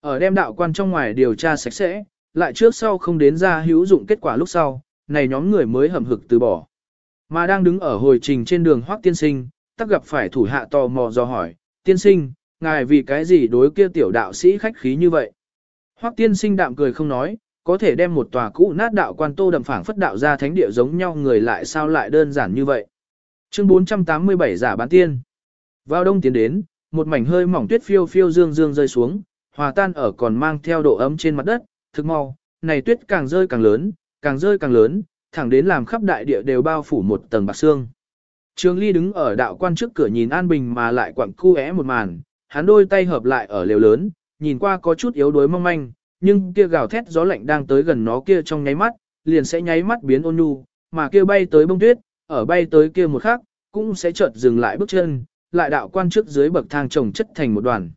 Ở đem đạo quan trong ngoài điều tra sạch sẽ, lại trước sau không đến ra hữu dụng kết quả lúc sau, này nhóm người mới hầm hực từ bỏ. Mà đang đứng ở hồi trình trên đường Hoắc Tiên Sinh, tắc gặp phải thủ hạ tò mò do hỏi, Tiên Sinh, ngài vì cái gì đối kia tiểu đạo sĩ khách khí như vậy? Hoắc Tiên Sinh đạm cười không nói, có thể đem một tòa cũ nát đạo quan tô đậm phảng phất đạo ra thánh địa giống nhau người lại sao lại đơn giản như vậy. Chương 487 giả bán tiên. Vào đông tiến đến, một mảnh hơi mỏng tuyết phiêu phiêu dương dương rơi xuống, hòa tan ở còn mang theo độ ấm trên mặt đất, thực mau, này tuyết càng rơi càng lớn, càng rơi càng lớn, thẳng đến làm khắp đại địa đều bao phủ một tầng bạc xương. Trường Ly đứng ở đạo quan trước cửa nhìn an bình mà lại quặng khu é một màn, hắn đôi tay hợp lại ở lều lớn, nhìn qua có chút yếu đuối mong manh, nhưng kia gào thét gió lạnh đang tới gần nó kia trong nháy mắt, liền sẽ nháy mắt biến ôn nhu, mà kia bay tới bông tuyết, ở bay tới kia một khắc, cũng sẽ chợt dừng lại bước chân, lại đạo quan trước dưới bậc thang chồng chất thành một đoàn.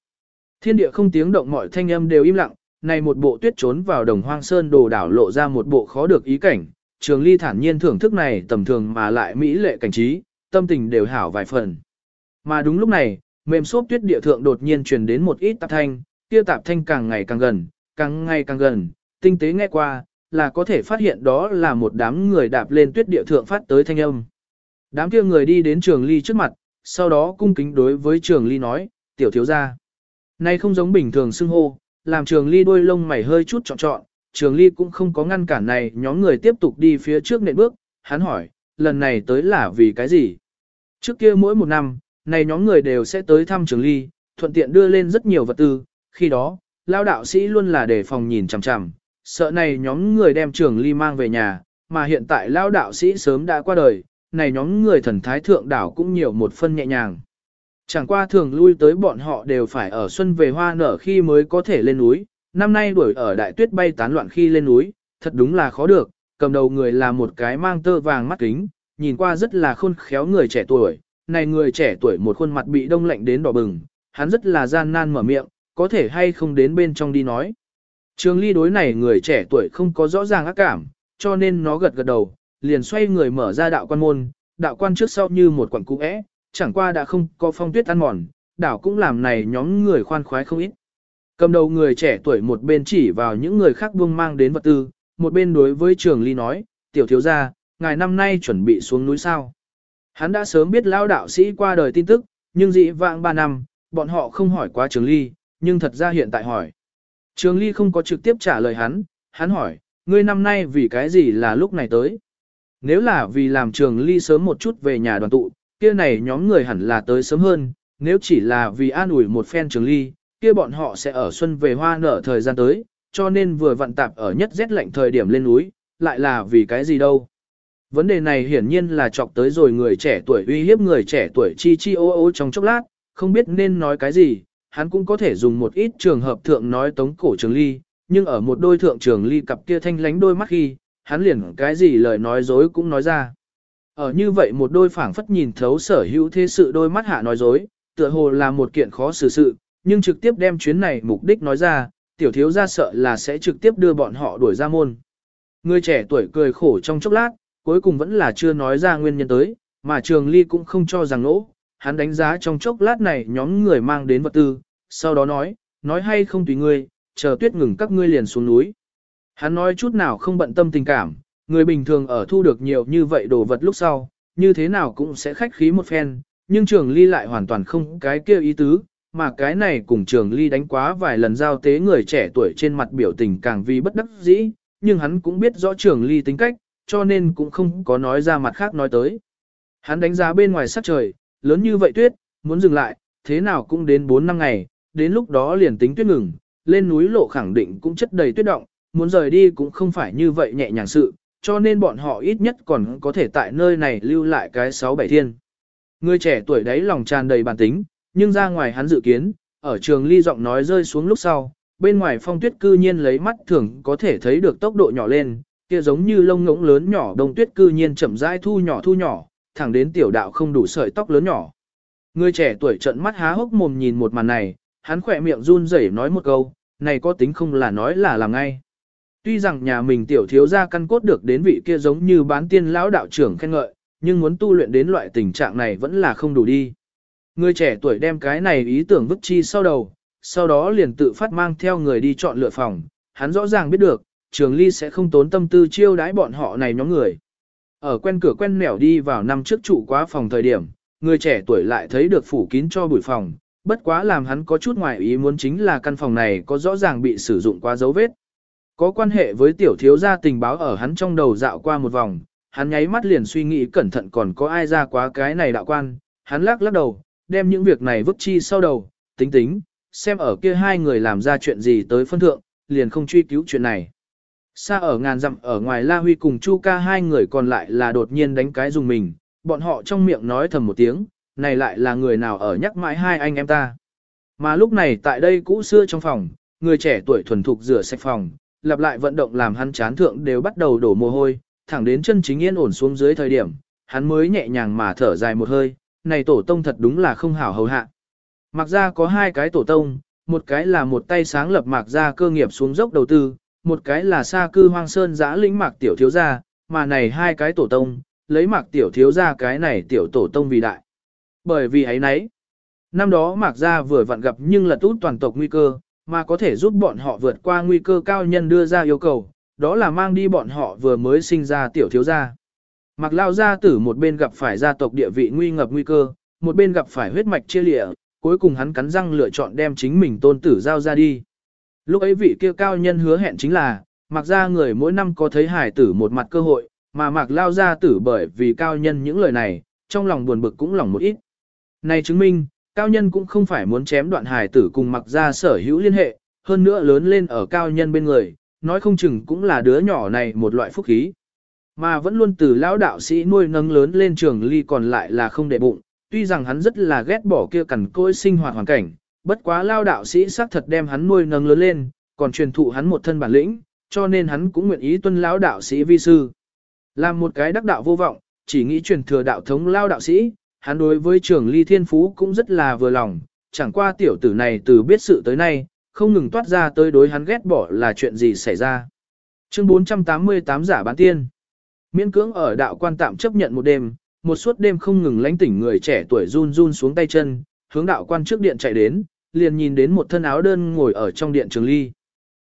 Thiên địa không tiếng động mọi thanh âm đều im lặng, này một bộ tuyết trốn vào đồng hoang sơn đồ đảo lộ ra một bộ khó được ý cảnh, trường ly thản nhiên thưởng thức này tầm thường mà lại mỹ lệ cảnh trí, tâm tình đều hảo vài phần. Mà đúng lúc này, mềm xốp tuyết địa thượng đột nhiên truyền đến một ít tạp thanh, kia tạp thanh càng ngày càng gần, càng ngày càng gần, tinh tế nghe qua, là có thể phát hiện đó là một đám người đạp lên tuyết địa thượng phát tới thanh âm. Đám kia người đi đến trường ly trước mặt, sau đó cung kính đối với trường ly nói, tiểu thiếu gia. nay không giống bình thường xưng hô, làm trường ly đôi lông mày hơi chút trọn trọn, trường ly cũng không có ngăn cản này nhóm người tiếp tục đi phía trước nệm bước, hắn hỏi, lần này tới là vì cái gì? Trước kia mỗi một năm, này nhóm người đều sẽ tới thăm trường ly, thuận tiện đưa lên rất nhiều vật tư, khi đó, lao đạo sĩ luôn là để phòng nhìn chằm chằm, sợ này nhóm người đem trường ly mang về nhà, mà hiện tại lao đạo sĩ sớm đã qua đời, này nhóm người thần thái thượng đảo cũng nhiều một phân nhẹ nhàng. Chẳng qua thường lui tới bọn họ đều phải ở xuân về hoa nở khi mới có thể lên núi, năm nay đuổi ở đại tuyết bay tán loạn khi lên núi, thật đúng là khó được, cầm đầu người là một cái mang tơ vàng mắt kính, nhìn qua rất là khôn khéo người trẻ tuổi, này người trẻ tuổi một khuôn mặt bị đông lạnh đến đỏ bừng, hắn rất là gian nan mở miệng, có thể hay không đến bên trong đi nói. Trường ly đối này người trẻ tuổi không có rõ ràng ác cảm, cho nên nó gật gật đầu, liền xoay người mở ra đạo quan môn, đạo quan trước sau như một quặng cũ é, chẳng qua đã không có phong tuyết ăn mòn, đảo cũng làm này nhóm người khoan khoái không ít. Cầm đầu người trẻ tuổi một bên chỉ vào những người khác buông mang đến vật tư, một bên đối với trường ly nói, tiểu thiếu gia, ngài năm nay chuẩn bị xuống núi sao. Hắn đã sớm biết lão đạo sĩ qua đời tin tức, nhưng dị vãng 3 năm, bọn họ không hỏi qua trường ly, nhưng thật ra hiện tại hỏi. Trường ly không có trực tiếp trả lời hắn, hắn hỏi, ngươi năm nay vì cái gì là lúc này tới? Nếu là vì làm trường ly sớm một chút về nhà đoàn tụ, kia này nhóm người hẳn là tới sớm hơn, nếu chỉ là vì an ủi một phen trường ly, kia bọn họ sẽ ở xuân về hoa nở thời gian tới, cho nên vừa vận tạp ở nhất rét lạnh thời điểm lên núi, lại là vì cái gì đâu. Vấn đề này hiển nhiên là chọc tới rồi người trẻ tuổi uy hiếp người trẻ tuổi chi chi ô ô trong chốc lát, không biết nên nói cái gì, hắn cũng có thể dùng một ít trường hợp thượng nói tống cổ trường ly, nhưng ở một đôi thượng trường ly cặp kia thanh lánh đôi mắt khi, hắn liền cái gì lời nói dối cũng nói ra. Ở như vậy một đôi phảng phất nhìn thấu sở hữu thế sự đôi mắt hạ nói dối, tựa hồ là một kiện khó xử sự, nhưng trực tiếp đem chuyến này mục đích nói ra, tiểu thiếu ra sợ là sẽ trực tiếp đưa bọn họ đuổi ra môn. Người trẻ tuổi cười khổ trong chốc lát, cuối cùng vẫn là chưa nói ra nguyên nhân tới, mà trường ly cũng không cho rằng nỗ, hắn đánh giá trong chốc lát này nhóm người mang đến vật tư, sau đó nói, nói hay không tùy ngươi, chờ tuyết ngừng các ngươi liền xuống núi. Hắn nói chút nào không bận tâm tình cảm, người bình thường ở thu được nhiều như vậy đồ vật lúc sau, như thế nào cũng sẽ khách khí một phen, nhưng trường ly lại hoàn toàn không cái kia ý tứ, mà cái này cùng trường ly đánh quá vài lần giao tế người trẻ tuổi trên mặt biểu tình càng vì bất đắc dĩ, nhưng hắn cũng biết rõ trường ly tính cách, cho nên cũng không có nói ra mặt khác nói tới. Hắn đánh giá bên ngoài sắc trời, lớn như vậy tuyết, muốn dừng lại, thế nào cũng đến 4 năm ngày, đến lúc đó liền tính tuyết ngừng, lên núi lộ khẳng định cũng chất đầy tuyết động, muốn rời đi cũng không phải như vậy nhẹ nhàng sự, cho nên bọn họ ít nhất còn có thể tại nơi này lưu lại cái 6-7 thiên. Người trẻ tuổi đấy lòng tràn đầy bản tính, nhưng ra ngoài hắn dự kiến, ở trường ly giọng nói rơi xuống lúc sau, bên ngoài phong tuyết cư nhiên lấy mắt thường có thể thấy được tốc độ nhỏ lên, kia giống như lông ngỗng lớn nhỏ đông tuyết cư nhiên chậm rãi thu nhỏ thu nhỏ, thẳng đến tiểu đạo không đủ sợi tóc lớn nhỏ. Người trẻ tuổi trợn mắt há hốc mồm nhìn một màn này, hắn khỏe miệng run rẩy nói một câu, này có tính không là nói là làm ngay. Tuy rằng nhà mình tiểu thiếu gia căn cốt được đến vị kia giống như bán tiên lão đạo trưởng khen ngợi, nhưng muốn tu luyện đến loại tình trạng này vẫn là không đủ đi. Người trẻ tuổi đem cái này ý tưởng vứt chi sau đầu, sau đó liền tự phát mang theo người đi chọn lựa phòng, hắn rõ ràng biết được, trường ly sẽ không tốn tâm tư chiêu đãi bọn họ này nhóm người. Ở quen cửa quen nẻo đi vào năm trước trụ quá phòng thời điểm, người trẻ tuổi lại thấy được phủ kín cho bụi phòng, bất quá làm hắn có chút ngoài ý muốn chính là căn phòng này có rõ ràng bị sử dụng quá dấu vết. Có quan hệ với tiểu thiếu gia tình báo ở hắn trong đầu dạo qua một vòng, hắn nháy mắt liền suy nghĩ cẩn thận còn có ai ra quá cái này đạo quan, hắn lắc lắc đầu, đem những việc này vứt chi sau đầu, tính tính, xem ở kia hai người làm ra chuyện gì tới phân thượng, liền không truy cứu chuyện này. Xa ở ngàn dặm ở ngoài La Huy cùng Chu ca hai người còn lại là đột nhiên đánh cái dùng mình, bọn họ trong miệng nói thầm một tiếng, này lại là người nào ở nhắc mãi hai anh em ta. Mà lúc này tại đây cũ xưa trong phòng, người trẻ tuổi thuần thục rửa sạch phòng, lặp lại vận động làm hắn chán thượng đều bắt đầu đổ mồ hôi, thẳng đến chân chính yên ổn xuống dưới thời điểm, hắn mới nhẹ nhàng mà thở dài một hơi, này tổ tông thật đúng là không hảo hầu hạ. Mặc ra có hai cái tổ tông, một cái là một tay sáng lập mạc ra cơ nghiệp xuống dốc đầu tư, một cái là xa cư hoang sơn giã lĩnh mạc tiểu thiếu gia, mà này hai cái tổ tông, lấy mạc tiểu thiếu gia cái này tiểu tổ tông vì đại. Bởi vì ấy nấy, năm đó mạc gia vừa vặn gặp nhưng là út toàn tộc nguy cơ, mà có thể giúp bọn họ vượt qua nguy cơ cao nhân đưa ra yêu cầu, đó là mang đi bọn họ vừa mới sinh ra tiểu thiếu gia. Mạc lao gia tử một bên gặp phải gia tộc địa vị nguy ngập nguy cơ, một bên gặp phải huyết mạch chia lịa, cuối cùng hắn cắn răng lựa chọn đem chính mình tôn tử giao ra đi. Lúc ấy vị kia cao nhân hứa hẹn chính là, mặc ra người mỗi năm có thấy hải tử một mặt cơ hội, mà mặc lao ra tử bởi vì cao nhân những lời này, trong lòng buồn bực cũng lòng một ít. Này chứng minh, cao nhân cũng không phải muốn chém đoạn hải tử cùng mặc ra sở hữu liên hệ, hơn nữa lớn lên ở cao nhân bên người, nói không chừng cũng là đứa nhỏ này một loại phúc khí. Mà vẫn luôn từ lão đạo sĩ nuôi nâng lớn lên trường ly còn lại là không để bụng, tuy rằng hắn rất là ghét bỏ kia cằn cỗi sinh hoạt hoàn cảnh, bất quá lao đạo sĩ xác thật đem hắn nuôi nâng lớn lên, còn truyền thụ hắn một thân bản lĩnh, cho nên hắn cũng nguyện ý tuân lão đạo sĩ vi sư. Làm một cái đắc đạo vô vọng, chỉ nghĩ truyền thừa đạo thống lao đạo sĩ, hắn đối với trường ly thiên phú cũng rất là vừa lòng, chẳng qua tiểu tử này từ biết sự tới nay, không ngừng toát ra tới đối hắn ghét bỏ là chuyện gì xảy ra. Chương 488 giả bán tiên Miễn cưỡng ở đạo quan tạm chấp nhận một đêm, một suốt đêm không ngừng lánh tỉnh người trẻ tuổi run run xuống tay chân, hướng đạo quan trước điện chạy đến, liền nhìn đến một thân áo đơn ngồi ở trong điện trường ly.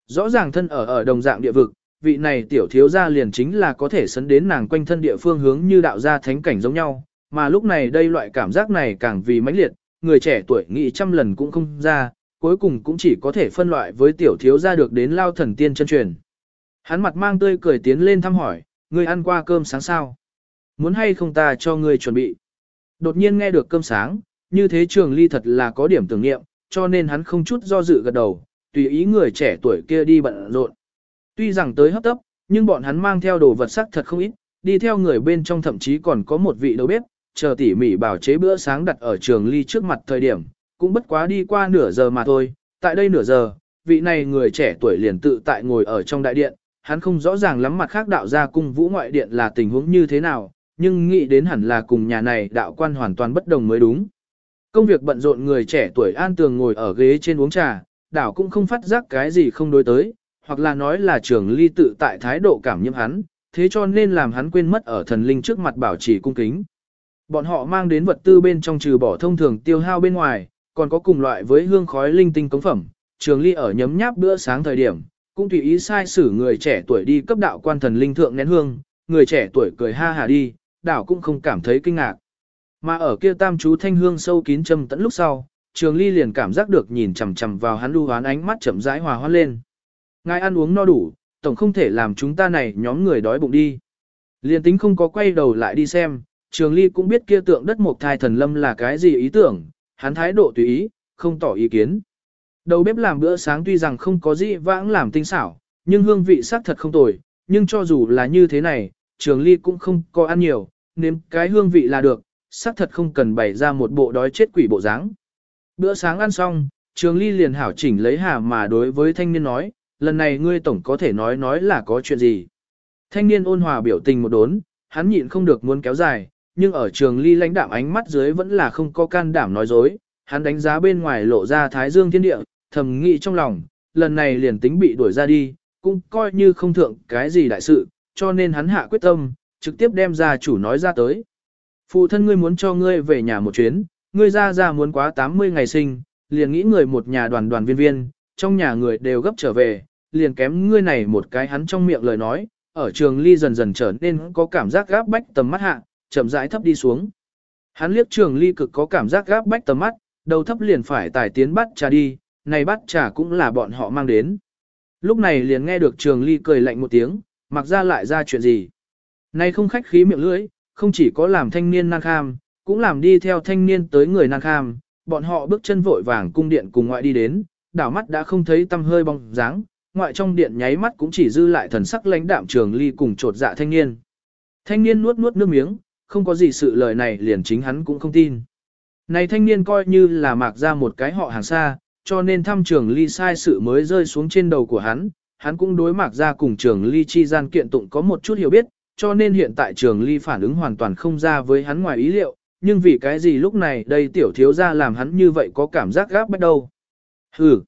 Rõ ràng thân ở ở đồng dạng địa vực, vị này tiểu thiếu gia liền chính là có thể sấn đến nàng quanh thân địa phương hướng như đạo gia thánh cảnh giống nhau, mà lúc này đây loại cảm giác này càng vì mãnh liệt, người trẻ tuổi nghĩ trăm lần cũng không ra, cuối cùng cũng chỉ có thể phân loại với tiểu thiếu gia được đến lao thần tiên chân truyền. Hắn mặt mang tươi cười tiến lên thăm hỏi, ngươi ăn qua cơm sáng sao? Muốn hay không ta cho ngươi chuẩn bị? Đột nhiên nghe được cơm sáng, như thế trường ly thật là có điểm tưởng niệm, cho nên hắn không chút do dự gật đầu, tùy ý người trẻ tuổi kia đi bận rộn. Tuy rằng tới hấp tấp, nhưng bọn hắn mang theo đồ vật sắc thật không ít, đi theo người bên trong thậm chí còn có một vị đầu bếp, chờ tỉ mỉ bảo chế bữa sáng đặt ở trường ly trước mặt thời điểm, cũng bất quá đi qua nửa giờ mà thôi, tại đây nửa giờ, vị này người trẻ tuổi liền tự tại ngồi ở trong đại điện, hắn không rõ ràng lắm mặt khác đạo gia cung vũ ngoại điện là tình huống như thế nào, nhưng nghĩ đến hẳn là cùng nhà này đạo quan hoàn toàn bất đồng mới đúng. Công việc bận rộn người trẻ tuổi an tường ngồi ở ghế trên uống trà, đảo cũng không phát giác cái gì không đối tới, hoặc là nói là trường ly tự tại thái độ cảm nhiễm hắn, thế cho nên làm hắn quên mất ở thần linh trước mặt bảo trì cung kính. Bọn họ mang đến vật tư bên trong trừ bỏ thông thường tiêu hao bên ngoài, còn có cùng loại với hương khói linh tinh cống phẩm, trường ly ở nhấm nháp bữa sáng thời điểm, cũng tùy ý sai xử người trẻ tuổi đi cấp đạo quan thần linh thượng nén hương, người trẻ tuổi cười ha hà đi, đảo cũng không cảm thấy kinh ngạc. Mà ở kia tam chú thanh hương sâu kín châm tận lúc sau, trường ly liền cảm giác được nhìn chằm chằm vào hắn lưu hoán ánh mắt chậm rãi hòa hoan lên. Ngài ăn uống no đủ, tổng không thể làm chúng ta này nhóm người đói bụng đi. Liền tính không có quay đầu lại đi xem, trường ly cũng biết kia tượng đất mộc thai thần lâm là cái gì ý tưởng, hắn thái độ tùy ý, không tỏ ý kiến. Đầu bếp làm bữa sáng tuy rằng không có gì vãng làm tinh xảo, nhưng hương vị sắc thật không tồi, nhưng cho dù là như thế này, trường ly cũng không có ăn nhiều, nếm cái hương vị là được, xác thật không cần bày ra một bộ đói chết quỷ bộ dáng. Bữa sáng ăn xong, trường ly liền hảo chỉnh lấy hà mà đối với thanh niên nói, lần này ngươi tổng có thể nói nói là có chuyện gì. Thanh niên ôn hòa biểu tình một đốn, hắn nhịn không được muốn kéo dài, nhưng ở trường ly lãnh đạm ánh mắt dưới vẫn là không có can đảm nói dối, hắn đánh giá bên ngoài lộ ra thái dương thiên địa, thầm nghĩ trong lòng, lần này liền tính bị đuổi ra đi, cũng coi như không thượng cái gì đại sự, cho nên hắn hạ quyết tâm, trực tiếp đem ra chủ nói ra tới. Phụ thân ngươi muốn cho ngươi về nhà một chuyến, ngươi ra ra muốn quá 80 ngày sinh, liền nghĩ người một nhà đoàn đoàn viên viên, trong nhà người đều gấp trở về, liền kém ngươi này một cái hắn trong miệng lời nói, ở trường ly dần dần trở nên có cảm giác gáp bách tầm mắt hạ, chậm rãi thấp đi xuống. Hắn liếc trường ly cực có cảm giác gáp bách tầm mắt, đầu thấp liền phải tải tiến bắt trà đi, này bắt trà cũng là bọn họ mang đến. Lúc này liền nghe được trường ly cười lạnh một tiếng, mặc ra lại ra chuyện gì. Này không khách khí miệng lưỡi, không chỉ có làm thanh niên năng kham, cũng làm đi theo thanh niên tới người năng kham, bọn họ bước chân vội vàng cung điện cùng ngoại đi đến, đảo mắt đã không thấy tâm hơi bóng dáng, ngoại trong điện nháy mắt cũng chỉ dư lại thần sắc lãnh đạm trường ly cùng trột dạ thanh niên. Thanh niên nuốt nuốt nước miếng, không có gì sự lời này liền chính hắn cũng không tin. Này thanh niên coi như là mạc ra một cái họ hàng xa, cho nên thăm trường ly sai sự mới rơi xuống trên đầu của hắn, hắn cũng đối mạc ra cùng trường ly chi gian kiện tụng có một chút hiểu biết, cho nên hiện tại trường ly phản ứng hoàn toàn không ra với hắn ngoài ý liệu, nhưng vì cái gì lúc này đây tiểu thiếu ra làm hắn như vậy có cảm giác gáp bắt đầu. Hừ,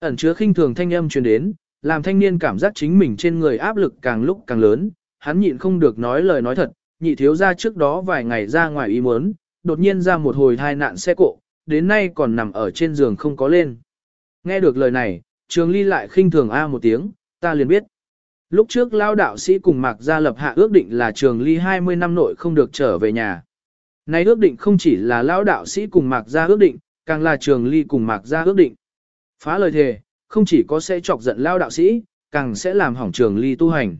ẩn chứa khinh thường thanh âm truyền đến, làm thanh niên cảm giác chính mình trên người áp lực càng lúc càng lớn, hắn nhịn không được nói lời nói thật, nhị thiếu ra trước đó vài ngày ra ngoài ý muốn, đột nhiên ra một hồi tai nạn xe cộ, đến nay còn nằm ở trên giường không có lên. Nghe được lời này, trường ly lại khinh thường A một tiếng, ta liền biết. Lúc trước lao đạo sĩ cùng Mạc Gia lập hạ ước định là trường ly 20 năm nội không được trở về nhà. Này ước định không chỉ là lao đạo sĩ cùng Mạc Gia ước định, càng là trường ly cùng Mạc Gia ước định. Phá lời thề, không chỉ có sẽ chọc giận lao đạo sĩ, càng sẽ làm hỏng trường ly tu hành.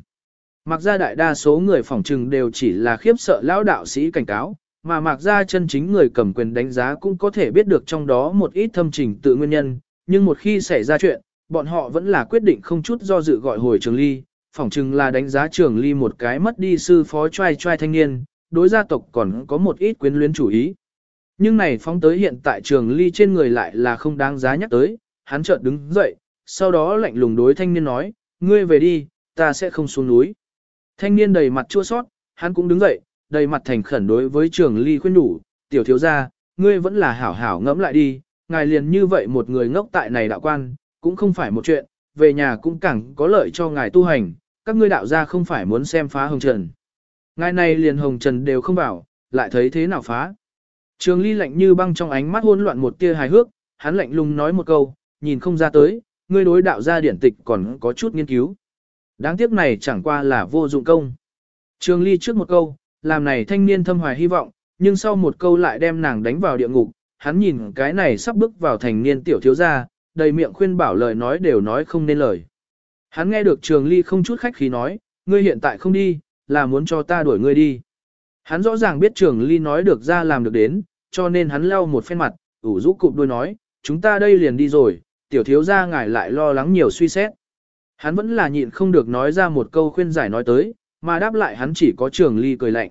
Mạc Gia đại đa số người phỏng trừng đều chỉ là khiếp sợ lao đạo sĩ cảnh cáo, mà Mạc Gia chân chính người cầm quyền đánh giá cũng có thể biết được trong đó một ít thâm trình tự nguyên nhân, nhưng một khi xảy ra chuyện, bọn họ vẫn là quyết định không chút do dự gọi hồi trường ly, phỏng chừng là đánh giá trường ly một cái mất đi sư phó trai trai thanh niên, đối gia tộc còn có một ít quyến luyến chủ ý. Nhưng này phóng tới hiện tại trường ly trên người lại là không đáng giá nhắc tới, hắn chợt đứng dậy, sau đó lạnh lùng đối thanh niên nói, ngươi về đi, ta sẽ không xuống núi. Thanh niên đầy mặt chua sót, hắn cũng đứng dậy, đầy mặt thành khẩn đối với trường ly khuyên đủ, tiểu thiếu gia, ngươi vẫn là hảo hảo ngẫm lại đi, ngài liền như vậy một người ngốc tại này đạo quan, cũng không phải một chuyện, về nhà cũng càng có lợi cho ngài tu hành, các ngươi đạo gia không phải muốn xem phá hồng trần. Ngài này liền hồng trần đều không bảo, lại thấy thế nào phá. Trường ly lạnh như băng trong ánh mắt hỗn loạn một tia hài hước, hắn lạnh lùng nói một câu, nhìn không ra tới, ngươi đối đạo gia điển tịch còn có chút nghiên cứu. Đáng tiếc này chẳng qua là vô dụng công. Trường ly trước một câu, làm này thanh niên thâm hoài hy vọng, nhưng sau một câu lại đem nàng đánh vào địa ngục, hắn nhìn cái này sắp bước vào thành niên tiểu thiếu gia, đầy miệng khuyên bảo lời nói đều nói không nên lời. Hắn nghe được trường ly không chút khách khí nói, ngươi hiện tại không đi, là muốn cho ta đuổi ngươi đi. Hắn rõ ràng biết trường ly nói được ra làm được đến, cho nên hắn lau một phen mặt, ủ rũ cụp đôi nói, chúng ta đây liền đi rồi, tiểu thiếu gia ngài lại lo lắng nhiều suy xét. Hắn vẫn là nhịn không được nói ra một câu khuyên giải nói tới, mà đáp lại hắn chỉ có trường ly cười lạnh.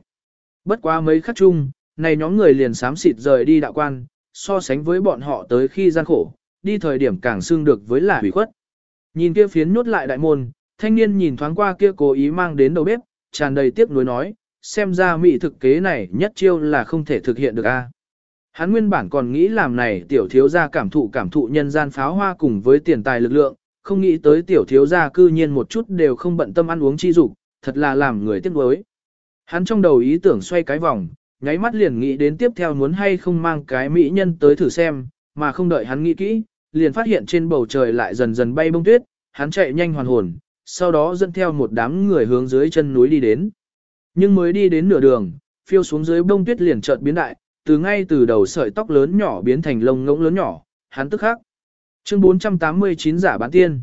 Bất quá mấy khắc chung, này nhóm người liền sám xịt rời đi đạo quan, so sánh với bọn họ tới khi gian khổ, đi thời điểm càng xương được với là hủy khuất. Nhìn kia phiến nhốt lại đại môn, thanh niên nhìn thoáng qua kia cố ý mang đến đầu bếp, tràn đầy tiếc nuối nói, xem ra mỹ thực kế này nhất chiêu là không thể thực hiện được a. Hắn nguyên bản còn nghĩ làm này tiểu thiếu gia cảm thụ cảm thụ nhân gian pháo hoa cùng với tiền tài lực lượng, không nghĩ tới tiểu thiếu gia cư nhiên một chút đều không bận tâm ăn uống chi dục, thật là làm người tiếc nuối. Hắn trong đầu ý tưởng xoay cái vòng, nháy mắt liền nghĩ đến tiếp theo muốn hay không mang cái mỹ nhân tới thử xem, mà không đợi hắn nghĩ kỹ, liền phát hiện trên bầu trời lại dần dần bay bông tuyết, hắn chạy nhanh hoàn hồn, sau đó dẫn theo một đám người hướng dưới chân núi đi đến. Nhưng mới đi đến nửa đường, phiêu xuống dưới bông tuyết liền chợt biến đại, từ ngay từ đầu sợi tóc lớn nhỏ biến thành lông ngỗng lớn nhỏ, hắn tức khắc. Chương 489 giả bán tiên.